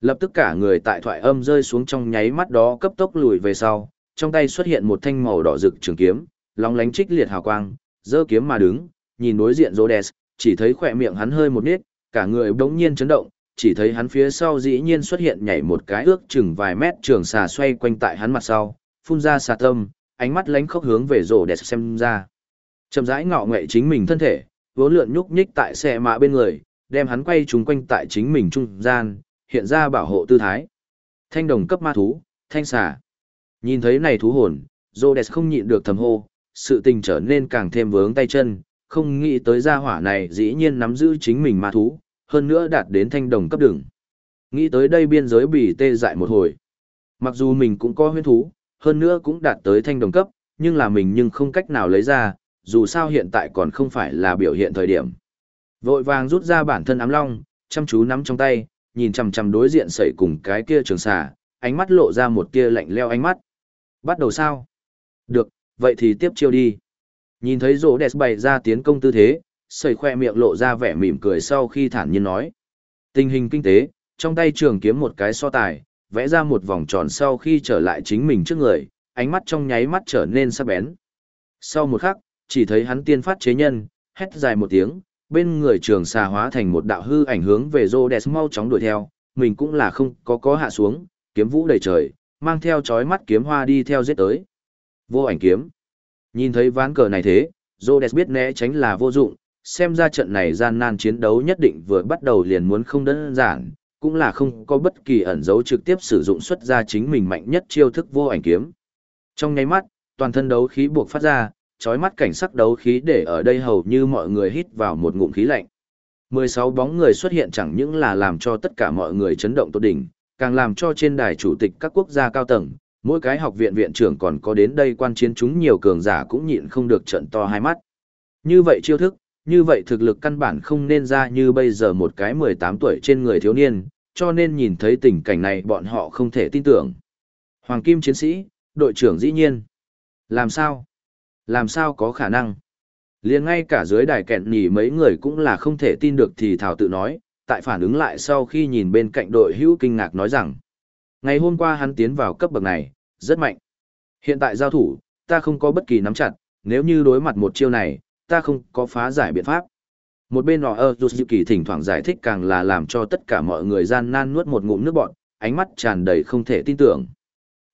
Lập tức cả người tại thoại âm rơi xuống trong nháy mắt đó cấp tốc lùi về sau, trong tay xuất hiện một thanh màu đỏ rực trường kiếm, lóng lánh trích liệt hào quang, giơ kiếm mà đứng, nhìn đối diện Rhodes, chỉ thấy khỏe miệng hắn hơi một nít, cả người bỗng nhiên chấn động, chỉ thấy hắn phía sau dĩ nhiên xuất hiện nhảy một cái ước chừng vài mét trường xà xoay quanh tại hắn mặt sau, phun ra xà tâm, ánh mắt lánh khóc hướng về Rhodes xem ra. Chậm rãi ngọ nghệ chính mình thân thể, vốn lượn nhúc nhích tại xe mạ bên người, đem hắn quay trúng quanh tại chính mình trung gian, hiện ra bảo hộ tư thái. Thanh đồng cấp ma thú, thanh xà. Nhìn thấy này thú hồn, Rhodes không nhịn được thầm hô, sự tình trở nên càng thêm vướng tay chân, không nghĩ tới gia hỏa này dĩ nhiên nắm giữ chính mình ma thú, hơn nữa đạt đến thanh đồng cấp đường. Nghĩ tới đây biên giới bị tê dại một hồi. Mặc dù mình cũng có huyết thú, hơn nữa cũng đạt tới thanh đồng cấp, nhưng là mình nhưng không cách nào lấy ra, dù sao hiện tại còn không phải là biểu hiện thời điểm. Vội vàng rút ra bản thân ám long, chăm chú nắm trong tay, nhìn chằm chằm đối diện sẩy cùng cái kia trường xà, ánh mắt lộ ra một tia lạnh leo ánh mắt. Bắt đầu sao? Được, vậy thì tiếp chiêu đi. Nhìn thấy rỗ đẹp bày ra tiến công tư thế, sẩy khoe miệng lộ ra vẻ mỉm cười sau khi thản nhiên nói. Tình hình kinh tế, trong tay trường kiếm một cái so tài, vẽ ra một vòng tròn sau khi trở lại chính mình trước người, ánh mắt trong nháy mắt trở nên sắc bén. Sau một khắc, chỉ thấy hắn tiên phát chế nhân, hét dài một tiếng, bên người trường xà hóa thành một đạo hư ảnh hướng về Rhodes mau chóng đuổi theo, mình cũng là không có có hạ xuống, kiếm vũ đầy trời, mang theo chói mắt kiếm hoa đi theo giết tới. Vô ảnh kiếm. Nhìn thấy ván cờ này thế, Rhodes biết né tránh là vô dụng, xem ra trận này gian nan chiến đấu nhất định vừa bắt đầu liền muốn không đơn giản, cũng là không có bất kỳ ẩn dấu trực tiếp sử dụng xuất ra chính mình mạnh nhất chiêu thức vô ảnh kiếm. Trong nháy mắt, toàn thân đấu khí buộc phát ra, chói mắt cảnh sắc đấu khí để ở đây hầu như mọi người hít vào một ngụm khí lạnh. 16 bóng người xuất hiện chẳng những là làm cho tất cả mọi người chấn động tốt đỉnh, càng làm cho trên đài chủ tịch các quốc gia cao tầng, mỗi cái học viện viện trưởng còn có đến đây quan chiến chúng nhiều cường giả cũng nhịn không được trận to hai mắt. Như vậy chiêu thức, như vậy thực lực căn bản không nên ra như bây giờ một cái 18 tuổi trên người thiếu niên, cho nên nhìn thấy tình cảnh này bọn họ không thể tin tưởng. Hoàng Kim chiến sĩ, đội trưởng dĩ nhiên. Làm sao? Làm sao có khả năng? liền ngay cả dưới đài kẹn nhỉ mấy người cũng là không thể tin được thì thảo tự nói, tại phản ứng lại sau khi nhìn bên cạnh đội hữu kinh ngạc nói rằng, ngày hôm qua hắn tiến vào cấp bậc này, rất mạnh. Hiện tại giao thủ, ta không có bất kỳ nắm chặt, nếu như đối mặt một chiêu này, ta không có phá giải biện pháp. Một bên họ ơ kỳ thỉnh thoảng giải thích càng là làm cho tất cả mọi người gian nan nuốt một ngụm nước bọn, ánh mắt tràn đầy không thể tin tưởng.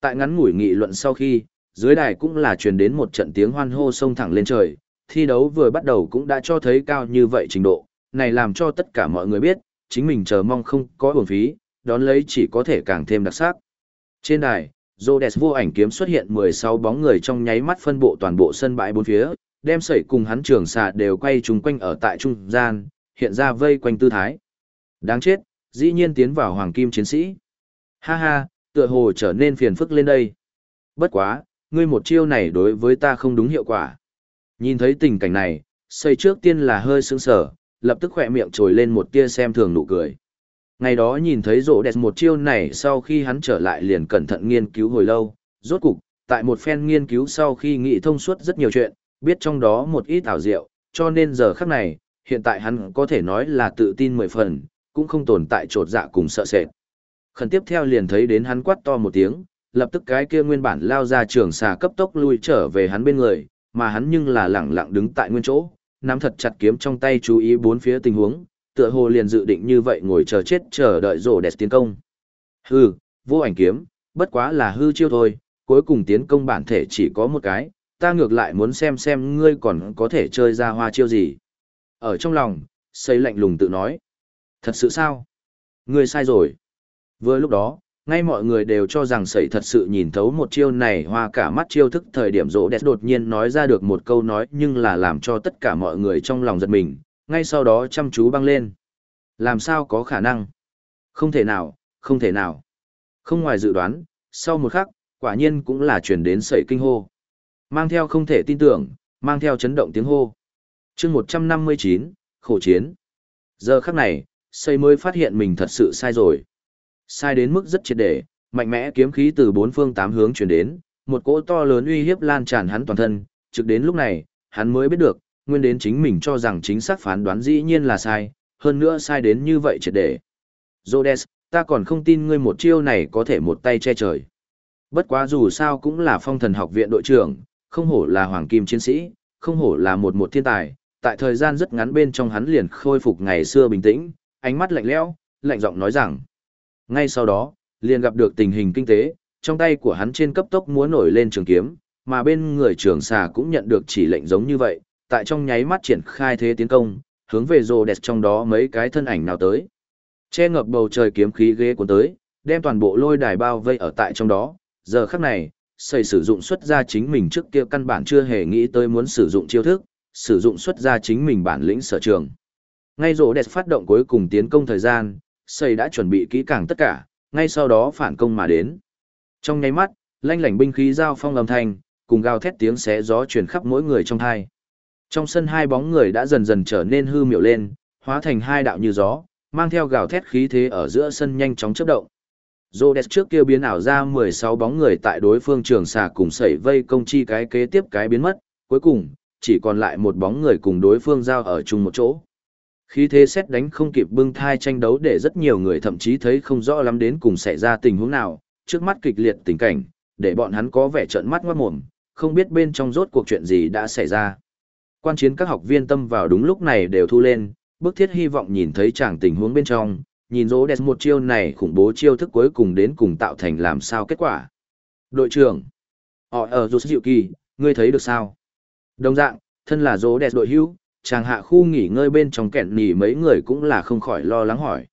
Tại ngắn ngủi nghị luận sau khi, dưới đài cũng là truyền đến một trận tiếng hoan hô sông thẳng lên trời, thi đấu vừa bắt đầu cũng đã cho thấy cao như vậy trình độ, này làm cho tất cả mọi người biết, chính mình chờ mong không có uổng phí, đón lấy chỉ có thể càng thêm đặc sắc. Trên đài, Rhodes vô ảnh kiếm xuất hiện 16 bóng người trong nháy mắt phân bộ toàn bộ sân bãi bốn phía, đem sẩy cùng hắn trường xà đều quay chung quanh ở tại trung gian, hiện ra vây quanh tư thái. Đáng chết, dĩ nhiên tiến vào hoàng kim chiến sĩ. Ha ha, tựa hồ trở nên phiền phức lên đây. Bất quá, ngươi một chiêu này đối với ta không đúng hiệu quả. Nhìn thấy tình cảnh này, xây trước tiên là hơi sững sờ, lập tức khỏe miệng trồi lên một tia xem thường nụ cười. Ngày đó nhìn thấy rỗ đẹp một chiêu này sau khi hắn trở lại liền cẩn thận nghiên cứu hồi lâu, rốt cục, tại một phen nghiên cứu sau khi nghĩ thông suốt rất nhiều chuyện, biết trong đó một ít ảo diệu, cho nên giờ khắc này, hiện tại hắn có thể nói là tự tin mười phần, cũng không tồn tại trột dạ cùng sợ sệt. Khẩn tiếp theo liền thấy đến hắn quát to một tiếng, lập tức cái kia nguyên bản lao ra trường xà cấp tốc lui trở về hắn bên người, mà hắn nhưng là lẳng lặng đứng tại nguyên chỗ, nắm thật chặt kiếm trong tay chú ý bốn phía tình huống, tựa hồ liền dự định như vậy ngồi chờ chết chờ đợi rổ đẹp tiến công. Hư, vô ảnh kiếm, bất quá là hư chiêu thôi, cuối cùng tiến công bản thể chỉ có một cái, ta ngược lại muốn xem xem ngươi còn có thể chơi ra hoa chiêu gì. Ở trong lòng, xây lạnh lùng tự nói. Thật sự sao? Ngươi sai rồi. Vừa lúc đó, ngay mọi người đều cho rằng sẩy thật sự nhìn thấu một chiêu này hoa cả mắt chiêu thức thời điểm rỗ đẹp đột nhiên nói ra được một câu nói nhưng là làm cho tất cả mọi người trong lòng giật mình, ngay sau đó chăm chú băng lên. Làm sao có khả năng? Không thể nào, không thể nào. Không ngoài dự đoán, sau một khắc, quả nhiên cũng là chuyển đến sẩy kinh hô. Mang theo không thể tin tưởng, mang theo chấn động tiếng hô. chương 159, khổ chiến. Giờ khắc này, xây mới phát hiện mình thật sự sai rồi. Sai đến mức rất triệt để, mạnh mẽ kiếm khí từ bốn phương tám hướng chuyển đến, một cỗ to lớn uy hiếp lan tràn hắn toàn thân, trực đến lúc này, hắn mới biết được, nguyên đến chính mình cho rằng chính xác phán đoán dĩ nhiên là sai, hơn nữa sai đến như vậy triệt để. Rhodes, ta còn không tin ngươi một chiêu này có thể một tay che trời. Bất quá dù sao cũng là phong thần học viện đội trưởng, không hổ là hoàng kim chiến sĩ, không hổ là một một thiên tài, tại thời gian rất ngắn bên trong hắn liền khôi phục ngày xưa bình tĩnh, ánh mắt lạnh lẽo, lạnh giọng nói rằng. Ngay sau đó, liền gặp được tình hình kinh tế, trong tay của hắn trên cấp tốc múa nổi lên trường kiếm, mà bên người trưởng xà cũng nhận được chỉ lệnh giống như vậy, tại trong nháy mắt triển khai thế tiến công, hướng về rồ đẹp trong đó mấy cái thân ảnh nào tới. Che ngập bầu trời kiếm khí ghế cuốn tới, đem toàn bộ lôi đài bao vây ở tại trong đó, giờ khắc này, xây sử dụng xuất ra chính mình trước kia căn bản chưa hề nghĩ tới muốn sử dụng chiêu thức, sử dụng xuất ra chính mình bản lĩnh sở trường. Ngay rổ đẹp phát động cuối cùng tiến công thời gian, xây đã chuẩn bị kỹ càng tất cả, ngay sau đó phản công mà đến. Trong nháy mắt, lanh lảnh binh khí giao phong âm thanh, cùng gào thét tiếng xé gió truyền khắp mỗi người trong hai. Trong sân hai bóng người đã dần dần trở nên hư miểu lên, hóa thành hai đạo như gió, mang theo gào thét khí thế ở giữa sân nhanh chóng chớp động. Rhodes trước kia biến ảo ra 16 bóng người tại đối phương trường xà cùng sẩy vây công chi cái kế tiếp cái biến mất, cuối cùng, chỉ còn lại một bóng người cùng đối phương giao ở chung một chỗ. Khí thế xét đánh không kịp bưng thai tranh đấu để rất nhiều người thậm chí thấy không rõ lắm đến cùng xảy ra tình huống nào, trước mắt kịch liệt tình cảnh, để bọn hắn có vẻ trợn mắt ngoát mồm, không biết bên trong rốt cuộc chuyện gì đã xảy ra. Quan chiến các học viên tâm vào đúng lúc này đều thu lên, bức thiết hy vọng nhìn thấy chàng tình huống bên trong, nhìn rỗ đẹp một chiêu này khủng bố chiêu thức cuối cùng đến cùng tạo thành làm sao kết quả. Đội trưởng, họ ở dù dịu kỳ, ngươi thấy được sao? Đồng dạng, thân là rỗ đẹp đội hữu, chàng hạ khu nghỉ ngơi bên trong kẹn nỉ mấy người cũng là không khỏi lo lắng hỏi.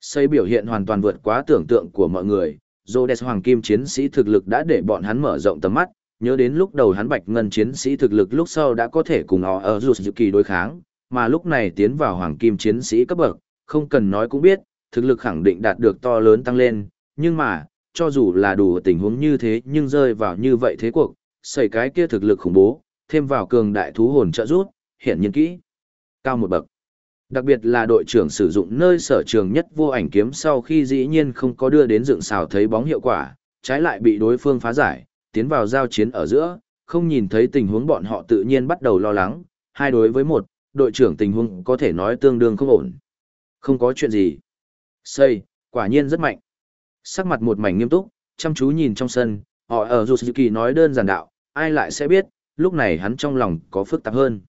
Xây biểu hiện hoàn toàn vượt quá tưởng tượng của mọi người, Rhodes Hoàng Kim chiến sĩ thực lực đã để bọn hắn mở rộng tầm mắt, nhớ đến lúc đầu hắn bạch ngân chiến sĩ thực lực lúc sau đã có thể cùng họ ở dù kỳ đối kháng, mà lúc này tiến vào Hoàng Kim chiến sĩ cấp bậc, không cần nói cũng biết, thực lực khẳng định đạt được to lớn tăng lên, nhưng mà, cho dù là đủ tình huống như thế nhưng rơi vào như vậy thế cuộc, xảy cái kia thực lực khủng bố, thêm vào cường đại thú hồn trợ rút, hiện nhiên kỹ. Cao một bậc. Đặc biệt là đội trưởng sử dụng nơi sở trường nhất vô ảnh kiếm sau khi dĩ nhiên không có đưa đến dựng xào thấy bóng hiệu quả, trái lại bị đối phương phá giải, tiến vào giao chiến ở giữa, không nhìn thấy tình huống bọn họ tự nhiên bắt đầu lo lắng, hai đối với một, đội trưởng tình huống có thể nói tương đương không ổn. Không có chuyện gì. Xây, quả nhiên rất mạnh. Sắc mặt một mảnh nghiêm túc, chăm chú nhìn trong sân, họ ở Yusuki nói đơn giản đạo, ai lại sẽ biết, lúc này hắn trong lòng có phức tạp hơn.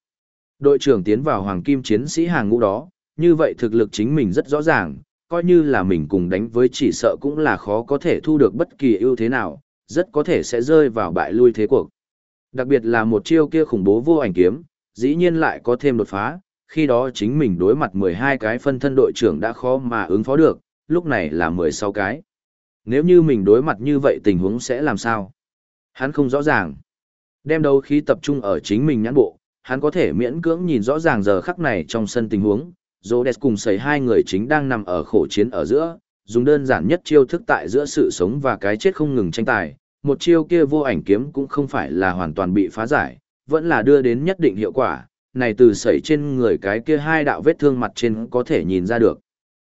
Đội trưởng tiến vào hoàng kim chiến sĩ hàng ngũ đó, như vậy thực lực chính mình rất rõ ràng, coi như là mình cùng đánh với chỉ sợ cũng là khó có thể thu được bất kỳ ưu thế nào, rất có thể sẽ rơi vào bại lui thế cuộc. Đặc biệt là một chiêu kia khủng bố vô ảnh kiếm, dĩ nhiên lại có thêm đột phá, khi đó chính mình đối mặt 12 cái phân thân đội trưởng đã khó mà ứng phó được, lúc này là 16 cái. Nếu như mình đối mặt như vậy tình huống sẽ làm sao? Hắn không rõ ràng. Đem đấu khí tập trung ở chính mình nhãn bộ, hắn có thể miễn cưỡng nhìn rõ ràng giờ khắc này trong sân tình huống. Rhodes cùng sấy hai người chính đang nằm ở khổ chiến ở giữa, dùng đơn giản nhất chiêu thức tại giữa sự sống và cái chết không ngừng tranh tài. Một chiêu kia vô ảnh kiếm cũng không phải là hoàn toàn bị phá giải, vẫn là đưa đến nhất định hiệu quả, này từ sẩy trên người cái kia hai đạo vết thương mặt trên có thể nhìn ra được.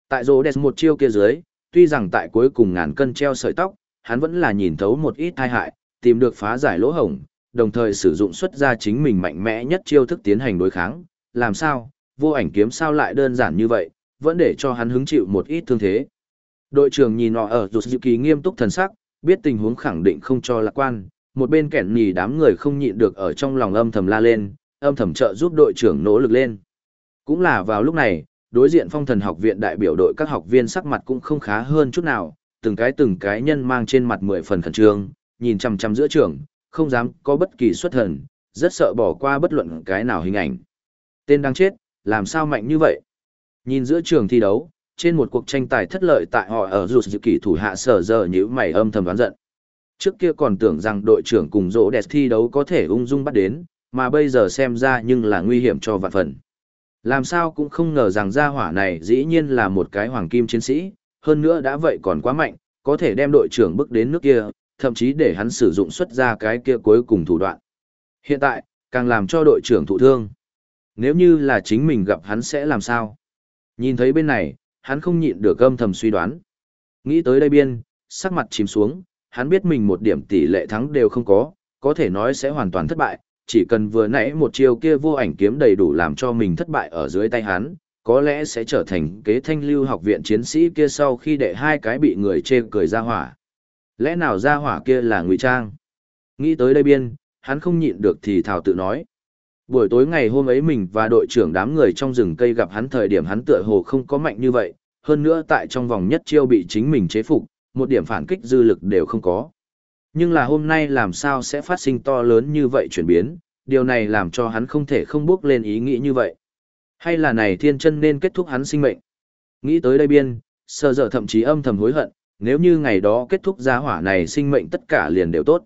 Tại Rhodes một chiêu kia dưới, tuy rằng tại cuối cùng ngàn cân treo sợi tóc, hắn vẫn là nhìn thấu một ít tai hại, tìm được phá giải lỗ hổng, đồng thời sử dụng xuất ra chính mình mạnh mẽ nhất chiêu thức tiến hành đối kháng. Làm sao, vô ảnh kiếm sao lại đơn giản như vậy, vẫn để cho hắn hứng chịu một ít thương thế. Đội trưởng nhìn họ ở rụt dự kỳ nghiêm túc thần sắc, biết tình huống khẳng định không cho lạc quan, một bên kẻn nhì đám người không nhịn được ở trong lòng âm thầm la lên, âm thầm trợ giúp đội trưởng nỗ lực lên. Cũng là vào lúc này, đối diện phong thần học viện đại biểu đội các học viên sắc mặt cũng không khá hơn chút nào, từng cái từng cái nhân mang trên mặt mười phần khẩn trương, nhìn chằm chằm giữa trường, không dám có bất kỳ xuất thần, rất sợ bỏ qua bất luận cái nào hình ảnh. Tên đang chết, làm sao mạnh như vậy? Nhìn giữa trường thi đấu, trên một cuộc tranh tài thất lợi tại họ ở rụt dự kỷ thủ hạ sở giờ như mày âm thầm đoán giận. Trước kia còn tưởng rằng đội trưởng cùng rỗ đẹp thi đấu có thể ung dung bắt đến, mà bây giờ xem ra nhưng là nguy hiểm cho vạn phần. Làm sao cũng không ngờ rằng gia hỏa này dĩ nhiên là một cái hoàng kim chiến sĩ, hơn nữa đã vậy còn quá mạnh, có thể đem đội trưởng bước đến nước kia, thậm chí để hắn sử dụng xuất ra cái kia cuối cùng thủ đoạn. Hiện tại, càng làm cho đội trưởng thụ thương. Nếu như là chính mình gặp hắn sẽ làm sao? Nhìn thấy bên này, hắn không nhịn được âm thầm suy đoán. Nghĩ tới đây biên, sắc mặt chìm xuống, hắn biết mình một điểm tỷ lệ thắng đều không có, có thể nói sẽ hoàn toàn thất bại, chỉ cần vừa nãy một chiêu kia vô ảnh kiếm đầy đủ làm cho mình thất bại ở dưới tay hắn, có lẽ sẽ trở thành kế thanh lưu học viện chiến sĩ kia sau khi đệ hai cái bị người chê cười ra hỏa. Lẽ nào ra hỏa kia là ngụy trang? Nghĩ tới đây biên, hắn không nhịn được thì thào tự nói. Buổi tối ngày hôm ấy mình và đội trưởng đám người trong rừng cây gặp hắn thời điểm hắn tựa hồ không có mạnh như vậy, hơn nữa tại trong vòng nhất chiêu bị chính mình chế phục, một điểm phản kích dư lực đều không có. Nhưng là hôm nay làm sao sẽ phát sinh to lớn như vậy chuyển biến, điều này làm cho hắn không thể không bước lên ý nghĩ như vậy. Hay là này thiên chân nên kết thúc hắn sinh mệnh. Nghĩ tới đây biên, sơ dở thậm chí âm thầm hối hận, nếu như ngày đó kết thúc gia hỏa này sinh mệnh tất cả liền đều tốt.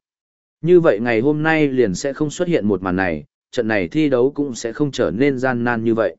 Như vậy ngày hôm nay liền sẽ không xuất hiện một màn này, trận này thi đấu cũng sẽ không trở nên gian nan như vậy.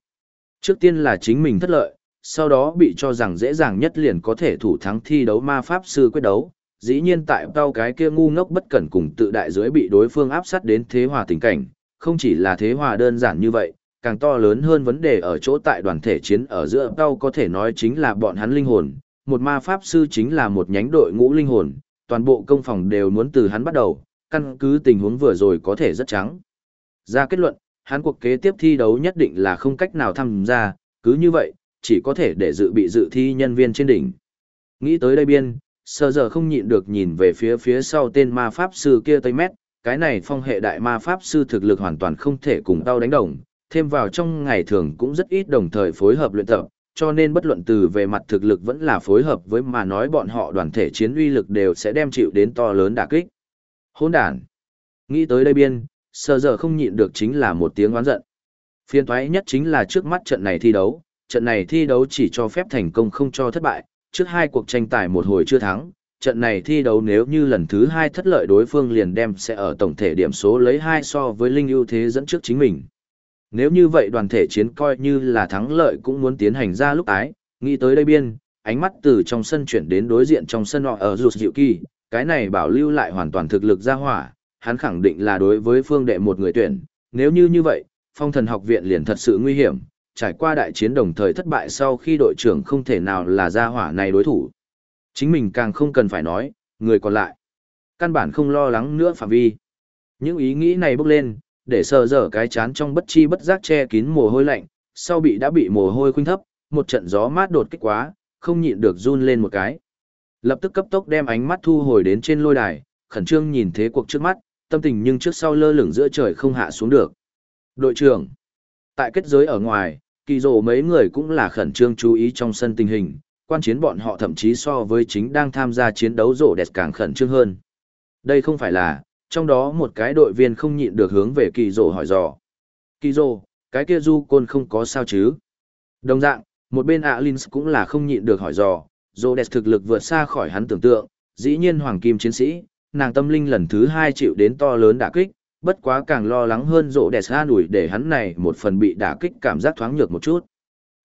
Trước tiên là chính mình thất lợi, sau đó bị cho rằng dễ dàng nhất liền có thể thủ thắng thi đấu ma pháp sư quyết đấu. Dĩ nhiên tại tao cái kia ngu ngốc bất cẩn cùng tự đại dưới bị đối phương áp sát đến thế hòa tình cảnh, không chỉ là thế hòa đơn giản như vậy, càng to lớn hơn vấn đề ở chỗ tại đoàn thể chiến ở giữa tao có thể nói chính là bọn hắn linh hồn, một ma pháp sư chính là một nhánh đội ngũ linh hồn, toàn bộ công phòng đều muốn từ hắn bắt đầu, căn cứ tình huống vừa rồi có thể rất trắng. Ra kết luận, hắn cuộc kế tiếp thi đấu nhất định là không cách nào tham gia, cứ như vậy, chỉ có thể để dự bị dự thi nhân viên trên đỉnh. Nghĩ tới đây biên, Sờ giờ không nhịn được nhìn về phía phía sau tên ma pháp sư kia tây mét, cái này phong hệ đại ma pháp sư thực lực hoàn toàn không thể cùng tao đánh đồng, thêm vào trong ngày thường cũng rất ít đồng thời phối hợp luyện tập, cho nên bất luận từ về mặt thực lực vẫn là phối hợp với mà nói bọn họ đoàn thể chiến uy lực đều sẽ đem chịu đến to lớn đả kích. Hỗn đản. Nghĩ tới đây biên, sờ giờ không nhịn được chính là một tiếng oán giận. Phiên thoái nhất chính là trước mắt trận này thi đấu, trận này thi đấu chỉ cho phép thành công không cho thất bại, trước hai cuộc tranh tài một hồi chưa thắng, trận này thi đấu nếu như lần thứ hai thất lợi đối phương liền đem sẽ ở tổng thể điểm số lấy hai so với linh ưu thế dẫn trước chính mình. Nếu như vậy đoàn thể chiến coi như là thắng lợi cũng muốn tiến hành ra lúc ái, nghĩ tới đây biên, ánh mắt từ trong sân chuyển đến đối diện trong sân họ ở rụt dịu kỳ, cái này bảo lưu lại hoàn toàn thực lực ra hỏa, hắn khẳng định là đối với phương đệ một người tuyển, nếu như như vậy, phong thần học viện liền thật sự nguy hiểm, trải qua đại chiến đồng thời thất bại sau khi đội trưởng không thể nào là gia hỏa này đối thủ. Chính mình càng không cần phải nói, người còn lại. Căn bản không lo lắng nữa phạm vi. Những ý nghĩ này bốc lên, để sờ dở cái chán trong bất chi bất giác che kín mồ hôi lạnh, sau bị đã bị mồ hôi khuynh thấp, một trận gió mát đột kích quá, không nhịn được run lên một cái. Lập tức cấp tốc đem ánh mắt thu hồi đến trên lôi đài, khẩn trương nhìn thế cuộc trước mắt, tâm tình nhưng trước sau lơ lửng giữa trời không hạ xuống được. Đội trưởng, Tại kết giới ở ngoài, kỳ rồ mấy người cũng là khẩn trương chú ý trong sân tình hình, quan chiến bọn họ thậm chí so với chính đang tham gia chiến đấu rổ đẹp càng khẩn trương hơn. Đây không phải là, trong đó một cái đội viên không nhịn được hướng về kỳ rồ hỏi dò. Kỳ rồ, cái kia du côn không có sao chứ? Đồng dạng, một bên Alins cũng là không nhịn được hỏi dò, rổ đẹp thực lực vượt xa khỏi hắn tưởng tượng, dĩ nhiên hoàng kim chiến sĩ, nàng tâm linh lần thứ hai chịu đến to lớn đả kích, bất quá càng lo lắng hơn rộ đẹp an ủi để hắn này một phần bị đả kích cảm giác thoáng nhược một chút.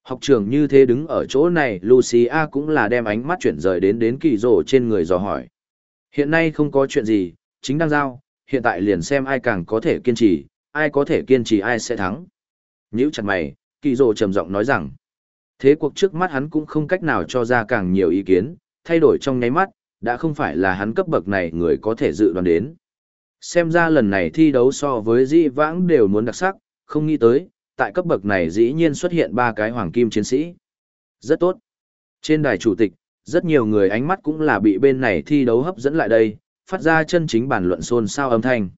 Học trường như thế đứng ở chỗ này, Lucia cũng là đem ánh mắt chuyển rời đến đến kỳ rộ trên người dò hỏi. Hiện nay không có chuyện gì, chính đang giao, hiện tại liền xem ai càng có thể kiên trì, ai có thể kiên trì ai sẽ thắng. Nhữ chặt mày, kỳ rộ trầm giọng nói rằng, thế cuộc trước mắt hắn cũng không cách nào cho ra càng nhiều ý kiến, thay đổi trong nháy mắt, đã không phải là hắn cấp bậc này người có thể dự đoán đến. Xem ra lần này thi đấu so với dĩ vãng đều muốn đặc sắc, không nghĩ tới, tại cấp bậc này dĩ nhiên xuất hiện ba cái hoàng kim chiến sĩ. Rất tốt. Trên đài chủ tịch, rất nhiều người ánh mắt cũng là bị bên này thi đấu hấp dẫn lại đây, phát ra chân chính bản luận xôn xao âm thanh.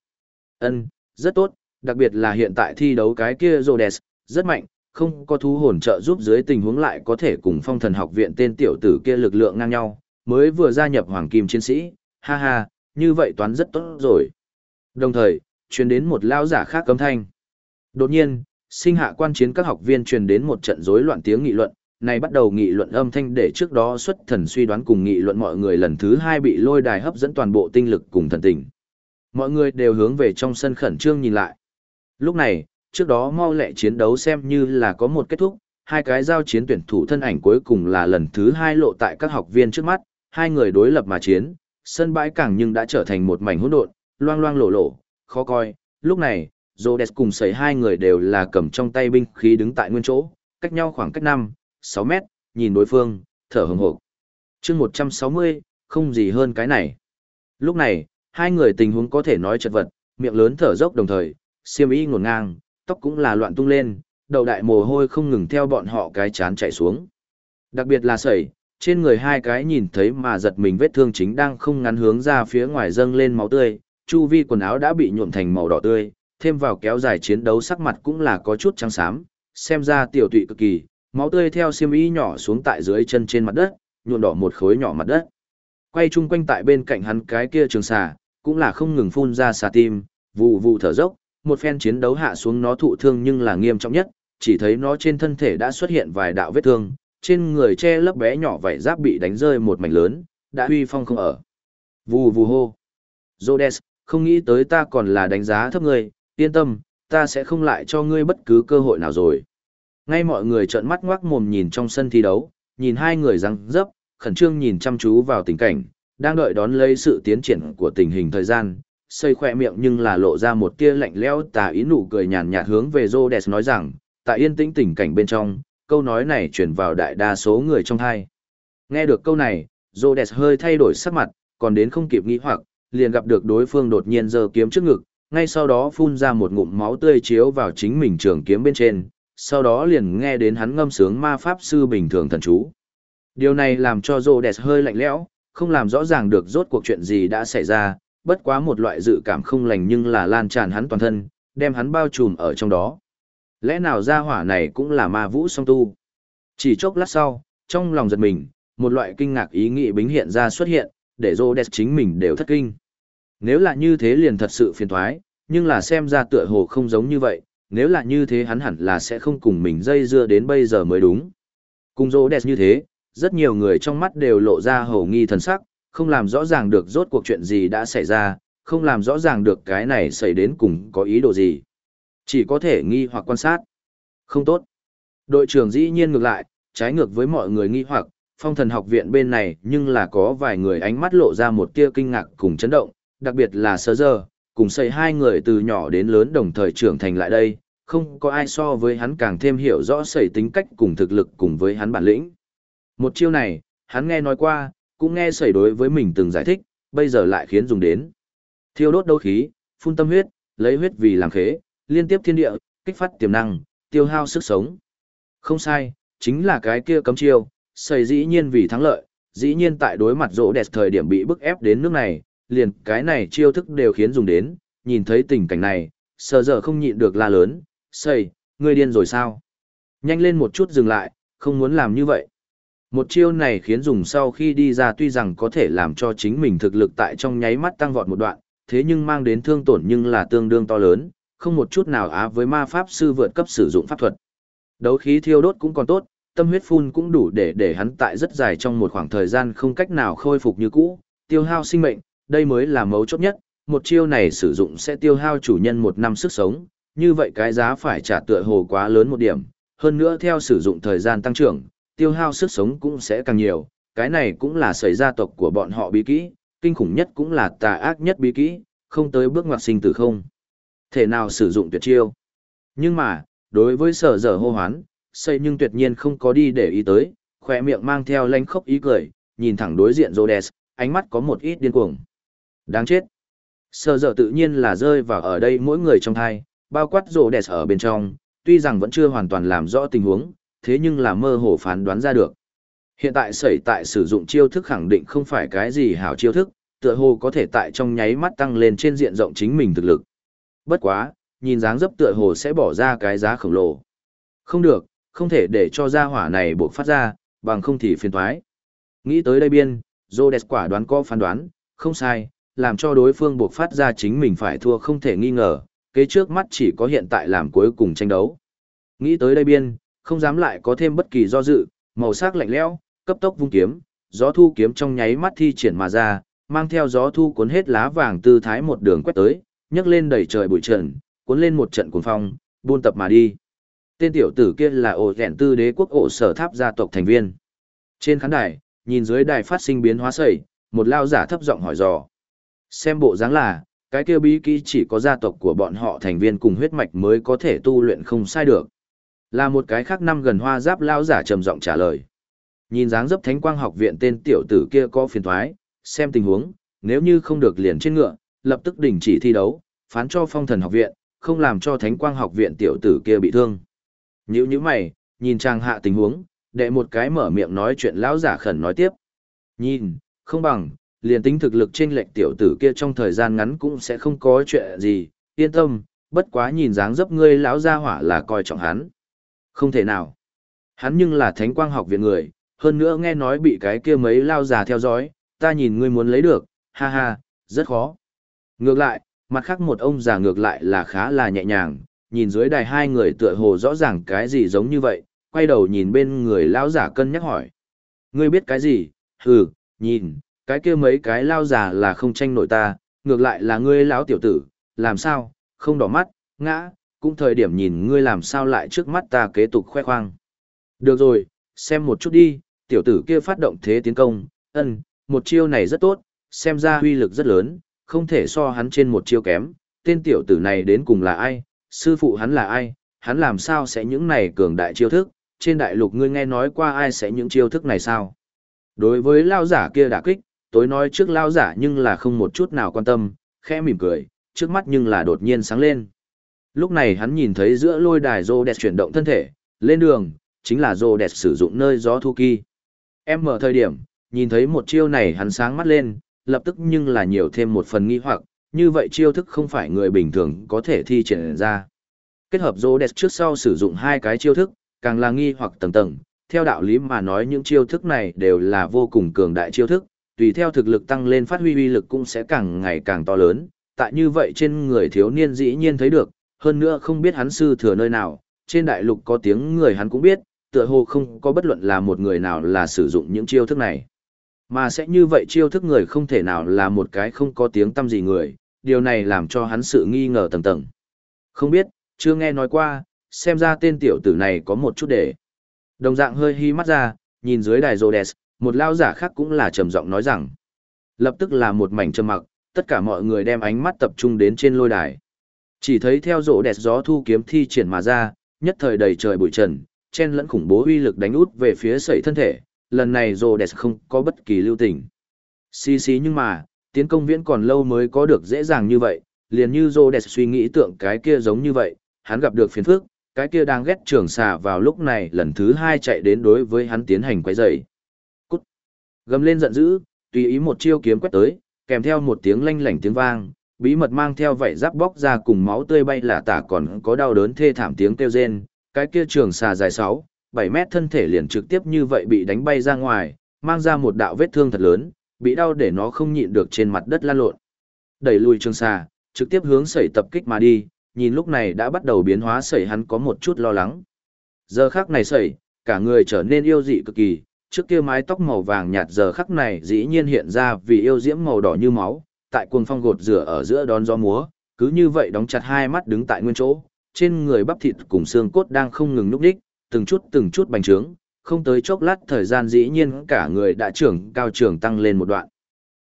Ân, rất tốt, đặc biệt là hiện tại thi đấu cái kia Rhodes, rất mạnh, không có thú hồn trợ giúp dưới tình huống lại có thể cùng phong thần học viện tên tiểu tử kia lực lượng ngang nhau, mới vừa gia nhập hoàng kim chiến sĩ, ha ha, như vậy toán rất tốt rồi. Đồng thời, truyền đến một lao giả khác cấm thanh. Đột nhiên, sinh hạ quan chiến các học viên truyền đến một trận rối loạn tiếng nghị luận, này bắt đầu nghị luận âm thanh để trước đó xuất thần suy đoán cùng nghị luận mọi người lần thứ hai bị lôi đài hấp dẫn toàn bộ tinh lực cùng thần tình. Mọi người đều hướng về trong sân khẩn trương nhìn lại. Lúc này, trước đó mau lẹ chiến đấu xem như là có một kết thúc, hai cái giao chiến tuyển thủ thân ảnh cuối cùng là lần thứ hai lộ tại các học viên trước mắt, hai người đối lập mà chiến, sân bãi càng nhưng đã trở thành một mảnh hỗn độn, loang loang lổ lổ, khó coi. Lúc này, Rhodes cùng sấy hai người đều là cầm trong tay binh khí đứng tại nguyên chỗ, cách nhau khoảng cách 5, 6 mét, nhìn đối phương, thở hừng hộp. chương 160, không gì hơn cái này. Lúc này, hai người tình huống có thể nói chật vật, miệng lớn thở dốc đồng thời, xiêm y ngổn ngang, tóc cũng là loạn tung lên, đầu đại mồ hôi không ngừng theo bọn họ cái chán chạy xuống. Đặc biệt là sẩy, trên người hai cái nhìn thấy mà giật mình vết thương chính đang không ngắn hướng ra phía ngoài dâng lên máu tươi, chu vi quần áo đã bị nhuộm thành màu đỏ tươi, thêm vào kéo dài chiến đấu sắc mặt cũng là có chút trắng xám, xem ra tiểu tụy cực kỳ, máu tươi theo xiêm y nhỏ xuống tại dưới chân trên mặt đất, nhuộm đỏ một khối nhỏ mặt đất. Quay chung quanh tại bên cạnh hắn cái kia trường xà, cũng là không ngừng phun ra xà tim, vụ vụ thở dốc, một phen chiến đấu hạ xuống nó thụ thương nhưng là nghiêm trọng nhất, chỉ thấy nó trên thân thể đã xuất hiện vài đạo vết thương, trên người che lớp bé nhỏ vảy giáp bị đánh rơi một mảnh lớn, đã huy phong không ở. Vù vù hô. Rhodes, không nghĩ tới ta còn là đánh giá thấp ngươi, yên tâm, ta sẽ không lại cho ngươi bất cứ cơ hội nào rồi. Ngay mọi người trợn mắt ngoác mồm nhìn trong sân thi đấu, nhìn hai người răng dấp, khẩn trương nhìn chăm chú vào tình cảnh, đang đợi đón lấy sự tiến triển của tình hình thời gian, xây khỏe miệng nhưng là lộ ra một tia lạnh lẽo tà ý nụ cười nhàn nhạt hướng về Rhodes nói rằng, tại yên tĩnh tình cảnh bên trong, câu nói này truyền vào đại đa số người trong hai. Nghe được câu này, Rhodes hơi thay đổi sắc mặt, còn đến không kịp nghĩ hoặc, liền gặp được đối phương đột nhiên giơ kiếm trước ngực, ngay sau đó phun ra một ngụm máu tươi chiếu vào chính mình trường kiếm bên trên, sau đó liền nghe đến hắn ngâm sướng ma pháp sư bình thường thần chú. Điều này làm cho Rhodes hơi lạnh lẽo, không làm rõ ràng được rốt cuộc chuyện gì đã xảy ra, bất quá một loại dự cảm không lành nhưng là lan tràn hắn toàn thân, đem hắn bao trùm ở trong đó. Lẽ nào ra hỏa này cũng là ma vũ song tu? Chỉ chốc lát sau, trong lòng giật mình, một loại kinh ngạc ý nghĩ bính hiện ra xuất hiện, để Rhodes chính mình đều thất kinh. Nếu là như thế liền thật sự phiền thoái, nhưng là xem ra tựa hồ không giống như vậy, nếu là như thế hắn hẳn là sẽ không cùng mình dây dưa đến bây giờ mới đúng. Cùng Rhodes như thế, rất nhiều người trong mắt đều lộ ra hầu nghi thần sắc, không làm rõ ràng được rốt cuộc chuyện gì đã xảy ra, không làm rõ ràng được cái này xảy đến cùng có ý đồ gì. Chỉ có thể nghi hoặc quan sát. Không tốt. Đội trưởng dĩ nhiên ngược lại, trái ngược với mọi người nghi hoặc, phong thần học viện bên này nhưng là có vài người ánh mắt lộ ra một tia kinh ngạc cùng chấn động, đặc biệt là sơ giờ, cùng xây hai người từ nhỏ đến lớn đồng thời trưởng thành lại đây, không có ai so với hắn càng thêm hiểu rõ sẩy tính cách cùng thực lực cùng với hắn bản lĩnh. Một chiêu này, hắn nghe nói qua, cũng nghe sẩy đối với mình từng giải thích, bây giờ lại khiến dùng đến. Thiêu đốt đấu khí, phun tâm huyết, lấy huyết vì làm khế, liên tiếp thiên địa, kích phát tiềm năng, tiêu hao sức sống. Không sai, chính là cái kia cấm chiêu, sẩy dĩ nhiên vì thắng lợi, dĩ nhiên tại đối mặt rỗ đẹp thời điểm bị bức ép đến nước này, liền cái này chiêu thức đều khiến dùng đến, nhìn thấy tình cảnh này, sờ giờ không nhịn được la lớn, xây, ngươi điên rồi sao? Nhanh lên một chút dừng lại, không muốn làm như vậy. Một chiêu này khiến dùng sau khi đi ra tuy rằng có thể làm cho chính mình thực lực tại trong nháy mắt tăng vọt một đoạn, thế nhưng mang đến thương tổn nhưng là tương đương to lớn, không một chút nào á với ma pháp sư vượt cấp sử dụng pháp thuật. Đấu khí thiêu đốt cũng còn tốt, tâm huyết phun cũng đủ để để hắn tại rất dài trong một khoảng thời gian không cách nào khôi phục như cũ, tiêu hao sinh mệnh, đây mới là mấu chốt nhất, một chiêu này sử dụng sẽ tiêu hao chủ nhân một năm sức sống, như vậy cái giá phải trả tựa hồ quá lớn một điểm, hơn nữa theo sử dụng thời gian tăng trưởng, tiêu hao sức sống cũng sẽ càng nhiều, cái này cũng là xảy gia tộc của bọn họ bí kỹ, kinh khủng nhất cũng là tà ác nhất bí kỹ, không tới bước ngoặt sinh tử không. Thể nào sử dụng tuyệt chiêu. Nhưng mà, đối với sở dở hô hoán, xây nhưng tuyệt nhiên không có đi để ý tới, khỏe miệng mang theo lanh khốc ý cười, nhìn thẳng đối diện Rhodes, ánh mắt có một ít điên cuồng. Đáng chết. sơ dở tự nhiên là rơi vào ở đây mỗi người trong thai, bao quát Rhodes ở bên trong, tuy rằng vẫn chưa hoàn toàn làm rõ tình huống, thế nhưng là mơ hồ phán đoán ra được. Hiện tại sẩy tại sử dụng chiêu thức khẳng định không phải cái gì hảo chiêu thức, tựa hồ có thể tại trong nháy mắt tăng lên trên diện rộng chính mình thực lực. Bất quá, nhìn dáng dấp tựa hồ sẽ bỏ ra cái giá khổng lồ. Không được, không thể để cho gia hỏa này buộc phát ra, bằng không thì phiền thoái. Nghĩ tới đây biên, Rhodes quả đoán có phán đoán, không sai, làm cho đối phương buộc phát ra chính mình phải thua không thể nghi ngờ, kế trước mắt chỉ có hiện tại làm cuối cùng tranh đấu. Nghĩ tới đây biên, không dám lại có thêm bất kỳ do dự, màu sắc lạnh lẽo, cấp tốc vung kiếm, gió thu kiếm trong nháy mắt thi triển mà ra, mang theo gió thu cuốn hết lá vàng tư thái một đường quét tới, nhấc lên đẩy trời bụi trần, cuốn lên một trận cuồng phong, buôn tập mà đi. Tên tiểu tử kia là ổ rèn tư đế quốc ổ sở tháp gia tộc thành viên. Trên khán đài, nhìn dưới đài phát sinh biến hóa sẩy, một lao giả thấp giọng hỏi dò. Xem bộ dáng là, cái kia bí kỹ chỉ có gia tộc của bọn họ thành viên cùng huyết mạch mới có thể tu luyện không sai được. Là một cái khác năm gần hoa giáp lao giả trầm giọng trả lời. Nhìn dáng dấp thánh quang học viện tên tiểu tử kia có phiền thoái, xem tình huống, nếu như không được liền trên ngựa, lập tức đình chỉ thi đấu, phán cho phong thần học viện, không làm cho thánh quang học viện tiểu tử kia bị thương. Nhữ như mày, nhìn trang hạ tình huống, đệ một cái mở miệng nói chuyện lão giả khẩn nói tiếp. Nhìn, không bằng, liền tính thực lực trên lệch tiểu tử kia trong thời gian ngắn cũng sẽ không có chuyện gì, yên tâm, bất quá nhìn dáng dấp ngươi lão gia hỏa là coi trọng hắn. Không thể nào. Hắn nhưng là thánh quang học viện người, hơn nữa nghe nói bị cái kia mấy lao già theo dõi, ta nhìn ngươi muốn lấy được, ha ha, rất khó. Ngược lại, mặt khác một ông già ngược lại là khá là nhẹ nhàng, nhìn dưới đài hai người tựa hồ rõ ràng cái gì giống như vậy, quay đầu nhìn bên người lão giả cân nhắc hỏi. Ngươi biết cái gì? Hừ, nhìn, cái kia mấy cái lao già là không tranh nổi ta, ngược lại là ngươi lão tiểu tử, làm sao, không đỏ mắt, ngã, cũng thời điểm nhìn ngươi làm sao lại trước mắt ta kế tục khoe khoang. Được rồi, xem một chút đi, tiểu tử kia phát động thế tiến công, ân, một chiêu này rất tốt, xem ra huy lực rất lớn, không thể so hắn trên một chiêu kém, tên tiểu tử này đến cùng là ai, sư phụ hắn là ai, hắn làm sao sẽ những này cường đại chiêu thức, trên đại lục ngươi nghe nói qua ai sẽ những chiêu thức này sao. Đối với lao giả kia đả kích, tối nói trước lao giả nhưng là không một chút nào quan tâm, khẽ mỉm cười, trước mắt nhưng là đột nhiên sáng lên. Lúc này hắn nhìn thấy giữa lôi đài rô đẹp chuyển động thân thể, lên đường, chính là rô đẹp sử dụng nơi gió thu kỳ. Em mở thời điểm, nhìn thấy một chiêu này hắn sáng mắt lên, lập tức nhưng là nhiều thêm một phần nghi hoặc, như vậy chiêu thức không phải người bình thường có thể thi triển ra. Kết hợp rô đẹp trước sau sử dụng hai cái chiêu thức, càng là nghi hoặc tầng tầng, theo đạo lý mà nói những chiêu thức này đều là vô cùng cường đại chiêu thức, tùy theo thực lực tăng lên phát huy uy lực cũng sẽ càng ngày càng to lớn, tại như vậy trên người thiếu niên dĩ nhiên thấy được, hơn nữa không biết hắn sư thừa nơi nào, trên đại lục có tiếng người hắn cũng biết, tựa hồ không có bất luận là một người nào là sử dụng những chiêu thức này. Mà sẽ như vậy chiêu thức người không thể nào là một cái không có tiếng tâm gì người, điều này làm cho hắn sự nghi ngờ tầng tầng. Không biết, chưa nghe nói qua, xem ra tên tiểu tử này có một chút để. Đồng dạng hơi hí mắt ra, nhìn dưới đài Rhodes, một lao giả khác cũng là trầm giọng nói rằng. Lập tức là một mảnh trầm mặc, tất cả mọi người đem ánh mắt tập trung đến trên lôi đài. Chỉ thấy theo rộ đẹp gió thu kiếm thi triển mà ra, nhất thời đầy trời bụi trần, chen lẫn khủng bố uy lực đánh út về phía sẩy thân thể, lần này rộ đẹp không có bất kỳ lưu tình. Xì xì nhưng mà, tiến công viễn còn lâu mới có được dễ dàng như vậy, liền như rộ đẹp suy nghĩ tượng cái kia giống như vậy, hắn gặp được phiền phước cái kia đang ghét trường xà vào lúc này lần thứ hai chạy đến đối với hắn tiến hành quấy rầy. Gầm lên giận dữ, tùy ý một chiêu kiếm quét tới, kèm theo một tiếng lanh lảnh tiếng vang, bí mật mang theo vảy giáp bóc ra cùng máu tươi bay là tả còn có đau đớn thê thảm tiếng kêu rên, Cái kia trường xà dài 6, 7 mét thân thể liền trực tiếp như vậy bị đánh bay ra ngoài, mang ra một đạo vết thương thật lớn, bị đau để nó không nhịn được trên mặt đất lan lộn. Đẩy lùi trường xà, trực tiếp hướng sẩy tập kích mà đi, nhìn lúc này đã bắt đầu biến hóa sẩy hắn có một chút lo lắng. Giờ khắc này sẩy, cả người trở nên yêu dị cực kỳ, trước kia mái tóc màu vàng nhạt giờ khắc này dĩ nhiên hiện ra vì yêu diễm màu đỏ như máu, tại cuồng phong gột rửa ở giữa đón gió múa, cứ như vậy đóng chặt hai mắt đứng tại nguyên chỗ, trên người bắp thịt cùng xương cốt đang không ngừng núp đích, từng chút từng chút bành trướng, không tới chốc lát thời gian dĩ nhiên cả người đã trưởng cao trưởng tăng lên một đoạn.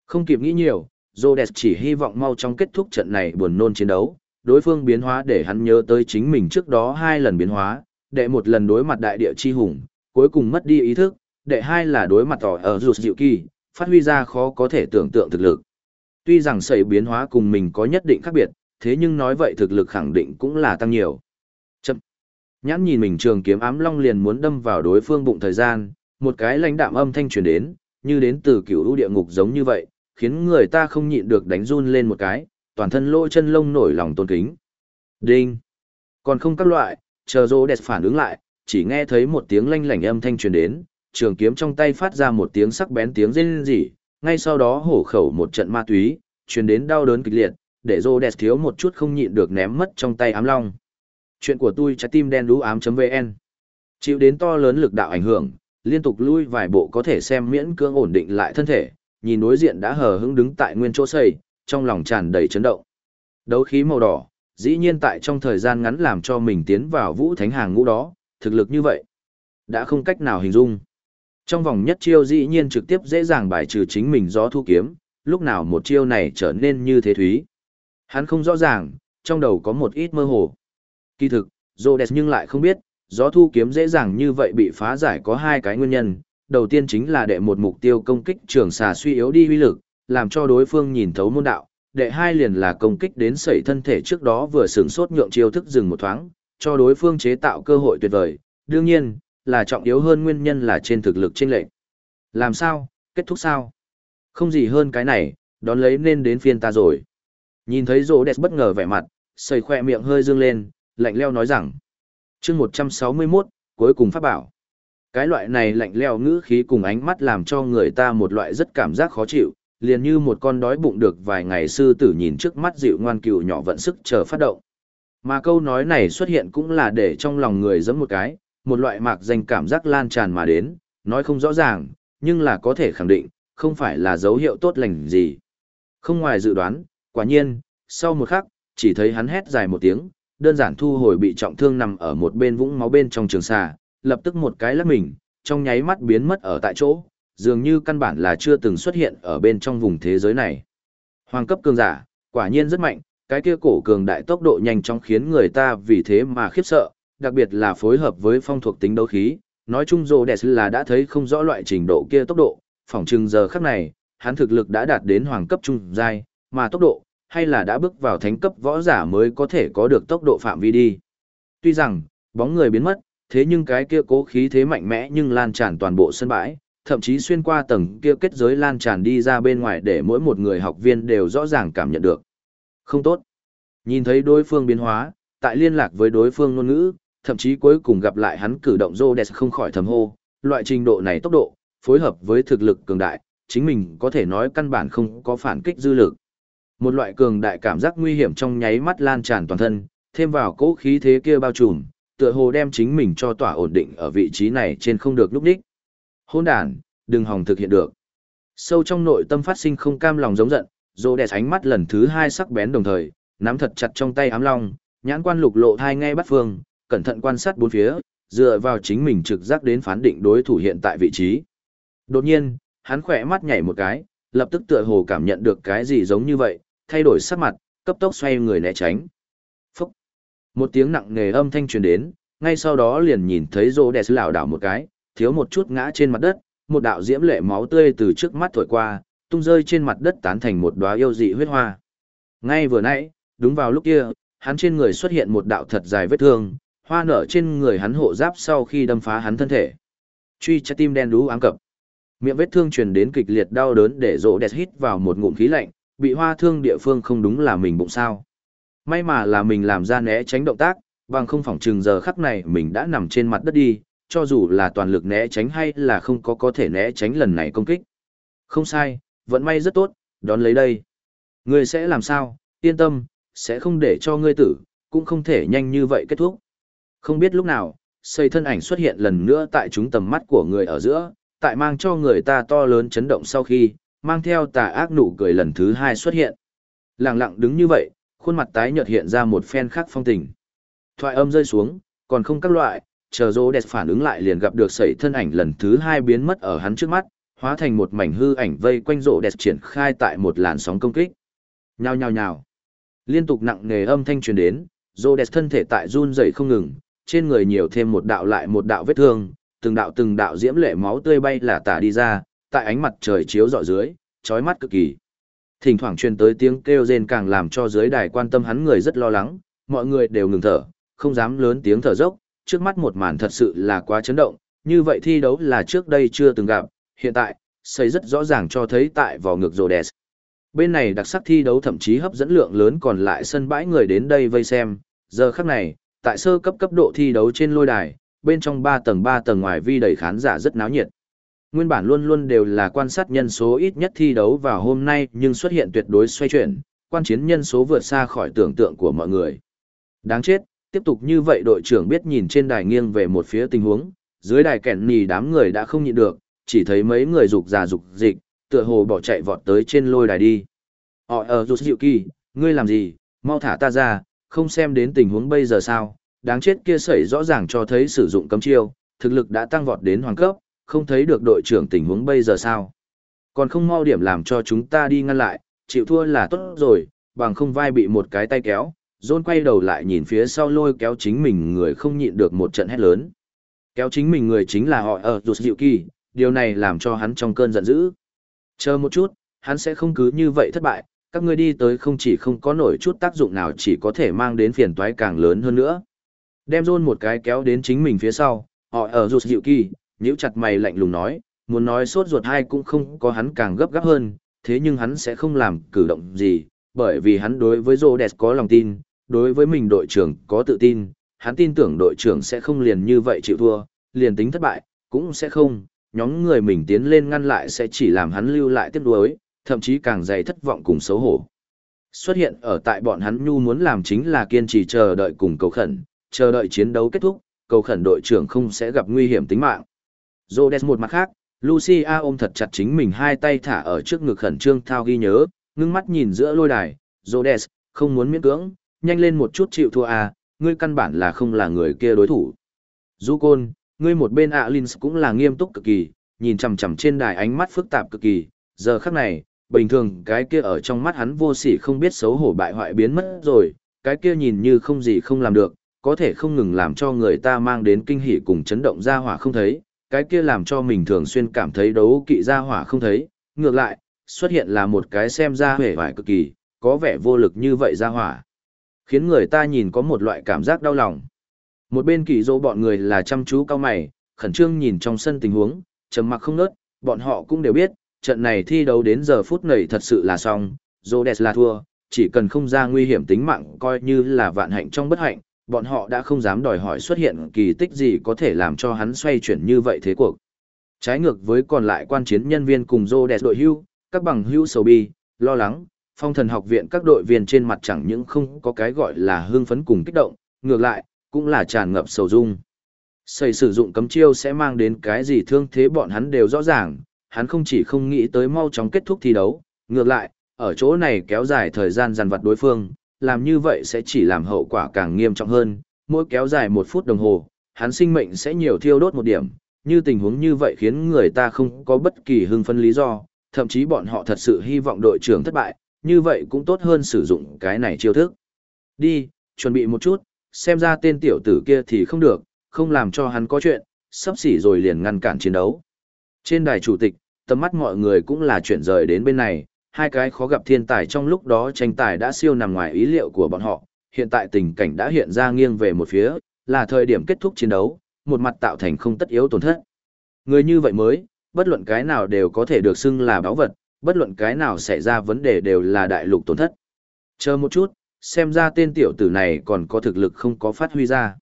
Không kịp nghĩ nhiều, Rhodes chỉ hy vọng mau chóng kết thúc trận này buồn nôn chiến đấu, đối phương biến hóa để hắn nhớ tới chính mình trước đó hai lần biến hóa, đệ một lần đối mặt đại địa chi hùng, cuối cùng mất đi ý thức, đệ hai là đối mặt tỏ ở rụt dịu kỳ, phát huy ra khó có thể tưởng tượng thực lực. Tuy rằng sẩy biến hóa cùng mình có nhất định khác biệt, thế nhưng nói vậy thực lực khẳng định cũng là tăng nhiều. Chậm. Nhãn nhìn mình trường kiếm ám long liền muốn đâm vào đối phương bụng thời gian, một cái lãnh đạm âm thanh truyền đến, như đến từ cựu lũ địa ngục giống như vậy, khiến người ta không nhịn được đánh run lên một cái, toàn thân lỗ chân lông nổi lòng tôn kính. Đinh. Còn không các loại, chờ rô đẹp phản ứng lại, chỉ nghe thấy một tiếng lanh lảnh âm thanh truyền đến, trường kiếm trong tay phát ra một tiếng sắc bén tiếng rên rỉ, ngay sau đó hổ khẩu một trận ma túy, truyền đến đau đớn kịch liệt, để rô đẹp thiếu một chút không nhịn được ném mất trong tay ám long. Chuyện của tôi trái tim đen đú ám.vn Chịu đến to lớn lực đạo ảnh hưởng, liên tục lui vài bộ có thể xem miễn cưỡng ổn định lại thân thể, nhìn đối diện đã hờ hững đứng tại nguyên chỗ xây, trong lòng tràn đầy chấn động. Đấu khí màu đỏ, dĩ nhiên tại trong thời gian ngắn làm cho mình tiến vào vũ thánh hàng ngũ đó, thực lực như vậy. Đã không cách nào hình dung. Trong vòng nhất chiêu dĩ nhiên trực tiếp dễ dàng bài trừ chính mình gió thu kiếm, lúc nào một chiêu này trở nên như thế thúy. Hắn không rõ ràng, trong đầu có một ít mơ hồ. Kỳ thực, Rhodes nhưng lại không biết, gió thu kiếm dễ dàng như vậy bị phá giải có hai cái nguyên nhân. Đầu tiên chính là đệ một mục tiêu công kích trường xà suy yếu đi uy lực, làm cho đối phương nhìn thấu môn đạo. Đệ hai liền là công kích đến sẩy thân thể trước đó vừa sửng sốt nhượng chiêu thức dừng một thoáng, cho đối phương chế tạo cơ hội tuyệt vời. Đương nhiên, là trọng yếu hơn nguyên nhân là trên thực lực trên lệch. Làm sao, kết thúc sao? Không gì hơn cái này, đón lấy nên đến phiên ta rồi. Nhìn thấy rỗ đẹp bất ngờ vẻ mặt, sầy khoe miệng hơi dương lên, lạnh leo nói rằng. chương 161, cuối cùng phát bảo. Cái loại này lạnh leo ngữ khí cùng ánh mắt làm cho người ta một loại rất cảm giác khó chịu, liền như một con đói bụng được vài ngày sư tử nhìn trước mắt dịu ngoan cừu nhỏ vận sức chờ phát động. Mà câu nói này xuất hiện cũng là để trong lòng người giẫm một cái, một loại mạc danh cảm giác lan tràn mà đến, nói không rõ ràng, nhưng là có thể khẳng định, không phải là dấu hiệu tốt lành gì. Không ngoài dự đoán, quả nhiên, sau một khắc, chỉ thấy hắn hét dài một tiếng, đơn giản thu hồi bị trọng thương nằm ở một bên vũng máu bên trong trường xà, lập tức một cái lắc mình, trong nháy mắt biến mất ở tại chỗ, dường như căn bản là chưa từng xuất hiện ở bên trong vùng thế giới này. Hoàng cấp cường giả, quả nhiên rất mạnh, cái kia cổ cường đại tốc độ nhanh chóng khiến người ta vì thế mà khiếp sợ, đặc biệt là phối hợp với phong thuộc tính đấu khí, nói chung rồ đẹp là đã thấy không rõ loại trình độ kia tốc độ, phỏng chừng giờ khắc này, hắn thực lực đã đạt đến hoàng cấp trung giai, mà tốc độ, hay là đã bước vào thánh cấp võ giả mới có thể có được tốc độ phạm vi đi. Tuy rằng, bóng người biến mất, thế nhưng cái kia cố khí thế mạnh mẽ nhưng lan tràn toàn bộ sân bãi, thậm chí xuyên qua tầng kia kết giới lan tràn đi ra bên ngoài để mỗi một người học viên đều rõ ràng cảm nhận được. Không tốt. Nhìn thấy đối phương biến hóa, tại liên lạc với đối phương ngôn ngữ, thậm chí cuối cùng gặp lại hắn cử động Rhodes không khỏi thầm hô, loại trình độ này tốc độ, phối hợp với thực lực cường đại, chính mình có thể nói căn bản không có phản kích dư lực. Một loại cường đại cảm giác nguy hiểm trong nháy mắt lan tràn toàn thân, thêm vào cỗ khí thế kia bao trùm, tựa hồ đem chính mình cho tỏa ổn định ở vị trí này trên không được lúc đích. Hôn đàn, đừng hòng thực hiện được. Sâu trong nội tâm phát sinh không cam lòng giống giận, rô đẹp ánh mắt lần thứ hai sắc bén đồng thời, nắm thật chặt trong tay ám long, nhãn quan lục lộ thai ngay bắt phương, cẩn thận quan sát bốn phía, dựa vào chính mình trực giác đến phán định đối thủ hiện tại vị trí. Đột nhiên, hắn khỏe mắt nhảy một cái, lập tức tựa hồ cảm nhận được cái gì giống như vậy, thay đổi sắc mặt, cấp tốc xoay người né tránh. Phúc! Một tiếng nặng nề âm thanh truyền đến, ngay sau đó liền nhìn thấy rô đẹp lảo đảo một cái, thiếu một chút ngã trên mặt đất, một đạo diễm lệ máu tươi từ trước mắt thổi qua, tung rơi trên mặt đất tán thành một đóa yêu dị huyết hoa. Ngay vừa nãy, đúng vào lúc kia, hắn trên người xuất hiện một đạo thật dài vết thương, hoa nở trên người hắn hộ giáp sau khi đâm phá hắn thân thể. Truy trái tim đen đú ám cập. Miệng vết thương truyền đến kịch liệt đau đớn để rỗ đẹp hít vào một ngụm khí lạnh, bị hoa thương địa phương không đúng là mình bụng sao. May mà là mình làm ra né tránh động tác, bằng không phỏng chừng giờ khắc này mình đã nằm trên mặt đất đi, cho dù là toàn lực né tránh hay là không có có thể né tránh lần này công kích. Không sai, vận may rất tốt, đón lấy đây. Ngươi sẽ làm sao, yên tâm, sẽ không để cho ngươi tử, cũng không thể nhanh như vậy kết thúc. Không biết lúc nào, xây thân ảnh xuất hiện lần nữa tại chúng tầm mắt của người ở giữa, tại mang cho người ta to lớn chấn động sau khi, mang theo tà ác nụ cười lần thứ hai xuất hiện. Lặng lặng đứng như vậy, khuôn mặt tái nhợt hiện ra một phen khác phong tình. Thoại âm rơi xuống, còn không các loại, chờ rô đẹp phản ứng lại liền gặp được sẩy thân ảnh lần thứ hai biến mất ở hắn trước mắt, hóa thành một mảnh hư ảnh vây quanh rô đẹp triển khai tại một làn sóng công kích. Nhao nhao nhào. Liên tục nặng nề âm thanh truyền đến, rô đẹp thân thể tại run rẩy không ngừng, trên người nhiều thêm một đạo lại một đạo vết thương, từng đạo từng đạo diễm lệ máu tươi bay là tả đi ra, tại ánh mặt trời chiếu rọi dưới, chói mắt cực kỳ. Thỉnh thoảng truyền tới tiếng kêu rên càng làm cho dưới đài quan tâm hắn người rất lo lắng, mọi người đều ngừng thở, không dám lớn tiếng thở dốc, trước mắt một màn thật sự là quá chấn động, như vậy thi đấu là trước đây chưa từng gặp, hiện tại, xây rất rõ ràng cho thấy tại vò ngược rồ đẹp. Bên này đặc sắc thi đấu thậm chí hấp dẫn lượng lớn còn lại sân bãi người đến đây vây xem, giờ khắc này, tại sơ cấp cấp độ thi đấu trên lôi đài, bên trong 3 tầng 3 tầng ngoài vi đầy khán giả rất náo nhiệt. Nguyên bản luôn luôn đều là quan sát nhân số ít nhất thi đấu vào hôm nay nhưng xuất hiện tuyệt đối xoay chuyển, quan chiến nhân số vượt xa khỏi tưởng tượng của mọi người. Đáng chết, tiếp tục như vậy đội trưởng biết nhìn trên đài nghiêng về một phía tình huống, dưới đài kẹn nì đám người đã không nhịn được, chỉ thấy mấy người rục già rục dịch, tựa hồ bỏ chạy vọt tới trên lôi đài đi. Họ ở rụt dịu kỳ, ngươi làm gì, mau thả ta ra, không xem đến tình huống bây giờ sao, đáng chết kia sẩy rõ ràng cho thấy sử dụng cấm chiêu, thực lực đã tăng vọt đến hoàng cấp, không thấy được đội trưởng tình huống bây giờ sao. Còn không mau điểm làm cho chúng ta đi ngăn lại, chịu thua là tốt rồi, bằng không vai bị một cái tay kéo, John quay đầu lại nhìn phía sau lôi kéo chính mình người không nhịn được một trận hét lớn. Kéo chính mình người chính là họ ở rụt dịu kỳ, điều này làm cho hắn trong cơn giận dữ. Chờ một chút, hắn sẽ không cứ như vậy thất bại, các ngươi đi tới không chỉ không có nổi chút tác dụng nào chỉ có thể mang đến phiền toái càng lớn hơn nữa. Đem John một cái kéo đến chính mình phía sau, họ ở rụt dịu kỳ, nhíu chặt mày lạnh lùng nói, muốn nói sốt ruột hay cũng không có hắn càng gấp gáp hơn, thế nhưng hắn sẽ không làm cử động gì, bởi vì hắn đối với Rhodes có lòng tin, đối với mình đội trưởng có tự tin, hắn tin tưởng đội trưởng sẽ không liền như vậy chịu thua, liền tính thất bại, cũng sẽ không, nhóm người mình tiến lên ngăn lại sẽ chỉ làm hắn lưu lại tiếp đuối, thậm chí càng dày thất vọng cùng xấu hổ. Xuất hiện ở tại bọn hắn nhu muốn làm chính là kiên trì chờ đợi cùng cầu khẩn, chờ đợi chiến đấu kết thúc, cầu khẩn đội trưởng không sẽ gặp nguy hiểm tính mạng. Rhodes một mặt khác, Lucia ôm thật chặt chính mình hai tay thả ở trước ngực khẩn trương thao ghi nhớ, ngưng mắt nhìn giữa lôi đài, Rhodes, không muốn miễn cưỡng, nhanh lên một chút chịu thua à, ngươi căn bản là không là người kia đối thủ. Du Côn, ngươi một bên Alins cũng là nghiêm túc cực kỳ, nhìn chằm chằm trên đài ánh mắt phức tạp cực kỳ, giờ khắc này, bình thường cái kia ở trong mắt hắn vô sỉ không biết xấu hổ bại hoại biến mất rồi, cái kia nhìn như không gì không làm được, có thể không ngừng làm cho người ta mang đến kinh hỉ cùng chấn động ra hỏa không thấy, cái kia làm cho mình thường xuyên cảm thấy đấu kỵ ra hỏa không thấy, ngược lại, xuất hiện là một cái xem ra hề vải cực kỳ, có vẻ vô lực như vậy ra hỏa. Khiến người ta nhìn có một loại cảm giác đau lòng. Một bên kỳ dỗ bọn người là chăm chú cao mày, khẩn trương nhìn trong sân tình huống, trầm mặc không nớt, bọn họ cũng đều biết, trận này thi đấu đến giờ phút này thật sự là xong, Rhodes là thua, chỉ cần không ra nguy hiểm tính mạng coi như là vạn hạnh trong bất hạnh, bọn họ đã không dám đòi hỏi xuất hiện kỳ tích gì có thể làm cho hắn xoay chuyển như vậy thế cuộc. Trái ngược với còn lại quan chiến nhân viên cùng Rhodes đội hưu, các bằng hưu sầu bi, lo lắng, phong thần học viện các đội viên trên mặt chẳng những không có cái gọi là hưng phấn cùng kích động, ngược lại, cũng là tràn ngập sầu dung. Xây sử dụng cấm chiêu sẽ mang đến cái gì thương thế bọn hắn đều rõ ràng, hắn không chỉ không nghĩ tới mau chóng kết thúc thi đấu, ngược lại, ở chỗ này kéo dài thời gian dằn vặt đối phương, làm như vậy sẽ chỉ làm hậu quả càng nghiêm trọng hơn, mỗi kéo dài một phút đồng hồ, hắn sinh mệnh sẽ nhiều thiêu đốt một điểm, như tình huống như vậy khiến người ta không có bất kỳ hưng phấn lý do, thậm chí bọn họ thật sự hy vọng đội trưởng thất bại, như vậy cũng tốt hơn sử dụng cái này chiêu thức. Đi, chuẩn bị một chút, xem ra tên tiểu tử kia thì không được, không làm cho hắn có chuyện, sắp xỉ rồi liền ngăn cản chiến đấu. Trên đài chủ tịch, tầm mắt mọi người cũng là chuyển rời đến bên này, hai cái khó gặp thiên tài trong lúc đó tranh tài đã siêu nằm ngoài ý liệu của bọn họ, hiện tại tình cảnh đã hiện ra nghiêng về một phía, là thời điểm kết thúc chiến đấu, một mặt tạo thành không tất yếu tổn thất. Người như vậy mới, bất luận cái nào đều có thể được xưng là báo vật, bất luận cái nào xảy ra vấn đề đều là đại lục tổn thất. Chờ một chút, xem ra tên tiểu tử này còn có thực lực không có phát huy ra.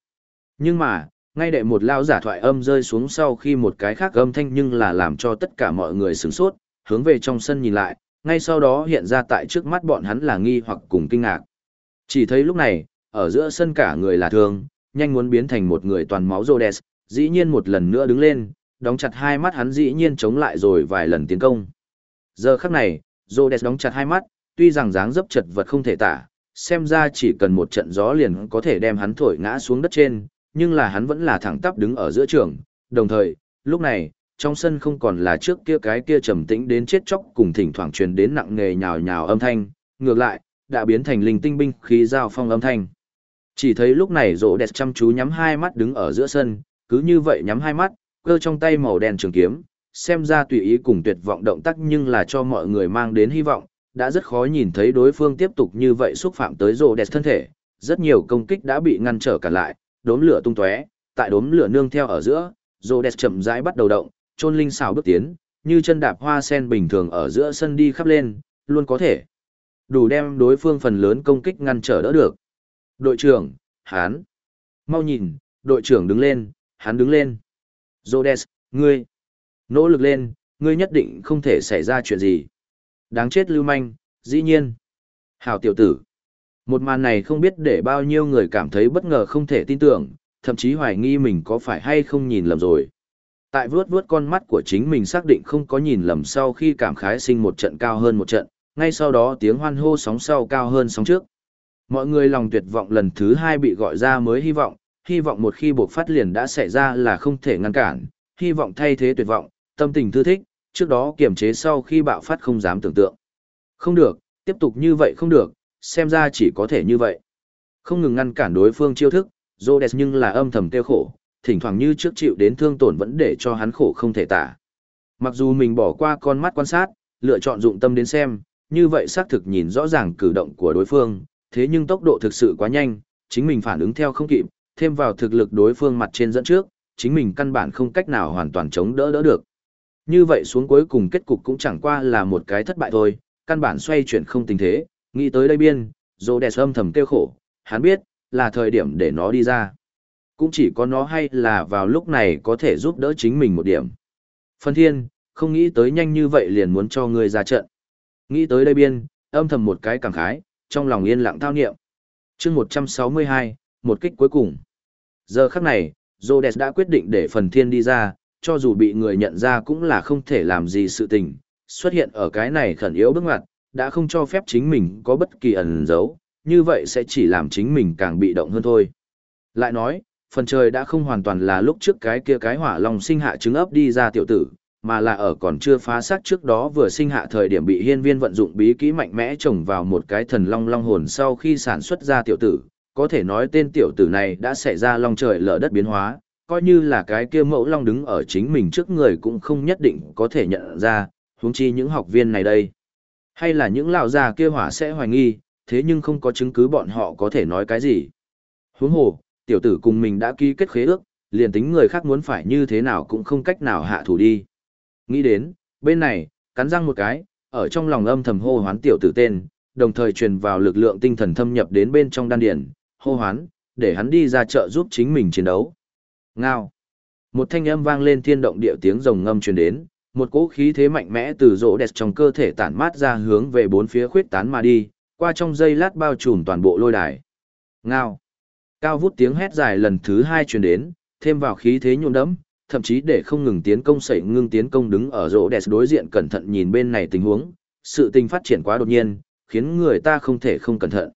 Nhưng mà, ngay đệ một lao giả thoại âm rơi xuống sau khi một cái khác âm thanh nhưng là làm cho tất cả mọi người sửng sốt, hướng về trong sân nhìn lại, ngay sau đó hiện ra tại trước mắt bọn hắn là nghi hoặc cùng kinh ngạc. Chỉ thấy lúc này, ở giữa sân cả người là thương, nhanh muốn biến thành một người toàn máu Rhodes, dĩ nhiên một lần nữa đứng lên, đóng chặt hai mắt hắn dĩ nhiên chống lại rồi vài lần tiến công. Giờ khắc này, Rhodes đóng chặt hai mắt, tuy rằng dáng dấp chật vật không thể tả, xem ra chỉ cần một trận gió liền có thể đem hắn thổi ngã xuống đất trên, nhưng là hắn vẫn là thẳng tắp đứng ở giữa trường, đồng thời, lúc này, trong sân không còn là trước kia cái kia trầm tĩnh đến chết chóc cùng thỉnh thoảng truyền đến nặng nề nhào nhào âm thanh, ngược lại, đã biến thành linh tinh binh khí giao phong âm thanh. Chỉ thấy lúc này rỗ đẹp chăm chú nhắm hai mắt đứng ở giữa sân, cứ như vậy nhắm hai mắt, cơ trong tay màu đen trường kiếm, xem ra tùy ý cùng tuyệt vọng động tác nhưng là cho mọi người mang đến hy vọng, đã rất khó nhìn thấy đối phương tiếp tục như vậy xúc phạm tới rỗ đẹp thân thể, rất nhiều công kích đã bị ngăn trở cả lại, đốm lửa tung tóe, tại đốm lửa nương theo ở giữa, Rhodes chậm rãi bắt đầu động, trôn linh xào bước tiến, như chân đạp hoa sen bình thường ở giữa sân đi khắp lên, luôn có thể đủ đem đối phương phần lớn công kích ngăn trở đỡ được. Đội trưởng, hắn. Mau nhìn, đội trưởng đứng lên, hắn đứng lên. Rhodes, ngươi. Nỗ lực lên, ngươi nhất định không thể xảy ra chuyện gì. Đáng chết lưu manh, dĩ nhiên. Hảo tiểu tử. Một màn này không biết để bao nhiêu người cảm thấy bất ngờ không thể tin tưởng, thậm chí hoài nghi mình có phải hay không nhìn lầm rồi. Tại vướt vướt con mắt của chính mình xác định không có nhìn lầm sau khi cảm khái sinh một trận cao hơn một trận, ngay sau đó tiếng hoan hô sóng sau cao hơn sóng trước. Mọi người lòng tuyệt vọng lần thứ hai bị gọi ra mới hy vọng, hy vọng một khi buộc phát liền đã xảy ra là không thể ngăn cản, hy vọng thay thế tuyệt vọng, tâm tình thư thích, trước đó kiềm chế sau khi bạo phát không dám tưởng tượng. Không được, tiếp tục như vậy không được, xem ra chỉ có thể như vậy. Không ngừng ngăn cản đối phương chiêu thức, Rhodes nhưng là âm thầm tiêu khổ, thỉnh thoảng như trước chịu đến thương tổn vẫn để cho hắn khổ không thể tả. Mặc dù mình bỏ qua con mắt quan sát, lựa chọn dụng tâm đến xem, như vậy xác thực nhìn rõ ràng cử động của đối phương, thế nhưng tốc độ thực sự quá nhanh, chính mình phản ứng theo không kịp, thêm vào thực lực đối phương mặt trên dẫn trước, chính mình căn bản không cách nào hoàn toàn chống đỡ đỡ được. Như vậy xuống cuối cùng kết cục cũng chẳng qua là một cái thất bại thôi, căn bản xoay chuyển không tình thế, nghĩ tới đây biên, dô đẹp âm thầm kêu khổ, hắn biết, là thời điểm để nó đi ra. Cũng chỉ có nó hay là vào lúc này có thể giúp đỡ chính mình một điểm. Phân thiên, không nghĩ tới nhanh như vậy liền muốn cho ngươi ra trận. Nghĩ tới đây biên, âm thầm một cái cảm khái, trong lòng yên lặng thao niệm. chương 162, một kích cuối cùng. Giờ khắc này, Rhodes đã quyết định để phần thiên đi ra, cho dù bị người nhận ra cũng là không thể làm gì sự tình. Xuất hiện ở cái này khẩn yếu bước ngoặt, đã không cho phép chính mình có bất kỳ ẩn giấu, như vậy sẽ chỉ làm chính mình càng bị động hơn thôi. Lại nói, phần trời đã không hoàn toàn là lúc trước cái kia cái hỏa long sinh hạ trứng ấp đi ra tiểu tử, mà là ở còn chưa phá xác trước đó vừa sinh hạ thời điểm bị hiên viên vận dụng bí kỹ mạnh mẽ trồng vào một cái thần long long hồn sau khi sản xuất ra tiểu tử, có thể nói tên tiểu tử này đã xảy ra long trời lở đất biến hóa, coi như là cái kia mẫu long đứng ở chính mình trước người cũng không nhất định có thể nhận ra, huống chi những học viên này đây. Hay là những lão già kia hỏa sẽ hoài nghi, thế nhưng không có chứng cứ bọn họ có thể nói cái gì. Huống hồ, tiểu tử cùng mình đã ký kết khế ước, liền tính người khác muốn phải như thế nào cũng không cách nào hạ thủ đi. Nghĩ đến, bên này, cắn răng một cái, ở trong lòng âm thầm hô hoán tiểu tử tên, đồng thời truyền vào lực lượng tinh thần thâm nhập đến bên trong đan điển, hô hoán, để hắn đi ra chợ giúp chính mình chiến đấu. Ngao. Một thanh âm vang lên thiên động địa tiếng rồng ngâm truyền đến, một cỗ khí thế mạnh mẽ từ rỗ đẹp trong cơ thể tản mát ra hướng về bốn phía khuyết tán mà đi, qua trong giây lát bao trùm toàn bộ lôi đài. Ngao. Cao vút tiếng hét dài lần thứ hai truyền đến, thêm vào khí thế nhuộm đẫm, thậm chí để không ngừng tiến công sẩy ngưng tiến công đứng ở rỗ đẹp đối diện cẩn thận nhìn bên này tình huống, sự tình phát triển quá đột nhiên, khiến người ta không thể không cẩn thận.